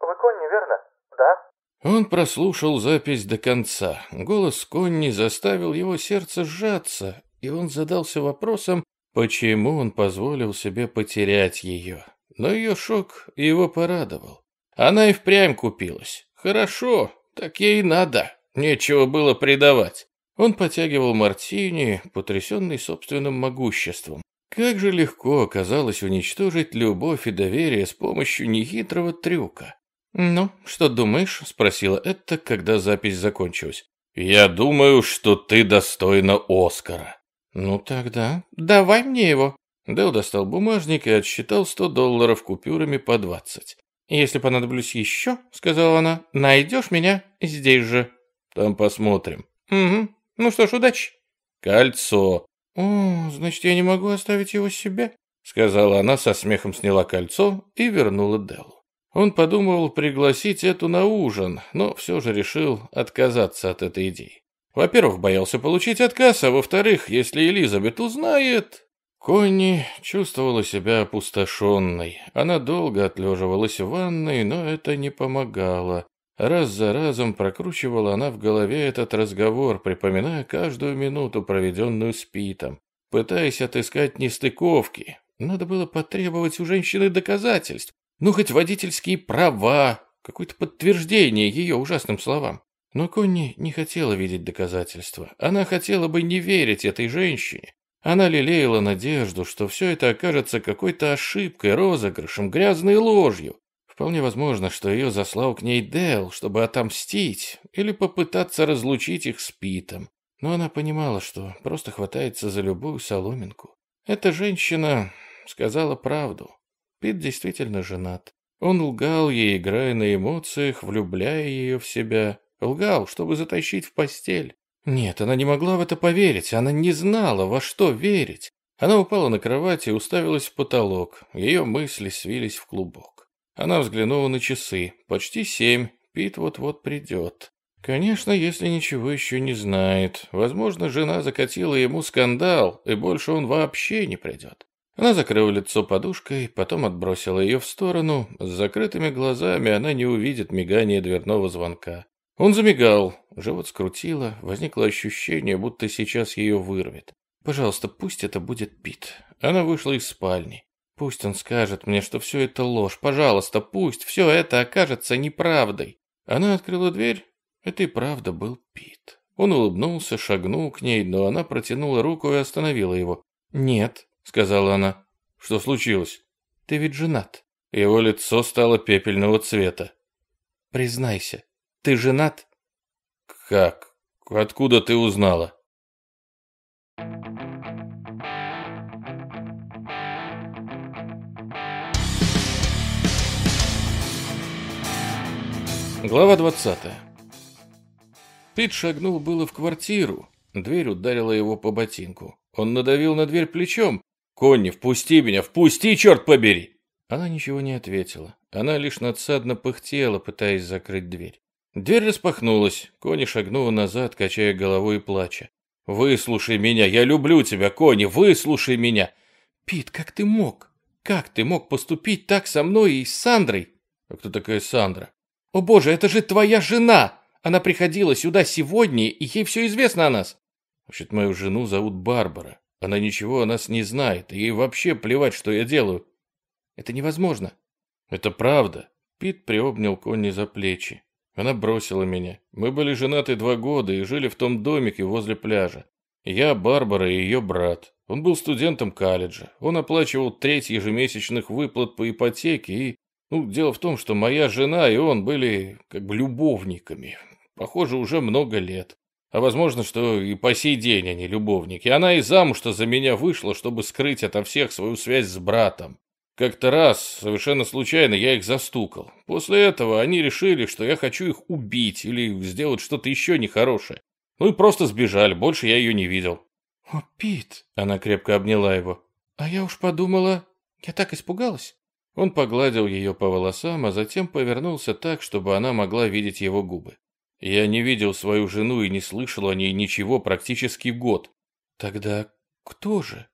Вы Конни, верно? Да? Он прослушал запись до конца. Голос Конни заставил его сердце сжаться, и он задался вопросом, почему он позволил себе потерять ее. Но ее шок его порадовал. Она и впрямь купилась. Хорошо, так ей надо. Нечего было предавать. Он потягивал мартини, потрясенный собственным могуществом. Как же легко оказалось уничтожить любовь и доверие с помощью нехитрого трюка. «Ну, что думаешь?» — спросила Этта, когда запись закончилась. «Я думаю, что ты достойна Оскара». «Ну тогда давай мне его». Дэл достал бумажник и отсчитал сто долларов купюрами по двадцать. «Если понадоблюсь еще, — сказала она, — найдешь меня здесь же». «Там посмотрим». «Угу. Ну что ж, удачи». «Кольцо». «О, значит, я не могу оставить его себе?» — сказала она, со смехом сняла кольцо и вернула Деллу. Он подумывал пригласить эту на ужин, но все же решил отказаться от этой идеи. Во-первых, боялся получить отказ, а во-вторых, если Элизабет узнает, Конни чувствовала себя опустошенной. Она долго отлеживалась в ванной, но это не помогало. Раз за разом прокручивала она в голове этот разговор, припоминая каждую минуту, проведенную с Питом, пытаясь отыскать нестыковки. Надо было потребовать у женщины доказательств, ну хоть водительские права, какое-то подтверждение ее ужасным словам. Но Конни не хотела видеть доказательства. Она хотела бы не верить этой женщине. Она лелеяла надежду, что все это окажется какой-то ошибкой, розыгрышем, грязной ложью. Вполне возможно, что ее заслал к ней Дэл, чтобы отомстить или попытаться разлучить их с Питом. Но она понимала, что просто хватается за любую соломинку. Эта женщина сказала правду. Пит действительно женат. Он лгал ей, играя на эмоциях, влюбляя ее в себя. Лгал, чтобы затащить в постель. Нет, она не могла в это поверить, она не знала, во что верить. Она упала на кровать и уставилась в потолок. Ее мысли свились в клубок. Она взглянула на часы. Почти семь. Пит вот-вот придет. Конечно, если ничего еще не знает. Возможно, жена закатила ему скандал, и больше он вообще не придет. Она закрыла лицо подушкой, потом отбросила ее в сторону. С закрытыми глазами она не увидит мигания дверного звонка. Он замигал, живот скрутило, возникло ощущение, будто сейчас ее вырвет. «Пожалуйста, пусть это будет Пит». Она вышла из спальни. «Пусть он скажет мне, что все это ложь. Пожалуйста, пусть все это окажется неправдой». Она открыла дверь. Это и правда был Пит. Он улыбнулся, шагнул к ней, но она протянула руку и остановила его. «Нет», — сказала она. «Что случилось?» «Ты ведь женат». Его лицо стало пепельного цвета. «Признайся, ты женат? Как? Откуда ты узнала? Глава 20. Пит шагнул было в квартиру. Дверь ударила его по ботинку. Он надавил на дверь плечом. «Конни, впусти меня, впусти, черт побери!» Она ничего не ответила. Она лишь надсадно пыхтела, пытаясь закрыть дверь. Дверь распахнулась. Кони шагнула назад, качая головой и плача. «Выслушай меня, я люблю тебя, Кони, выслушай меня!» «Пит, как ты мог? Как ты мог поступить так со мной и с Сандрой?» «А кто такая Сандра?» «О боже, это же твоя жена! Она приходила сюда сегодня, и ей все известно о нас!» «Значит, мою жену зовут Барбара. Она ничего о нас не знает, и ей вообще плевать, что я делаю». «Это невозможно». «Это правда». Пит приобнял Конни за плечи. Она бросила меня. Мы были женаты два года и жили в том домике возле пляжа. Я, Барбара и ее брат. Он был студентом колледжа. Он оплачивал треть ежемесячных выплат по ипотеке и... Ну, дело в том, что моя жена и он были как бы любовниками. Похоже, уже много лет. А возможно, что и по сей день они любовники. Она и замуж-то за меня вышла, чтобы скрыть ото всех свою связь с братом. Как-то раз, совершенно случайно, я их застукал. После этого они решили, что я хочу их убить или сделать что-то еще нехорошее. Ну и просто сбежали, больше я ее не видел. «О, Пит!» — она крепко обняла его. «А я уж подумала... Я так испугалась!» Он погладил ее по волосам, а затем повернулся так, чтобы она могла видеть его губы. Я не видел свою жену и не слышал о ней ничего практически год. «Тогда кто же?»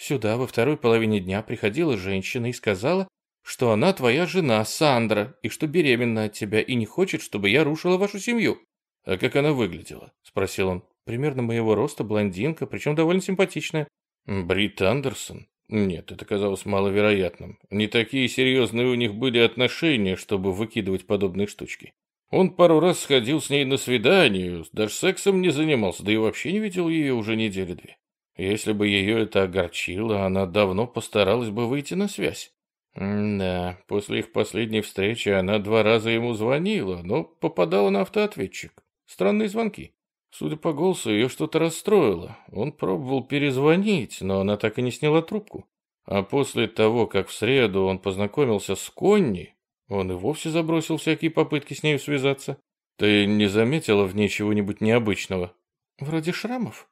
Сюда во второй половине дня приходила женщина и сказала, что она твоя жена, Сандра, и что беременна от тебя и не хочет, чтобы я рушила вашу семью. А как она выглядела? Спросил он. Примерно моего роста, блондинка, причем довольно симпатичная. Брит Андерсон? Нет, это казалось маловероятным. Не такие серьезные у них были отношения, чтобы выкидывать подобные штучки. Он пару раз сходил с ней на свидание, даже сексом не занимался, да и вообще не видел ее уже недели две. Если бы ее это огорчило, она давно постаралась бы выйти на связь. Да, после их последней встречи она два раза ему звонила, но попадала на автоответчик. Странные звонки. Судя по голосу, ее что-то расстроило. Он пробовал перезвонить, но она так и не сняла трубку. А после того, как в среду он познакомился с Конни, он и вовсе забросил всякие попытки с нею связаться. Ты не заметила в ней чего-нибудь необычного? Вроде шрамов?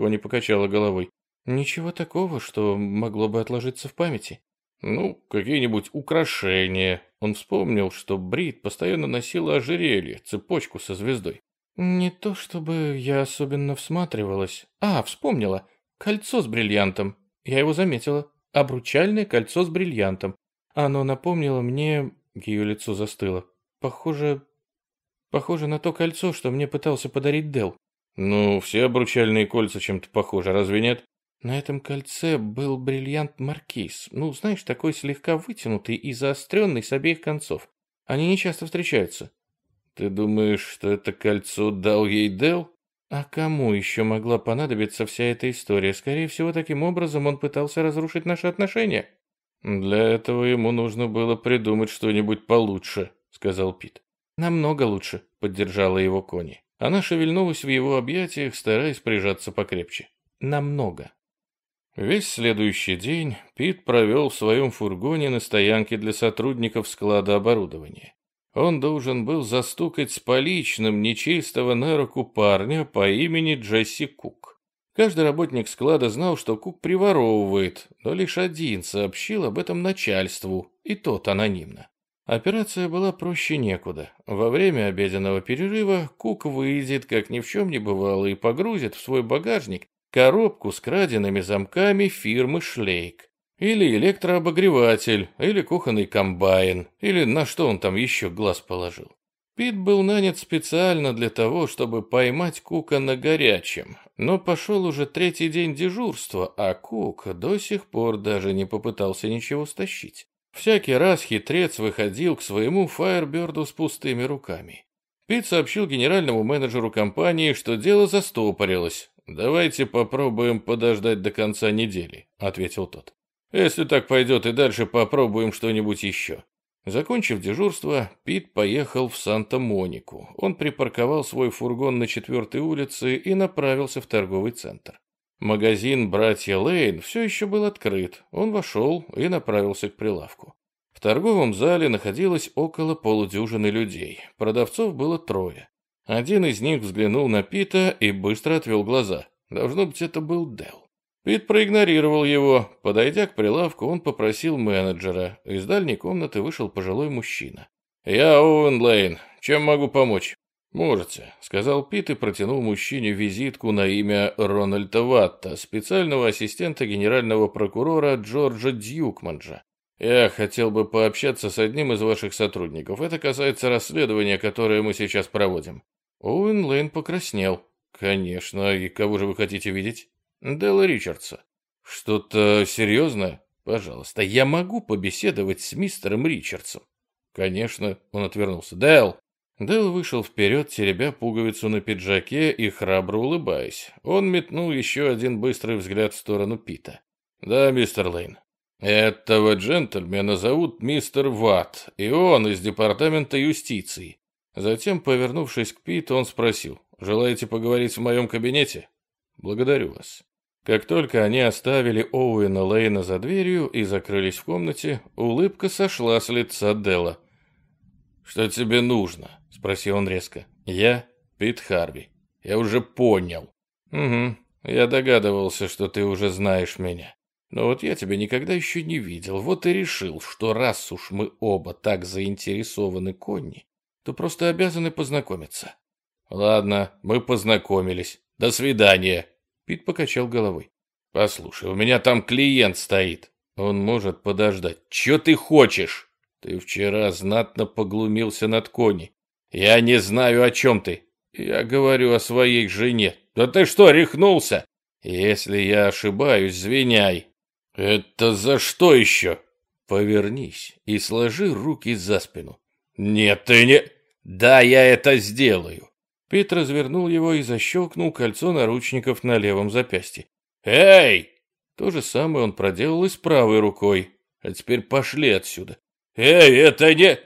Конни покачала головой. Ничего такого, что могло бы отложиться в памяти. Ну, какие-нибудь украшения. Он вспомнил, что Брит постоянно носила ожерелье, цепочку со звездой. Не то чтобы я особенно всматривалась. А, вспомнила. Кольцо с бриллиантом. Я его заметила. Обручальное кольцо с бриллиантом. Оно напомнило мне... Ее лицо застыло. Похоже... Похоже на то кольцо, что мне пытался подарить Дел. Ну, все обручальные кольца чем-то похожи, разве нет? На этом кольце был бриллиант Маркиз. Ну, знаешь, такой слегка вытянутый и заостренный с обеих концов. Они не часто встречаются. Ты думаешь, что это кольцо дал ей Дел? А кому еще могла понадобиться вся эта история? Скорее всего, таким образом он пытался разрушить наши отношения. Для этого ему нужно было придумать что-нибудь получше, сказал Пит. Намного лучше, поддержала его Кони. Она шевельнулась в его объятиях, стараясь прижаться покрепче. Намного. Весь следующий день Пит провел в своем фургоне на стоянке для сотрудников склада оборудования. Он должен был застукать с поличным нечистого на руку парня по имени Джесси Кук. Каждый работник склада знал, что Кук приворовывает, но лишь один сообщил об этом начальству, и тот анонимно. Операция была проще некуда. Во время обеденного перерыва Кук выйдет, как ни в чем не бывало, и погрузит в свой багажник коробку с краденными замками фирмы Шлейк. Или электрообогреватель, или кухонный комбайн, или на что он там еще глаз положил. Пит был нанят специально для того, чтобы поймать Кука на горячем, но пошел уже третий день дежурства, а Кук до сих пор даже не попытался ничего стащить. Всякий раз хитрец выходил к своему Фаерберду с пустыми руками. Пит сообщил генеральному менеджеру компании, что дело застопорилось, «Давайте попробуем подождать до конца недели», — ответил тот. «Если так пойдет и дальше, попробуем что-нибудь еще». Закончив дежурство, Пит поехал в Санта-Монику. Он припарковал свой фургон на четвертой улице и направился в торговый центр. Магазин «Братья Лейн» все еще был открыт. Он вошел и направился к прилавку. В торговом зале находилось около полудюжины людей. Продавцов было трое. Один из них взглянул на Пита и быстро отвел глаза. Должно быть, это был Дел. Пит проигнорировал его. Подойдя к прилавку, он попросил менеджера. Из дальней комнаты вышел пожилой мужчина. «Я Оуэн Лейн. Чем могу помочь?» «Можете», — сказал Пит и протянул мужчине визитку на имя Рональда Ватта, специального ассистента генерального прокурора Джорджа Дьюкманджа. «Я хотел бы пообщаться с одним из ваших сотрудников. Это касается расследования, которое мы сейчас проводим». Оуэн Лейн покраснел. «Конечно. И кого же вы хотите видеть?» «Делла Ричардса». «Что-то серьезное?» «Пожалуйста, я могу побеседовать с мистером Ричардсом?» «Конечно». Он отвернулся. «Делл!» Дэл вышел вперед, теребя пуговицу на пиджаке и храбро улыбаясь. Он метнул еще один быстрый взгляд в сторону Пита. «Да, мистер Лейн. Этого джентльмена зовут мистер Ватт, и он из департамента юстиции. Затем, повернувшись к Питу, он спросил, «Желаете поговорить в моем кабинете?» «Благодарю вас». Как только они оставили Оуэна Лейна за дверью и закрылись в комнате, улыбка сошла с лица Дела. «Что тебе нужно?» — спросил он резко. «Я Пит Харви. Я уже понял». «Угу. Я догадывался, что ты уже знаешь меня. Но вот я тебя никогда еще не видел. Вот и решил, что раз уж мы оба так заинтересованы Конни, то просто обязаны познакомиться. Ладно, мы познакомились. До свидания. Пит покачал головой. Послушай, у меня там клиент стоит. Он может подождать. Че ты хочешь? Ты вчера знатно поглумился над Кони. Я не знаю, о чем ты. Я говорю о своей жене. Да ты что, рехнулся? Если я ошибаюсь, звеняй. Это за что еще? Повернись и сложи руки за спину. Нет, ты не... Да, я это сделаю. Пит развернул его и защелкнул кольцо наручников на левом запястье. «Эй!» То же самое он проделал и с правой рукой. А теперь пошли отсюда. «Эй, это не...»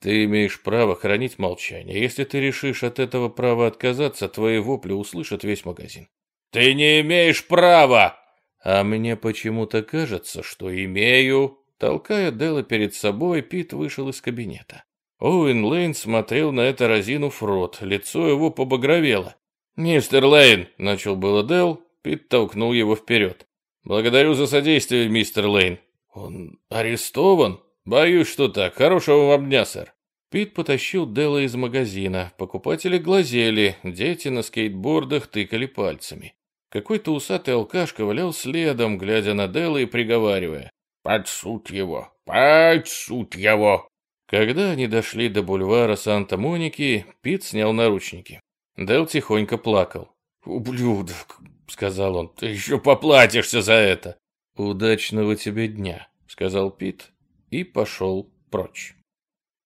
Ты имеешь право хранить молчание. Если ты решишь от этого права отказаться, твои вопли услышат весь магазин. Ты не имеешь права! А мне почему-то кажется, что имею. Толкая Делла перед собой, Пит вышел из кабинета. Оуэн Лейн смотрел на это разинув рот, лицо его побагровело. «Мистер Лейн!» — начал было Делл, Пит толкнул его вперед. «Благодарю за содействие, мистер Лейн». «Он арестован?» «Боюсь, что так. Хорошего вам дня, сэр». Пит потащил Делла из магазина. Покупатели глазели, дети на скейтбордах тыкали пальцами. Какой-то усатый алкаш ковылял следом, глядя на Делла и приговаривая. «Под суд его! Под суд его!» Когда они дошли до бульвара Санта-Моники, Пит снял наручники. Дел тихонько плакал. «Ублюдок!» — сказал он. «Ты еще поплатишься за это!» «Удачного тебе дня!» — сказал Пит и пошел прочь.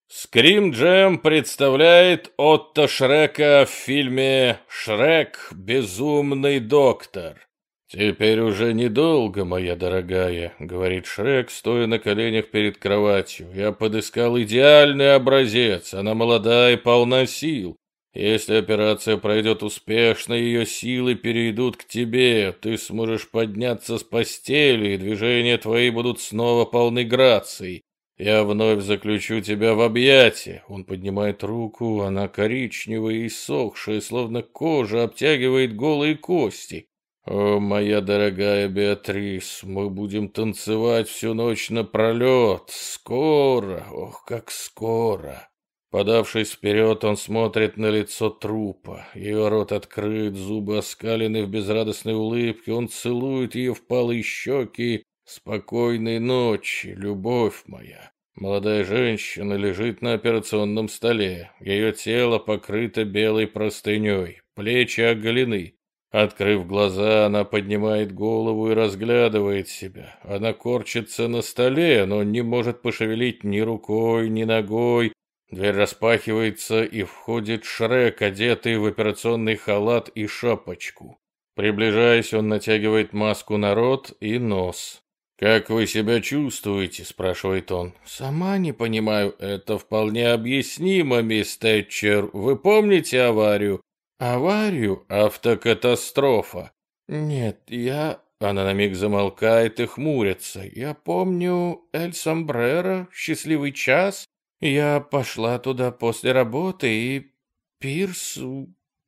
Скрим Джем представляет Отто Шрека в фильме «Шрек. Безумный доктор». «Теперь уже недолго, моя дорогая», — говорит Шрек, стоя на коленях перед кроватью. «Я подыскал идеальный образец. Она молода и полна сил. Если операция пройдет успешно, ее силы перейдут к тебе. Ты сможешь подняться с постели, и движения твои будут снова полны грацией. Я вновь заключу тебя в объятия. Он поднимает руку, она коричневая и сохшая, словно кожа обтягивает голые кости. О, моя дорогая Беатрис, мы будем танцевать всю ночь напролет. Скоро, ох, как скоро. Подавшись вперед, он смотрит на лицо трупа. Ее рот открыт, зубы оскалены в безрадостной улыбке. Он целует ее впалые щеки. Спокойной ночи, любовь моя. Молодая женщина лежит на операционном столе. Ее тело покрыто белой простыней, плечи оголены. Открыв глаза, она поднимает голову и разглядывает себя. Она корчится на столе, но не может пошевелить ни рукой, ни ногой. Дверь распахивается, и входит Шрек, одетый в операционный халат и шапочку. Приближаясь, он натягивает маску на рот и нос. «Как вы себя чувствуете?» – спрашивает он. «Сама не понимаю. Это вполне объяснимо, мисс Тэтчер. Вы помните аварию?» «Аварию? Автокатастрофа?» «Нет, я...» Она на миг замолкает и хмурится. «Я помню Эль Сомбреро, счастливый час, я пошла туда после работы, и Пирс...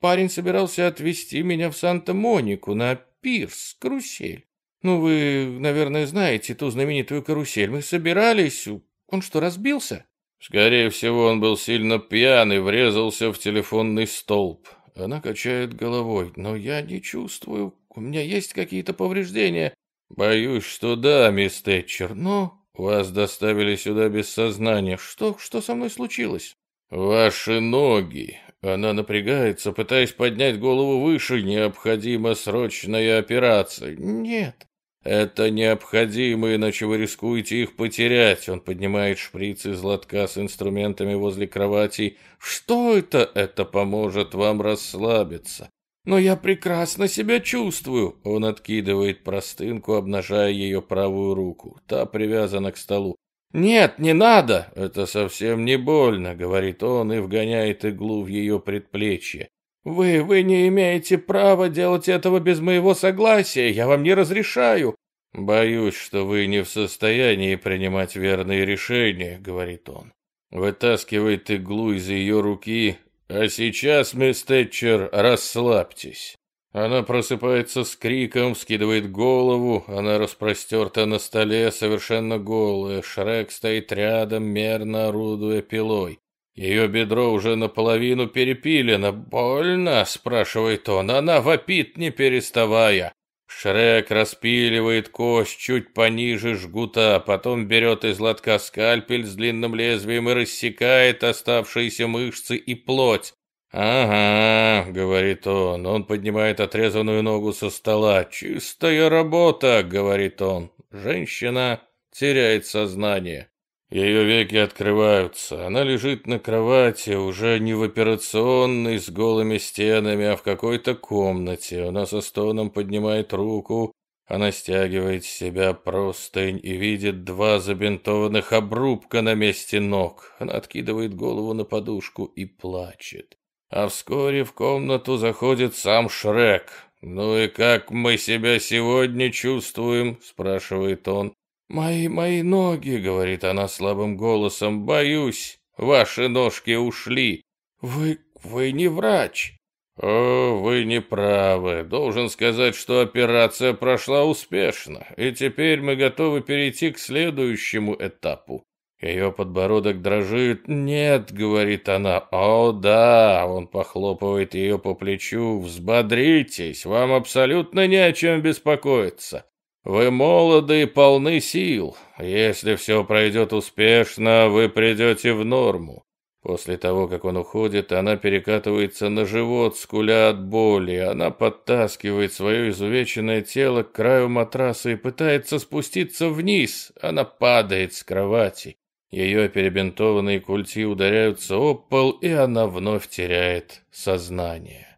Парень собирался отвезти меня в Санта-Монику на Пирс, карусель. Ну, вы, наверное, знаете ту знаменитую карусель. Мы собирались... Он что, разбился? Скорее всего, он был сильно пьян и врезался в телефонный столб. Она качает головой. Но я не чувствую. У меня есть какие-то повреждения. Боюсь, что да, мисс Тэтчер, но... Вас доставили сюда без сознания. Что, что со мной случилось? Ваши ноги. Она напрягается, пытаясь поднять голову выше. Необходима срочная операция. Нет. Это необходимо, иначе вы рискуете их потерять. Он поднимает шприц из лотка с инструментами возле кровати. Что это? Это поможет вам расслабиться. «Но я прекрасно себя чувствую!» Он откидывает простынку, обнажая ее правую руку. Та привязана к столу. «Нет, не надо! Это совсем не больно!» — говорит он и вгоняет иглу в ее предплечье. «Вы, вы не имеете права делать этого без моего согласия! Я вам не разрешаю!» «Боюсь, что вы не в состоянии принимать верные решения», — говорит он. Вытаскивает иглу из ее руки, а сейчас, мисс Тэтчер, расслабьтесь. Она просыпается с криком, скидывает голову, она распростерта на столе, совершенно голая. Шрек стоит рядом, мерно орудуя пилой. Ее бедро уже наполовину перепилено. «Больно?» — спрашивает он. Она вопит, не переставая. Шрек распиливает кость чуть пониже жгута, потом берет из лотка скальпель с длинным лезвием и рассекает оставшиеся мышцы и плоть. «Ага», — говорит он, он поднимает отрезанную ногу со стола. «Чистая работа», — говорит он. Женщина теряет сознание. Ее веки открываются. Она лежит на кровати, уже не в операционной с голыми стенами, а в какой-то комнате. Она со стоном поднимает руку. Она стягивает с себя простынь и видит два забинтованных обрубка на месте ног. Она откидывает голову на подушку и плачет. А вскоре в комнату заходит сам Шрек. «Ну и как мы себя сегодня чувствуем?» – спрашивает он. «Мои, мои ноги», — говорит она слабым голосом, — «боюсь, ваши ножки ушли. Вы, вы не врач». «О, вы не правы. Должен сказать, что операция прошла успешно, и теперь мы готовы перейти к следующему этапу». Ее подбородок дрожит. «Нет», — говорит она. «О, да», — он похлопывает ее по плечу. «Взбодритесь, вам абсолютно не о чем беспокоиться. Вы молоды и полны сил. Если все пройдет успешно, вы придете в норму. После того, как он уходит, она перекатывается на живот, скуля от боли. Она подтаскивает свое изувеченное тело к краю матраса и пытается спуститься вниз. Она падает с кровати. Ее перебинтованные культи ударяются об пол, и она вновь теряет сознание.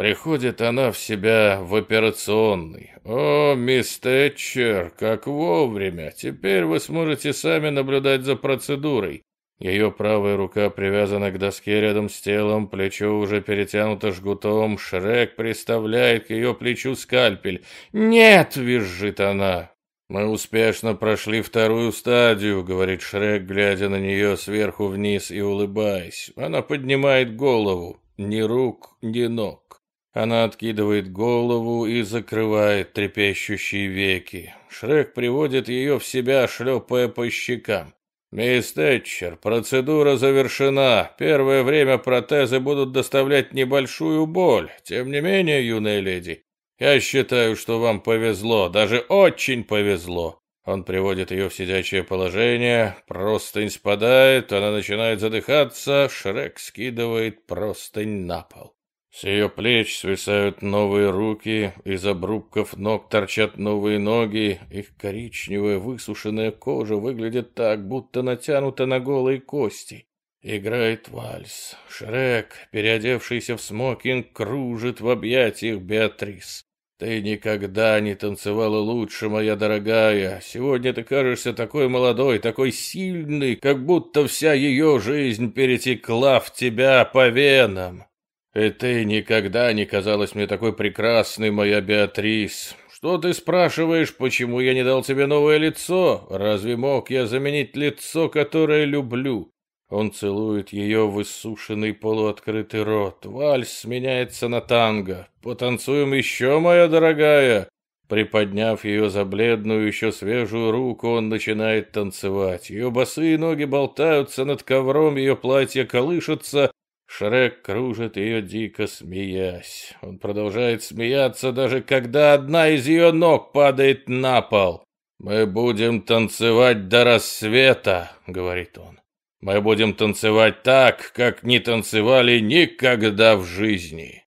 Приходит она в себя в операционный. «О, мисс Тэтчер, как вовремя! Теперь вы сможете сами наблюдать за процедурой». Ее правая рука привязана к доске рядом с телом, плечо уже перетянуто жгутом, Шрек приставляет к ее плечу скальпель. «Нет!» — визжит она. «Мы успешно прошли вторую стадию», — говорит Шрек, глядя на нее сверху вниз и улыбаясь. Она поднимает голову. Ни рук, ни ног. Она откидывает голову и закрывает трепещущие веки. Шрек приводит ее в себя, шлепая по щекам. «Мисс Тэтчер, процедура завершена. Первое время протезы будут доставлять небольшую боль. Тем не менее, юная леди, я считаю, что вам повезло, даже очень повезло». Он приводит ее в сидячее положение, простынь спадает, она начинает задыхаться, Шрек скидывает простынь на пол. С ее плеч свисают новые руки, из обрубков ног торчат новые ноги, их коричневая высушенная кожа выглядит так, будто натянута на голые кости. Играет вальс. Шрек, переодевшийся в смокинг, кружит в объятиях Беатрис. Ты никогда не танцевала лучше, моя дорогая. Сегодня ты кажешься такой молодой, такой сильный, как будто вся ее жизнь перетекла в тебя по венам. И ты никогда не казалась мне такой прекрасной, моя Беатрис. Что ты спрашиваешь, почему я не дал тебе новое лицо? Разве мог я заменить лицо, которое люблю? Он целует ее в иссушенный полуоткрытый рот. Вальс сменяется на танго. Потанцуем еще, моя дорогая. Приподняв ее за бледную, еще свежую руку, он начинает танцевать. Ее босые ноги болтаются над ковром, ее платье колышется, Шрек кружит ее дико смеясь. Он продолжает смеяться, даже когда одна из ее ног падает на пол. «Мы будем танцевать до рассвета», — говорит он. «Мы будем танцевать так, как не танцевали никогда в жизни».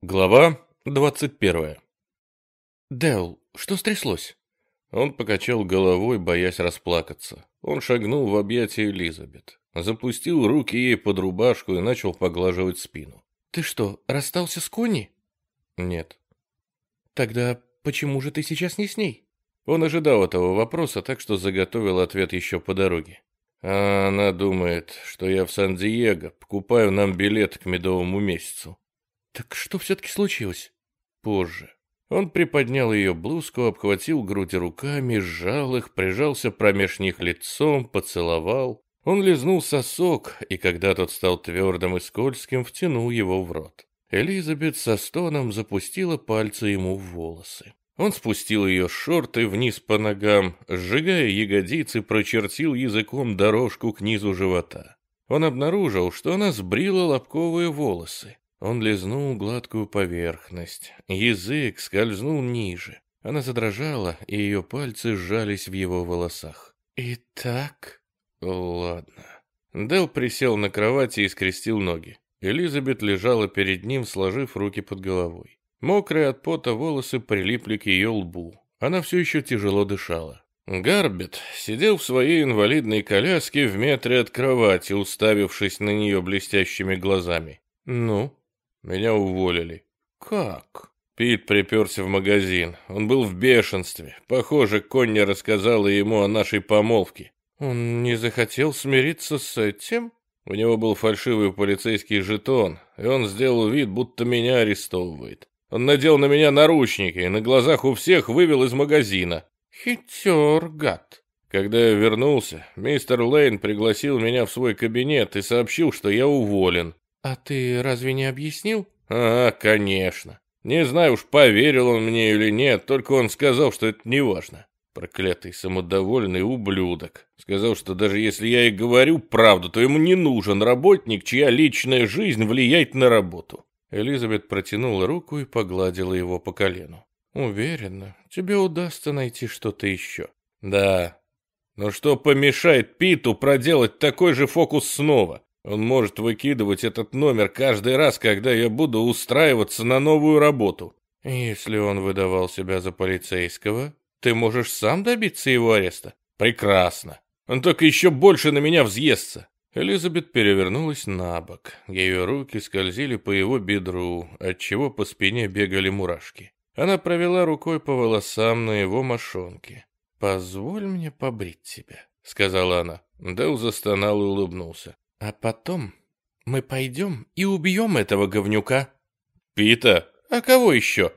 Глава двадцать первая. «Дэл, что стряслось?» Он покачал головой, боясь расплакаться. Он шагнул в объятия Элизабет, запустил руки ей под рубашку и начал поглаживать спину. «Ты что, расстался с Конни?» «Нет». «Тогда почему же ты сейчас не с ней?» Он ожидал этого вопроса, так что заготовил ответ еще по дороге. А она думает, что я в Сан-Диего, покупаю нам билет к медовому месяцу. Так что все-таки случилось? Позже. Он приподнял ее блузку, обхватил грудь руками, сжал их, прижался промеж них лицом, поцеловал. Он лизнул сосок, и когда тот стал твердым и скользким, втянул его в рот. Элизабет со стоном запустила пальцы ему в волосы. Он спустил ее шорты вниз по ногам, сжигая ягодицы, прочертил языком дорожку к низу живота. Он обнаружил, что она сбрила лобковые волосы. Он лизнул гладкую поверхность. Язык скользнул ниже. Она задрожала, и ее пальцы сжались в его волосах. «Итак...» «Ладно». Дел присел на кровати и скрестил ноги. Элизабет лежала перед ним, сложив руки под головой. Мокрые от пота волосы прилипли к ее лбу. Она все еще тяжело дышала. Гарбет сидел в своей инвалидной коляске в метре от кровати, уставившись на нее блестящими глазами. «Ну?» «Меня уволили». «Как?» Пит приперся в магазин. Он был в бешенстве. Похоже, Конни рассказала ему о нашей помолвке. Он не захотел смириться с этим? У него был фальшивый полицейский жетон, и он сделал вид, будто меня арестовывает. Он надел на меня наручники и на глазах у всех вывел из магазина. Хитер, гад. Когда я вернулся, мистер Лейн пригласил меня в свой кабинет и сообщил, что я уволен. А ты разве не объяснил? А, конечно. Не знаю уж, поверил он мне или нет, только он сказал, что это не важно. Проклятый самодовольный ублюдок. Сказал, что даже если я и говорю правду, то ему не нужен работник, чья личная жизнь влияет на работу. Элизабет протянула руку и погладила его по колену. Уверена, тебе удастся найти что-то еще. Да. Но что помешает Питу проделать такой же фокус снова? Он может выкидывать этот номер каждый раз, когда я буду устраиваться на новую работу. Если он выдавал себя за полицейского, ты можешь сам добиться его ареста. Прекрасно. Он только еще больше на меня взъестся. Элизабет перевернулась на бок. Ее руки скользили по его бедру, отчего по спине бегали мурашки. Она провела рукой по волосам на его мошонке. «Позволь мне побрить тебя», — сказала она. Дэл застонал и улыбнулся. А потом мы пойдем и убьем этого говнюка. Пита? А кого еще?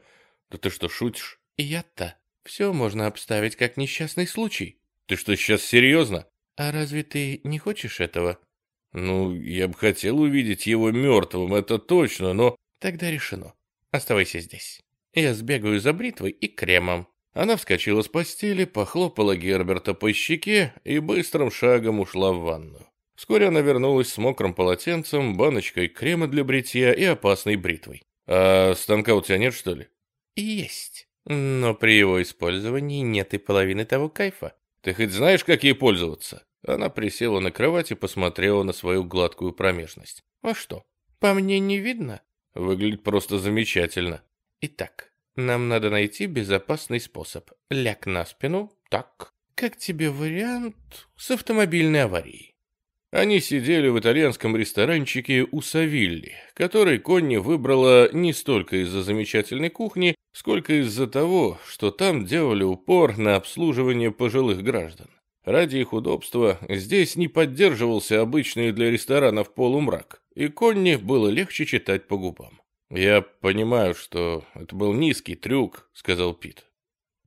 Да ты что, шутишь? Я-то. Все можно обставить как несчастный случай. Ты что, сейчас серьезно? А разве ты не хочешь этого? Ну, я бы хотел увидеть его мертвым, это точно, но... Тогда решено. Оставайся здесь. Я сбегаю за бритвой и кремом. Она вскочила с постели, похлопала Герберта по щеке и быстрым шагом ушла в ванную. Вскоре она вернулась с мокрым полотенцем, баночкой крема для бритья и опасной бритвой. «А станка у тебя нет, что ли?» «Есть. Но при его использовании нет и половины того кайфа. Ты хоть знаешь, как ей пользоваться?» Она присела на кровать и посмотрела на свою гладкую промежность. «А что, по мне не видно?» «Выглядит просто замечательно». «Итак, нам надо найти безопасный способ. Ляг на спину, так. Как тебе вариант с автомобильной аварией?» Они сидели в итальянском ресторанчике у Савилли, который Конни выбрала не столько из-за замечательной кухни, сколько из-за того, что там делали упор на обслуживание пожилых граждан. Ради их удобства здесь не поддерживался обычный для ресторанов полумрак, и Конни было легче читать по губам. «Я понимаю, что это был низкий трюк», — сказал Пит.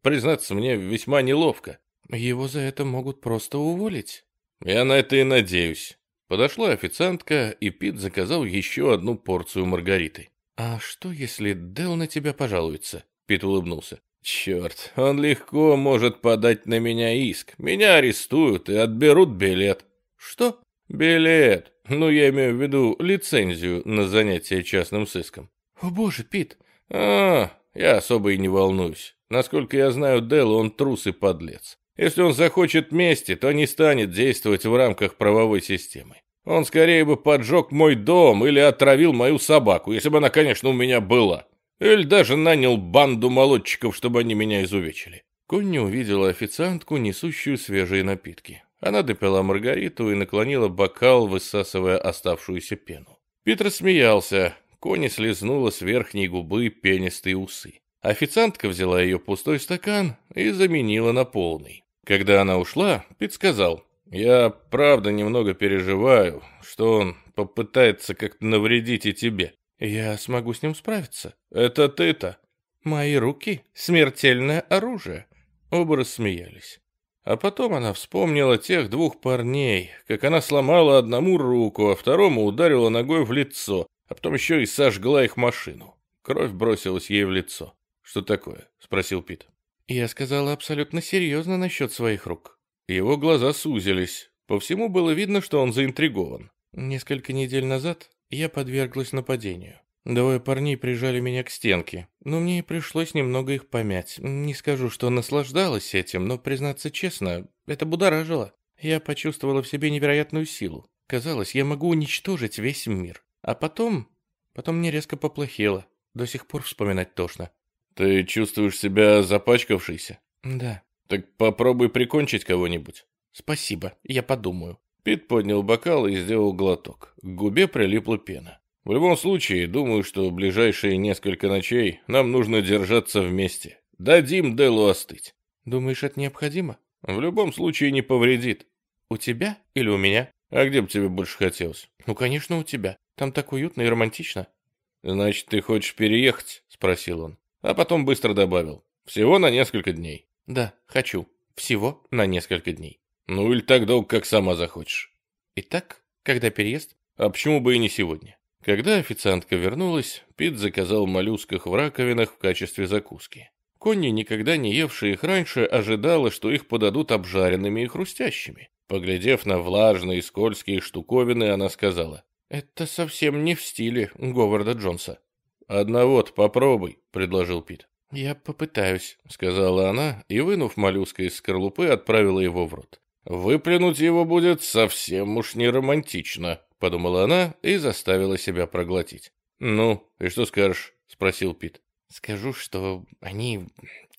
«Признаться, мне весьма неловко». «Его за это могут просто уволить», «Я на это и надеюсь». Подошла официантка, и Пит заказал еще одну порцию маргариты. «А что, если Дел на тебя пожалуется?» Пит улыбнулся. «Черт, он легко может подать на меня иск. Меня арестуют и отберут билет». «Что?» «Билет. Ну, я имею в виду лицензию на занятие частным сыском». «О боже, Пит!» «А, я особо и не волнуюсь. Насколько я знаю Делла, он трус и подлец. Если он захочет мести, то не станет действовать в рамках правовой системы. Он скорее бы поджег мой дом или отравил мою собаку, если бы она, конечно, у меня была. Или даже нанял банду молодчиков, чтобы они меня изувечили. Конни увидела официантку, несущую свежие напитки. Она допила маргариту и наклонила бокал, высасывая оставшуюся пену. Питер смеялся. Конни слезнула с верхней губы пенистые усы. Официантка взяла ее пустой стакан и заменила на полный. Когда она ушла, Пит сказал, «Я правда немного переживаю, что он попытается как-то навредить и тебе. Я смогу с ним справиться. Это ты-то. Мои руки — смертельное оружие». Оба рассмеялись. А потом она вспомнила тех двух парней, как она сломала одному руку, а второму ударила ногой в лицо, а потом еще и сожгла их машину. Кровь бросилась ей в лицо. «Что такое?» — спросил Пит. Я сказала абсолютно серьезно насчет своих рук. Его глаза сузились. По всему было видно, что он заинтригован. Несколько недель назад я подверглась нападению. Двое парней прижали меня к стенке, но мне пришлось немного их помять. Не скажу, что наслаждалась этим, но, признаться честно, это будоражило. Я почувствовала в себе невероятную силу. Казалось, я могу уничтожить весь мир. А потом... Потом мне резко поплохело. До сих пор вспоминать тошно. Ты чувствуешь себя запачкавшейся? Да. Так попробуй прикончить кого-нибудь. Спасибо, я подумаю. Пит поднял бокал и сделал глоток. К губе прилипла пена. В любом случае, думаю, что ближайшие несколько ночей нам нужно держаться вместе. Дадим Делу остыть. Думаешь, это необходимо? В любом случае не повредит. У тебя или у меня? А где бы тебе больше хотелось? Ну, конечно, у тебя. Там так уютно и романтично. Значит, ты хочешь переехать? Спросил он. А потом быстро добавил. Всего на несколько дней. Да, хочу. Всего на несколько дней. Ну или так долго, как сама захочешь. Итак, когда переезд? А почему бы и не сегодня? Когда официантка вернулась, Пит заказал моллюсках в раковинах в качестве закуски. Конни, никогда не евшая их раньше, ожидала, что их подадут обжаренными и хрустящими. Поглядев на влажные скользкие штуковины, она сказала, «Это совсем не в стиле Говарда Джонса». «Одного-то попробуй», — предложил Пит. «Я попытаюсь», — сказала она, и, вынув моллюска из скорлупы, отправила его в рот. «Выплюнуть его будет совсем уж не романтично», подумала она и заставила себя проглотить. «Ну, и что скажешь?» — спросил Пит. «Скажу, что они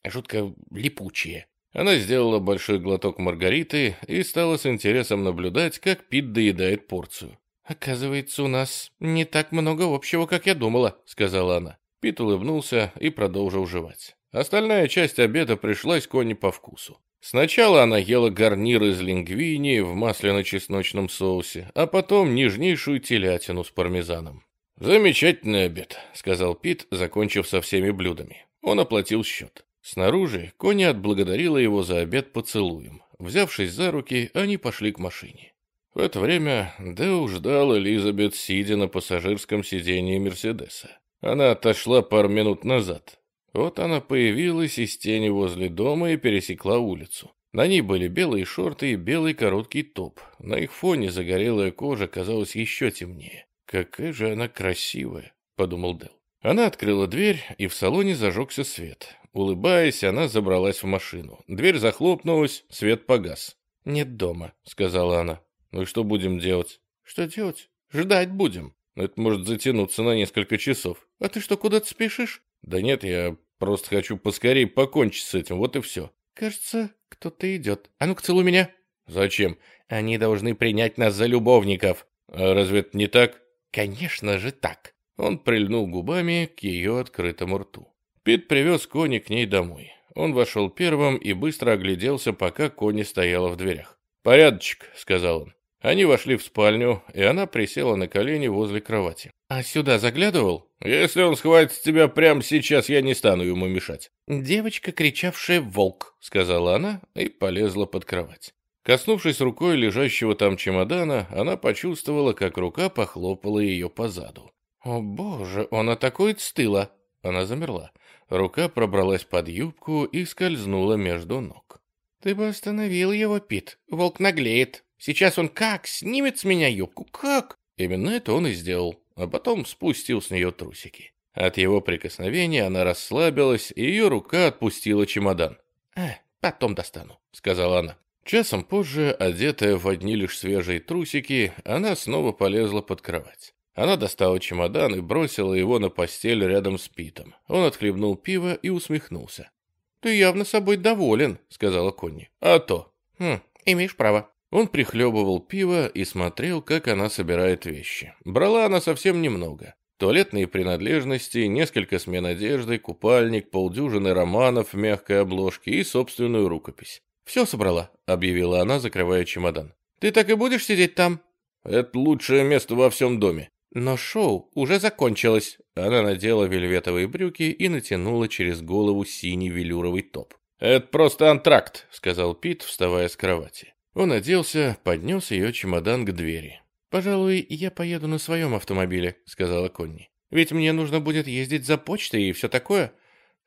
жутко липучие». Она сделала большой глоток маргариты и стала с интересом наблюдать, как Пит доедает порцию. «Оказывается, у нас не так много общего, как я думала», — сказала она. Пит улыбнулся и продолжил жевать. Остальная часть обеда пришлась Кони по вкусу. Сначала она ела гарнир из лингвини в масляно-чесночном соусе, а потом нежнейшую телятину с пармезаном. «Замечательный обед», — сказал Пит, закончив со всеми блюдами. Он оплатил счет. Снаружи Кони отблагодарила его за обед поцелуем. Взявшись за руки, они пошли к машине. В это время Дэу ждал Элизабет, сидя на пассажирском сиденье Мерседеса. Она отошла пару минут назад, вот она появилась из тени возле дома и пересекла улицу. На ней были белые шорты и белый короткий топ. На их фоне загорелая кожа казалась еще темнее. «Какая же она красивая», — подумал Дел. Она открыла дверь, и в салоне зажегся свет. Улыбаясь, она забралась в машину. Дверь захлопнулась, свет погас. «Нет дома», — сказала она. «Ну и что будем делать?» «Что делать? Ждать будем». «Это может затянуться на несколько часов». «А ты что, куда-то спешишь?» «Да нет, я Просто хочу поскорее покончить с этим, вот и все. Кажется, кто-то идет. А ну-ка, целуй меня. Зачем? Они должны принять нас за любовников. А разве это не так? Конечно же так. Он прильнул губами к ее открытому рту. Пит привез Кони к ней домой. Он вошел первым и быстро огляделся, пока Кони стояла в дверях. «Порядочек», — сказал он. Они вошли в спальню, и она присела на колени возле кровати. «А сюда заглядывал?» «Если он схватит тебя прямо сейчас, я не стану ему мешать». «Девочка, кричавшая «волк», — сказала она и полезла под кровать. Коснувшись рукой лежащего там чемодана, она почувствовала, как рука похлопала ее по заду. «О боже, он атакует с тыла!» Она замерла. Рука пробралась под юбку и скользнула между ног. «Ты бы остановил его, Пит. Волк наглеет. Сейчас он как снимет с меня юбку, как?» Именно это он и сделал, а потом спустил с нее трусики. От его прикосновения она расслабилась, и ее рука отпустила чемодан. «Э, потом достану», — сказала она. Часом позже, одетая в одни лишь свежие трусики, она снова полезла под кровать. Она достала чемодан и бросила его на постель рядом с Питом. Он отхлебнул пиво и усмехнулся. «Ты явно собой доволен», — сказала Конни. «А то». «Хм, имеешь право. Он прихлебывал пиво и смотрел, как она собирает вещи. Брала она совсем немного. Туалетные принадлежности, несколько смен одежды, купальник, полдюжины романов в мягкой обложке и собственную рукопись. «Все собрала», — объявила она, закрывая чемодан. «Ты так и будешь сидеть там?» «Это лучшее место во всем доме». «Но шоу уже закончилось». Она надела вельветовые брюки и натянула через голову синий велюровый топ. «Это просто антракт», — сказал Пит, вставая с кровати. Он оделся, поднес ее чемодан к двери. «Пожалуй, я поеду на своем автомобиле», — сказала Конни. «Ведь мне нужно будет ездить за почтой и все такое».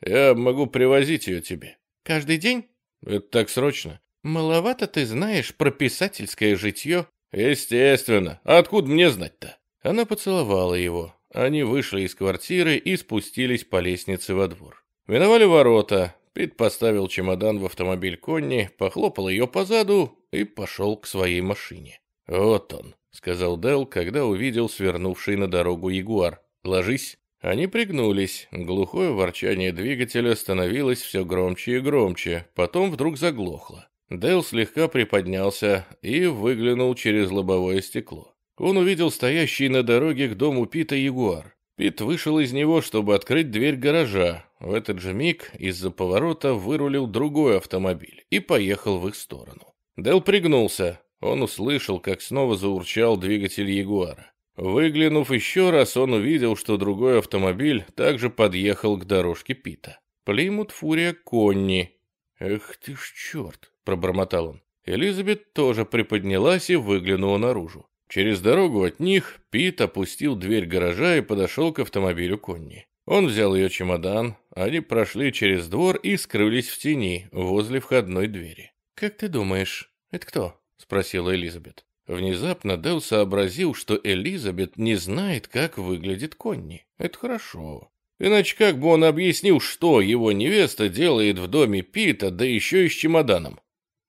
«Я могу привозить ее тебе». «Каждый день?» «Это так срочно». «Маловато ты знаешь про писательское житье». «Естественно. А откуда мне знать-то?» Она поцеловала его. Они вышли из квартиры и спустились по лестнице во двор. Миновали ворота. Пит чемодан в автомобиль Конни, похлопал ее по заду и пошел к своей машине. «Вот он», — сказал Дел, когда увидел свернувший на дорогу ягуар. «Ложись». Они пригнулись. Глухое ворчание двигателя становилось все громче и громче, потом вдруг заглохло. Дэл слегка приподнялся и выглянул через лобовое стекло. Он увидел стоящий на дороге к дому Пита ягуар. Пит вышел из него, чтобы открыть дверь гаража. В этот же миг из-за поворота вырулил другой автомобиль и поехал в их сторону. Дэл пригнулся. Он услышал, как снова заурчал двигатель ягуара. Выглянув еще раз, он увидел, что другой автомобиль также подъехал к дорожке Пита. Плеймут Фурия Конни. «Эх ты ж черт!» — пробормотал он. Элизабет тоже приподнялась и выглянула наружу. Через дорогу от них Пит опустил дверь гаража и подошел к автомобилю Конни. Он взял ее чемодан, они прошли через двор и скрылись в тени возле входной двери. «Как ты думаешь, это кто?» — спросила Элизабет. Внезапно Дэл сообразил, что Элизабет не знает, как выглядит Конни. Это хорошо. Иначе как бы он объяснил, что его невеста делает в доме Пита, да еще и с чемоданом?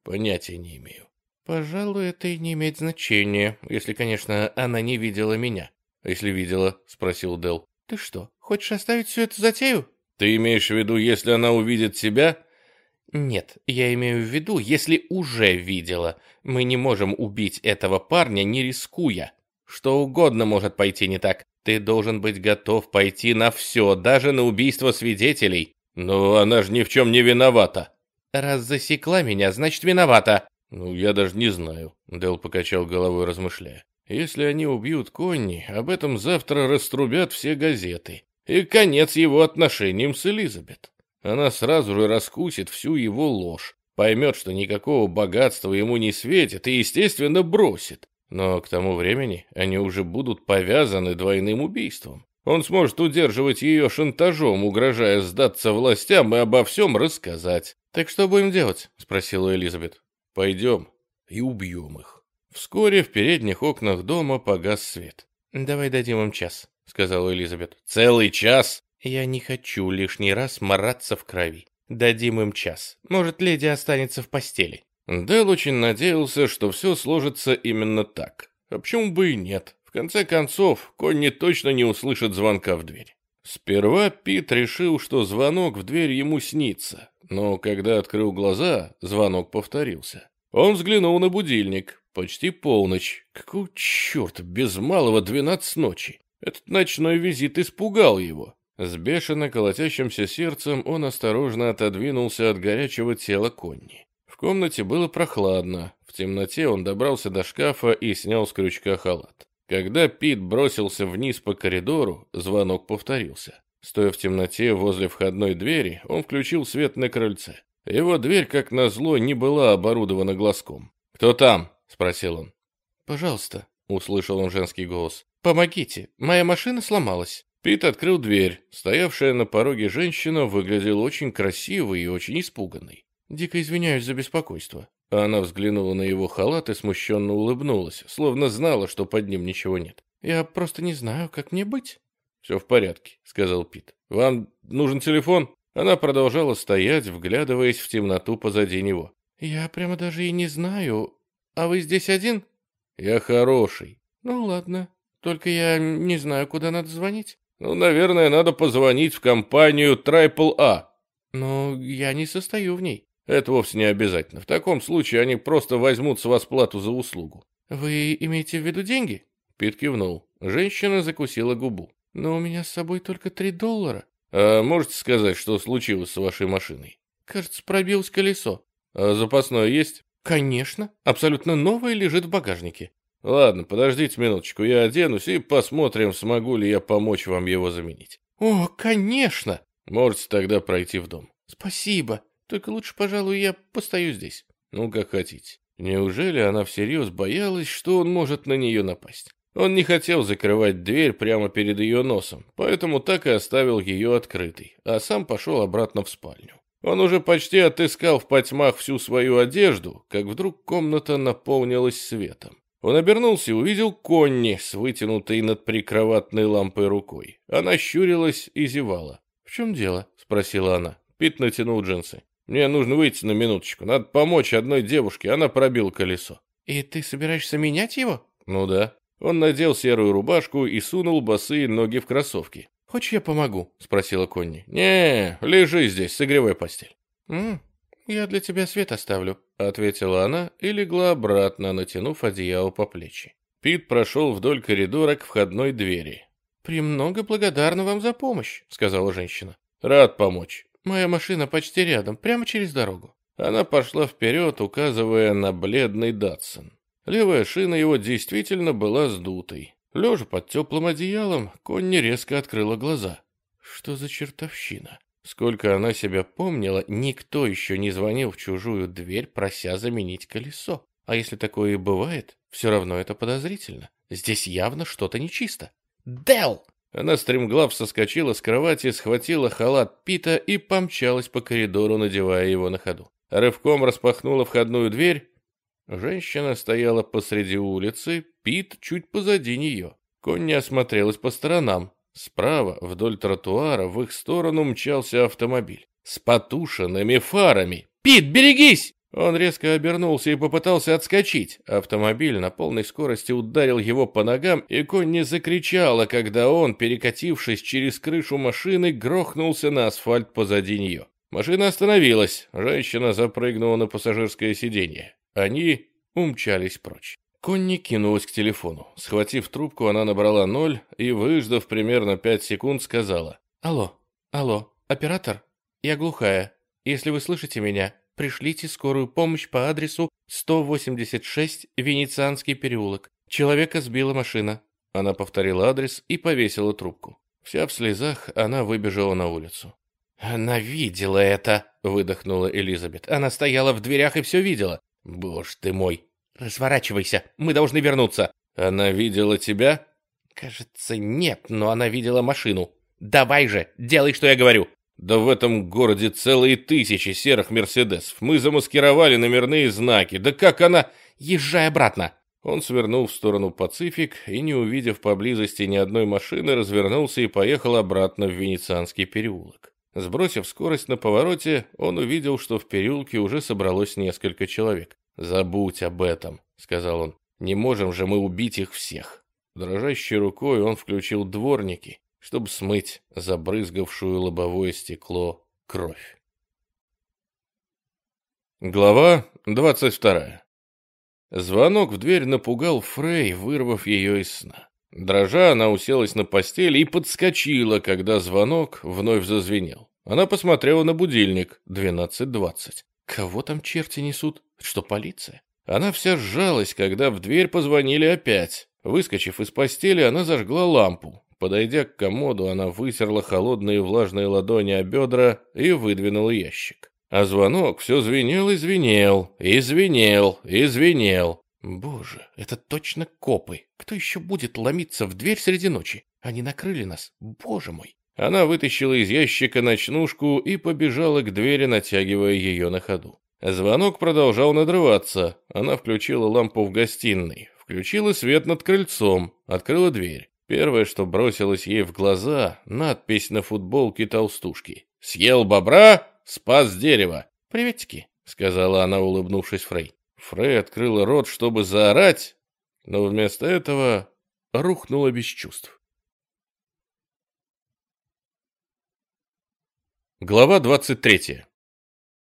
Понятия не имею. Пожалуй, это и не имеет значения, если, конечно, она не видела меня. Если видела, спросил Дэл. Ты что, хочешь оставить всю эту затею? Ты имеешь в виду, если она увидит тебя? Нет, я имею в виду, если уже видела. Мы не можем убить этого парня, не рискуя. Что угодно может пойти не так. Ты должен быть готов пойти на все, даже на убийство свидетелей. Но она же ни в чем не виновата. Раз засекла меня, значит виновата. Ну, я даже не знаю. Дэл покачал головой, размышляя. Если они убьют Конни, об этом завтра раструбят все газеты. И конец его отношениям с Элизабет. Она сразу же раскусит всю его ложь, поймет, что никакого богатства ему не светит и, естественно, бросит. Но к тому времени они уже будут повязаны двойным убийством. Он сможет удерживать ее шантажом, угрожая сдаться властям и обо всем рассказать. «Так что будем делать?» — спросила Элизабет. «Пойдем и убьем их». Вскоре в передних окнах дома погас свет. «Давай дадим им час», — сказала Элизабет. «Целый час?» Я не хочу лишний раз мараться в крови. Дадим им час. Может, леди останется в постели. Дэл очень надеялся, что все сложится именно так. А почему бы и нет? В конце концов, Конни точно не услышит звонка в дверь. Сперва Пит решил, что звонок в дверь ему снится, но когда открыл глаза, звонок повторился. Он взглянул на будильник. Почти полночь. Какого черта, без малого двенадцать ночи. Этот ночной визит испугал его. С бешено колотящимся сердцем он осторожно отодвинулся от горячего тела Конни. В комнате было прохладно. В темноте он добрался до шкафа и снял с крючка халат. Когда Пит бросился вниз по коридору, звонок повторился. Стоя в темноте возле входной двери, он включил свет на крыльце. Его дверь, как назло, не была оборудована глазком. «Кто там?» — спросил он. «Пожалуйста», — услышал он женский голос. «Помогите, моя машина сломалась». Пит открыл дверь. Стоявшая на пороге женщина выглядела очень красивой и очень испуганной. «Дико извиняюсь за беспокойство». Она взглянула на его халат и смущенно улыбнулась, словно знала, что под ним ничего нет. «Я просто не знаю, как мне быть». «Все в порядке», — сказал Пит. «Вам нужен телефон?» Она продолжала стоять, вглядываясь в темноту позади него. «Я прямо даже и не знаю. А вы здесь один?» «Я хороший». «Ну ладно. Только я не знаю, куда надо звонить». Ну, наверное, надо позвонить в компанию Triple A. Но я не состою в ней. Это вовсе не обязательно. В таком случае они просто возьмут с вас плату за услугу. Вы имеете в виду деньги? Пит кивнул. Женщина закусила губу. Но у меня с собой только три доллара. А можете сказать, что случилось с вашей машиной? Кажется, пробилось колесо. А запасное есть? Конечно. Абсолютно новое лежит в багажнике. Ладно, подождите минуточку, я оденусь и посмотрим, смогу ли я помочь вам его заменить. О, конечно! Можете тогда пройти в дом. Спасибо. Только лучше, пожалуй, я постою здесь. Ну, как хотите. Неужели она всерьез боялась, что он может на нее напасть? Он не хотел закрывать дверь прямо перед ее носом, поэтому так и оставил ее открытой, а сам пошел обратно в спальню. Он уже почти отыскал в потьмах всю свою одежду, как вдруг комната наполнилась светом. Он обернулся и увидел Конни с вытянутой над прикроватной лампой рукой. Она щурилась и зевала. «В чем дело?» — спросила она. Пит натянул джинсы. «Мне нужно выйти на минуточку. Надо помочь одной девушке. Она пробила колесо». «И ты собираешься менять его?» «Ну да». Он надел серую рубашку и сунул босые ноги в кроссовки. «Хочешь, я помогу?» — спросила Конни. «Не, лежи здесь, согревай постель». «М, я для тебя свет оставлю», — ответила она и легла обратно, натянув одеяло по плечи. Пит прошел вдоль коридора к входной двери. «Премного благодарна вам за помощь», — сказала женщина. «Рад помочь. Моя машина почти рядом, прямо через дорогу». Она пошла вперед, указывая на бледный Датсон. Левая шина его действительно была сдутой. Лежа под теплым одеялом, Конни резко открыла глаза. Что за чертовщина? Сколько она себя помнила, никто еще не звонил в чужую дверь, прося заменить колесо. А если такое и бывает, все равно это подозрительно. Здесь явно что-то нечисто. Дел! Она стремглав соскочила с кровати, схватила халат Пита и помчалась по коридору, надевая его на ходу. Рывком распахнула входную дверь Женщина стояла посреди улицы, Пит чуть позади нее. Конни осмотрелась по сторонам. Справа, вдоль тротуара, в их сторону мчался автомобиль. С потушенными фарами. «Пит, берегись!» Он резко обернулся и попытался отскочить. Автомобиль на полной скорости ударил его по ногам, и Конни закричала, когда он, перекатившись через крышу машины, грохнулся на асфальт позади нее. Машина остановилась. Женщина запрыгнула на пассажирское сиденье. Они умчались прочь. Конни кинулась к телефону. Схватив трубку, она набрала ноль и, выждав примерно пять секунд, сказала. «Алло, алло, оператор? Я глухая. Если вы слышите меня, пришлите скорую помощь по адресу 186 Венецианский переулок. Человека сбила машина». Она повторила адрес и повесила трубку. Вся в слезах, она выбежала на улицу. «Она видела это!» — выдохнула Элизабет. «Она стояла в дверях и все видела. Боже ты мой! Разворачивайся, мы должны вернуться. Она видела тебя? Кажется, нет, но она видела машину. Давай же, делай, что я говорю. Да в этом городе целые тысячи серых Мерседесов. Мы замаскировали номерные знаки. Да как она... Езжай обратно. Он свернул в сторону Пацифик и, не увидев поблизости ни одной машины, развернулся и поехал обратно в Венецианский переулок. Сбросив скорость на повороте, он увидел, что в переулке уже собралось несколько человек. «Забудь об этом», — сказал он. «Не можем же мы убить их всех». Дрожащей рукой он включил дворники, чтобы смыть забрызгавшую лобовое стекло кровь. Глава двадцать вторая. Звонок в дверь напугал Фрей, вырвав ее из сна. Дрожа, она уселась на постели и подскочила, когда звонок вновь зазвенел. Она посмотрела на будильник. 12.20. Кого там черти несут? Что, полиция? Она вся сжалась, когда в дверь позвонили опять. Выскочив из постели, она зажгла лампу. Подойдя к комоду, она вытерла холодные влажные ладони о бедра и выдвинула ящик. А звонок все звенел и звенел, и звенел, и звенел. Боже, это точно копы. Кто еще будет ломиться в дверь среди ночи? Они накрыли нас. Боже мой. Она вытащила из ящика ночнушку и побежала к двери, натягивая ее на ходу. Звонок продолжал надрываться. Она включила лампу в гостиной, включила свет над крыльцом, открыла дверь. Первое, что бросилось ей в глаза, надпись на футболке толстушки. «Съел бобра, спас дерево». «Приветики», — сказала она, улыбнувшись Фрей. Фрей открыла рот, чтобы заорать, но вместо этого рухнула без чувств. Глава 23.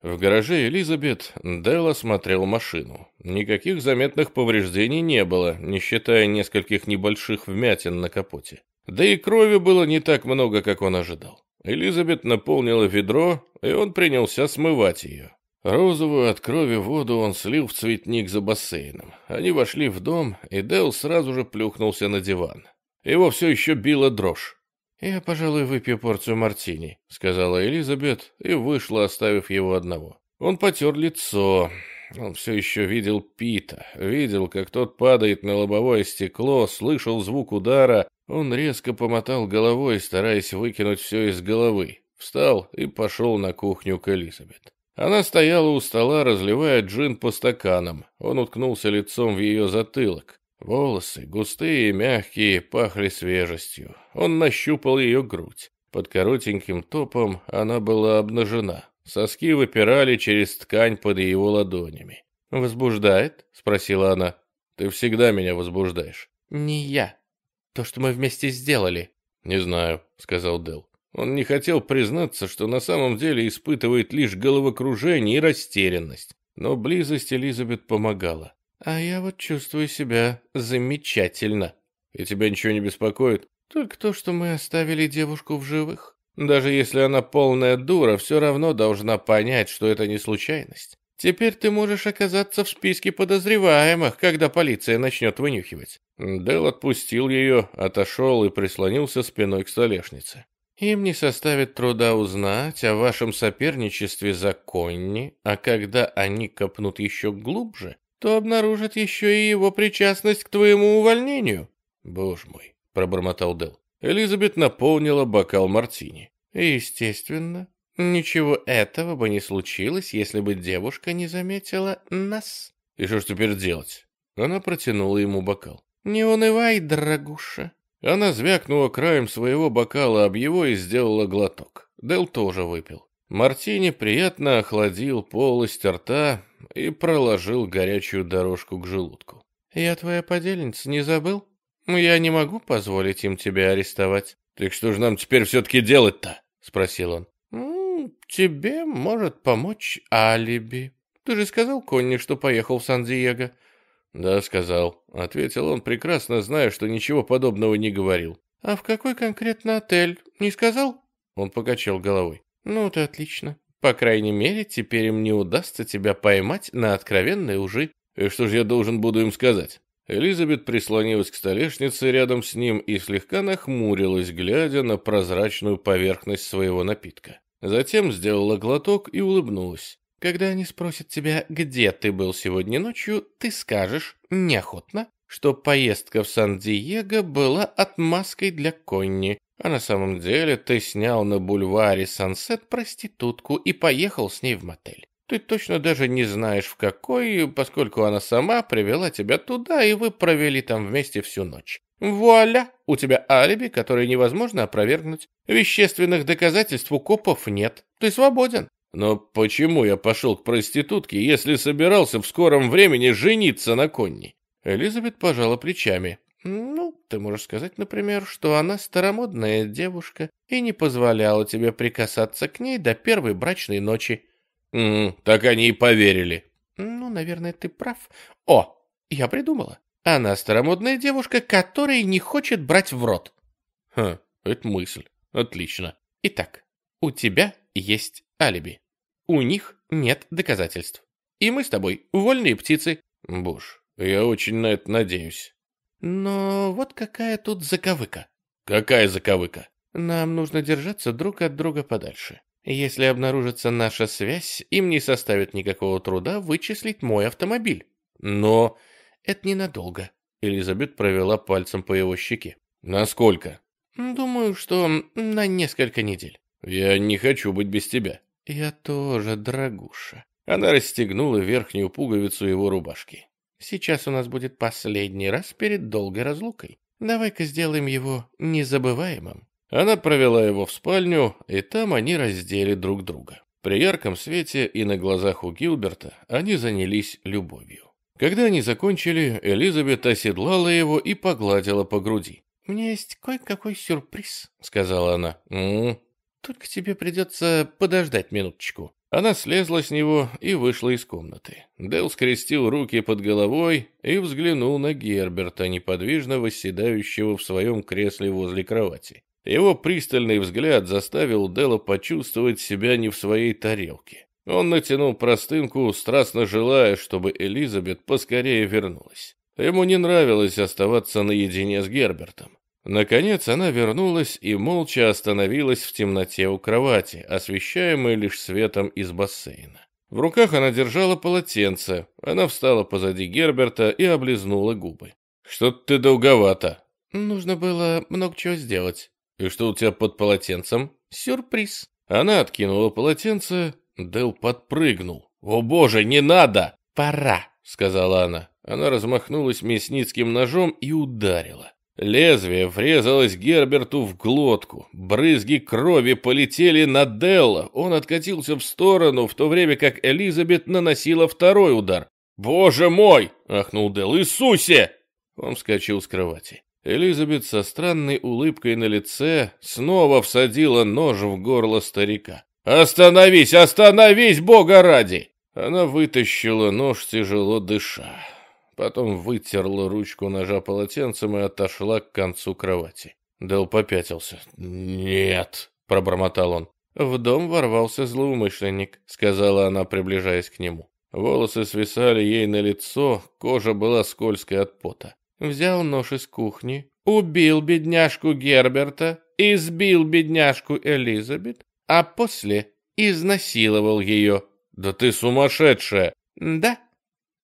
В гараже Элизабет Дэл осмотрел машину. Никаких заметных повреждений не было, не считая нескольких небольших вмятин на капоте. Да и крови было не так много, как он ожидал. Элизабет наполнила ведро, и он принялся смывать ее. Розовую от крови воду он слил в цветник за бассейном. Они вошли в дом, и Дэл сразу же плюхнулся на диван. Его все еще била дрожь. «Я, пожалуй, выпью порцию мартини», — сказала Элизабет и вышла, оставив его одного. Он потер лицо. Он все еще видел Пита, видел, как тот падает на лобовое стекло, слышал звук удара. Он резко помотал головой, стараясь выкинуть все из головы. Встал и пошел на кухню к Элизабет. Она стояла у стола, разливая джин по стаканам. Он уткнулся лицом в ее затылок. Волосы, густые и мягкие, пахли свежестью. Он нащупал ее грудь. Под коротеньким топом она была обнажена. Соски выпирали через ткань под его ладонями. «Возбуждает?» — спросила она. «Ты всегда меня возбуждаешь». «Не я. То, что мы вместе сделали». «Не знаю», — сказал Дел. Он не хотел признаться, что на самом деле испытывает лишь головокружение и растерянность. Но близость Элизабет помогала. «А я вот чувствую себя замечательно». «И тебя ничего не беспокоит?» «Только то, что мы оставили девушку в живых. Даже если она полная дура, все равно должна понять, что это не случайность. Теперь ты можешь оказаться в списке подозреваемых, когда полиция начнет вынюхивать». Дэл отпустил ее, отошел и прислонился спиной к столешнице. «Им не составит труда узнать о вашем соперничестве за Конни, а когда они копнут еще глубже, то обнаружат еще и его причастность к твоему увольнению». «Боже мой», — пробормотал Дэл. Элизабет наполнила бокал мартини. «Естественно. Ничего этого бы не случилось, если бы девушка не заметила нас». «И что ж теперь делать?» Она протянула ему бокал. «Не унывай, дорогуша». Она звякнула краем своего бокала об его и сделала глоток. Дел тоже выпил. Мартини приятно охладил полость рта и проложил горячую дорожку к желудку. «Я твоя подельница, не забыл? Я не могу позволить им тебя арестовать». «Так что же нам теперь все-таки делать-то?» — спросил он. «Тебе может помочь алиби. Ты же сказал Конни, что поехал в Сан-Диего?» «Да, сказал», — ответил он, прекрасно зная, что ничего подобного не говорил. «А в какой конкретно отель? Не сказал?» Он покачал головой. «Ну, ты отлично. По крайней мере, теперь им не удастся тебя поймать на откровенной лжи». «И что же я должен буду им сказать?» Элизабет прислонилась к столешнице рядом с ним и слегка нахмурилась, глядя на прозрачную поверхность своего напитка. Затем сделала глоток и улыбнулась. «Когда они спросят тебя, где ты был сегодня ночью, ты скажешь, неохотно, что поездка в Сан-Диего была отмазкой для Конни, а на самом деле ты снял на бульваре Сансет проститутку и поехал с ней в мотель. Ты точно даже не знаешь в какой, поскольку она сама привела тебя туда, и вы провели там вместе всю ночь. Вуаля! У тебя алиби, которое невозможно опровергнуть. Вещественных доказательств у копов нет. Ты свободен. Но почему я пошел к проститутке, если собирался в скором времени жениться на Конни? Элизабет пожала плечами. Ну, ты можешь сказать, например, что она старомодная девушка и не позволяла тебе прикасаться к ней до первой брачной ночи. Mm, так они и поверили. Ну, наверное, ты прав. О, я придумала. Она старомодная девушка, которая не хочет брать в рот. Ха, это мысль. Отлично. Итак, у тебя есть алиби. У них нет доказательств. И мы с тобой вольные птицы. Боже, я очень на это надеюсь. Но вот какая тут заковыка. Какая заковыка? Нам нужно держаться друг от друга подальше. Если обнаружится наша связь, им не составит никакого труда вычислить мой автомобиль. Но это ненадолго. Элизабет провела пальцем по его щеке. Насколько? Думаю, что на несколько недель. Я не хочу быть без тебя. Я тоже, дорогуша. Она расстегнула верхнюю пуговицу его рубашки. Сейчас у нас будет последний раз перед долгой разлукой. Давай-ка сделаем его незабываемым. Она провела его в спальню, и там они раздели друг друга. При ярком свете и на глазах у Гилберта они занялись любовью. Когда они закончили, Элизабет оседлала его и погладила по груди. «У меня есть кое-какой сюрприз», — сказала она. «М -м, «Только тебе придется подождать минуточку». Она слезла с него и вышла из комнаты. Дэл скрестил руки под головой и взглянул на Герберта, неподвижно восседающего в своем кресле возле кровати. Его пристальный взгляд заставил Дела почувствовать себя не в своей тарелке. Он натянул простынку, страстно желая, чтобы Элизабет поскорее вернулась. Ему не нравилось оставаться наедине с Гербертом. Наконец она вернулась и молча остановилась в темноте у кровати, освещаемой лишь светом из бассейна. В руках она держала полотенце. Она встала позади Герберта и облизнула губы. «Что-то ты долговато». «Нужно было много чего сделать». «И что у тебя под полотенцем?» «Сюрприз». Она откинула полотенце Дел подпрыгнул. «О боже, не надо!» «Пора», — сказала она. Она размахнулась мясницким ножом и ударила. Лезвие врезалось Герберту в глотку. Брызги крови полетели на Делла. Он откатился в сторону, в то время как Элизабет наносила второй удар. «Боже мой!» — ахнул Делл. «Иисусе!» Он вскочил с кровати. Элизабет со странной улыбкой на лице снова всадила нож в горло старика. «Остановись! Остановись, Бога ради!» Она вытащила нож, тяжело дыша. Потом вытерла ручку ножа полотенцем и отошла к концу кровати. Дел попятился. «Нет», — пробормотал он. «В дом ворвался злоумышленник», — сказала она, приближаясь к нему. Волосы свисали ей на лицо, кожа была скользкой от пота. Взял нож из кухни, убил бедняжку Герберта, избил бедняжку Элизабет, а после изнасиловал ее. «Да ты сумасшедшая!» «Да,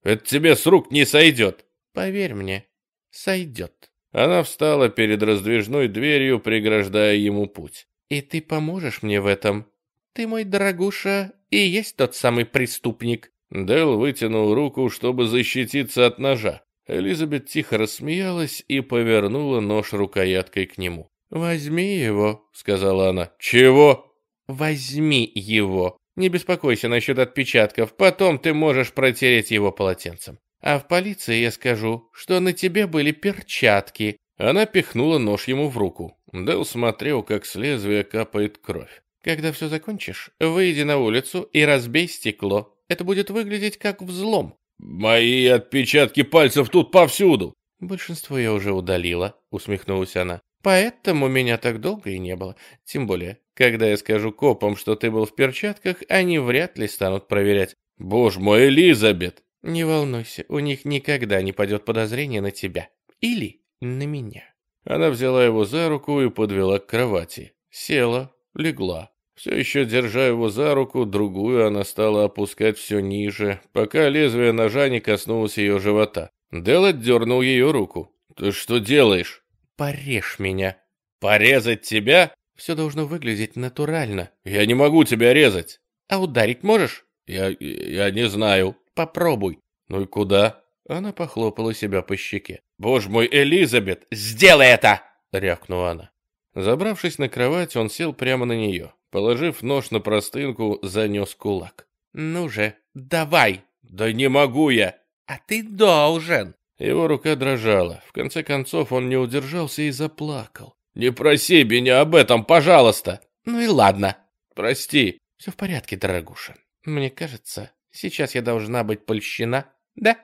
это тебе с рук не сойдет. Поверь мне, сойдет. Она встала перед раздвижной дверью, преграждая ему путь. И ты поможешь мне в этом? Ты мой дорогуша и есть тот самый преступник. Дэл вытянул руку, чтобы защититься от ножа. Элизабет тихо рассмеялась и повернула нож рукояткой к нему. «Возьми его», — сказала она. «Чего?» «Возьми его. Не беспокойся насчет отпечатков, потом ты можешь протереть его полотенцем. А в полиции я скажу, что на тебе были перчатки». Она пихнула нож ему в руку. Дэл смотрел, как с лезвия капает кровь. «Когда все закончишь, выйди на улицу и разбей стекло. Это будет выглядеть как взлом». «Мои отпечатки пальцев тут повсюду!» «Большинство я уже удалила», — усмехнулась она. Поэтому меня так долго и не было. Тем более, когда я скажу копам, что ты был в перчатках, они вряд ли станут проверять. Боже мой, Элизабет! Не волнуйся, у них никогда не падет подозрение на тебя. Или на меня. Она взяла его за руку и подвела к кровати. Села, легла. Все еще держа его за руку, другую она стала опускать все ниже, пока лезвие ножа не коснулось ее живота. Дел отдернул ее руку. «Ты что делаешь?» Порежь меня. Порезать тебя? Все должно выглядеть натурально. Я не могу тебя резать. А ударить можешь? Я... я не знаю. Попробуй. Ну и куда? Она похлопала себя по щеке. Боже мой, Элизабет, сделай это! Рявкнула она. Забравшись на кровать, он сел прямо на нее. Положив нож на простынку, занес кулак. «Ну же, давай!» «Да не могу я!» «А ты должен!» Его рука дрожала. В конце концов он не удержался и заплакал. «Не проси меня об этом, пожалуйста!» «Ну и ладно. Прости». «Все в порядке, дорогуша. Мне кажется, сейчас я должна быть польщена, да?»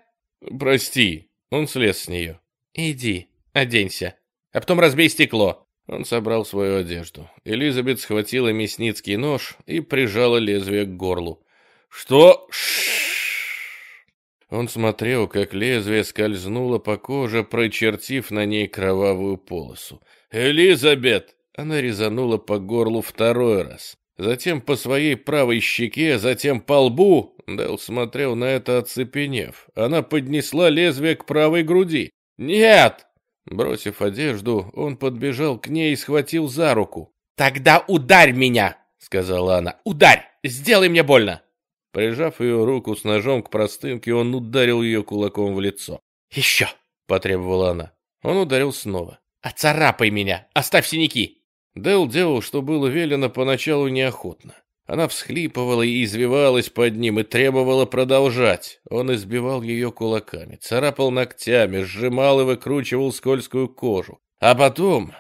«Прости». Он слез с нее. «Иди, оденься, а потом разбей стекло». Он собрал свою одежду. Элизабет схватила мясницкий нож и прижала лезвие к горлу. «Что? Ш он смотрел, как лезвие скользнуло по коже, прочертив на ней кровавую полосу. «Элизабет!» Она резанула по горлу второй раз. Затем по своей правой щеке, затем по лбу. Дэл смотрел на это, оцепенев. Она поднесла лезвие к правой груди. «Нет!» Бросив одежду, он подбежал к ней и схватил за руку. «Тогда ударь меня!» — сказала она. «Ударь! Сделай мне больно!» Прижав ее руку с ножом к простынке, он ударил ее кулаком в лицо. «Еще!» — потребовала она. Он ударил снова. «Оцарапай меня! Оставь синяки!» Дэл делал, что было велено поначалу неохотно. Она всхлипывала и извивалась под ним и требовала продолжать. Он избивал ее кулаками, царапал ногтями, сжимал и выкручивал скользкую кожу. А потом...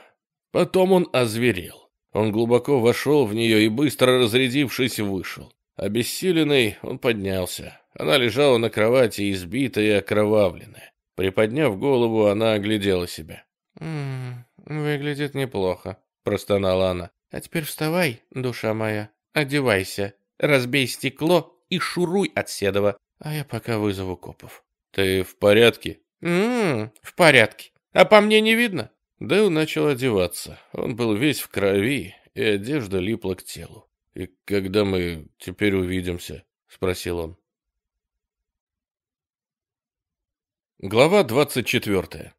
Потом он озверел. Он глубоко вошел в нее и, быстро разрядившись, вышел. Обессиленный, он поднялся. Она лежала на кровати, избитая и окровавленная. Приподняв голову, она оглядела себя. «М -м, «Выглядит неплохо», — простонала она. «А теперь вставай, душа моя, одевайся, разбей стекло и шуруй от Седова, а я пока вызову копов». «Ты в порядке?» «М в порядке. А по мне не видно?» Дэл начал одеваться. Он был весь в крови, и одежда липла к телу. «И когда мы теперь увидимся?» — спросил он. Глава двадцать четвертая.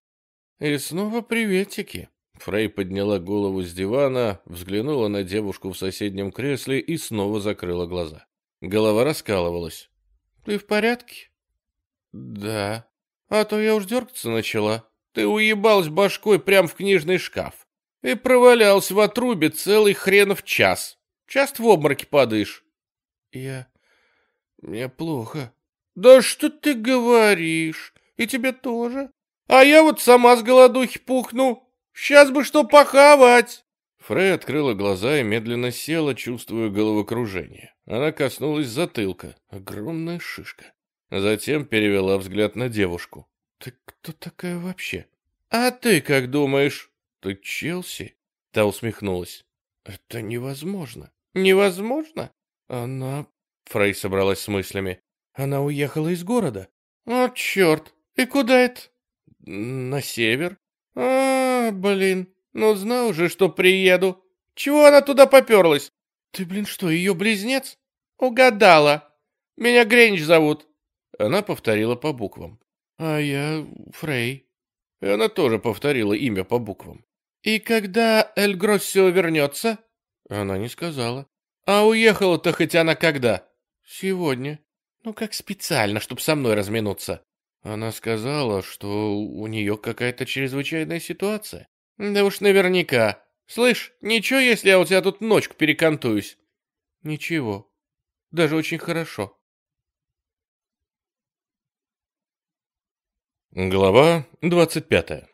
«И снова приветики!» Фрей подняла голову с дивана, взглянула на девушку в соседнем кресле и снова закрыла глаза. Голова раскалывалась. «Ты в порядке?» «Да». «А то я уж дергаться начала. Ты уебалась башкой прямо в книжный шкаф и провалялся в отрубе целый хренов час. Часто в обмороке падаешь?» «Я... мне плохо». «Да что ты говоришь? И тебе тоже? А я вот сама с голодухи пухну. Сейчас бы что похавать!» Фрей открыла глаза и медленно села, чувствуя головокружение. Она коснулась затылка. Огромная шишка. Затем перевела взгляд на девушку. «Ты кто такая вообще?» «А ты как думаешь?» «Ты Челси?» Та усмехнулась. «Это невозможно». «Невозможно?» «Она...» Фрей собралась с мыслями. «Она уехала из города». «О, черт! И куда это?» «На север». «А, блин, ну знал же, что приеду. Чего она туда поперлась? Ты, блин, что, ее близнец? Угадала. Меня Гренч зовут. Она повторила по буквам. А я Фрей. И она тоже повторила имя по буквам. И когда Эль Гроссио вернется? Она не сказала. А уехала-то хоть она когда? Сегодня. Ну, как специально, чтобы со мной разминуться. Она сказала, что у нее какая-то чрезвычайная ситуация. Да уж наверняка. Слышь, ничего, если я у тебя тут ночку перекантуюсь? Ничего. Даже очень хорошо. Глава двадцать пятая.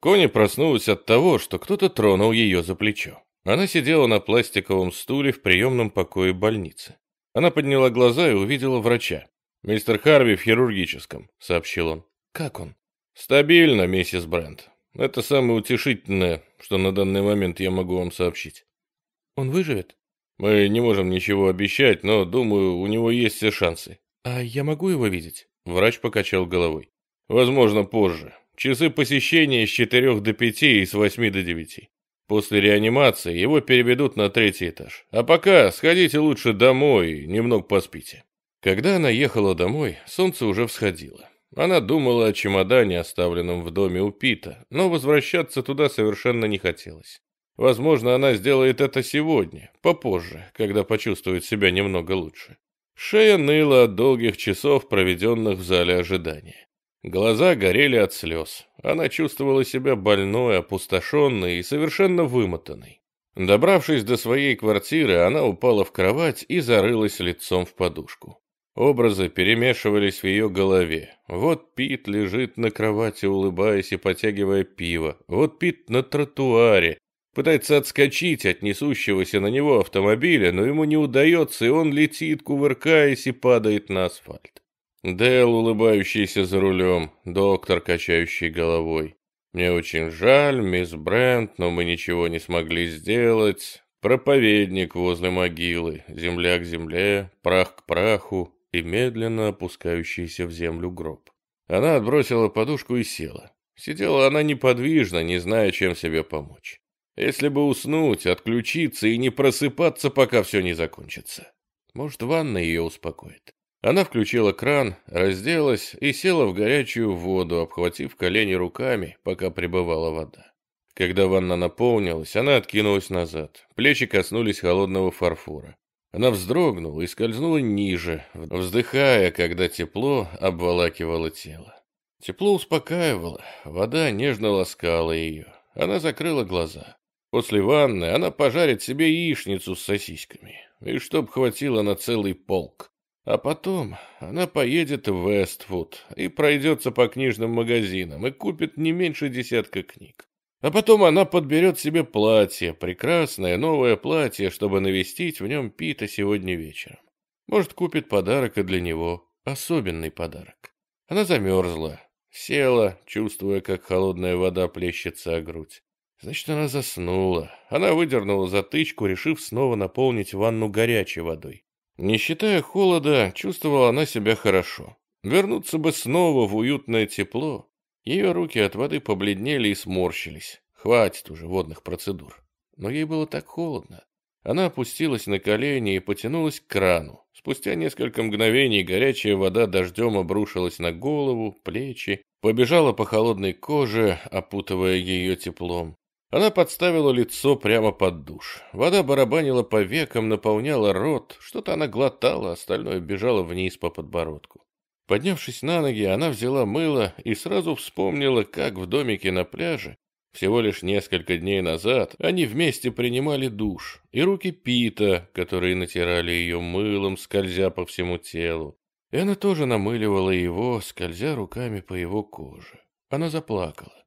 Кони проснулась от того, что кто-то тронул ее за плечо. Она сидела на пластиковом стуле в приемном покое больницы. Она подняла глаза и увидела врача. «Мистер Харви в хирургическом», — сообщил он. «Как он?» «Стабильно, миссис Брент. Это самое утешительное, что на данный момент я могу вам сообщить. Он выживет? Мы не можем ничего обещать, но, думаю, у него есть все шансы. А я могу его видеть? Врач покачал головой. Возможно, позже. Часы посещения с 4 до 5 и с 8 до 9. После реанимации его переведут на третий этаж. А пока сходите лучше домой немного поспите. Когда она ехала домой, солнце уже всходило. Она думала о чемодане, оставленном в доме у Пита, но возвращаться туда совершенно не хотелось. Возможно, она сделает это сегодня, попозже, когда почувствует себя немного лучше. Шея ныла от долгих часов, проведенных в зале ожидания. Глаза горели от слез. Она чувствовала себя больной, опустошенной и совершенно вымотанной. Добравшись до своей квартиры, она упала в кровать и зарылась лицом в подушку. Образы перемешивались в ее голове. Вот Пит лежит на кровати, улыбаясь и потягивая пиво. Вот Пит на тротуаре. Пытается отскочить от несущегося на него автомобиля, но ему не удается, и он летит, кувыркаясь, и падает на асфальт. Дэл, улыбающийся за рулем, доктор, качающий головой. «Мне очень жаль, мисс Брент, но мы ничего не смогли сделать. Проповедник возле могилы, земля к земле, прах к праху, и медленно опускающийся в землю гроб. Она отбросила подушку и села. Сидела она неподвижно, не зная, чем себе помочь. Если бы уснуть, отключиться и не просыпаться, пока все не закончится. Может, ванна ее успокоит. Она включила кран, разделась и села в горячую воду, обхватив колени руками, пока прибывала вода. Когда ванна наполнилась, она откинулась назад. Плечи коснулись холодного фарфора. Она вздрогнула и скользнула ниже, вздыхая, когда тепло обволакивало тело. Тепло успокаивало, вода нежно ласкала ее. Она закрыла глаза. После ванны она пожарит себе яичницу с сосисками, и чтоб хватило на целый полк. А потом она поедет в Вестфуд и пройдется по книжным магазинам и купит не меньше десятка книг. А потом она подберет себе платье, прекрасное новое платье, чтобы навестить в нем Пита сегодня вечером. Может, купит подарок и для него, особенный подарок. Она замерзла, села, чувствуя, как холодная вода плещется о грудь. Значит, она заснула. Она выдернула затычку, решив снова наполнить ванну горячей водой. Не считая холода, чувствовала она себя хорошо. Вернуться бы снова в уютное тепло, ее руки от воды побледнели и сморщились. Хватит уже водных процедур. Но ей было так холодно. Она опустилась на колени и потянулась к крану. Спустя несколько мгновений горячая вода дождем обрушилась на голову, плечи, побежала по холодной коже, опутывая ее теплом. Она подставила лицо прямо под душ. Вода барабанила по векам, наполняла рот, что-то она глотала, остальное бежало вниз по подбородку. Поднявшись на ноги, она взяла мыло и сразу вспомнила, как в домике на пляже всего лишь несколько дней назад они вместе принимали душ, и руки Пита, которые натирали ее мылом, скользя по всему телу. И она тоже намыливала его, скользя руками по его коже. Она заплакала.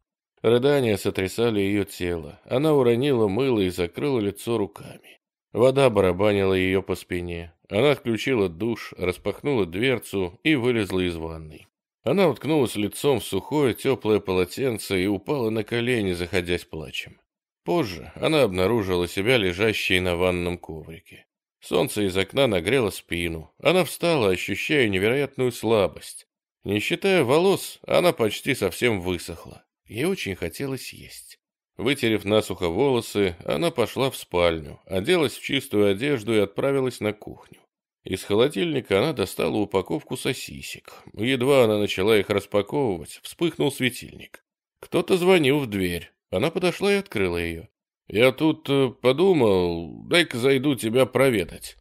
Рыдания сотрясали ее тело. Она уронила мыло и закрыла лицо руками. Вода барабанила ее по спине. Она отключила душ, распахнула дверцу и вылезла из ванной. Она уткнулась лицом в сухое теплое полотенце и упала на колени, заходясь плачем. Позже она обнаружила себя лежащей на ванном коврике. Солнце из окна нагрело спину. Она встала, ощущая невероятную слабость. Не считая волос, она почти совсем высохла. Ей очень хотелось есть. Вытерев насухо волосы, она пошла в спальню, оделась в чистую одежду и отправилась на кухню. Из холодильника она достала упаковку сосисек. Едва она начала их распаковывать, вспыхнул светильник. Кто-то звонил в дверь. Она подошла и открыла ее. «Я тут э, подумал, дай-ка зайду тебя проведать».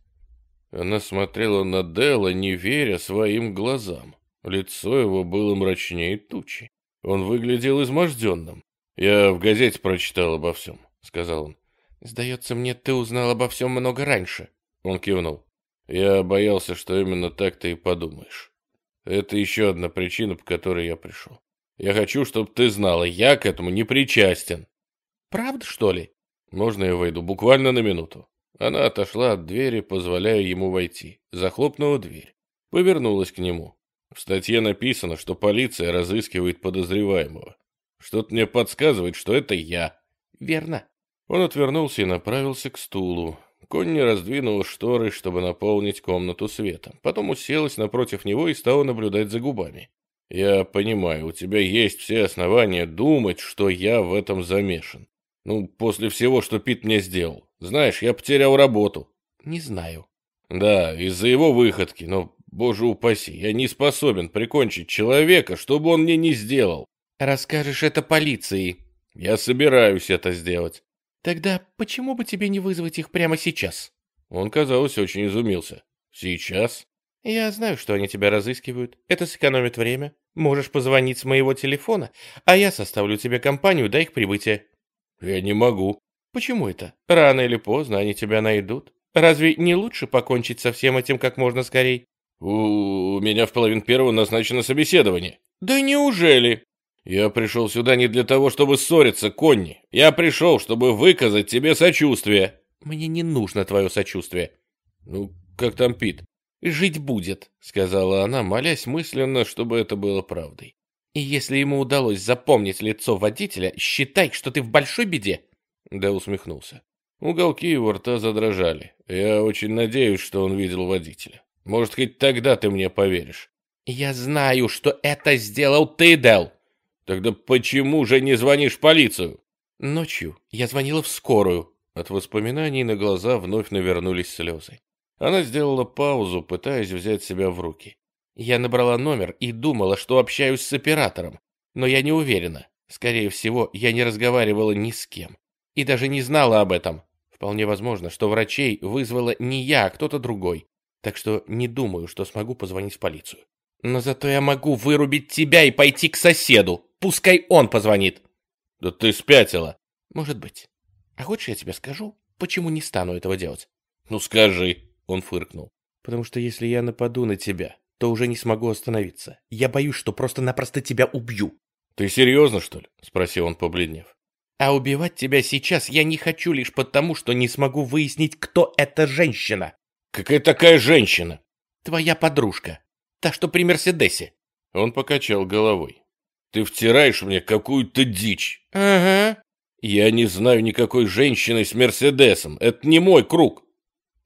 Она смотрела на Делла, не веря своим глазам. Лицо его было мрачнее тучи. Он выглядел изможденным. «Я в газете прочитал обо всем», — сказал он. «Сдается мне, ты узнал обо всем много раньше». Он кивнул. «Я боялся, что именно так ты и подумаешь. Это еще одна причина, по которой я пришел. Я хочу, чтобы ты знала, я к этому не причастен». «Правда, что ли?» «Можно я войду? Буквально на минуту». Она отошла от двери, позволяя ему войти. Захлопнула дверь. Повернулась к нему. В статье написано, что полиция разыскивает подозреваемого. Что-то мне подсказывает, что это я. Верно. Он отвернулся и направился к стулу. Конни раздвинула шторы, чтобы наполнить комнату светом. Потом уселась напротив него и стала наблюдать за губами. «Я понимаю, у тебя есть все основания думать, что я в этом замешан. Ну, после всего, что Пит мне сделал. Знаешь, я потерял работу». «Не знаю». «Да, из-за его выходки, но Боже упаси, я не способен прикончить человека, чтобы он мне не сделал. Расскажешь это полиции. Я собираюсь это сделать. Тогда почему бы тебе не вызвать их прямо сейчас? Он, казалось, очень изумился. Сейчас? Я знаю, что они тебя разыскивают. Это сэкономит время. Можешь позвонить с моего телефона, а я составлю тебе компанию до их прибытия. Я не могу. Почему это? Рано или поздно они тебя найдут. Разве не лучше покончить со всем этим как можно скорее? У, меня в половину первого назначено собеседование. Да неужели? Я пришел сюда не для того, чтобы ссориться, Конни. Я пришел, чтобы выказать тебе сочувствие. Мне не нужно твое сочувствие. Ну, как там Пит? Жить будет, сказала она, молясь мысленно, чтобы это было правдой. И если ему удалось запомнить лицо водителя, считай, что ты в большой беде. Да усмехнулся. Уголки его рта задрожали. Я очень надеюсь, что он видел водителя. Может, хоть тогда ты мне поверишь. Я знаю, что это сделал ты, Дел. Тогда почему же не звонишь в полицию? Ночью я звонила в скорую. От воспоминаний на глаза вновь навернулись слезы. Она сделала паузу, пытаясь взять себя в руки. Я набрала номер и думала, что общаюсь с оператором, но я не уверена. Скорее всего, я не разговаривала ни с кем. И даже не знала об этом. Вполне возможно, что врачей вызвала не я, а кто-то другой так что не думаю, что смогу позвонить в полицию. Но зато я могу вырубить тебя и пойти к соседу. Пускай он позвонит. Да ты спятила. Может быть. А хочешь я тебе скажу, почему не стану этого делать? Ну скажи, он фыркнул. Потому что если я нападу на тебя, то уже не смогу остановиться. Я боюсь, что просто-напросто тебя убью. Ты серьезно, что ли? Спросил он, побледнев. А убивать тебя сейчас я не хочу лишь потому, что не смогу выяснить, кто эта женщина. Какая такая женщина? Твоя подружка. Та, что при Мерседесе. Он покачал головой. Ты втираешь мне какую-то дичь. Ага. Я не знаю никакой женщины с Мерседесом. Это не мой круг.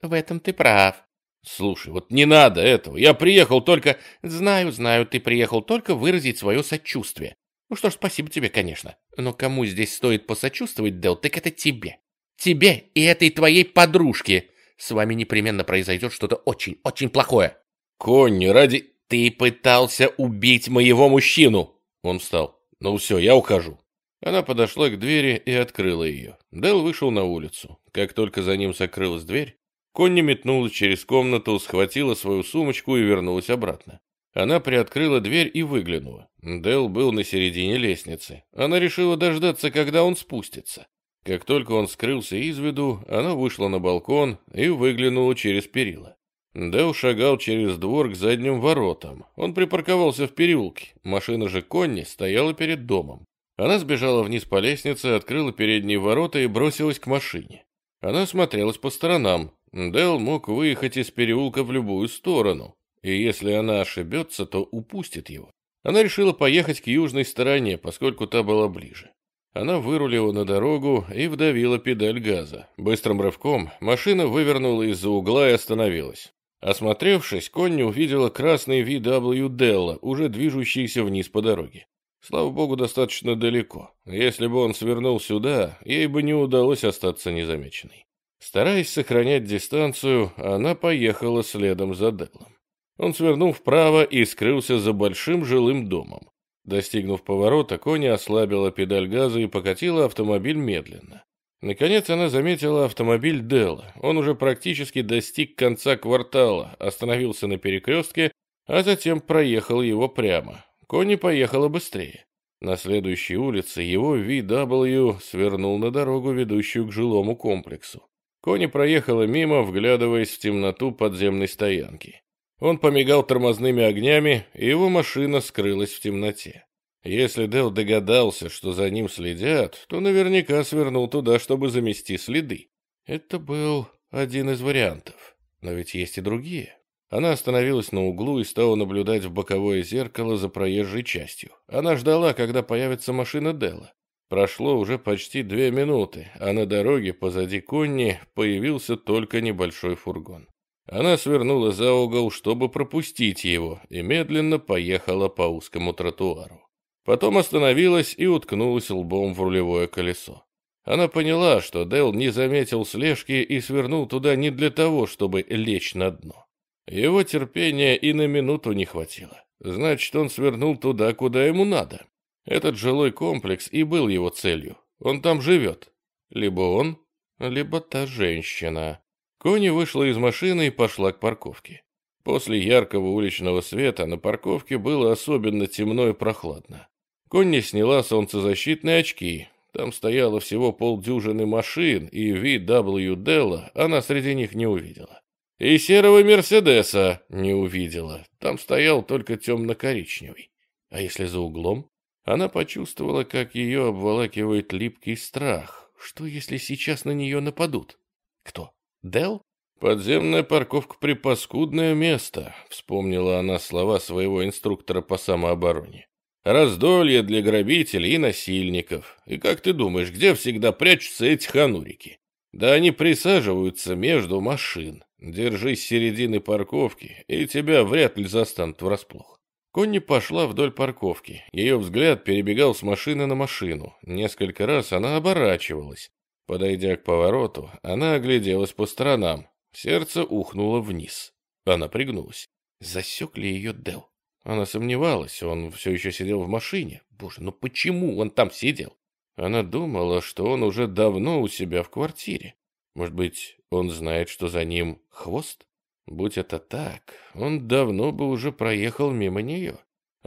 В этом ты прав. Слушай, вот не надо этого. Я приехал только... Знаю, знаю, ты приехал только выразить свое сочувствие. Ну что ж, спасибо тебе, конечно. Но кому здесь стоит посочувствовать, Дел, так это тебе. Тебе и этой твоей подружке с вами непременно произойдет что-то очень-очень плохое. Конни, ради... Ты пытался убить моего мужчину. Он встал. Ну все, я ухожу. Она подошла к двери и открыла ее. Дэл вышел на улицу. Как только за ним закрылась дверь, Конни метнулась через комнату, схватила свою сумочку и вернулась обратно. Она приоткрыла дверь и выглянула. Дэл был на середине лестницы. Она решила дождаться, когда он спустится. Как только он скрылся из виду, она вышла на балкон и выглянула через перила. Дэл шагал через двор к задним воротам. Он припарковался в переулке. Машина же Конни стояла перед домом. Она сбежала вниз по лестнице, открыла передние ворота и бросилась к машине. Она смотрелась по сторонам. Дэл мог выехать из переулка в любую сторону, и если она ошибется, то упустит его. Она решила поехать к южной стороне, поскольку та была ближе. Она вырулила на дорогу и вдавила педаль газа. Быстрым рывком машина вывернула из-за угла и остановилась. Осмотревшись, Конни увидела красный VW Делла, уже движущийся вниз по дороге. Слава богу, достаточно далеко. Если бы он свернул сюда, ей бы не удалось остаться незамеченной. Стараясь сохранять дистанцию, она поехала следом за Деллом. Он свернул вправо и скрылся за большим жилым домом. Достигнув поворота, Кони ослабила педаль газа и покатила автомобиль медленно. Наконец она заметила автомобиль Делла. Он уже практически достиг конца квартала, остановился на перекрестке, а затем проехал его прямо. Кони поехала быстрее. На следующей улице его VW свернул на дорогу, ведущую к жилому комплексу. Кони проехала мимо, вглядываясь в темноту подземной стоянки. Он помигал тормозными огнями, и его машина скрылась в темноте. Если Дэл догадался, что за ним следят, то наверняка свернул туда, чтобы замести следы. Это был один из вариантов. Но ведь есть и другие. Она остановилась на углу и стала наблюдать в боковое зеркало за проезжей частью. Она ждала, когда появится машина Делла. Прошло уже почти две минуты, а на дороге позади Конни появился только небольшой фургон. Она свернула за угол, чтобы пропустить его, и медленно поехала по узкому тротуару. Потом остановилась и уткнулась лбом в рулевое колесо. Она поняла, что Дэл не заметил слежки и свернул туда не для того, чтобы лечь на дно. Его терпения и на минуту не хватило. Значит, он свернул туда, куда ему надо. Этот жилой комплекс и был его целью. Он там живет. Либо он, либо та женщина. Кони вышла из машины и пошла к парковке. После яркого уличного света на парковке было особенно темно и прохладно. Конни сняла солнцезащитные очки. Там стояло всего полдюжины машин, и VW Della она среди них не увидела. И серого Мерседеса не увидела. Там стоял только темно-коричневый. А если за углом? Она почувствовала, как ее обволакивает липкий страх. Что, если сейчас на нее нападут? Кто? Дел? Подземная парковка — припаскудное место, вспомнила она слова своего инструктора по самообороне. Раздолье для грабителей и насильников. И как ты думаешь, где всегда прячутся эти ханурики? Да они присаживаются между машин. Держись середины парковки, и тебя вряд ли застанут врасплох. Конни пошла вдоль парковки. Ее взгляд перебегал с машины на машину. Несколько раз она оборачивалась. Подойдя к повороту, она огляделась по сторонам. Сердце ухнуло вниз. Она пригнулась. Засек ли ее Дел? Она сомневалась, он все еще сидел в машине. Боже, ну почему он там сидел? Она думала, что он уже давно у себя в квартире. Может быть, он знает, что за ним хвост? Будь это так, он давно бы уже проехал мимо нее.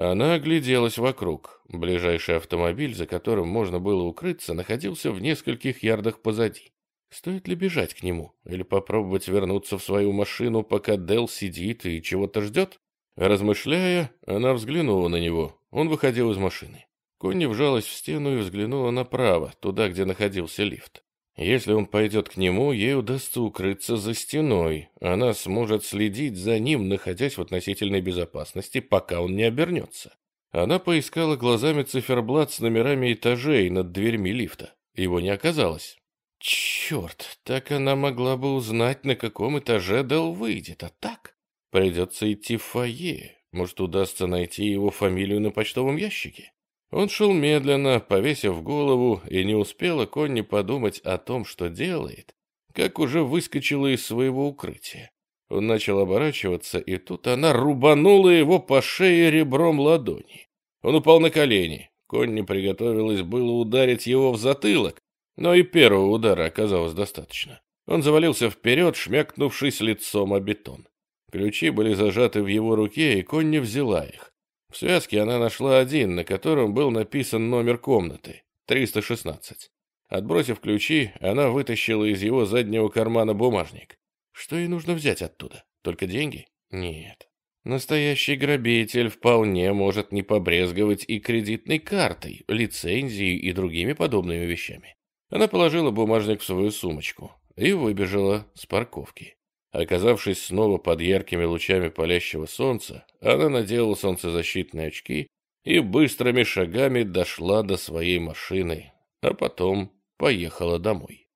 Она огляделась вокруг. Ближайший автомобиль, за которым можно было укрыться, находился в нескольких ярдах позади. Стоит ли бежать к нему или попробовать вернуться в свою машину, пока Дел сидит и чего-то ждет? Размышляя, она взглянула на него. Он выходил из машины. Конни вжалась в стену и взглянула направо, туда, где находился лифт. Если он пойдет к нему, ей удастся укрыться за стеной. Она сможет следить за ним, находясь в относительной безопасности, пока он не обернется. Она поискала глазами циферблат с номерами этажей над дверьми лифта. Его не оказалось. Черт, так она могла бы узнать, на каком этаже Дел выйдет, а так придется идти в фойе. Может, удастся найти его фамилию на почтовом ящике? Он шел медленно, повесив голову, и не успела Конни подумать о том, что делает, как уже выскочила из своего укрытия. Он начал оборачиваться, и тут она рубанула его по шее ребром ладони. Он упал на колени. Конни приготовилась было ударить его в затылок, но и первого удара оказалось достаточно. Он завалился вперед, шмякнувшись лицом о бетон. Ключи были зажаты в его руке, и Конни взяла их. В связке она нашла один, на котором был написан номер комнаты — 316. Отбросив ключи, она вытащила из его заднего кармана бумажник. Что ей нужно взять оттуда? Только деньги? Нет. Настоящий грабитель вполне может не побрезговать и кредитной картой, лицензией и другими подобными вещами. Она положила бумажник в свою сумочку и выбежала с парковки. Оказавшись снова под яркими лучами палящего солнца, она надела солнцезащитные очки и быстрыми шагами дошла до своей машины, а потом поехала домой.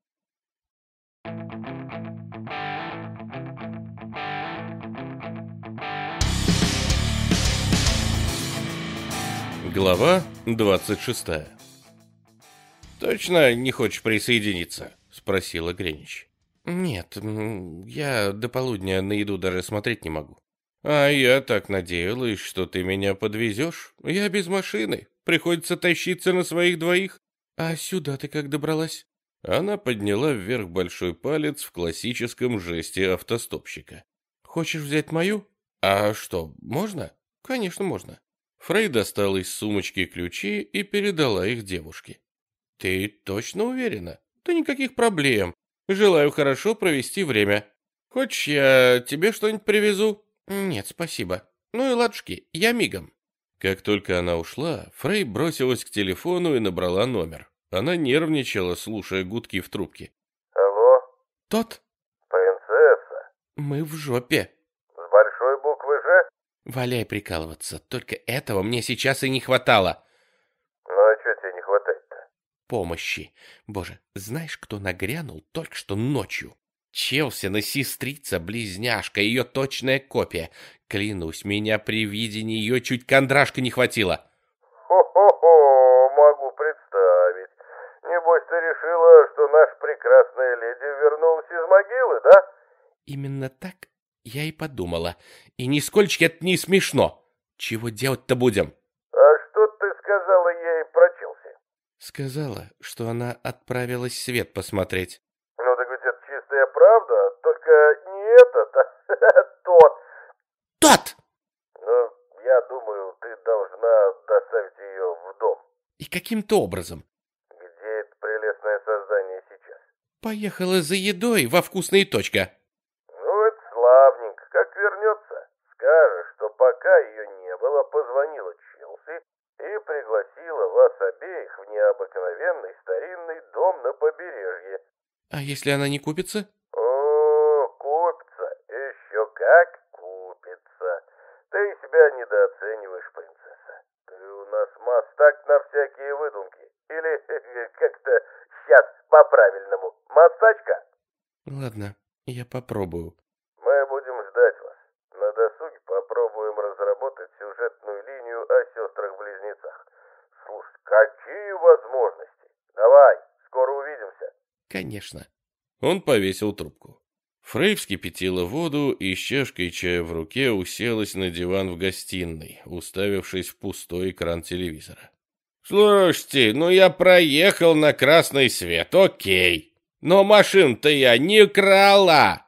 Глава 26. «Точно не хочешь присоединиться?» — спросила Гринич. «Нет, я до полудня на еду даже смотреть не могу». «А я так надеялась, что ты меня подвезешь. Я без машины. Приходится тащиться на своих двоих. А сюда ты как добралась?» Она подняла вверх большой палец в классическом жесте автостопщика. «Хочешь взять мою?» «А что, можно?» «Конечно, можно». Фрей достал из сумочки ключи и передала их девушке. «Ты точно уверена? Да никаких проблем. Желаю хорошо провести время. Хочешь, я тебе что-нибудь привезу?» «Нет, спасибо. Ну и ладушки, я мигом». Как только она ушла, Фрей бросилась к телефону и набрала номер. Она нервничала, слушая гудки в трубке. Алло? «Тот? Принцесса? Мы в жопе». С большой буквы «Ж»? Валяй прикалываться, только этого мне сейчас и не хватало. Ну а что тебе не хватает-то? Помощи. Боже, знаешь, кто нагрянул только что ночью? Челсина сестрица-близняшка, ее точная копия. Клянусь, меня при виде нее чуть кондрашка не хватило. Хо-хо-хо, могу представить. Небось ты решила, что наша прекрасная леди вернулась из могилы, да? Именно так я и подумала. И нисколько это не смешно. Чего делать-то будем? А что ты сказала ей про Челси? Сказала, что она отправилась свет посмотреть. Ну так ведь это чистая правда, только не этот, а тот. Тот! Ну, я думаю, ты должна доставить ее в дом. И каким-то образом. Где это прелестное создание сейчас? Поехала за едой во вкусные точка. Ну, это славненько. Как вернется, скажешь, что пока ее не было, позвонила Челси и пригласила обеих в необыкновенный старинный дом на побережье. А если она не купится? О, купится. Еще как купится. Ты себя недооцениваешь, принцесса. Ты у нас мастак на всякие выдумки. Или как-то сейчас по-правильному. Мастачка? Ладно, я попробую. Мы будем ждать вас. На досуге попробуем разработать сюжетную линию о сестрах-близнецах. Слушай, какие возможности? Давай, скоро увидимся. Конечно. Он повесил трубку. Фрей вскипятила воду и с чашкой чая в руке уселась на диван в гостиной, уставившись в пустой экран телевизора. «Слушайте, ну я проехал на красный свет, окей. Но машин-то я не крала!»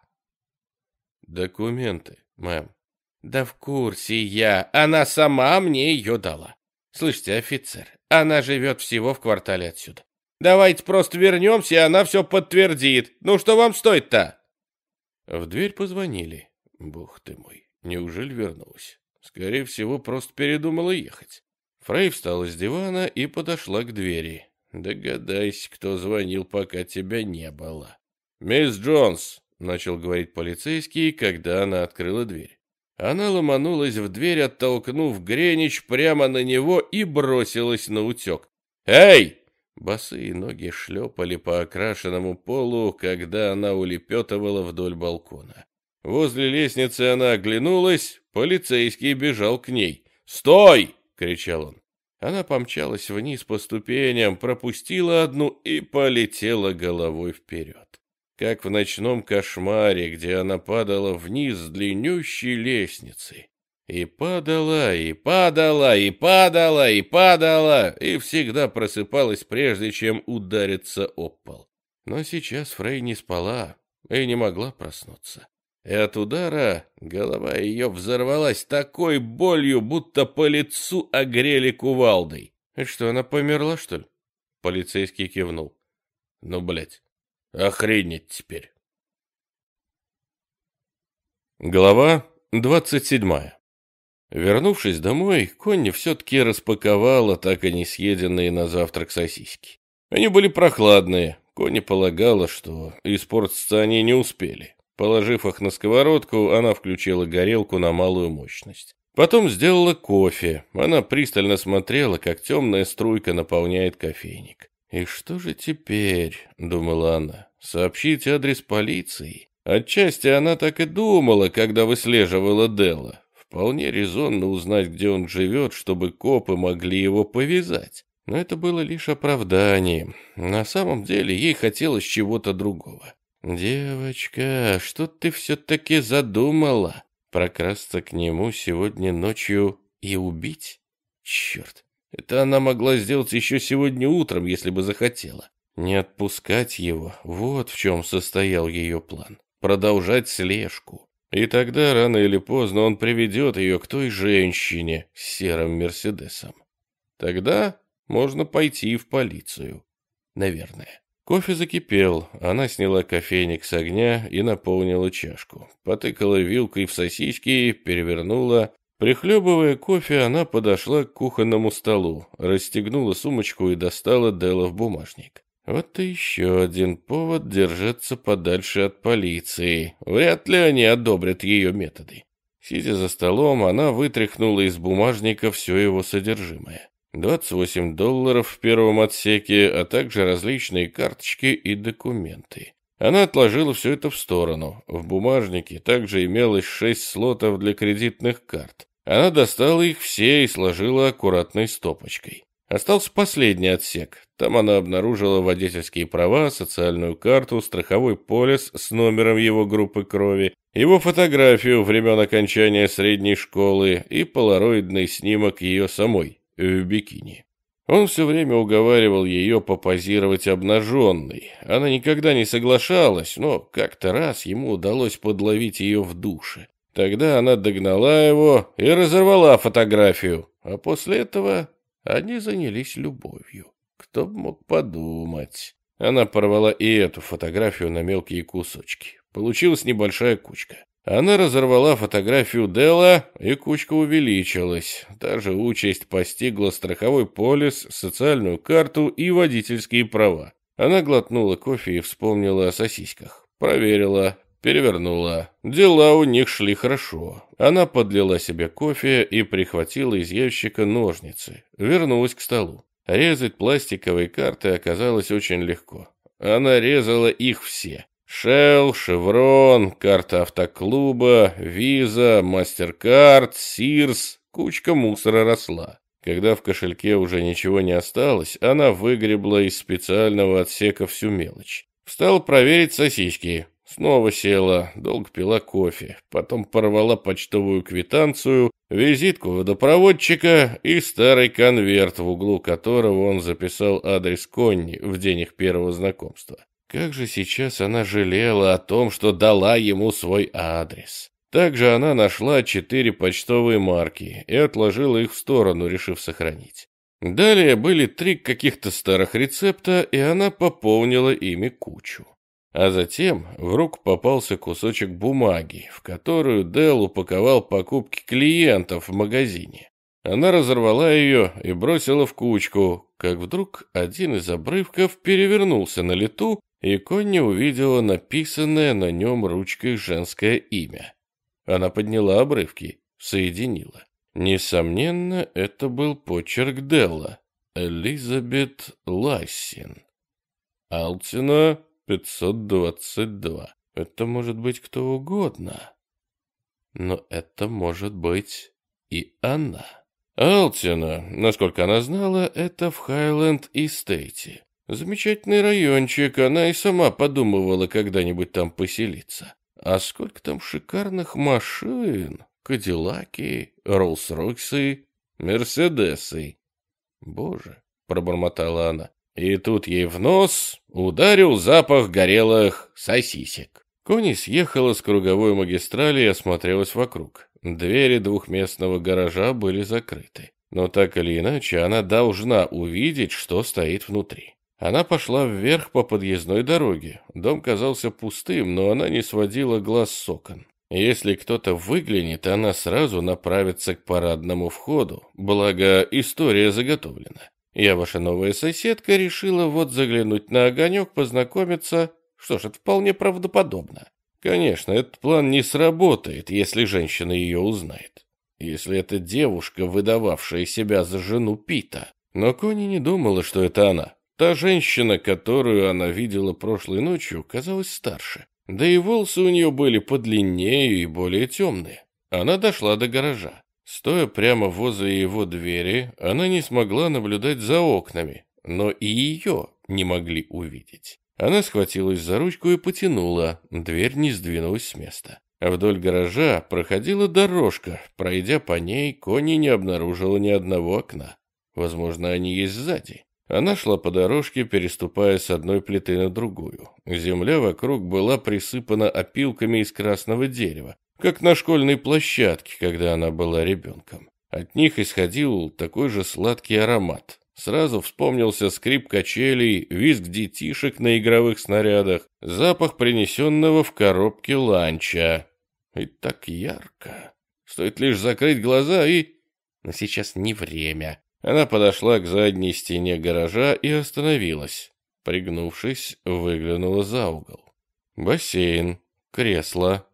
«Документы, мэм». «Да в курсе я, она сама мне ее дала. Слышите, офицер, она живет всего в квартале отсюда. Давайте просто вернемся, и она все подтвердит. Ну что вам стоит-то?» В дверь позвонили. Бог ты мой, неужели вернулась? Скорее всего, просто передумала ехать. Фрей встала с дивана и подошла к двери. Догадайся, кто звонил, пока тебя не было. «Мисс Джонс», — начал говорить полицейский, когда она открыла дверь. Она ломанулась в дверь, оттолкнув Гренич прямо на него и бросилась на утек. «Эй!» Босые ноги шлепали по окрашенному полу, когда она улепетывала вдоль балкона. Возле лестницы она оглянулась, полицейский бежал к ней. «Стой!» — кричал он. Она помчалась вниз по ступеням, пропустила одну и полетела головой вперед. Как в ночном кошмаре, где она падала вниз с длиннющей лестницы. И падала, и падала, и падала, и падала, и всегда просыпалась, прежде чем удариться об пол. Но сейчас Фрей не спала и не могла проснуться. И от удара голова ее взорвалась такой болью, будто по лицу огрели кувалдой. Что, она померла, что ли? Полицейский кивнул. Ну, блядь, охренеть теперь. Глава двадцать седьмая. Вернувшись домой, Конни все-таки распаковала так и не съеденные на завтрак сосиски. Они были прохладные. Конни полагала, что испортиться они не успели. Положив их на сковородку, она включила горелку на малую мощность. Потом сделала кофе. Она пристально смотрела, как темная струйка наполняет кофейник. «И что же теперь?» — думала она. «Сообщить адрес полиции?» Отчасти она так и думала, когда выслеживала Делла. Вполне резонно узнать, где он живет, чтобы копы могли его повязать. Но это было лишь оправданием. На самом деле ей хотелось чего-то другого. «Девочка, что ты все-таки задумала? Прокрасться к нему сегодня ночью и убить? Черт, это она могла сделать еще сегодня утром, если бы захотела. Не отпускать его, вот в чем состоял ее план. Продолжать слежку. И тогда, рано или поздно, он приведет ее к той женщине с серым Мерседесом. Тогда можно пойти в полицию. Наверное. Кофе закипел. Она сняла кофейник с огня и наполнила чашку. Потыкала вилкой в сосиски, перевернула. Прихлебывая кофе, она подошла к кухонному столу, расстегнула сумочку и достала Дела в бумажник. Вот и еще один повод держаться подальше от полиции. Вряд ли они одобрят ее методы. Сидя за столом, она вытряхнула из бумажника все его содержимое. 28 долларов в первом отсеке, а также различные карточки и документы. Она отложила все это в сторону. В бумажнике также имелось шесть слотов для кредитных карт. Она достала их все и сложила аккуратной стопочкой. Остался последний отсек. Там она обнаружила водительские права, социальную карту, страховой полис с номером его группы крови, его фотографию времен окончания средней школы и полароидный снимок ее самой в бикини. Он все время уговаривал ее попозировать обнаженной. Она никогда не соглашалась, но как-то раз ему удалось подловить ее в душе. Тогда она догнала его и разорвала фотографию, а после этого они занялись любовью. Кто бы мог подумать. Она порвала и эту фотографию на мелкие кусочки. Получилась небольшая кучка. Она разорвала фотографию Дела, и кучка увеличилась. Та же участь постигла страховой полис, социальную карту и водительские права. Она глотнула кофе и вспомнила о сосисках. Проверила, Перевернула. Дела у них шли хорошо. Она подлила себе кофе и прихватила из ящика ножницы. Вернулась к столу. Резать пластиковые карты оказалось очень легко. Она резала их все. Шелл, Шеврон, карта автоклуба, Виза, Мастеркард, Сирс. Кучка мусора росла. Когда в кошельке уже ничего не осталось, она выгребла из специального отсека всю мелочь. Встал проверить сосиски. Снова села, долго пила кофе, потом порвала почтовую квитанцию, визитку водопроводчика и старый конверт, в углу которого он записал адрес Конни в день их первого знакомства. Как же сейчас она жалела о том, что дала ему свой адрес. Также она нашла четыре почтовые марки и отложила их в сторону, решив сохранить. Далее были три каких-то старых рецепта, и она пополнила ими кучу. А затем в руку попался кусочек бумаги, в которую Дэл упаковал покупки клиентов в магазине. Она разорвала ее и бросила в кучку, как вдруг один из обрывков перевернулся на лету, и Конни увидела написанное на нем ручкой женское имя. Она подняла обрывки, соединила. Несомненно, это был почерк Делла. Элизабет Лайсин. Алтина 522. Это может быть кто угодно. Но это может быть и она. Алтина, насколько она знала, это в Хайленд-Истейте. Замечательный райончик, она и сама подумывала когда-нибудь там поселиться. А сколько там шикарных машин. Кадиллаки, Роллс-Ройсы, Мерседесы. «Боже!» — пробормотала она. И тут ей в нос ударил запах горелых сосисек. Кони съехала с круговой магистрали и осмотрелась вокруг. Двери двухместного гаража были закрыты. Но так или иначе, она должна увидеть, что стоит внутри. Она пошла вверх по подъездной дороге. Дом казался пустым, но она не сводила глаз с окон. Если кто-то выглянет, она сразу направится к парадному входу, благо история заготовлена. Я, ваша новая соседка, решила вот заглянуть на огонек, познакомиться. Что ж, это вполне правдоподобно. Конечно, этот план не сработает, если женщина ее узнает. Если это девушка, выдававшая себя за жену Пита. Но Кони не думала, что это она. Та женщина, которую она видела прошлой ночью, казалась старше. Да и волосы у нее были подлиннее и более темные. Она дошла до гаража. Стоя прямо возле его двери, она не смогла наблюдать за окнами, но и ее не могли увидеть. Она схватилась за ручку и потянула, дверь не сдвинулась с места. А вдоль гаража проходила дорожка, пройдя по ней, Кони не обнаружила ни одного окна. Возможно, они есть сзади. Она шла по дорожке, переступая с одной плиты на другую. Земля вокруг была присыпана опилками из красного дерева, как на школьной площадке, когда она была ребенком. От них исходил такой же сладкий аромат. Сразу вспомнился скрип качелей, визг детишек на игровых снарядах, запах принесенного в коробке ланча. И так ярко. Стоит лишь закрыть глаза и... Но сейчас не время. Она подошла к задней стене гаража и остановилась. Пригнувшись, выглянула за угол. Бассейн, кресло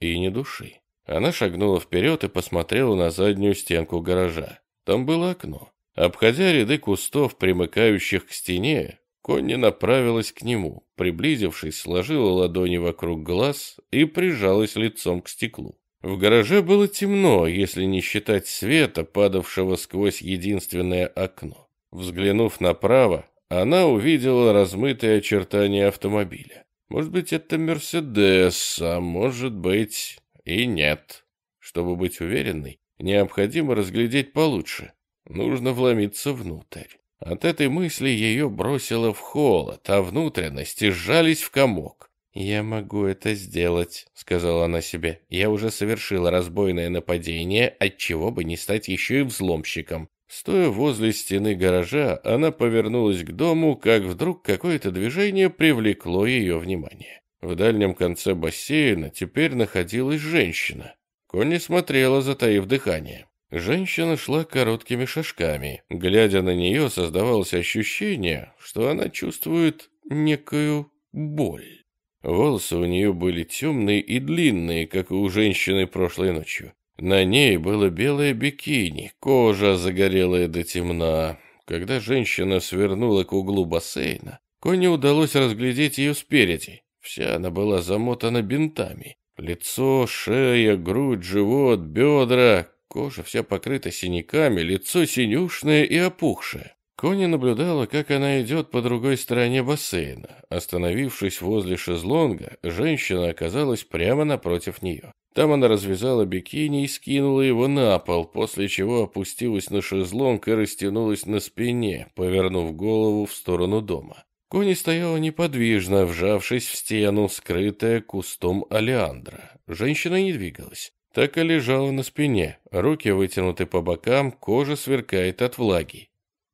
и ни души. Она шагнула вперед и посмотрела на заднюю стенку гаража. Там было окно. Обходя ряды кустов, примыкающих к стене, Конни направилась к нему, приблизившись, сложила ладони вокруг глаз и прижалась лицом к стеклу. В гараже было темно, если не считать света, падавшего сквозь единственное окно. Взглянув направо, она увидела размытые очертания автомобиля. Может быть, это Мерседес, а может быть и нет. Чтобы быть уверенной, необходимо разглядеть получше. Нужно вломиться внутрь. От этой мысли ее бросило в холод, а внутренности сжались в комок. «Я могу это сделать», — сказала она себе. «Я уже совершила разбойное нападение, отчего бы не стать еще и взломщиком». Стоя возле стены гаража, она повернулась к дому, как вдруг какое-то движение привлекло ее внимание. В дальнем конце бассейна теперь находилась женщина. Конни смотрела, затаив дыхание. Женщина шла короткими шажками. Глядя на нее, создавалось ощущение, что она чувствует некую боль. Волосы у нее были темные и длинные, как и у женщины прошлой ночью. На ней было белое бикини, кожа загорелая до темна. Когда женщина свернула к углу бассейна, Коне удалось разглядеть ее спереди. Вся она была замотана бинтами. Лицо, шея, грудь, живот, бедра. Кожа вся покрыта синяками, лицо синюшное и опухшее. Кони наблюдала, как она идет по другой стороне бассейна. Остановившись возле шезлонга, женщина оказалась прямо напротив нее. Там она развязала бикини и скинула его на пол, после чего опустилась на шезлонг и растянулась на спине, повернув голову в сторону дома. Кони стояла неподвижно, вжавшись в стену, скрытая кустом алиандра. Женщина не двигалась. Так и лежала на спине, руки вытянуты по бокам, кожа сверкает от влаги.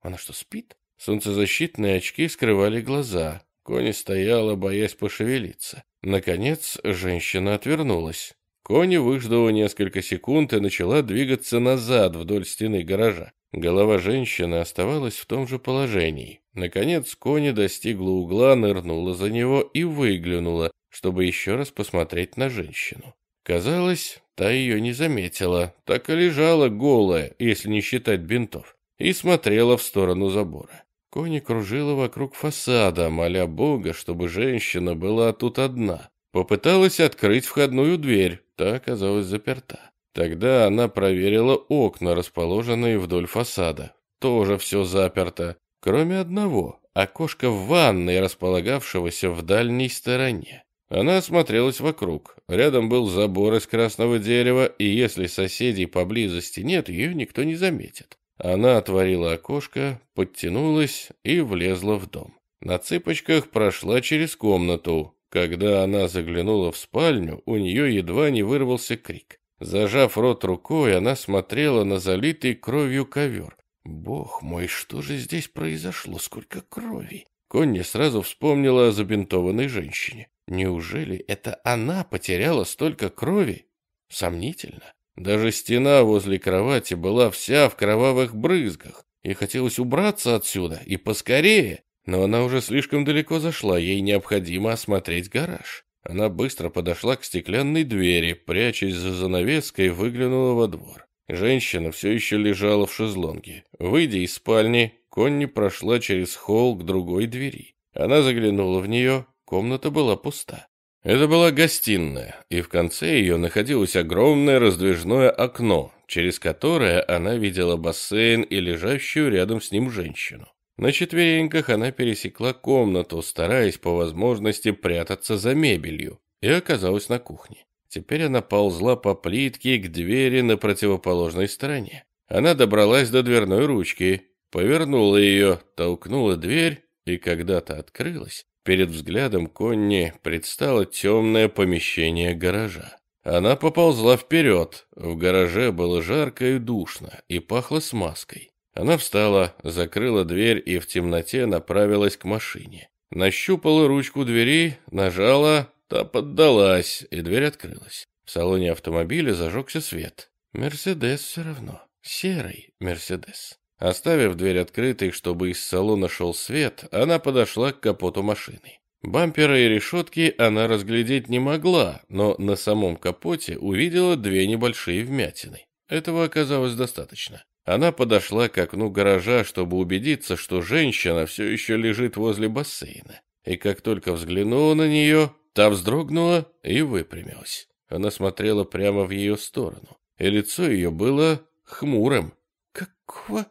Она что, спит? Солнцезащитные очки скрывали глаза. Кони стояла, боясь пошевелиться. Наконец, женщина отвернулась. Кони выждала несколько секунд и начала двигаться назад вдоль стены гаража. Голова женщины оставалась в том же положении. Наконец, Кони достигла угла, нырнула за него и выглянула, чтобы еще раз посмотреть на женщину. Казалось, та ее не заметила, так и лежала голая, если не считать бинтов и смотрела в сторону забора. Кони кружила вокруг фасада, моля Бога, чтобы женщина была тут одна. Попыталась открыть входную дверь, та оказалась заперта. Тогда она проверила окна, расположенные вдоль фасада. Тоже все заперто, кроме одного, окошка в ванной, располагавшегося в дальней стороне. Она осмотрелась вокруг. Рядом был забор из красного дерева, и если соседей поблизости нет, ее никто не заметит. Она отворила окошко, подтянулась и влезла в дом. На цыпочках прошла через комнату. Когда она заглянула в спальню, у нее едва не вырвался крик. Зажав рот рукой, она смотрела на залитый кровью ковер. «Бог мой, что же здесь произошло? Сколько крови!» Конни сразу вспомнила о забинтованной женщине. Неужели это она потеряла столько крови? Сомнительно. Даже стена возле кровати была вся в кровавых брызгах. И хотелось убраться отсюда, и поскорее. Но она уже слишком далеко зашла, ей необходимо осмотреть гараж. Она быстро подошла к стеклянной двери, прячась за занавеской, выглянула во двор. Женщина все еще лежала в шезлонге. Выйдя из спальни, Конни прошла через холл к другой двери. Она заглянула в нее, комната была пуста. Это была гостиная, и в конце ее находилось огромное раздвижное окно, через которое она видела бассейн и лежащую рядом с ним женщину. На четвереньках она пересекла комнату, стараясь по возможности прятаться за мебелью, и оказалась на кухне. Теперь она ползла по плитке к двери на противоположной стороне. Она добралась до дверной ручки, повернула ее, толкнула дверь, и когда-то открылась, Перед взглядом Конни предстало темное помещение гаража. Она поползла вперед. В гараже было жарко и душно, и пахло смазкой. Она встала, закрыла дверь и в темноте направилась к машине. Нащупала ручку двери, нажала, та поддалась, и дверь открылась. В салоне автомобиля зажегся свет. «Мерседес все равно. Серый Мерседес». Оставив дверь открытой, чтобы из салона шел свет, она подошла к капоту машины. Бамперы и решетки она разглядеть не могла, но на самом капоте увидела две небольшие вмятины. Этого оказалось достаточно. Она подошла к окну гаража, чтобы убедиться, что женщина все еще лежит возле бассейна. И как только взглянула на нее, та вздрогнула и выпрямилась. Она смотрела прямо в ее сторону, и лицо ее было хмурым. «Какого?»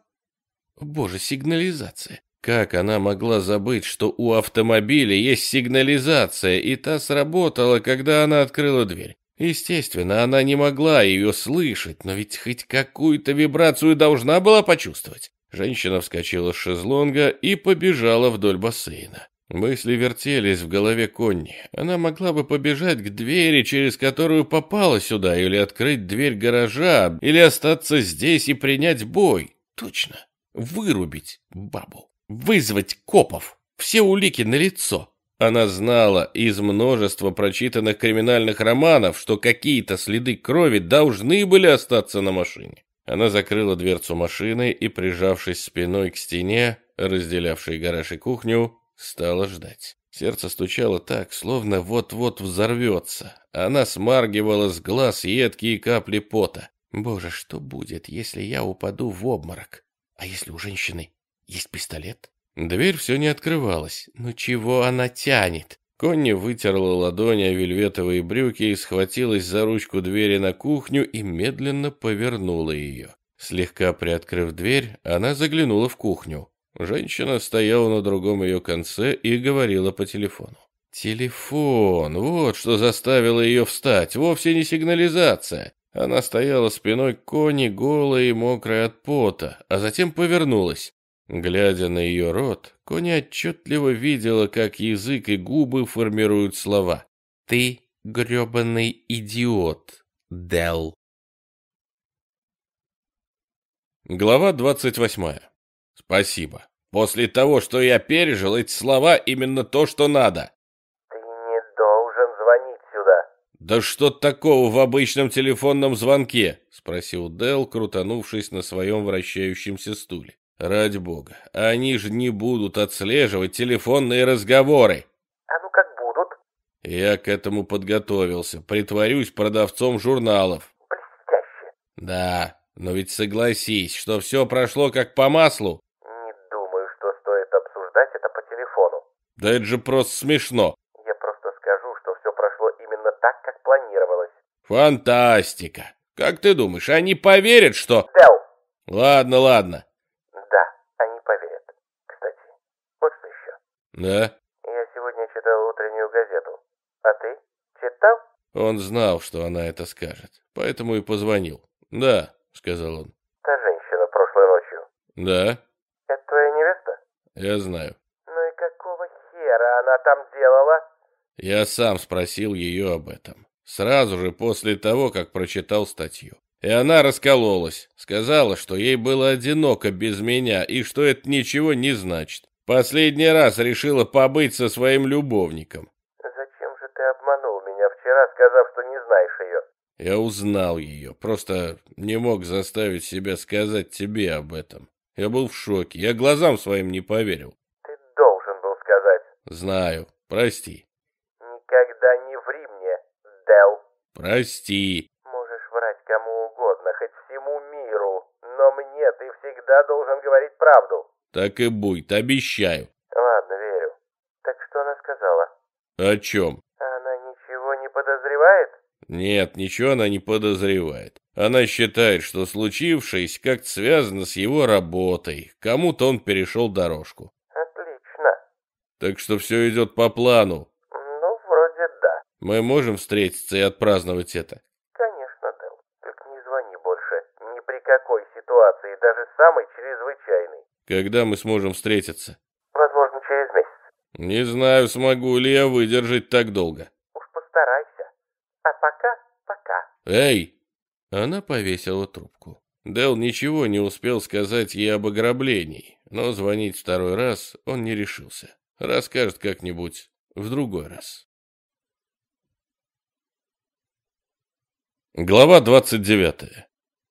Боже, сигнализация. Как она могла забыть, что у автомобиля есть сигнализация, и та сработала, когда она открыла дверь? Естественно, она не могла ее слышать, но ведь хоть какую-то вибрацию должна была почувствовать. Женщина вскочила с шезлонга и побежала вдоль бассейна. Мысли вертелись в голове Конни. Она могла бы побежать к двери, через которую попала сюда, или открыть дверь гаража, или остаться здесь и принять бой. Точно. Вырубить бабу. Вызвать копов. Все улики на лицо. Она знала из множества прочитанных криминальных романов, что какие-то следы крови должны были остаться на машине. Она закрыла дверцу машины и, прижавшись спиной к стене, разделявшей гараж и кухню, стала ждать. Сердце стучало так, словно вот-вот взорвется. Она смаргивала с глаз едкие капли пота. «Боже, что будет, если я упаду в обморок? А если у женщины есть пистолет? Дверь все не открывалась. Ну чего она тянет? Конни вытерла ладони о вельветовые брюки и схватилась за ручку двери на кухню и медленно повернула ее. Слегка приоткрыв дверь, она заглянула в кухню. Женщина стояла на другом ее конце и говорила по телефону. Телефон, вот что заставило ее встать, вовсе не сигнализация. Она стояла спиной к Кони, голая и мокрая от пота, а затем повернулась. Глядя на ее рот, Кони отчетливо видела, как язык и губы формируют слова. «Ты гребаный идиот, Дел». Глава двадцать восьмая. Спасибо. После того, что я пережил, эти слова именно то, что надо. «Да что такого в обычном телефонном звонке?» — спросил Дел, крутанувшись на своем вращающемся стуле. «Ради бога, они же не будут отслеживать телефонные разговоры!» «А ну как будут?» «Я к этому подготовился. Притворюсь продавцом журналов». «Блестяще!» «Да, но ведь согласись, что все прошло как по маслу». «Не думаю, что стоит обсуждать это по телефону». «Да это же просто смешно так, как планировалось. Фантастика! Как ты думаешь, они поверят, что... Дел! Ладно, ладно. Да, они поверят. Кстати, вот что еще. Да? Я сегодня читал утреннюю газету. А ты читал? Он знал, что она это скажет, поэтому и позвонил. «Да», — сказал он. Та женщина прошлой ночью. «Да, Это твоя невеста? я знаю. Ну и какого хера она там делала? Я сам спросил ее об этом. Сразу же после того, как прочитал статью. И она раскололась. Сказала, что ей было одиноко без меня и что это ничего не значит. Последний раз решила побыть со своим любовником. Зачем же ты обманул меня вчера, сказав, что не знаешь ее? Я узнал ее, просто не мог заставить себя сказать тебе об этом. Я был в шоке, я глазам своим не поверил. Ты должен был сказать. Знаю, прости. Никогда не ври мне, Дел. Прости. Можешь врать кому угодно, хоть всему миру, но мне ты всегда должен говорить правду. Так и будет, обещаю. Ладно, верю. Так что она сказала? О чем? Она ничего не подозревает? Нет, ничего она не подозревает. Она считает, что случившееся как-то связано с его работой. Кому-то он перешел дорожку. Отлично. Так что все идет по плану. Мы можем встретиться и отпраздновать это. Конечно, Дел. Только не звони больше. Ни при какой ситуации, даже самой чрезвычайной. Когда мы сможем встретиться? Возможно, через месяц. Не знаю, смогу ли я выдержать так долго. Уж постарайся. А пока, пока. Эй! Она повесила трубку. Дел ничего не успел сказать ей об ограблении, но звонить второй раз он не решился. Расскажет как-нибудь в другой раз. Глава 29.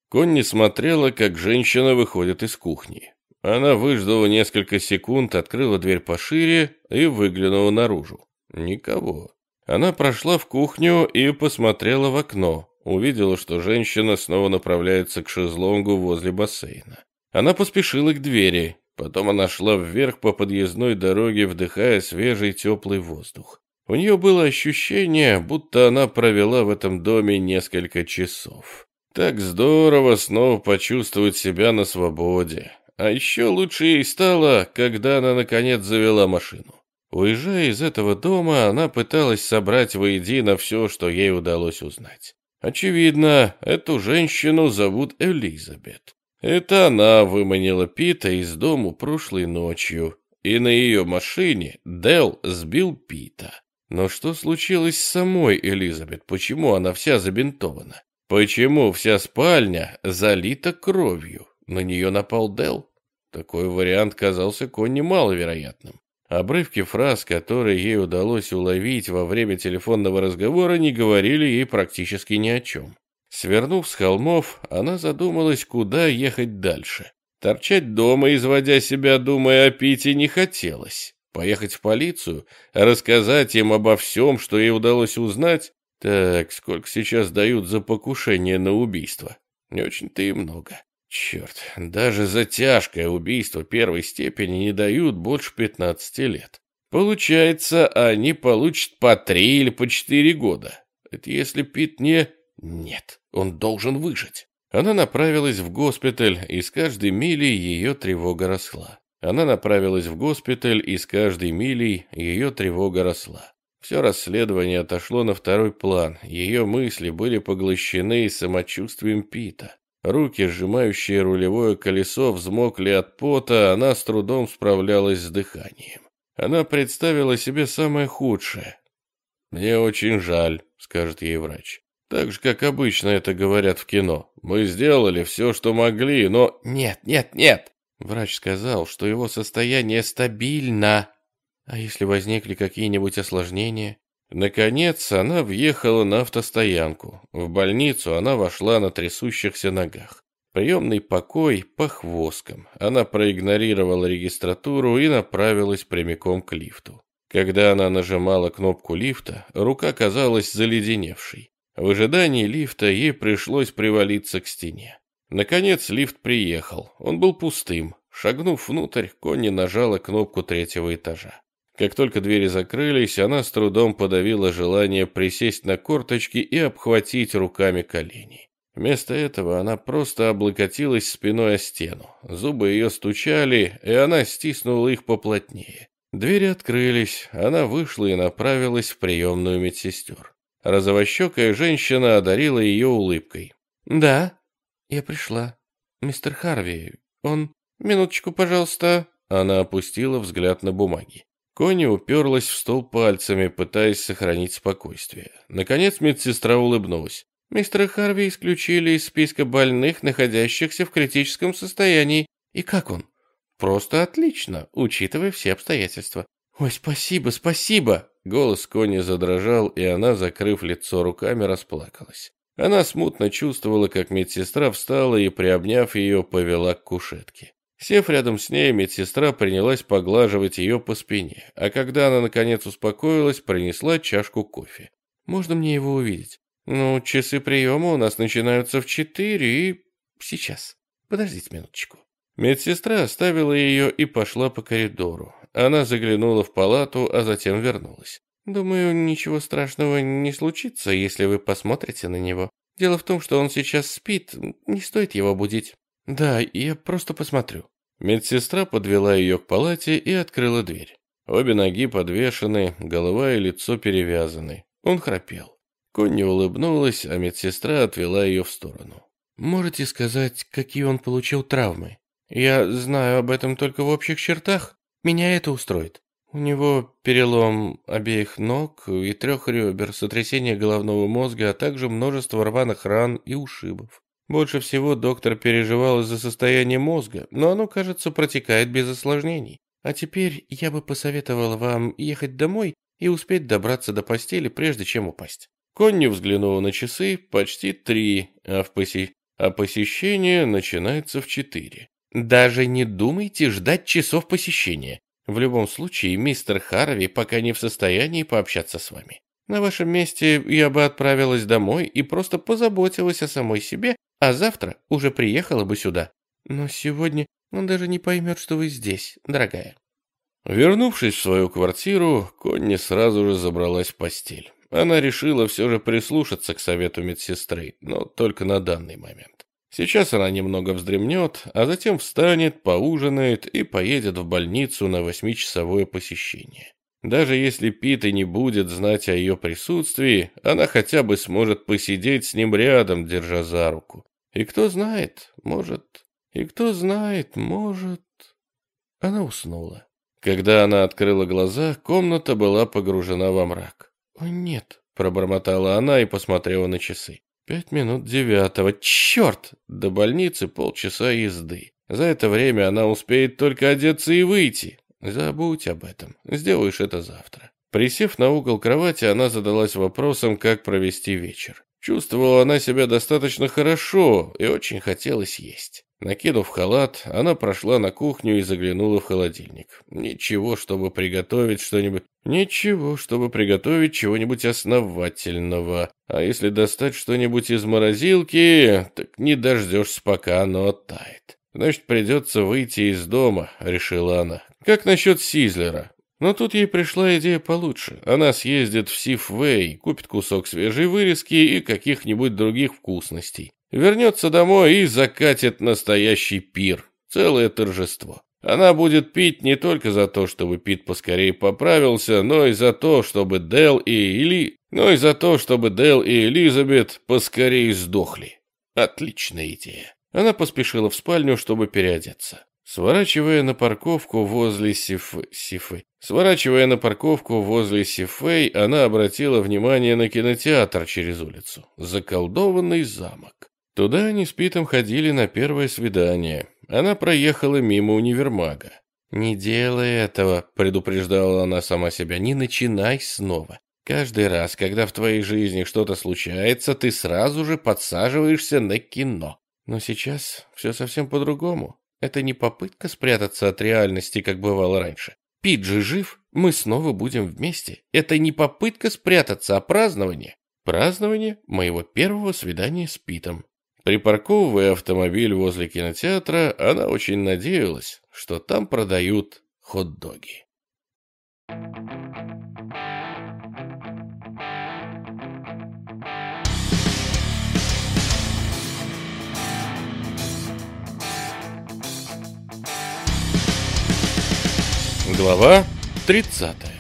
Конни смотрела, как женщина выходит из кухни. Она выждала несколько секунд, открыла дверь пошире и выглянула наружу. Никого. Она прошла в кухню и посмотрела в окно. Увидела, что женщина снова направляется к шезлонгу возле бассейна. Она поспешила к двери. Потом она шла вверх по подъездной дороге, вдыхая свежий теплый воздух. У нее было ощущение, будто она провела в этом доме несколько часов. Так здорово снова почувствовать себя на свободе. А еще лучше ей стало, когда она наконец завела машину. Уезжая из этого дома, она пыталась собрать воедино все, что ей удалось узнать. Очевидно, эту женщину зовут Элизабет. Это она выманила Пита из дому прошлой ночью, и на ее машине Дел сбил Пита. Но что случилось с самой Элизабет? Почему она вся забинтована? Почему вся спальня залита кровью? На нее напал Дел? Такой вариант казался Конни маловероятным. Обрывки фраз, которые ей удалось уловить во время телефонного разговора, не говорили ей практически ни о чем. Свернув с холмов, она задумалась, куда ехать дальше. Торчать дома, изводя себя, думая о Пите, не хотелось. Поехать в полицию, рассказать им обо всем, что ей удалось узнать. Так, сколько сейчас дают за покушение на убийство? Не очень-то и много. Черт, даже за тяжкое убийство первой степени не дают больше 15 лет. Получается, они получат по три или по четыре года. Это если Пит не... Нет, он должен выжить. Она направилась в госпиталь, и с каждой милей ее тревога росла. Она направилась в госпиталь, и с каждой милей ее тревога росла. Все расследование отошло на второй план. Ее мысли были поглощены самочувствием Пита. Руки, сжимающие рулевое колесо, взмокли от пота, она с трудом справлялась с дыханием. Она представила себе самое худшее. «Мне очень жаль», — скажет ей врач. «Так же, как обычно это говорят в кино. Мы сделали все, что могли, но...» «Нет, нет, нет!» Врач сказал, что его состояние стабильно. А если возникли какие-нибудь осложнения? Наконец, она въехала на автостоянку. В больницу она вошла на трясущихся ногах. Приемный покой по хвосткам. Она проигнорировала регистратуру и направилась прямиком к лифту. Когда она нажимала кнопку лифта, рука казалась заледеневшей. В ожидании лифта ей пришлось привалиться к стене. Наконец лифт приехал. Он был пустым. Шагнув внутрь, Конни нажала кнопку третьего этажа. Как только двери закрылись, она с трудом подавила желание присесть на корточки и обхватить руками колени. Вместо этого она просто облокотилась спиной о стену. Зубы ее стучали, и она стиснула их поплотнее. Двери открылись, она вышла и направилась в приемную медсестер. Розовощекая женщина одарила ее улыбкой. «Да, я пришла. Мистер Харви, он... Минуточку, пожалуйста». Она опустила взгляд на бумаги. Кони уперлась в стол пальцами, пытаясь сохранить спокойствие. Наконец медсестра улыбнулась. Мистера Харви исключили из списка больных, находящихся в критическом состоянии. И как он? Просто отлично, учитывая все обстоятельства. Ой, спасибо, спасибо. Голос Кони задрожал, и она, закрыв лицо руками, расплакалась. Она смутно чувствовала, как медсестра встала и, приобняв ее, повела к кушетке. Сев рядом с ней, медсестра принялась поглаживать ее по спине, а когда она наконец успокоилась, принесла чашку кофе. «Можно мне его увидеть?» «Ну, часы приема у нас начинаются в четыре и... сейчас. Подождите минуточку». Медсестра оставила ее и пошла по коридору. Она заглянула в палату, а затем вернулась. «Думаю, ничего страшного не случится, если вы посмотрите на него. Дело в том, что он сейчас спит, не стоит его будить». «Да, я просто посмотрю». Медсестра подвела ее к палате и открыла дверь. Обе ноги подвешены, голова и лицо перевязаны. Он храпел. Конни улыбнулась, а медсестра отвела ее в сторону. «Можете сказать, какие он получил травмы? Я знаю об этом только в общих чертах. Меня это устроит. У него перелом обеих ног и трех ребер, сотрясение головного мозга, а также множество рваных ран и ушибов. Больше всего доктор переживал из-за состояния мозга, но оно, кажется, протекает без осложнений. А теперь я бы посоветовала вам ехать домой и успеть добраться до постели, прежде чем упасть. Конни взглянула на часы, почти три, а, в поси... а посещение начинается в четыре. Даже не думайте ждать часов посещения. В любом случае, мистер Харви пока не в состоянии пообщаться с вами. На вашем месте я бы отправилась домой и просто позаботилась о самой себе, а завтра уже приехала бы сюда. Но сегодня он даже не поймет, что вы здесь, дорогая. Вернувшись в свою квартиру, Конни сразу же забралась в постель. Она решила все же прислушаться к совету медсестры, но только на данный момент. Сейчас она немного вздремнет, а затем встанет, поужинает и поедет в больницу на восьмичасовое посещение. Даже если Пит и не будет знать о ее присутствии, она хотя бы сможет посидеть с ним рядом, держа за руку. И кто знает, может... И кто знает, может... Она уснула. Когда она открыла глаза, комната была погружена во мрак. «О, нет», — пробормотала она и посмотрела на часы. «Пять минут девятого. Черт! До больницы полчаса езды. За это время она успеет только одеться и выйти. Забудь об этом. Сделаешь это завтра». Присев на угол кровати, она задалась вопросом, как провести вечер. Чувствовала она себя достаточно хорошо и очень хотелось есть. Накинув халат, она прошла на кухню и заглянула в холодильник. Ничего, чтобы приготовить что-нибудь... Ничего, чтобы приготовить чего-нибудь основательного. А если достать что-нибудь из морозилки, так не дождешься, пока оно оттает. Значит, придется выйти из дома, решила она. Как насчет Сизлера? Но тут ей пришла идея получше. Она съездит в Сифвей, купит кусок свежей вырезки и каких-нибудь других вкусностей. Вернется домой и закатит настоящий пир. Целое торжество. Она будет пить не только за то, чтобы Пит поскорее поправился, но и за то, чтобы Дел и Эли... но и за то, чтобы Дел и Элизабет поскорее сдохли. Отличная идея. Она поспешила в спальню, чтобы переодеться. Сворачивая на парковку возле Сифы, Сифы, сворачивая на парковку возле Сифей, она обратила внимание на кинотеатр через улицу. Заколдованный замок. Туда они с Питом ходили на первое свидание. Она проехала мимо универмага. «Не делай этого», — предупреждала она сама себя, — «не начинай снова. Каждый раз, когда в твоей жизни что-то случается, ты сразу же подсаживаешься на кино. Но сейчас все совсем по-другому. Это не попытка спрятаться от реальности, как бывало раньше. Пит же жив, мы снова будем вместе. Это не попытка спрятаться, а празднование. Празднование моего первого свидания с Питом. Припарковывая автомобиль возле кинотеатра, она очень надеялась, что там продают хот-доги. Глава 30.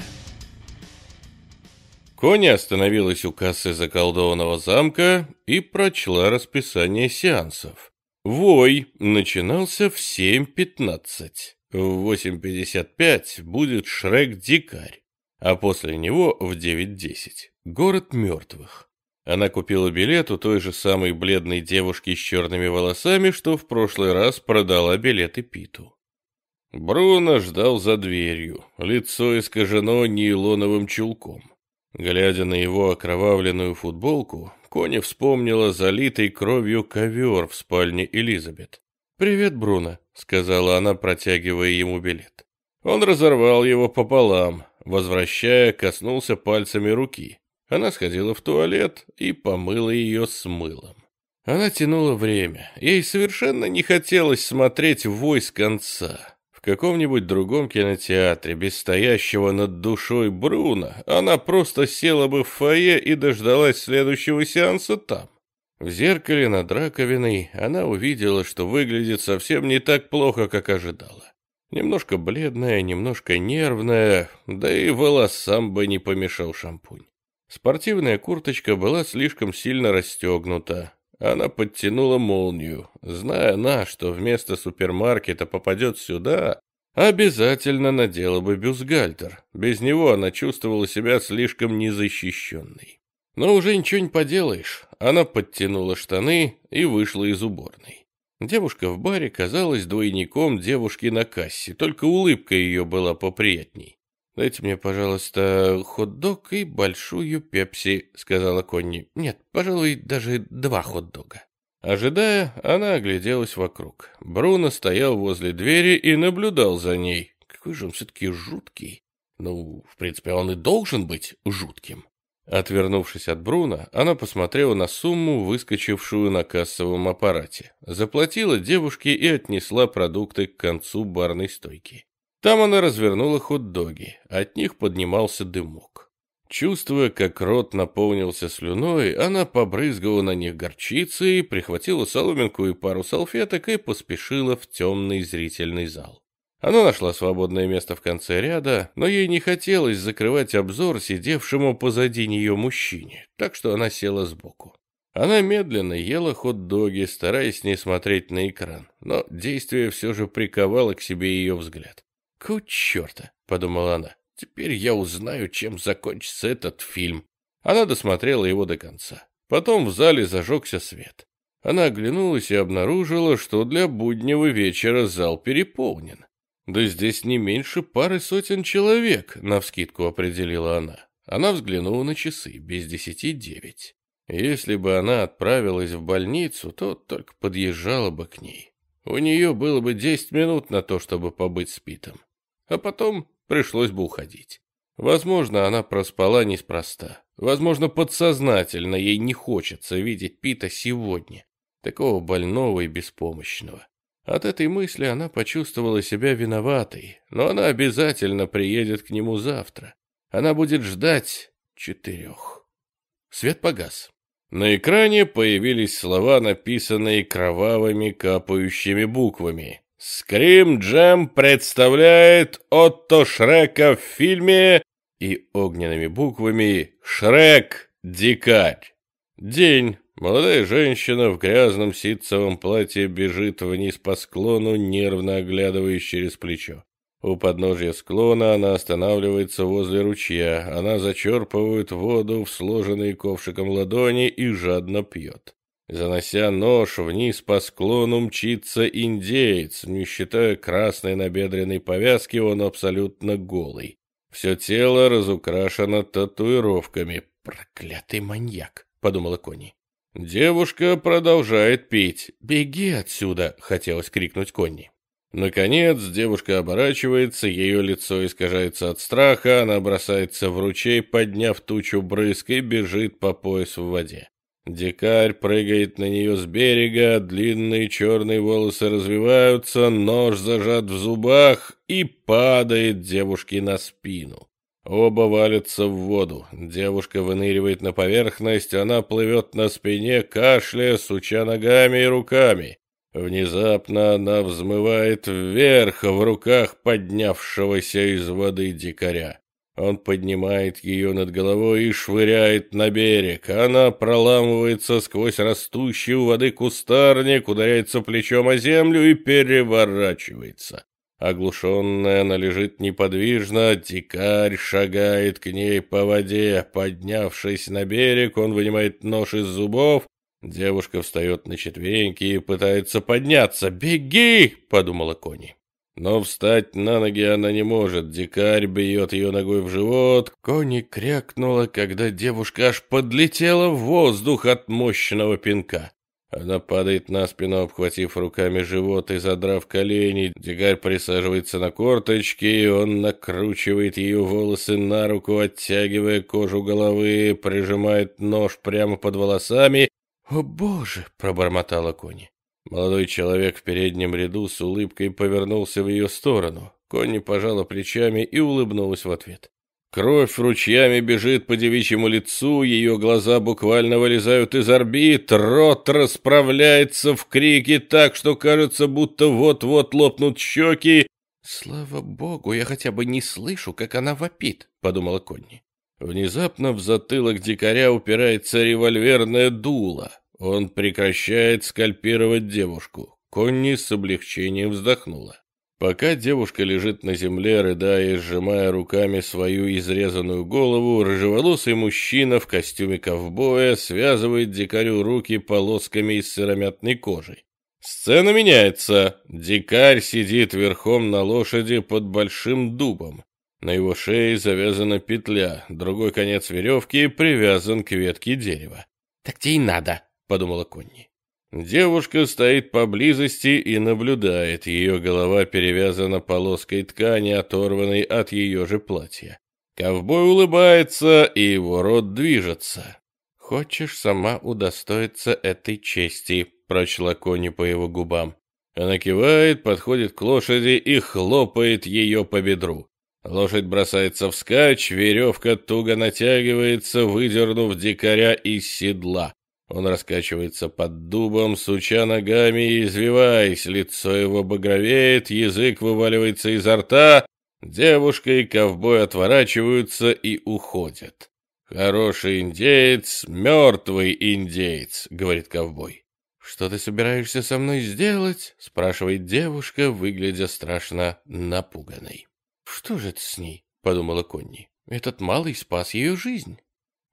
Кони остановилась у кассы заколдованного замка и прочла расписание сеансов. Вой начинался в 7.15. В 8.55 будет Шрек-дикарь, а после него в 9.10 город мертвых. Она купила билет у той же самой бледной девушки с черными волосами, что в прошлый раз продала билеты Питу. Бруно ждал за дверью, лицо искажено нейлоновым чулком. Глядя на его окровавленную футболку, Кони вспомнила залитый кровью ковер в спальне Элизабет. «Привет, Бруно», — сказала она, протягивая ему билет. Он разорвал его пополам, возвращая, коснулся пальцами руки. Она сходила в туалет и помыла ее с мылом. Она тянула время. Ей совершенно не хотелось смотреть вой с конца. Каком-нибудь другом кинотеатре, без стоящего над душой Бруно, она просто села бы в фойе и дождалась следующего сеанса там. В зеркале над раковиной она увидела, что выглядит совсем не так плохо, как ожидала. Немножко бледная, немножко нервная, да и волосам бы не помешал шампунь. Спортивная курточка была слишком сильно расстегнута. Она подтянула молнию, зная она, что вместо супермаркета попадет сюда, обязательно надела бы бюстгальтер. Без него она чувствовала себя слишком незащищенной. Но уже ничего не поделаешь. Она подтянула штаны и вышла из уборной. Девушка в баре казалась двойником девушки на кассе, только улыбка ее была поприятней. «Дайте мне, пожалуйста, хот-дог и большую пепси», — сказала Конни. «Нет, пожалуй, даже два хот-дога». Ожидая, она огляделась вокруг. Бруно стоял возле двери и наблюдал за ней. Какой же он все-таки жуткий. Ну, в принципе, он и должен быть жутким. Отвернувшись от Бруна, она посмотрела на сумму, выскочившую на кассовом аппарате, заплатила девушке и отнесла продукты к концу барной стойки. Там она развернула хот-доги, от них поднимался дымок. Чувствуя, как рот наполнился слюной, она побрызгала на них горчицей, прихватила соломинку и пару салфеток и поспешила в темный зрительный зал. Она нашла свободное место в конце ряда, но ей не хотелось закрывать обзор сидевшему позади нее мужчине, так что она села сбоку. Она медленно ела хот-доги, стараясь не смотреть на экран, но действие все же приковало к себе ее взгляд. «Ку черта!» — подумала она. «Теперь я узнаю, чем закончится этот фильм». Она досмотрела его до конца. Потом в зале зажегся свет. Она оглянулась и обнаружила, что для буднего вечера зал переполнен. Да здесь не меньше пары сотен человек, навскидку определила она. Она взглянула на часы, без десяти девять. Если бы она отправилась в больницу, то только подъезжала бы к ней. У нее было бы десять минут на то, чтобы побыть с Питом. А потом пришлось бы уходить. Возможно, она проспала неспроста. Возможно, подсознательно ей не хочется видеть Пита сегодня, такого больного и беспомощного. От этой мысли она почувствовала себя виноватой, но она обязательно приедет к нему завтра. Она будет ждать четырех. Свет погас. На экране появились слова, написанные кровавыми капающими буквами. «Скрим Джем представляет Отто Шрека в фильме» и огненными буквами «Шрек, дикарь». День. Молодая женщина в грязном ситцевом платье бежит вниз по склону, нервно оглядываясь через плечо. У подножья склона она останавливается возле ручья. Она зачерпывает воду в сложенные ковшиком ладони и жадно пьет. Занося нож вниз по склону мчится индеец, не считая красной набедренной повязки, он абсолютно голый. Все тело разукрашено татуировками. «Проклятый маньяк», — подумала Кони. Девушка продолжает пить. «Беги отсюда!» — хотелось крикнуть Конни. Наконец, девушка оборачивается, ее лицо искажается от страха, она бросается в ручей, подняв тучу брызг и бежит по пояс в воде. Дикарь прыгает на нее с берега, длинные черные волосы развиваются, нож зажат в зубах и падает девушке на спину. Оба валятся в воду. Девушка выныривает на поверхность, она плывет на спине, кашляя, суча ногами и руками. Внезапно она взмывает вверх в руках поднявшегося из воды дикаря. Он поднимает ее над головой и швыряет на берег. Она проламывается сквозь растущий у воды кустарник, ударяется плечом о землю и переворачивается. Оглушенная она лежит неподвижно, дикарь шагает к ней по воде. Поднявшись на берег, он вынимает нож из зубов. Девушка встает на четвереньки и пытается подняться. «Беги!» — подумала Кони. Но встать на ноги она не может. Дикарь бьет ее ногой в живот. Кони крякнула, когда девушка аж подлетела в воздух от мощного пинка. Она падает на спину, обхватив руками живот и задрав колени. Дикарь присаживается на корточки, и он накручивает ее волосы на руку, оттягивая кожу головы, прижимает нож прямо под волосами. «О, Боже!» — пробормотала Кони. Молодой человек в переднем ряду с улыбкой повернулся в ее сторону. Конни пожала плечами и улыбнулась в ответ. Кровь ручьями бежит по девичьему лицу, ее глаза буквально вылезают из орбит, рот расправляется в крике так, что кажется, будто вот-вот лопнут щеки. «Слава богу, я хотя бы не слышу, как она вопит», — подумала Конни. Внезапно в затылок дикаря упирается револьверное дуло. Он прекращает скальпировать девушку. Конни с облегчением вздохнула. Пока девушка лежит на земле, рыдая и сжимая руками свою изрезанную голову, рыжеволосый мужчина в костюме ковбоя связывает дикарю руки полосками из сыромятной кожи. Сцена меняется. Дикарь сидит верхом на лошади под большим дубом. На его шее завязана петля, другой конец веревки привязан к ветке дерева. «Так тебе и надо», — подумала Конни. Девушка стоит поблизости и наблюдает. Ее голова перевязана полоской ткани, оторванной от ее же платья. Ковбой улыбается, и его рот движется. «Хочешь сама удостоиться этой чести?» — прочла Кони по его губам. Она кивает, подходит к лошади и хлопает ее по бедру. Лошадь бросается вскачь, веревка туго натягивается, выдернув дикаря из седла. Он раскачивается под дубом, суча ногами и извиваясь, лицо его багровеет, язык вываливается изо рта, девушка и ковбой отворачиваются и уходят. «Хороший индеец, мертвый индеец», — говорит ковбой. «Что ты собираешься со мной сделать?» — спрашивает девушка, выглядя страшно напуганной. «Что же это с ней?» — подумала Конни. «Этот малый спас ее жизнь».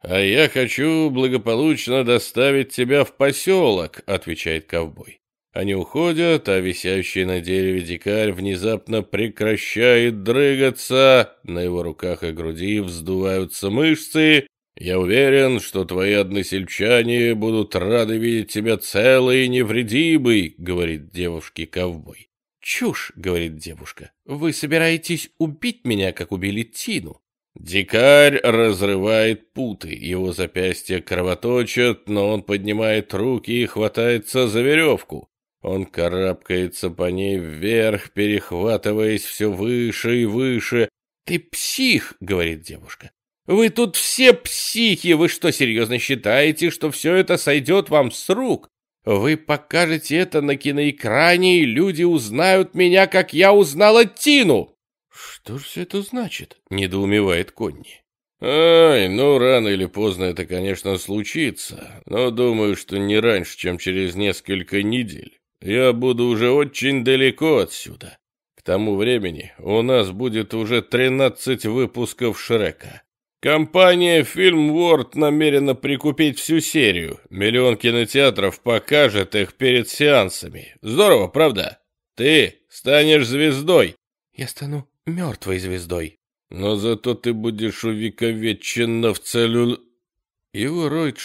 «А я хочу благополучно доставить тебя в поселок», — отвечает ковбой. Они уходят, а висящий на дереве дикарь внезапно прекращает дрыгаться, на его руках и груди вздуваются мышцы. «Я уверен, что твои односельчане будут рады видеть тебя целой и невредимой», — говорит девушке ковбой. «Чушь», — говорит девушка, — «вы собираетесь убить меня, как убили Тину?» Дикарь разрывает путы, его запястья кровоточат, но он поднимает руки и хватается за веревку. Он карабкается по ней вверх, перехватываясь все выше и выше. «Ты псих!» — говорит девушка. «Вы тут все психи! Вы что, серьезно считаете, что все это сойдет вам с рук? Вы покажете это на киноэкране, и люди узнают меня, как я узнала Тину!» «Что же все это значит?» — недоумевает Конни. «Ай, ну рано или поздно это, конечно, случится, но думаю, что не раньше, чем через несколько недель. Я буду уже очень далеко отсюда. К тому времени у нас будет уже 13 выпусков Шрека. Компания Film World намерена прикупить всю серию. Миллион кинотеатров покажет их перед сеансами. Здорово, правда? Ты станешь звездой. Я стану мертвой звездой. Но зато ты будешь увековечена в целлю... Его рот,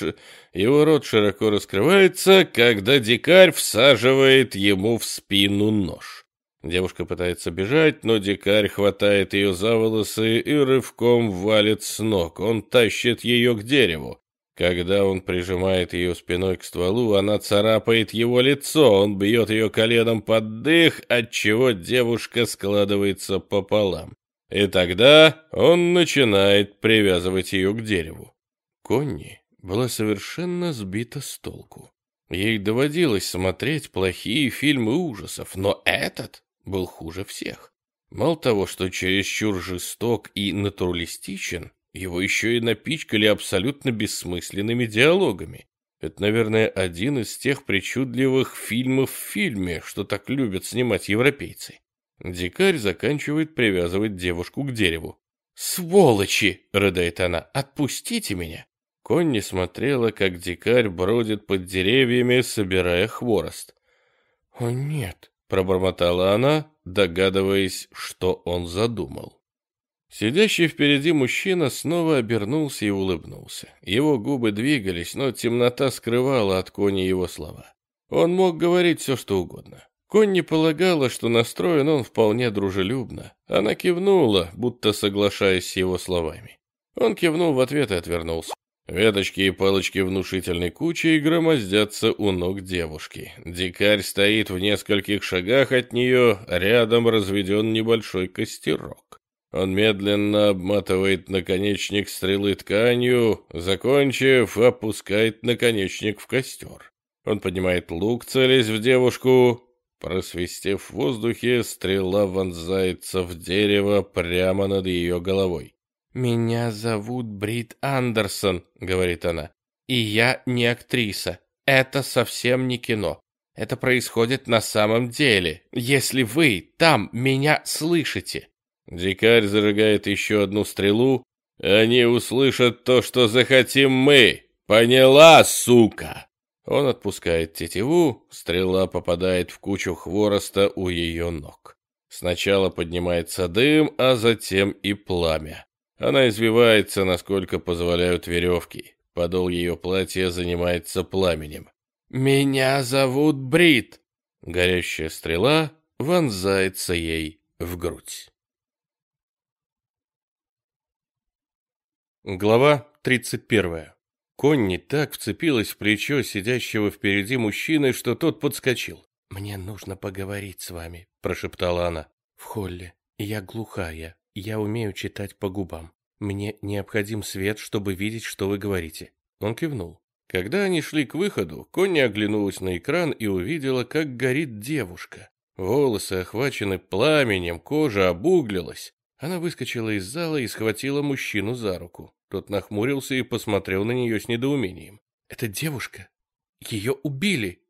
его рот широко раскрывается, когда дикарь всаживает ему в спину нож. Девушка пытается бежать, но дикарь хватает ее за волосы и рывком валит с ног. Он тащит ее к дереву. Когда он прижимает ее спиной к стволу, она царапает его лицо, он бьет ее коленом под дых, отчего девушка складывается пополам. И тогда он начинает привязывать ее к дереву. Конни была совершенно сбита с толку. Ей доводилось смотреть плохие фильмы ужасов, но этот был хуже всех. Мало того, что чересчур жесток и натуралистичен, его еще и напичкали абсолютно бессмысленными диалогами. Это, наверное, один из тех причудливых фильмов в фильме, что так любят снимать европейцы. Дикарь заканчивает привязывать девушку к дереву. «Сволочи!» — рыдает она. «Отпустите меня!» Конни смотрела, как дикарь бродит под деревьями, собирая хворост. «О, нет!» — пробормотала она, догадываясь, что он задумал. Сидящий впереди мужчина снова обернулся и улыбнулся. Его губы двигались, но темнота скрывала от Кони его слова. Он мог говорить все, что угодно. Конни полагала, что настроен он вполне дружелюбно. Она кивнула, будто соглашаясь с его словами. Он кивнул в ответ и отвернулся. Веточки и палочки внушительной кучей громоздятся у ног девушки. Дикарь стоит в нескольких шагах от нее, рядом разведен небольшой костерок. Он медленно обматывает наконечник стрелы тканью, закончив, опускает наконечник в костер. Он поднимает лук, целясь в девушку, Просвистев в воздухе, стрела вонзается в дерево прямо над ее головой. «Меня зовут Брит Андерсон», — говорит она, — «и я не актриса. Это совсем не кино. Это происходит на самом деле, если вы там меня слышите». Дикарь зажигает еще одну стрелу. «Они услышат то, что захотим мы. Поняла, сука?» Он отпускает тетиву, стрела попадает в кучу хвороста у ее ног. Сначала поднимается дым, а затем и пламя. Она извивается, насколько позволяют веревки. Подол ее платья занимается пламенем. «Меня зовут Брит!» Горящая стрела вонзается ей в грудь. Глава тридцать первая. Конни так вцепилась в плечо сидящего впереди мужчины, что тот подскочил. «Мне нужно поговорить с вами», — прошептала она. «В холле. Я глухая. Я умею читать по губам. Мне необходим свет, чтобы видеть, что вы говорите». Он кивнул. Когда они шли к выходу, Конни оглянулась на экран и увидела, как горит девушка. Волосы охвачены пламенем, кожа обуглилась. Она выскочила из зала и схватила мужчину за руку. Тот нахмурился и посмотрел на нее с недоумением. «Это девушка? Ее убили!»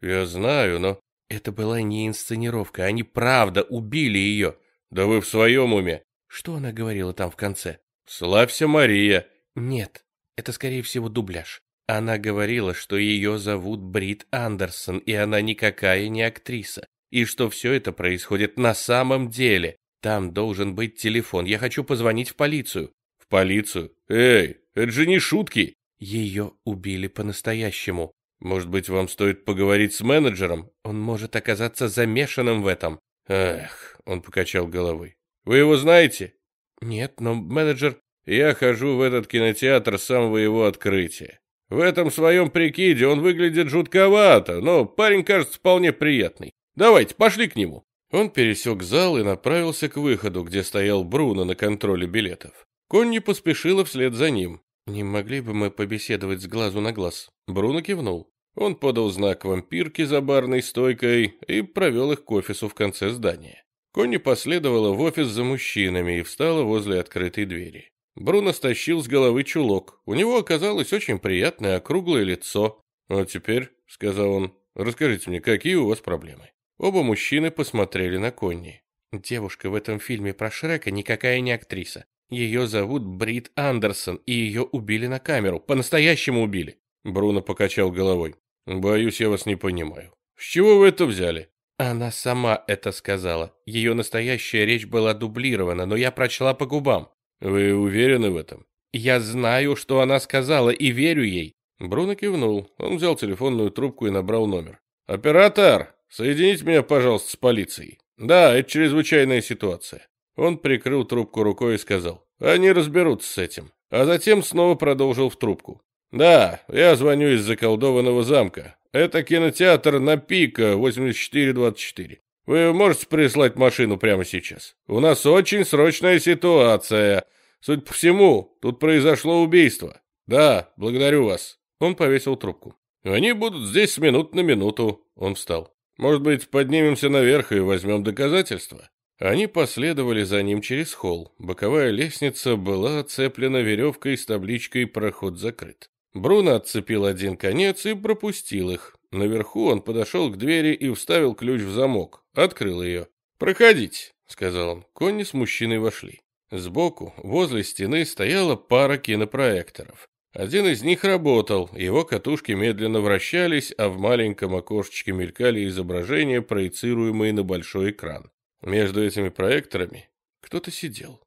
«Я знаю, но...» «Это была не инсценировка, они правда убили ее!» «Да вы в своем уме!» «Что она говорила там в конце?» «Славься, Мария!» «Нет, это, скорее всего, дубляж. Она говорила, что ее зовут Брит Андерсон, и она никакая не актриса, и что все это происходит на самом деле. Там должен быть телефон, я хочу позвонить в полицию полицию? Эй, это же не шутки!» «Ее убили по-настоящему. Может быть, вам стоит поговорить с менеджером? Он может оказаться замешанным в этом». «Эх», — он покачал головой. «Вы его знаете?» «Нет, но менеджер...» «Я хожу в этот кинотеатр с самого его открытия. В этом своем прикиде он выглядит жутковато, но парень кажется вполне приятный. Давайте, пошли к нему». Он пересек зал и направился к выходу, где стоял Бруно на контроле билетов. Конни поспешила вслед за ним. «Не могли бы мы побеседовать с глазу на глаз?» Бруно кивнул. Он подал знак вампирке за барной стойкой и провел их к офису в конце здания. Конни последовала в офис за мужчинами и встала возле открытой двери. Бруно стащил с головы чулок. У него оказалось очень приятное округлое лицо. «А теперь», — сказал он, — «расскажите мне, какие у вас проблемы?» Оба мужчины посмотрели на Конни. «Девушка в этом фильме про Шрека никакая не актриса. Ее зовут Брит Андерсон, и ее убили на камеру. По-настоящему убили. Бруно покачал головой. Боюсь, я вас не понимаю. С чего вы это взяли? Она сама это сказала. Ее настоящая речь была дублирована, но я прочла по губам. Вы уверены в этом? Я знаю, что она сказала, и верю ей. Бруно кивнул. Он взял телефонную трубку и набрал номер. «Оператор, соедините меня, пожалуйста, с полицией. Да, это чрезвычайная ситуация. Он прикрыл трубку рукой и сказал, «Они разберутся с этим». А затем снова продолжил в трубку. «Да, я звоню из заколдованного замка. Это кинотеатр на Пика 8424. Вы можете прислать машину прямо сейчас? У нас очень срочная ситуация. Судя по всему, тут произошло убийство. Да, благодарю вас». Он повесил трубку. Они будут здесь с минут на минуту. Он встал. Может быть, поднимемся наверх и возьмем доказательства? Они последовали за ним через холл. Боковая лестница была оцеплена веревкой с табличкой «Проход закрыт». Бруно отцепил один конец и пропустил их. Наверху он подошел к двери и вставил ключ в замок. Открыл ее. «Проходите», — сказал он. Конни с мужчиной вошли. Сбоку, возле стены, стояла пара кинопроекторов. Один из них работал, его катушки медленно вращались, а в маленьком окошечке мелькали изображения, проецируемые на большой экран. Между этими проекторами кто-то сидел.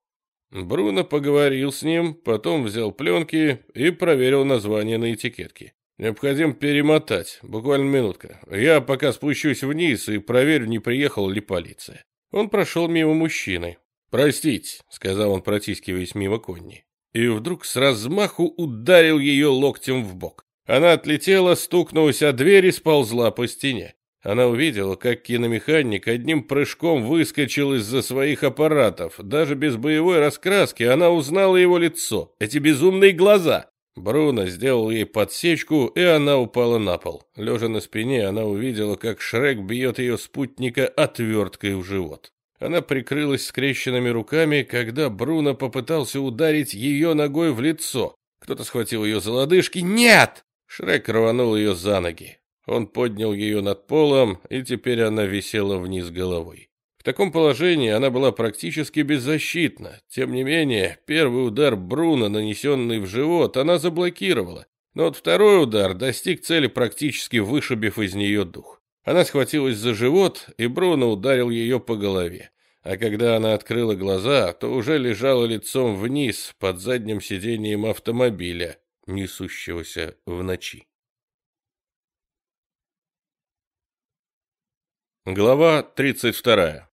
Бруно поговорил с ним, потом взял пленки и проверил название на этикетке. Необходимо перемотать, буквально минутка. Я пока спущусь вниз и проверю, не приехала ли полиция. Он прошел мимо мужчины. «Простите», — сказал он, протискиваясь мимо Конни и вдруг с размаху ударил ее локтем в бок. Она отлетела, стукнулась о дверь и сползла по стене. Она увидела, как киномеханик одним прыжком выскочил из-за своих аппаратов. Даже без боевой раскраски она узнала его лицо, эти безумные глаза. Бруно сделал ей подсечку, и она упала на пол. Лежа на спине, она увидела, как Шрек бьет ее спутника отверткой в живот. Она прикрылась скрещенными руками, когда Бруно попытался ударить ее ногой в лицо. Кто-то схватил ее за лодыжки. «Нет!» Шрек рванул ее за ноги. Он поднял ее над полом, и теперь она висела вниз головой. В таком положении она была практически беззащитна. Тем не менее, первый удар Бруно, нанесенный в живот, она заблокировала. Но вот второй удар достиг цели, практически вышибив из нее дух. Она схватилась за живот, и Бруно ударил ее по голове. А когда она открыла глаза, то уже лежала лицом вниз под задним сиденьем автомобиля, несущегося в ночи. Глава 32.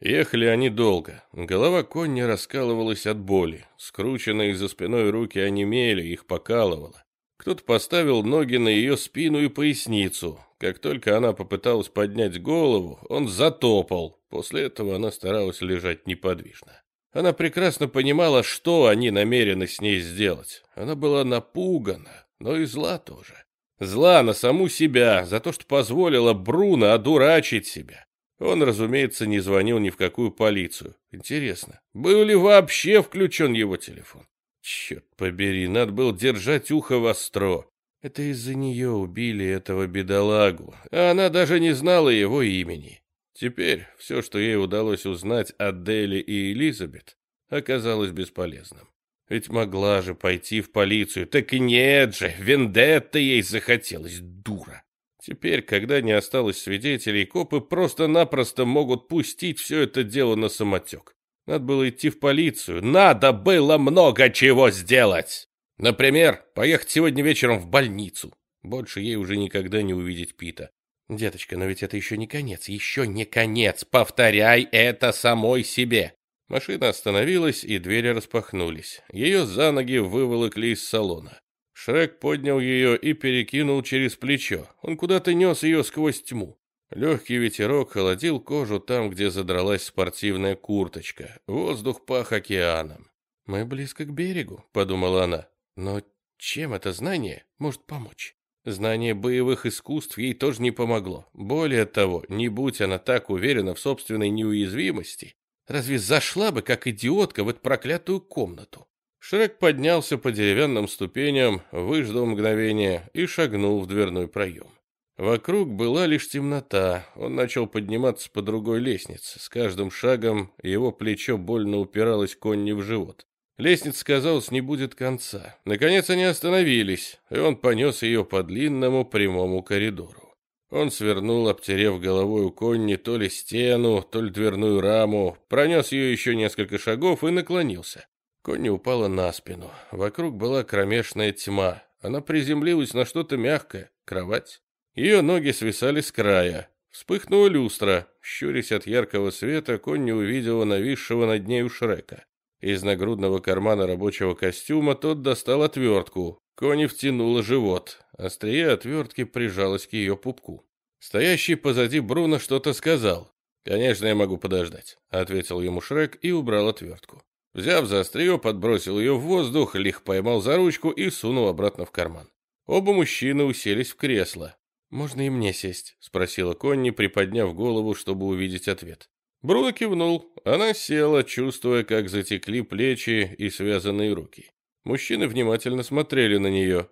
Ехали они долго. Голова Конни раскалывалась от боли. Скрученные за спиной руки онемели, их покалывало. Кто-то поставил ноги на ее спину и поясницу. Как только она попыталась поднять голову, он затопал. После этого она старалась лежать неподвижно. Она прекрасно понимала, что они намерены с ней сделать. Она была напугана, но и зла тоже. Зла на саму себя за то, что позволила Бруно одурачить себя. Он, разумеется, не звонил ни в какую полицию. Интересно, был ли вообще включен его телефон? Черт побери, надо было держать ухо востро. Это из-за нее убили этого бедолагу, а она даже не знала его имени. Теперь все, что ей удалось узнать о Дели и Элизабет, оказалось бесполезным. Ведь могла же пойти в полицию. Так и нет же, вендетта ей захотелось, дура. Теперь, когда не осталось свидетелей, копы просто-напросто могут пустить все это дело на самотек. Надо было идти в полицию. Надо было много чего сделать. Например, поехать сегодня вечером в больницу. Больше ей уже никогда не увидеть Пита. Деточка, но ведь это еще не конец, еще не конец. Повторяй это самой себе. Машина остановилась, и двери распахнулись. Ее за ноги выволокли из салона. Шрек поднял ее и перекинул через плечо. Он куда-то нес ее сквозь тьму. Легкий ветерок холодил кожу там, где задралась спортивная курточка. Воздух пах океаном. «Мы близко к берегу», — подумала она. «Но чем это знание может помочь?» Знание боевых искусств ей тоже не помогло. Более того, не будь она так уверена в собственной неуязвимости, разве зашла бы, как идиотка, в эту проклятую комнату? Шрек поднялся по деревянным ступеням, выждал мгновение и шагнул в дверной проем. Вокруг была лишь темнота. Он начал подниматься по другой лестнице. С каждым шагом его плечо больно упиралось Конни в живот. Лестница, казалось, не будет конца. Наконец они остановились, и он понес ее по длинному прямому коридору. Он свернул, обтерев головой у Конни то ли стену, то ли дверную раму, пронес ее еще несколько шагов и наклонился. Конни упала на спину. Вокруг была кромешная тьма. Она приземлилась на что-то мягкое, кровать. Ее ноги свисали с края. Вспыхнула люстра. Щурясь от яркого света, Конни увидела нависшего над нею Шрека. Из нагрудного кармана рабочего костюма тот достал отвертку. Конни втянула живот. Острие отвертки прижалось к ее пупку. Стоящий позади Бруно что-то сказал. «Конечно, я могу подождать», — ответил ему Шрек и убрал отвертку. Взяв за острие, подбросил ее в воздух, лих поймал за ручку и сунул обратно в карман. Оба мужчины уселись в кресло. «Можно и мне сесть?» — спросила Конни, приподняв голову, чтобы увидеть ответ. Бруно кивнул. Она села, чувствуя, как затекли плечи и связанные руки. Мужчины внимательно смотрели на нее.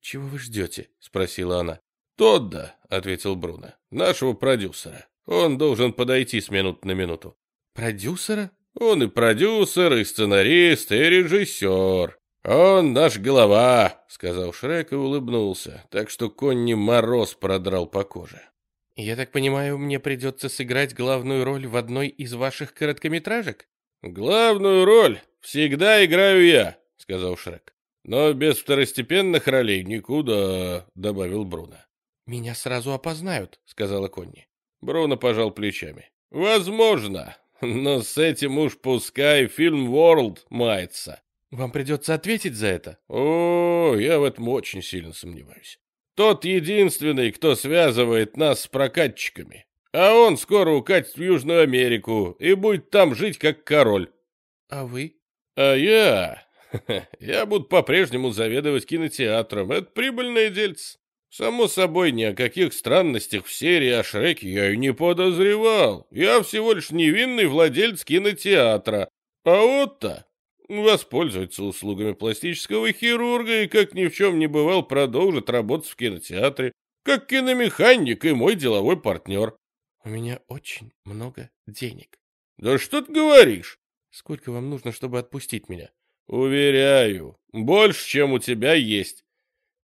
«Чего вы ждете?» — спросила она. «Тодда», — ответил Бруно, — «нашего продюсера. Он должен подойти с минуты на минуту». «Продюсера?» «Он и продюсер, и сценарист, и режиссер. Он наш голова», — сказал Шрек и улыбнулся, так что Конни мороз продрал по коже. «Я так понимаю, мне придется сыграть главную роль в одной из ваших короткометражек?» «Главную роль всегда играю я», — сказал Шрек. «Но без второстепенных ролей никуда», — добавил Бруно. «Меня сразу опознают», — сказала Конни. Бруно пожал плечами. «Возможно, но с этим уж пускай фильм World мается». «Вам придется ответить за это?» «О, я в этом очень сильно сомневаюсь. Тот единственный, кто связывает нас с прокатчиками. А он скоро укатит в Южную Америку и будет там жить как король. А вы? А я... Я буду по-прежнему заведовать кинотеатром. Это прибыльное дельце. Само собой, ни о каких странностях в серии о Шреке я и не подозревал. Я всего лишь невинный владелец кинотеатра. А вот-то воспользуется услугами пластического хирурга и, как ни в чем не бывал, продолжит работать в кинотеатре, как киномеханик и мой деловой партнер. У меня очень много денег. Да что ты говоришь? Сколько вам нужно, чтобы отпустить меня? Уверяю, больше, чем у тебя есть.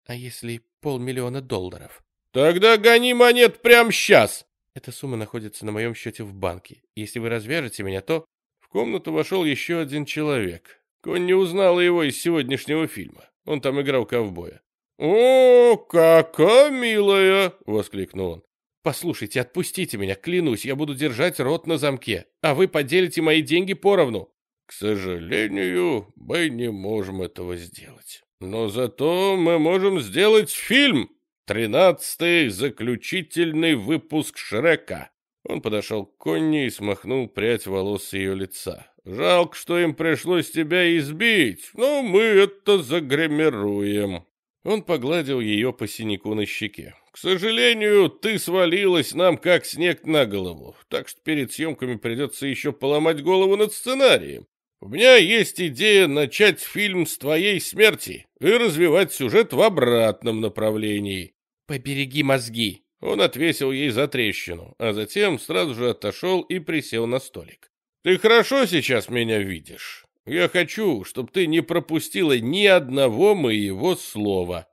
А если полмиллиона долларов? Тогда гони монет прямо сейчас. Эта сумма находится на моем счете в банке. Если вы развяжете меня, то... В комнату вошел еще один человек. Конни узнала его из сегодняшнего фильма. Он там играл ковбоя. «О, какая милая!» — воскликнул он. «Послушайте, отпустите меня, клянусь, я буду держать рот на замке, а вы поделите мои деньги поровну». «К сожалению, мы не можем этого сделать. Но зато мы можем сделать фильм. Тринадцатый заключительный выпуск Шрека. Он подошел к Конни и смахнул прядь волос с ее лица. «Жалко, что им пришлось тебя избить, но мы это загримируем». Он погладил ее по синяку на щеке. «К сожалению, ты свалилась нам как снег на голову, так что перед съемками придется еще поломать голову над сценарием. У меня есть идея начать фильм с твоей смерти и развивать сюжет в обратном направлении». «Побереги мозги», он отвесил ей за трещину, а затем сразу же отошел и присел на столик. «Ты хорошо сейчас меня видишь? Я хочу, чтобы ты не пропустила ни одного моего слова».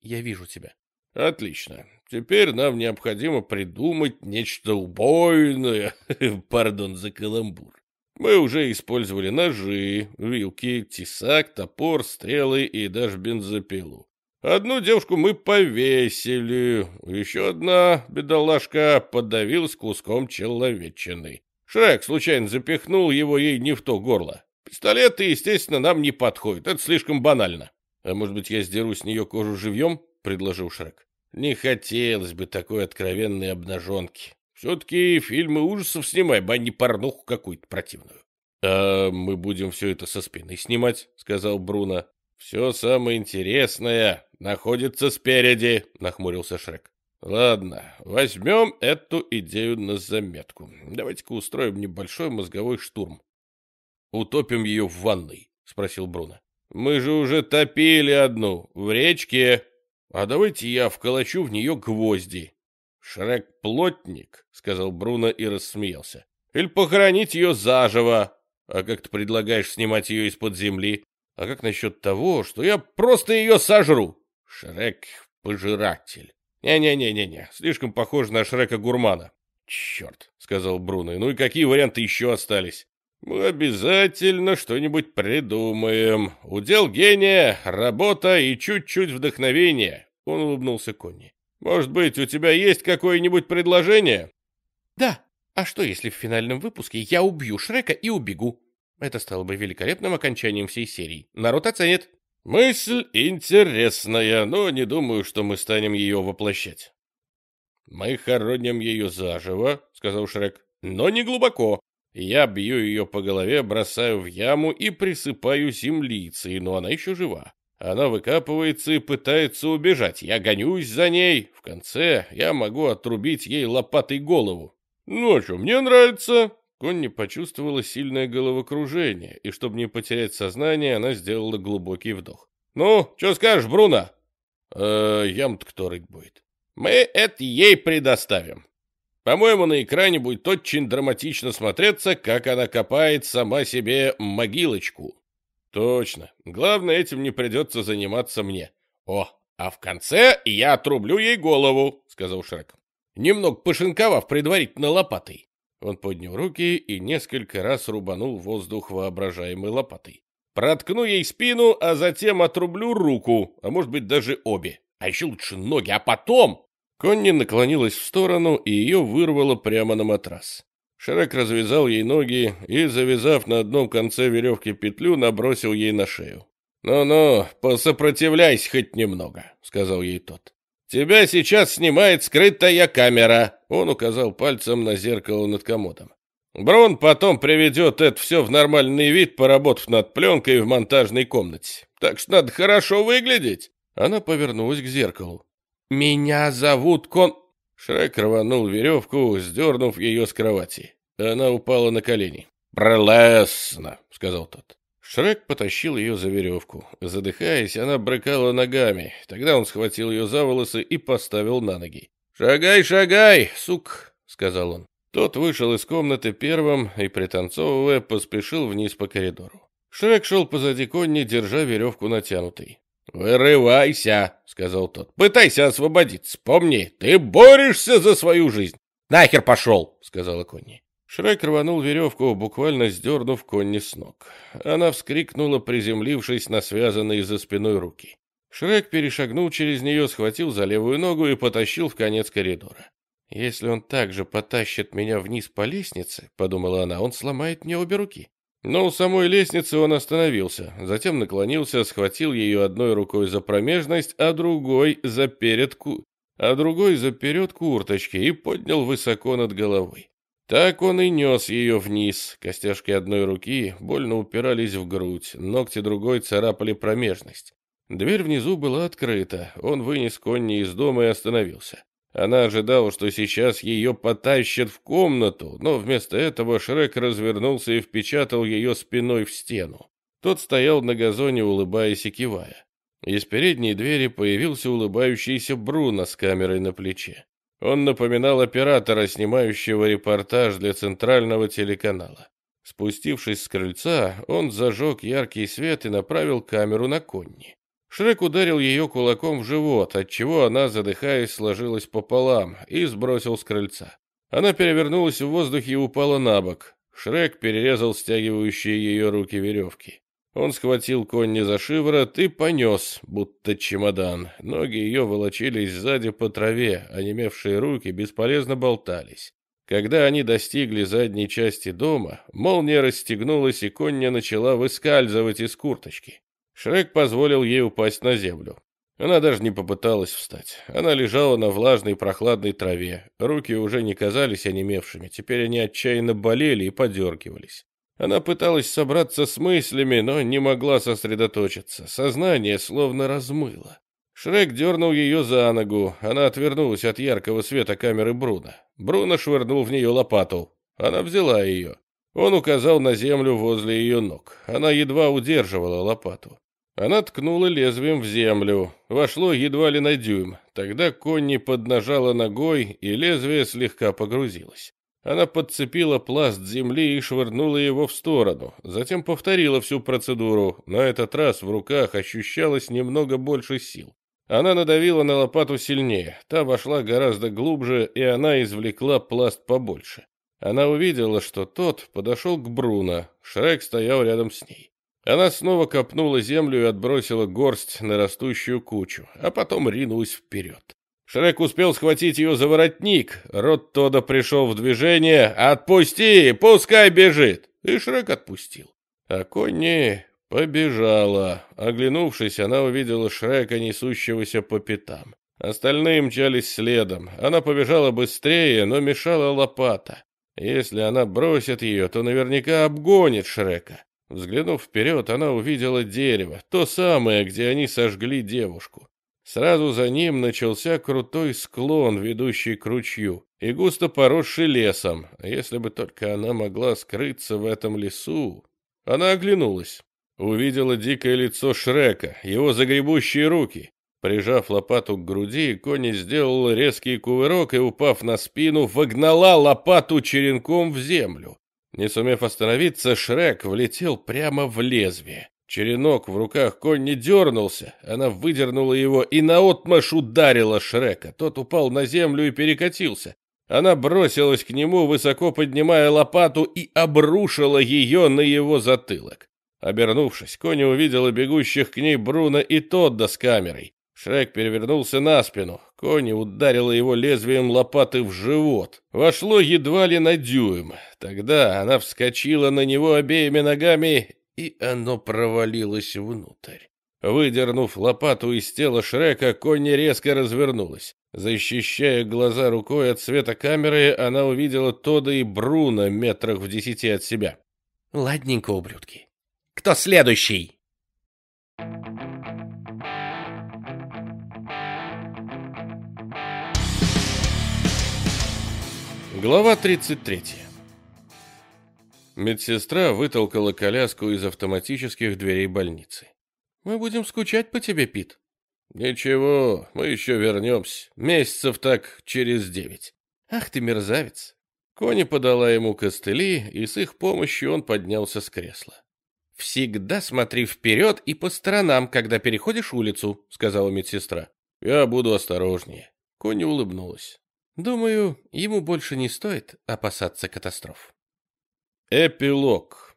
«Я вижу тебя». «Отлично. Теперь нам необходимо придумать нечто убойное. Пардон за каламбур. Мы уже использовали ножи, вилки, тесак, топор, стрелы и даже бензопилу. Одну девушку мы повесили, еще одна бедолашка подавилась куском человечины. Шрек случайно запихнул его ей не в то горло. Пистолеты, естественно, нам не подходят, это слишком банально. А может быть, я сдеру с нее кожу живьем? Предложил Шрек. Не хотелось бы такой откровенной обнаженки. Все-таки фильмы ужасов снимаем, а не порнуху какую-то противную. «А мы будем все это со спины снимать», — сказал Бруно. «Все самое интересное находится спереди», — нахмурился Шрек. «Ладно, возьмем эту идею на заметку. Давайте-ка устроим небольшой мозговой штурм». «Утопим ее в ванной», — спросил Бруно. «Мы же уже топили одну, в речке. А давайте я вколочу в нее гвозди». «Шрек плотник», — сказал Бруно и рассмеялся. «Или похоронить ее заживо. А как ты предлагаешь снимать ее из-под земли? А как насчет того, что я просто ее сожру? Шрек — пожиратель. Не-не-не-не-не, слишком похож на Шрека-гурмана. Черт, — сказал Бруно, ну и какие варианты еще остались? Мы обязательно что-нибудь придумаем. Удел гения, работа и чуть-чуть вдохновения. Он улыбнулся Конни. Может быть, у тебя есть какое-нибудь предложение? Да. А что, если в финальном выпуске я убью Шрека и убегу? Это стало бы великолепным окончанием всей серии. Народ оценит. Мысль интересная, но не думаю, что мы станем ее воплощать. Мы хороним ее заживо, сказал Шрек, но не глубоко. Я бью ее по голове, бросаю в яму и присыпаю землицей, но она еще жива. Она выкапывается и пытается убежать. Я гонюсь за ней. В конце я могу отрубить ей лопатой голову. Ну, а что, мне нравится. Конни почувствовала сильное головокружение, и чтобы не потерять сознание, она сделала глубокий вдох. «Ну, что скажешь, Бруно?» «Э, ям-то кто рыть будет?» «Мы это ей предоставим. По-моему, на экране будет очень драматично смотреться, как она копает сама себе могилочку». «Точно. Главное, этим не придется заниматься мне». «О, а в конце я отрублю ей голову», — сказал Шрек. «Немного пошинковав предварительно лопатой». Он поднял руки и несколько раз рубанул воздух воображаемой лопатой. «Проткну ей спину, а затем отрублю руку, а может быть даже обе. А еще лучше ноги, а потом...» Конни наклонилась в сторону, и ее вырвало прямо на матрас. Шрек развязал ей ноги и, завязав на одном конце веревки петлю, набросил ей на шею. «Ну-ну, посопротивляйся хоть немного», — сказал ей тот. «Тебя сейчас снимает скрытая камера», — он указал пальцем на зеркало над комодом. «Брун потом приведет это все в нормальный вид, поработав над пленкой в монтажной комнате. Так что надо хорошо выглядеть». Она повернулась к зеркалу. «Меня зовут Кон...» Шрек рванул веревку, сдернув ее с кровати. Она упала на колени. «Прелестно», — сказал тот. Шрек потащил ее за веревку. Задыхаясь, она брыкала ногами. Тогда он схватил ее за волосы и поставил на ноги. «Шагай, шагай, сук!» — сказал он. Тот вышел из комнаты первым и, пританцовывая, поспешил вниз по коридору. Шрек шел позади Конни, держа веревку натянутой. «Вырывайся!» — сказал тот. «Пытайся освободиться. Помни, ты борешься за свою жизнь!» «Нахер пошел!» — сказала Конни. Шрек рванул веревку, буквально сдернув Конни с ног. Она вскрикнула, приземлившись на связанные за спиной руки. Шрек перешагнул через нее, схватил за левую ногу и потащил в конец коридора. «Если он также потащит меня вниз по лестнице, — подумала она, — он сломает мне обе руки». Но у самой лестницы он остановился, затем наклонился, схватил ее одной рукой за промежность, а другой за передку, а другой за перед курточки и поднял высоко над головой. Так он и нес ее вниз. Костяшки одной руки больно упирались в грудь, ногти другой царапали промежность. Дверь внизу была открыта. Он вынес Конни из дома и остановился. Она ожидала, что сейчас ее потащат в комнату, но вместо этого Шрек развернулся и впечатал ее спиной в стену. Тот стоял на газоне, улыбаясь и кивая. Из передней двери появился улыбающийся Бруно с камерой на плече. Он напоминал оператора, снимающего репортаж для центрального телеканала. Спустившись с крыльца, он зажег яркий свет и направил камеру на Конни. Шрек ударил ее кулаком в живот, отчего она, задыхаясь, сложилась пополам и сбросил с крыльца. Она перевернулась в воздухе и упала на бок. Шрек перерезал стягивающие ее руки веревки. Он схватил Конни за шиворот и понес, будто чемодан. Ноги ее волочились сзади по траве, а немевшие руки бесполезно болтались. Когда они достигли задней части дома, молния расстегнулась, и Конни начала выскальзывать из курточки. Шрек позволил ей упасть на землю. Она даже не попыталась встать. Она лежала на влажной прохладной траве. Руки уже не казались онемевшими, теперь они отчаянно болели и подергивались. Она пыталась собраться с мыслями, но не могла сосредоточиться. Сознание словно размыло. Шрек дернул ее за ногу. Она отвернулась от яркого света камеры Бруна. Бруно швырнул в нее лопату. Она взяла ее. Он указал на землю возле ее ног. Она едва удерживала лопату. Она ткнула лезвием в землю. Вошло едва ли на дюйм. Тогда Конни поднажала ногой, и лезвие слегка погрузилось. Она подцепила пласт земли и швырнула его в сторону. Затем повторила всю процедуру. На этот раз в руках ощущалось немного больше сил. Она надавила на лопату сильнее. Та вошла гораздо глубже, и она извлекла пласт побольше. Она увидела, что тот подошел к Бруно. Шрек стоял рядом с ней. Она снова копнула землю и отбросила горсть на растущую кучу, а потом ринулась вперед. Шрек успел схватить ее за воротник. Рот Тода пришел в движение. «Отпусти! Пускай бежит!» И Шрек отпустил. А Конни побежала. Оглянувшись, она увидела Шрека, несущегося по пятам. Остальные мчались следом. Она побежала быстрее, но мешала лопата. Если она бросит ее, то наверняка обгонит Шрека. Взглянув вперед, она увидела дерево, то самое, где они сожгли девушку. Сразу за ним начался крутой склон, ведущий к ручью, и густо поросший лесом. Если бы только она могла скрыться в этом лесу. Она оглянулась. Увидела дикое лицо Шрека, его загребущие руки. Прижав лопату к груди, Кони сделала резкий кувырок и, упав на спину, вогнала лопату черенком в землю. Не сумев остановиться, Шрек влетел прямо в лезвие. Черенок в руках Конни дернулся, она выдернула его и наотмашь ударила Шрека. Тот упал на землю и перекатился. Она бросилась к нему, высоко поднимая лопату, и обрушила ее на его затылок. Обернувшись, Кони увидела бегущих к ней Бруно и Тодда с камерой. Шрек перевернулся на спину. Кони ударила его лезвием лопаты в живот. Вошло едва ли на дюйм. Тогда она вскочила на него обеими ногами, и оно провалилось внутрь. Выдернув лопату из тела Шрека, Конни резко развернулась. Защищая глаза рукой от света камеры, она увидела Тода и Бруно метрах в десяти от себя. «Ладненько, ублюдки. Кто следующий?» Глава 33. Медсестра вытолкала коляску из автоматических дверей больницы. «Мы будем скучать по тебе, Пит». «Ничего, мы еще вернемся. Месяцев так через девять». «Ах ты мерзавец!» Кони подала ему костыли, и с их помощью он поднялся с кресла. «Всегда смотри вперед и по сторонам, когда переходишь улицу», — сказала медсестра. «Я буду осторожнее». Кони улыбнулась. Думаю, ему больше не стоит опасаться катастроф. Эпилог.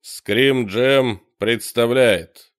Скрим Джем представляет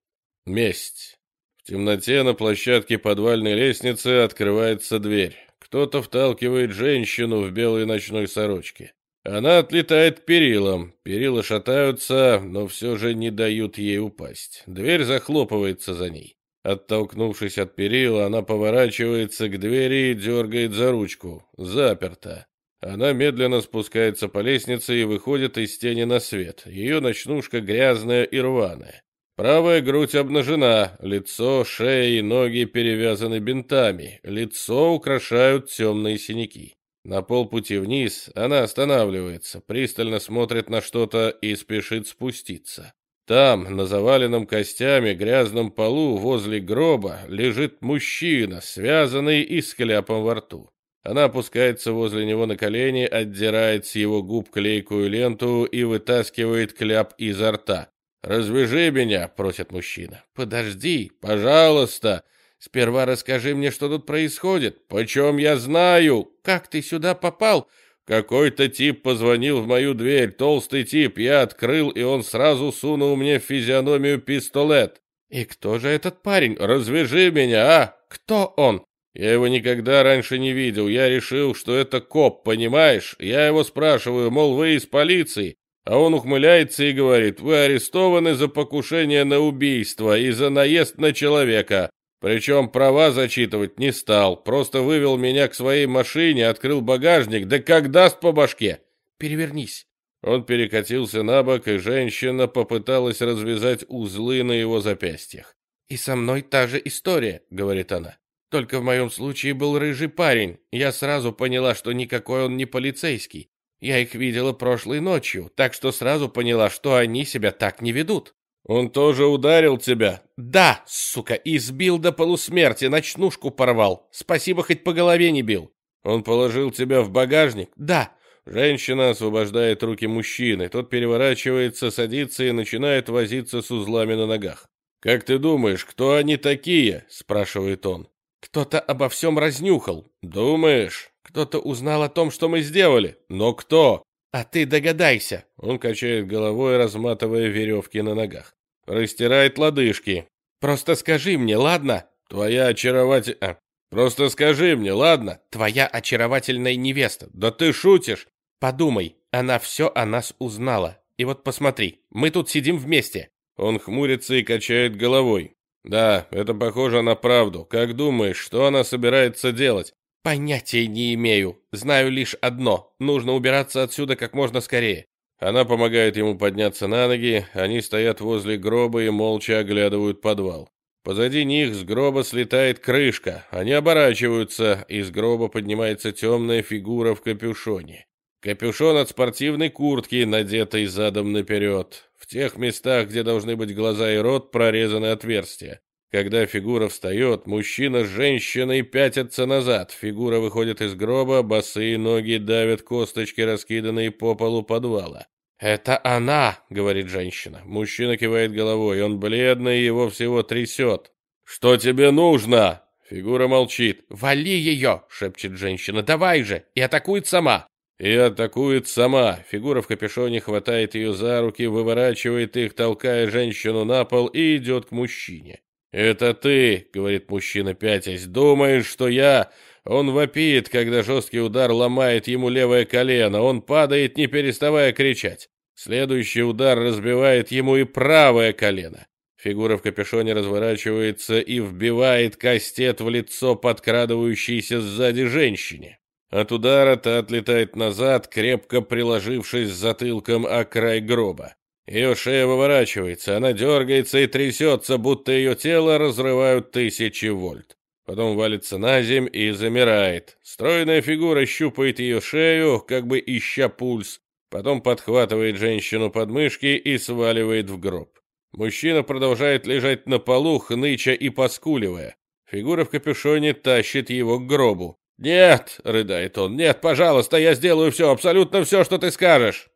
месть. В темноте на площадке подвальной лестницы открывается дверь. Кто-то вталкивает женщину в белой ночной сорочке. Она отлетает к перилам. Перила шатаются, но все же не дают ей упасть. Дверь захлопывается за ней. Оттолкнувшись от перила, она поворачивается к двери и дергает за ручку. Заперто. Она медленно спускается по лестнице и выходит из тени на свет. Ее ночнушка грязная и рваная. Правая грудь обнажена, лицо, шея и ноги перевязаны бинтами, лицо украшают темные синяки. На полпути вниз она останавливается, пристально смотрит на что-то и спешит спуститься. Там, на заваленном костями грязном полу возле гроба, лежит мужчина, связанный и с кляпом во рту. Она опускается возле него на колени, отдирает с его губ клейкую ленту и вытаскивает кляп изо рта. «Развяжи меня», — просит мужчина. «Подожди, пожалуйста. Сперва расскажи мне, что тут происходит. Почем я знаю? Как ты сюда попал? Какой-то тип позвонил в мою дверь, толстый тип, я открыл, и он сразу сунул мне в физиономию пистолет. И кто же этот парень? Развяжи меня, а? Кто он? Я его никогда раньше не видел, я решил, что это коп, понимаешь? Я его спрашиваю, мол, вы из полиции? А он ухмыляется и говорит, вы арестованы за покушение на убийство и за наезд на человека. Причем права зачитывать не стал, просто вывел меня к своей машине, открыл багажник, да как даст по башке. Перевернись. Он перекатился на бок, и женщина попыталась развязать узлы на его запястьях. «И со мной та же история», — говорит она. «Только в моем случае был рыжий парень. Я сразу поняла, что никакой он не полицейский. Я их видела прошлой ночью, так что сразу поняла, что они себя так не ведут. «Он тоже ударил тебя?» «Да, сука, избил до полусмерти, ночнушку порвал. Спасибо, хоть по голове не бил». «Он положил тебя в багажник?» «Да». Женщина освобождает руки мужчины. Тот переворачивается, садится и начинает возиться с узлами на ногах. «Как ты думаешь, кто они такие?» – спрашивает он. «Кто-то обо всем разнюхал». «Думаешь?» «Кто-то узнал о том, что мы сделали». «Но кто?» «А ты догадайся!» Он качает головой, разматывая веревки на ногах. Растирает лодыжки. «Просто скажи мне, ладно?» «Твоя очарователь... А, просто скажи мне, ладно?» «Твоя очаровательная невеста. Да ты шутишь!» «Подумай, она все о нас узнала. И вот посмотри, мы тут сидим вместе». Он хмурится и качает головой. «Да, это похоже на правду. Как думаешь, что она собирается делать?» Понятия не имею. Знаю лишь одно. Нужно убираться отсюда как можно скорее. Она помогает ему подняться на ноги, они стоят возле гроба и молча оглядывают подвал. Позади них с гроба слетает крышка. Они оборачиваются, из гроба поднимается темная фигура в капюшоне. Капюшон от спортивной куртки, надетой задом наперед. В тех местах, где должны быть глаза и рот, прорезаны отверстия. Когда фигура встает, мужчина с женщиной пятятся назад. Фигура выходит из гроба, босые ноги давят косточки, раскиданные по полу подвала. «Это она!» — говорит женщина. Мужчина кивает головой, он бледный, его всего трясет. «Что тебе нужно?» Фигура молчит. «Вали ее!» — шепчет женщина. «Давай же!» И атакует сама. И атакует сама. Фигура в капюшоне хватает ее за руки, выворачивает их, толкая женщину на пол и идет к мужчине. «Это ты!» — говорит мужчина, пятясь. «Думаешь, что я...» Он вопит, когда жесткий удар ломает ему левое колено. Он падает, не переставая кричать. Следующий удар разбивает ему и правое колено. Фигура в капюшоне разворачивается и вбивает кастет в лицо подкрадывающейся сзади женщине. От удара та отлетает назад, крепко приложившись затылком о край гроба. Ее шея выворачивается, она дергается и трясется, будто ее тело разрывают тысячи вольт. Потом валится на земь и замирает. Стройная фигура щупает ее шею, как бы ища пульс, Потом подхватывает женщину под мышки и сваливает в гроб. Мужчина продолжает лежать на полу, хныча и поскуливая. Фигура в капюшоне тащит его к гробу. «Нет!» — рыдает он. «Нет, пожалуйста, я сделаю все, абсолютно все, что ты скажешь!»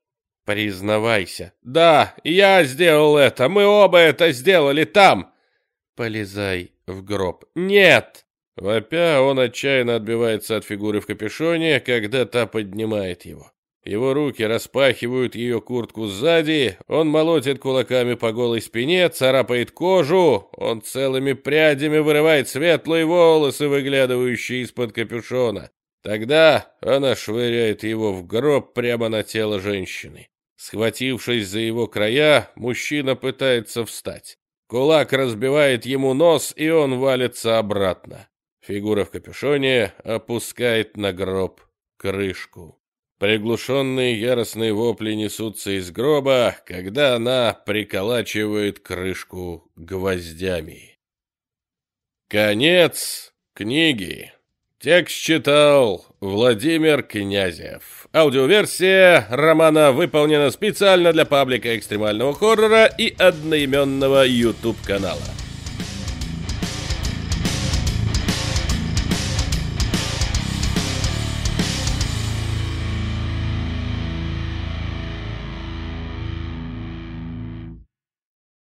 «Признавайся!» «Да, я сделал это! Мы оба это сделали там!» «Полезай в гроб!» «Нет!» Вопя, он отчаянно отбивается от фигуры в капюшоне, когда та поднимает его. Его руки распахивают ее куртку сзади, он молотит кулаками по голой спине, царапает кожу, он целыми прядями вырывает светлые волосы, выглядывающие из-под капюшона. Тогда она швыряет его в гроб прямо на тело женщины. Схватившись за его края, мужчина пытается встать. Кулак разбивает ему нос, и он валится обратно. Фигура в капюшоне опускает на гроб крышку. Приглушенные яростные вопли несутся из гроба, когда она приколачивает крышку гвоздями. Конец книги. Текст читал Владимир Князев. Аудиоверсия романа выполнена специально для паблика экстремального хоррора и одноименного YouTube-канала.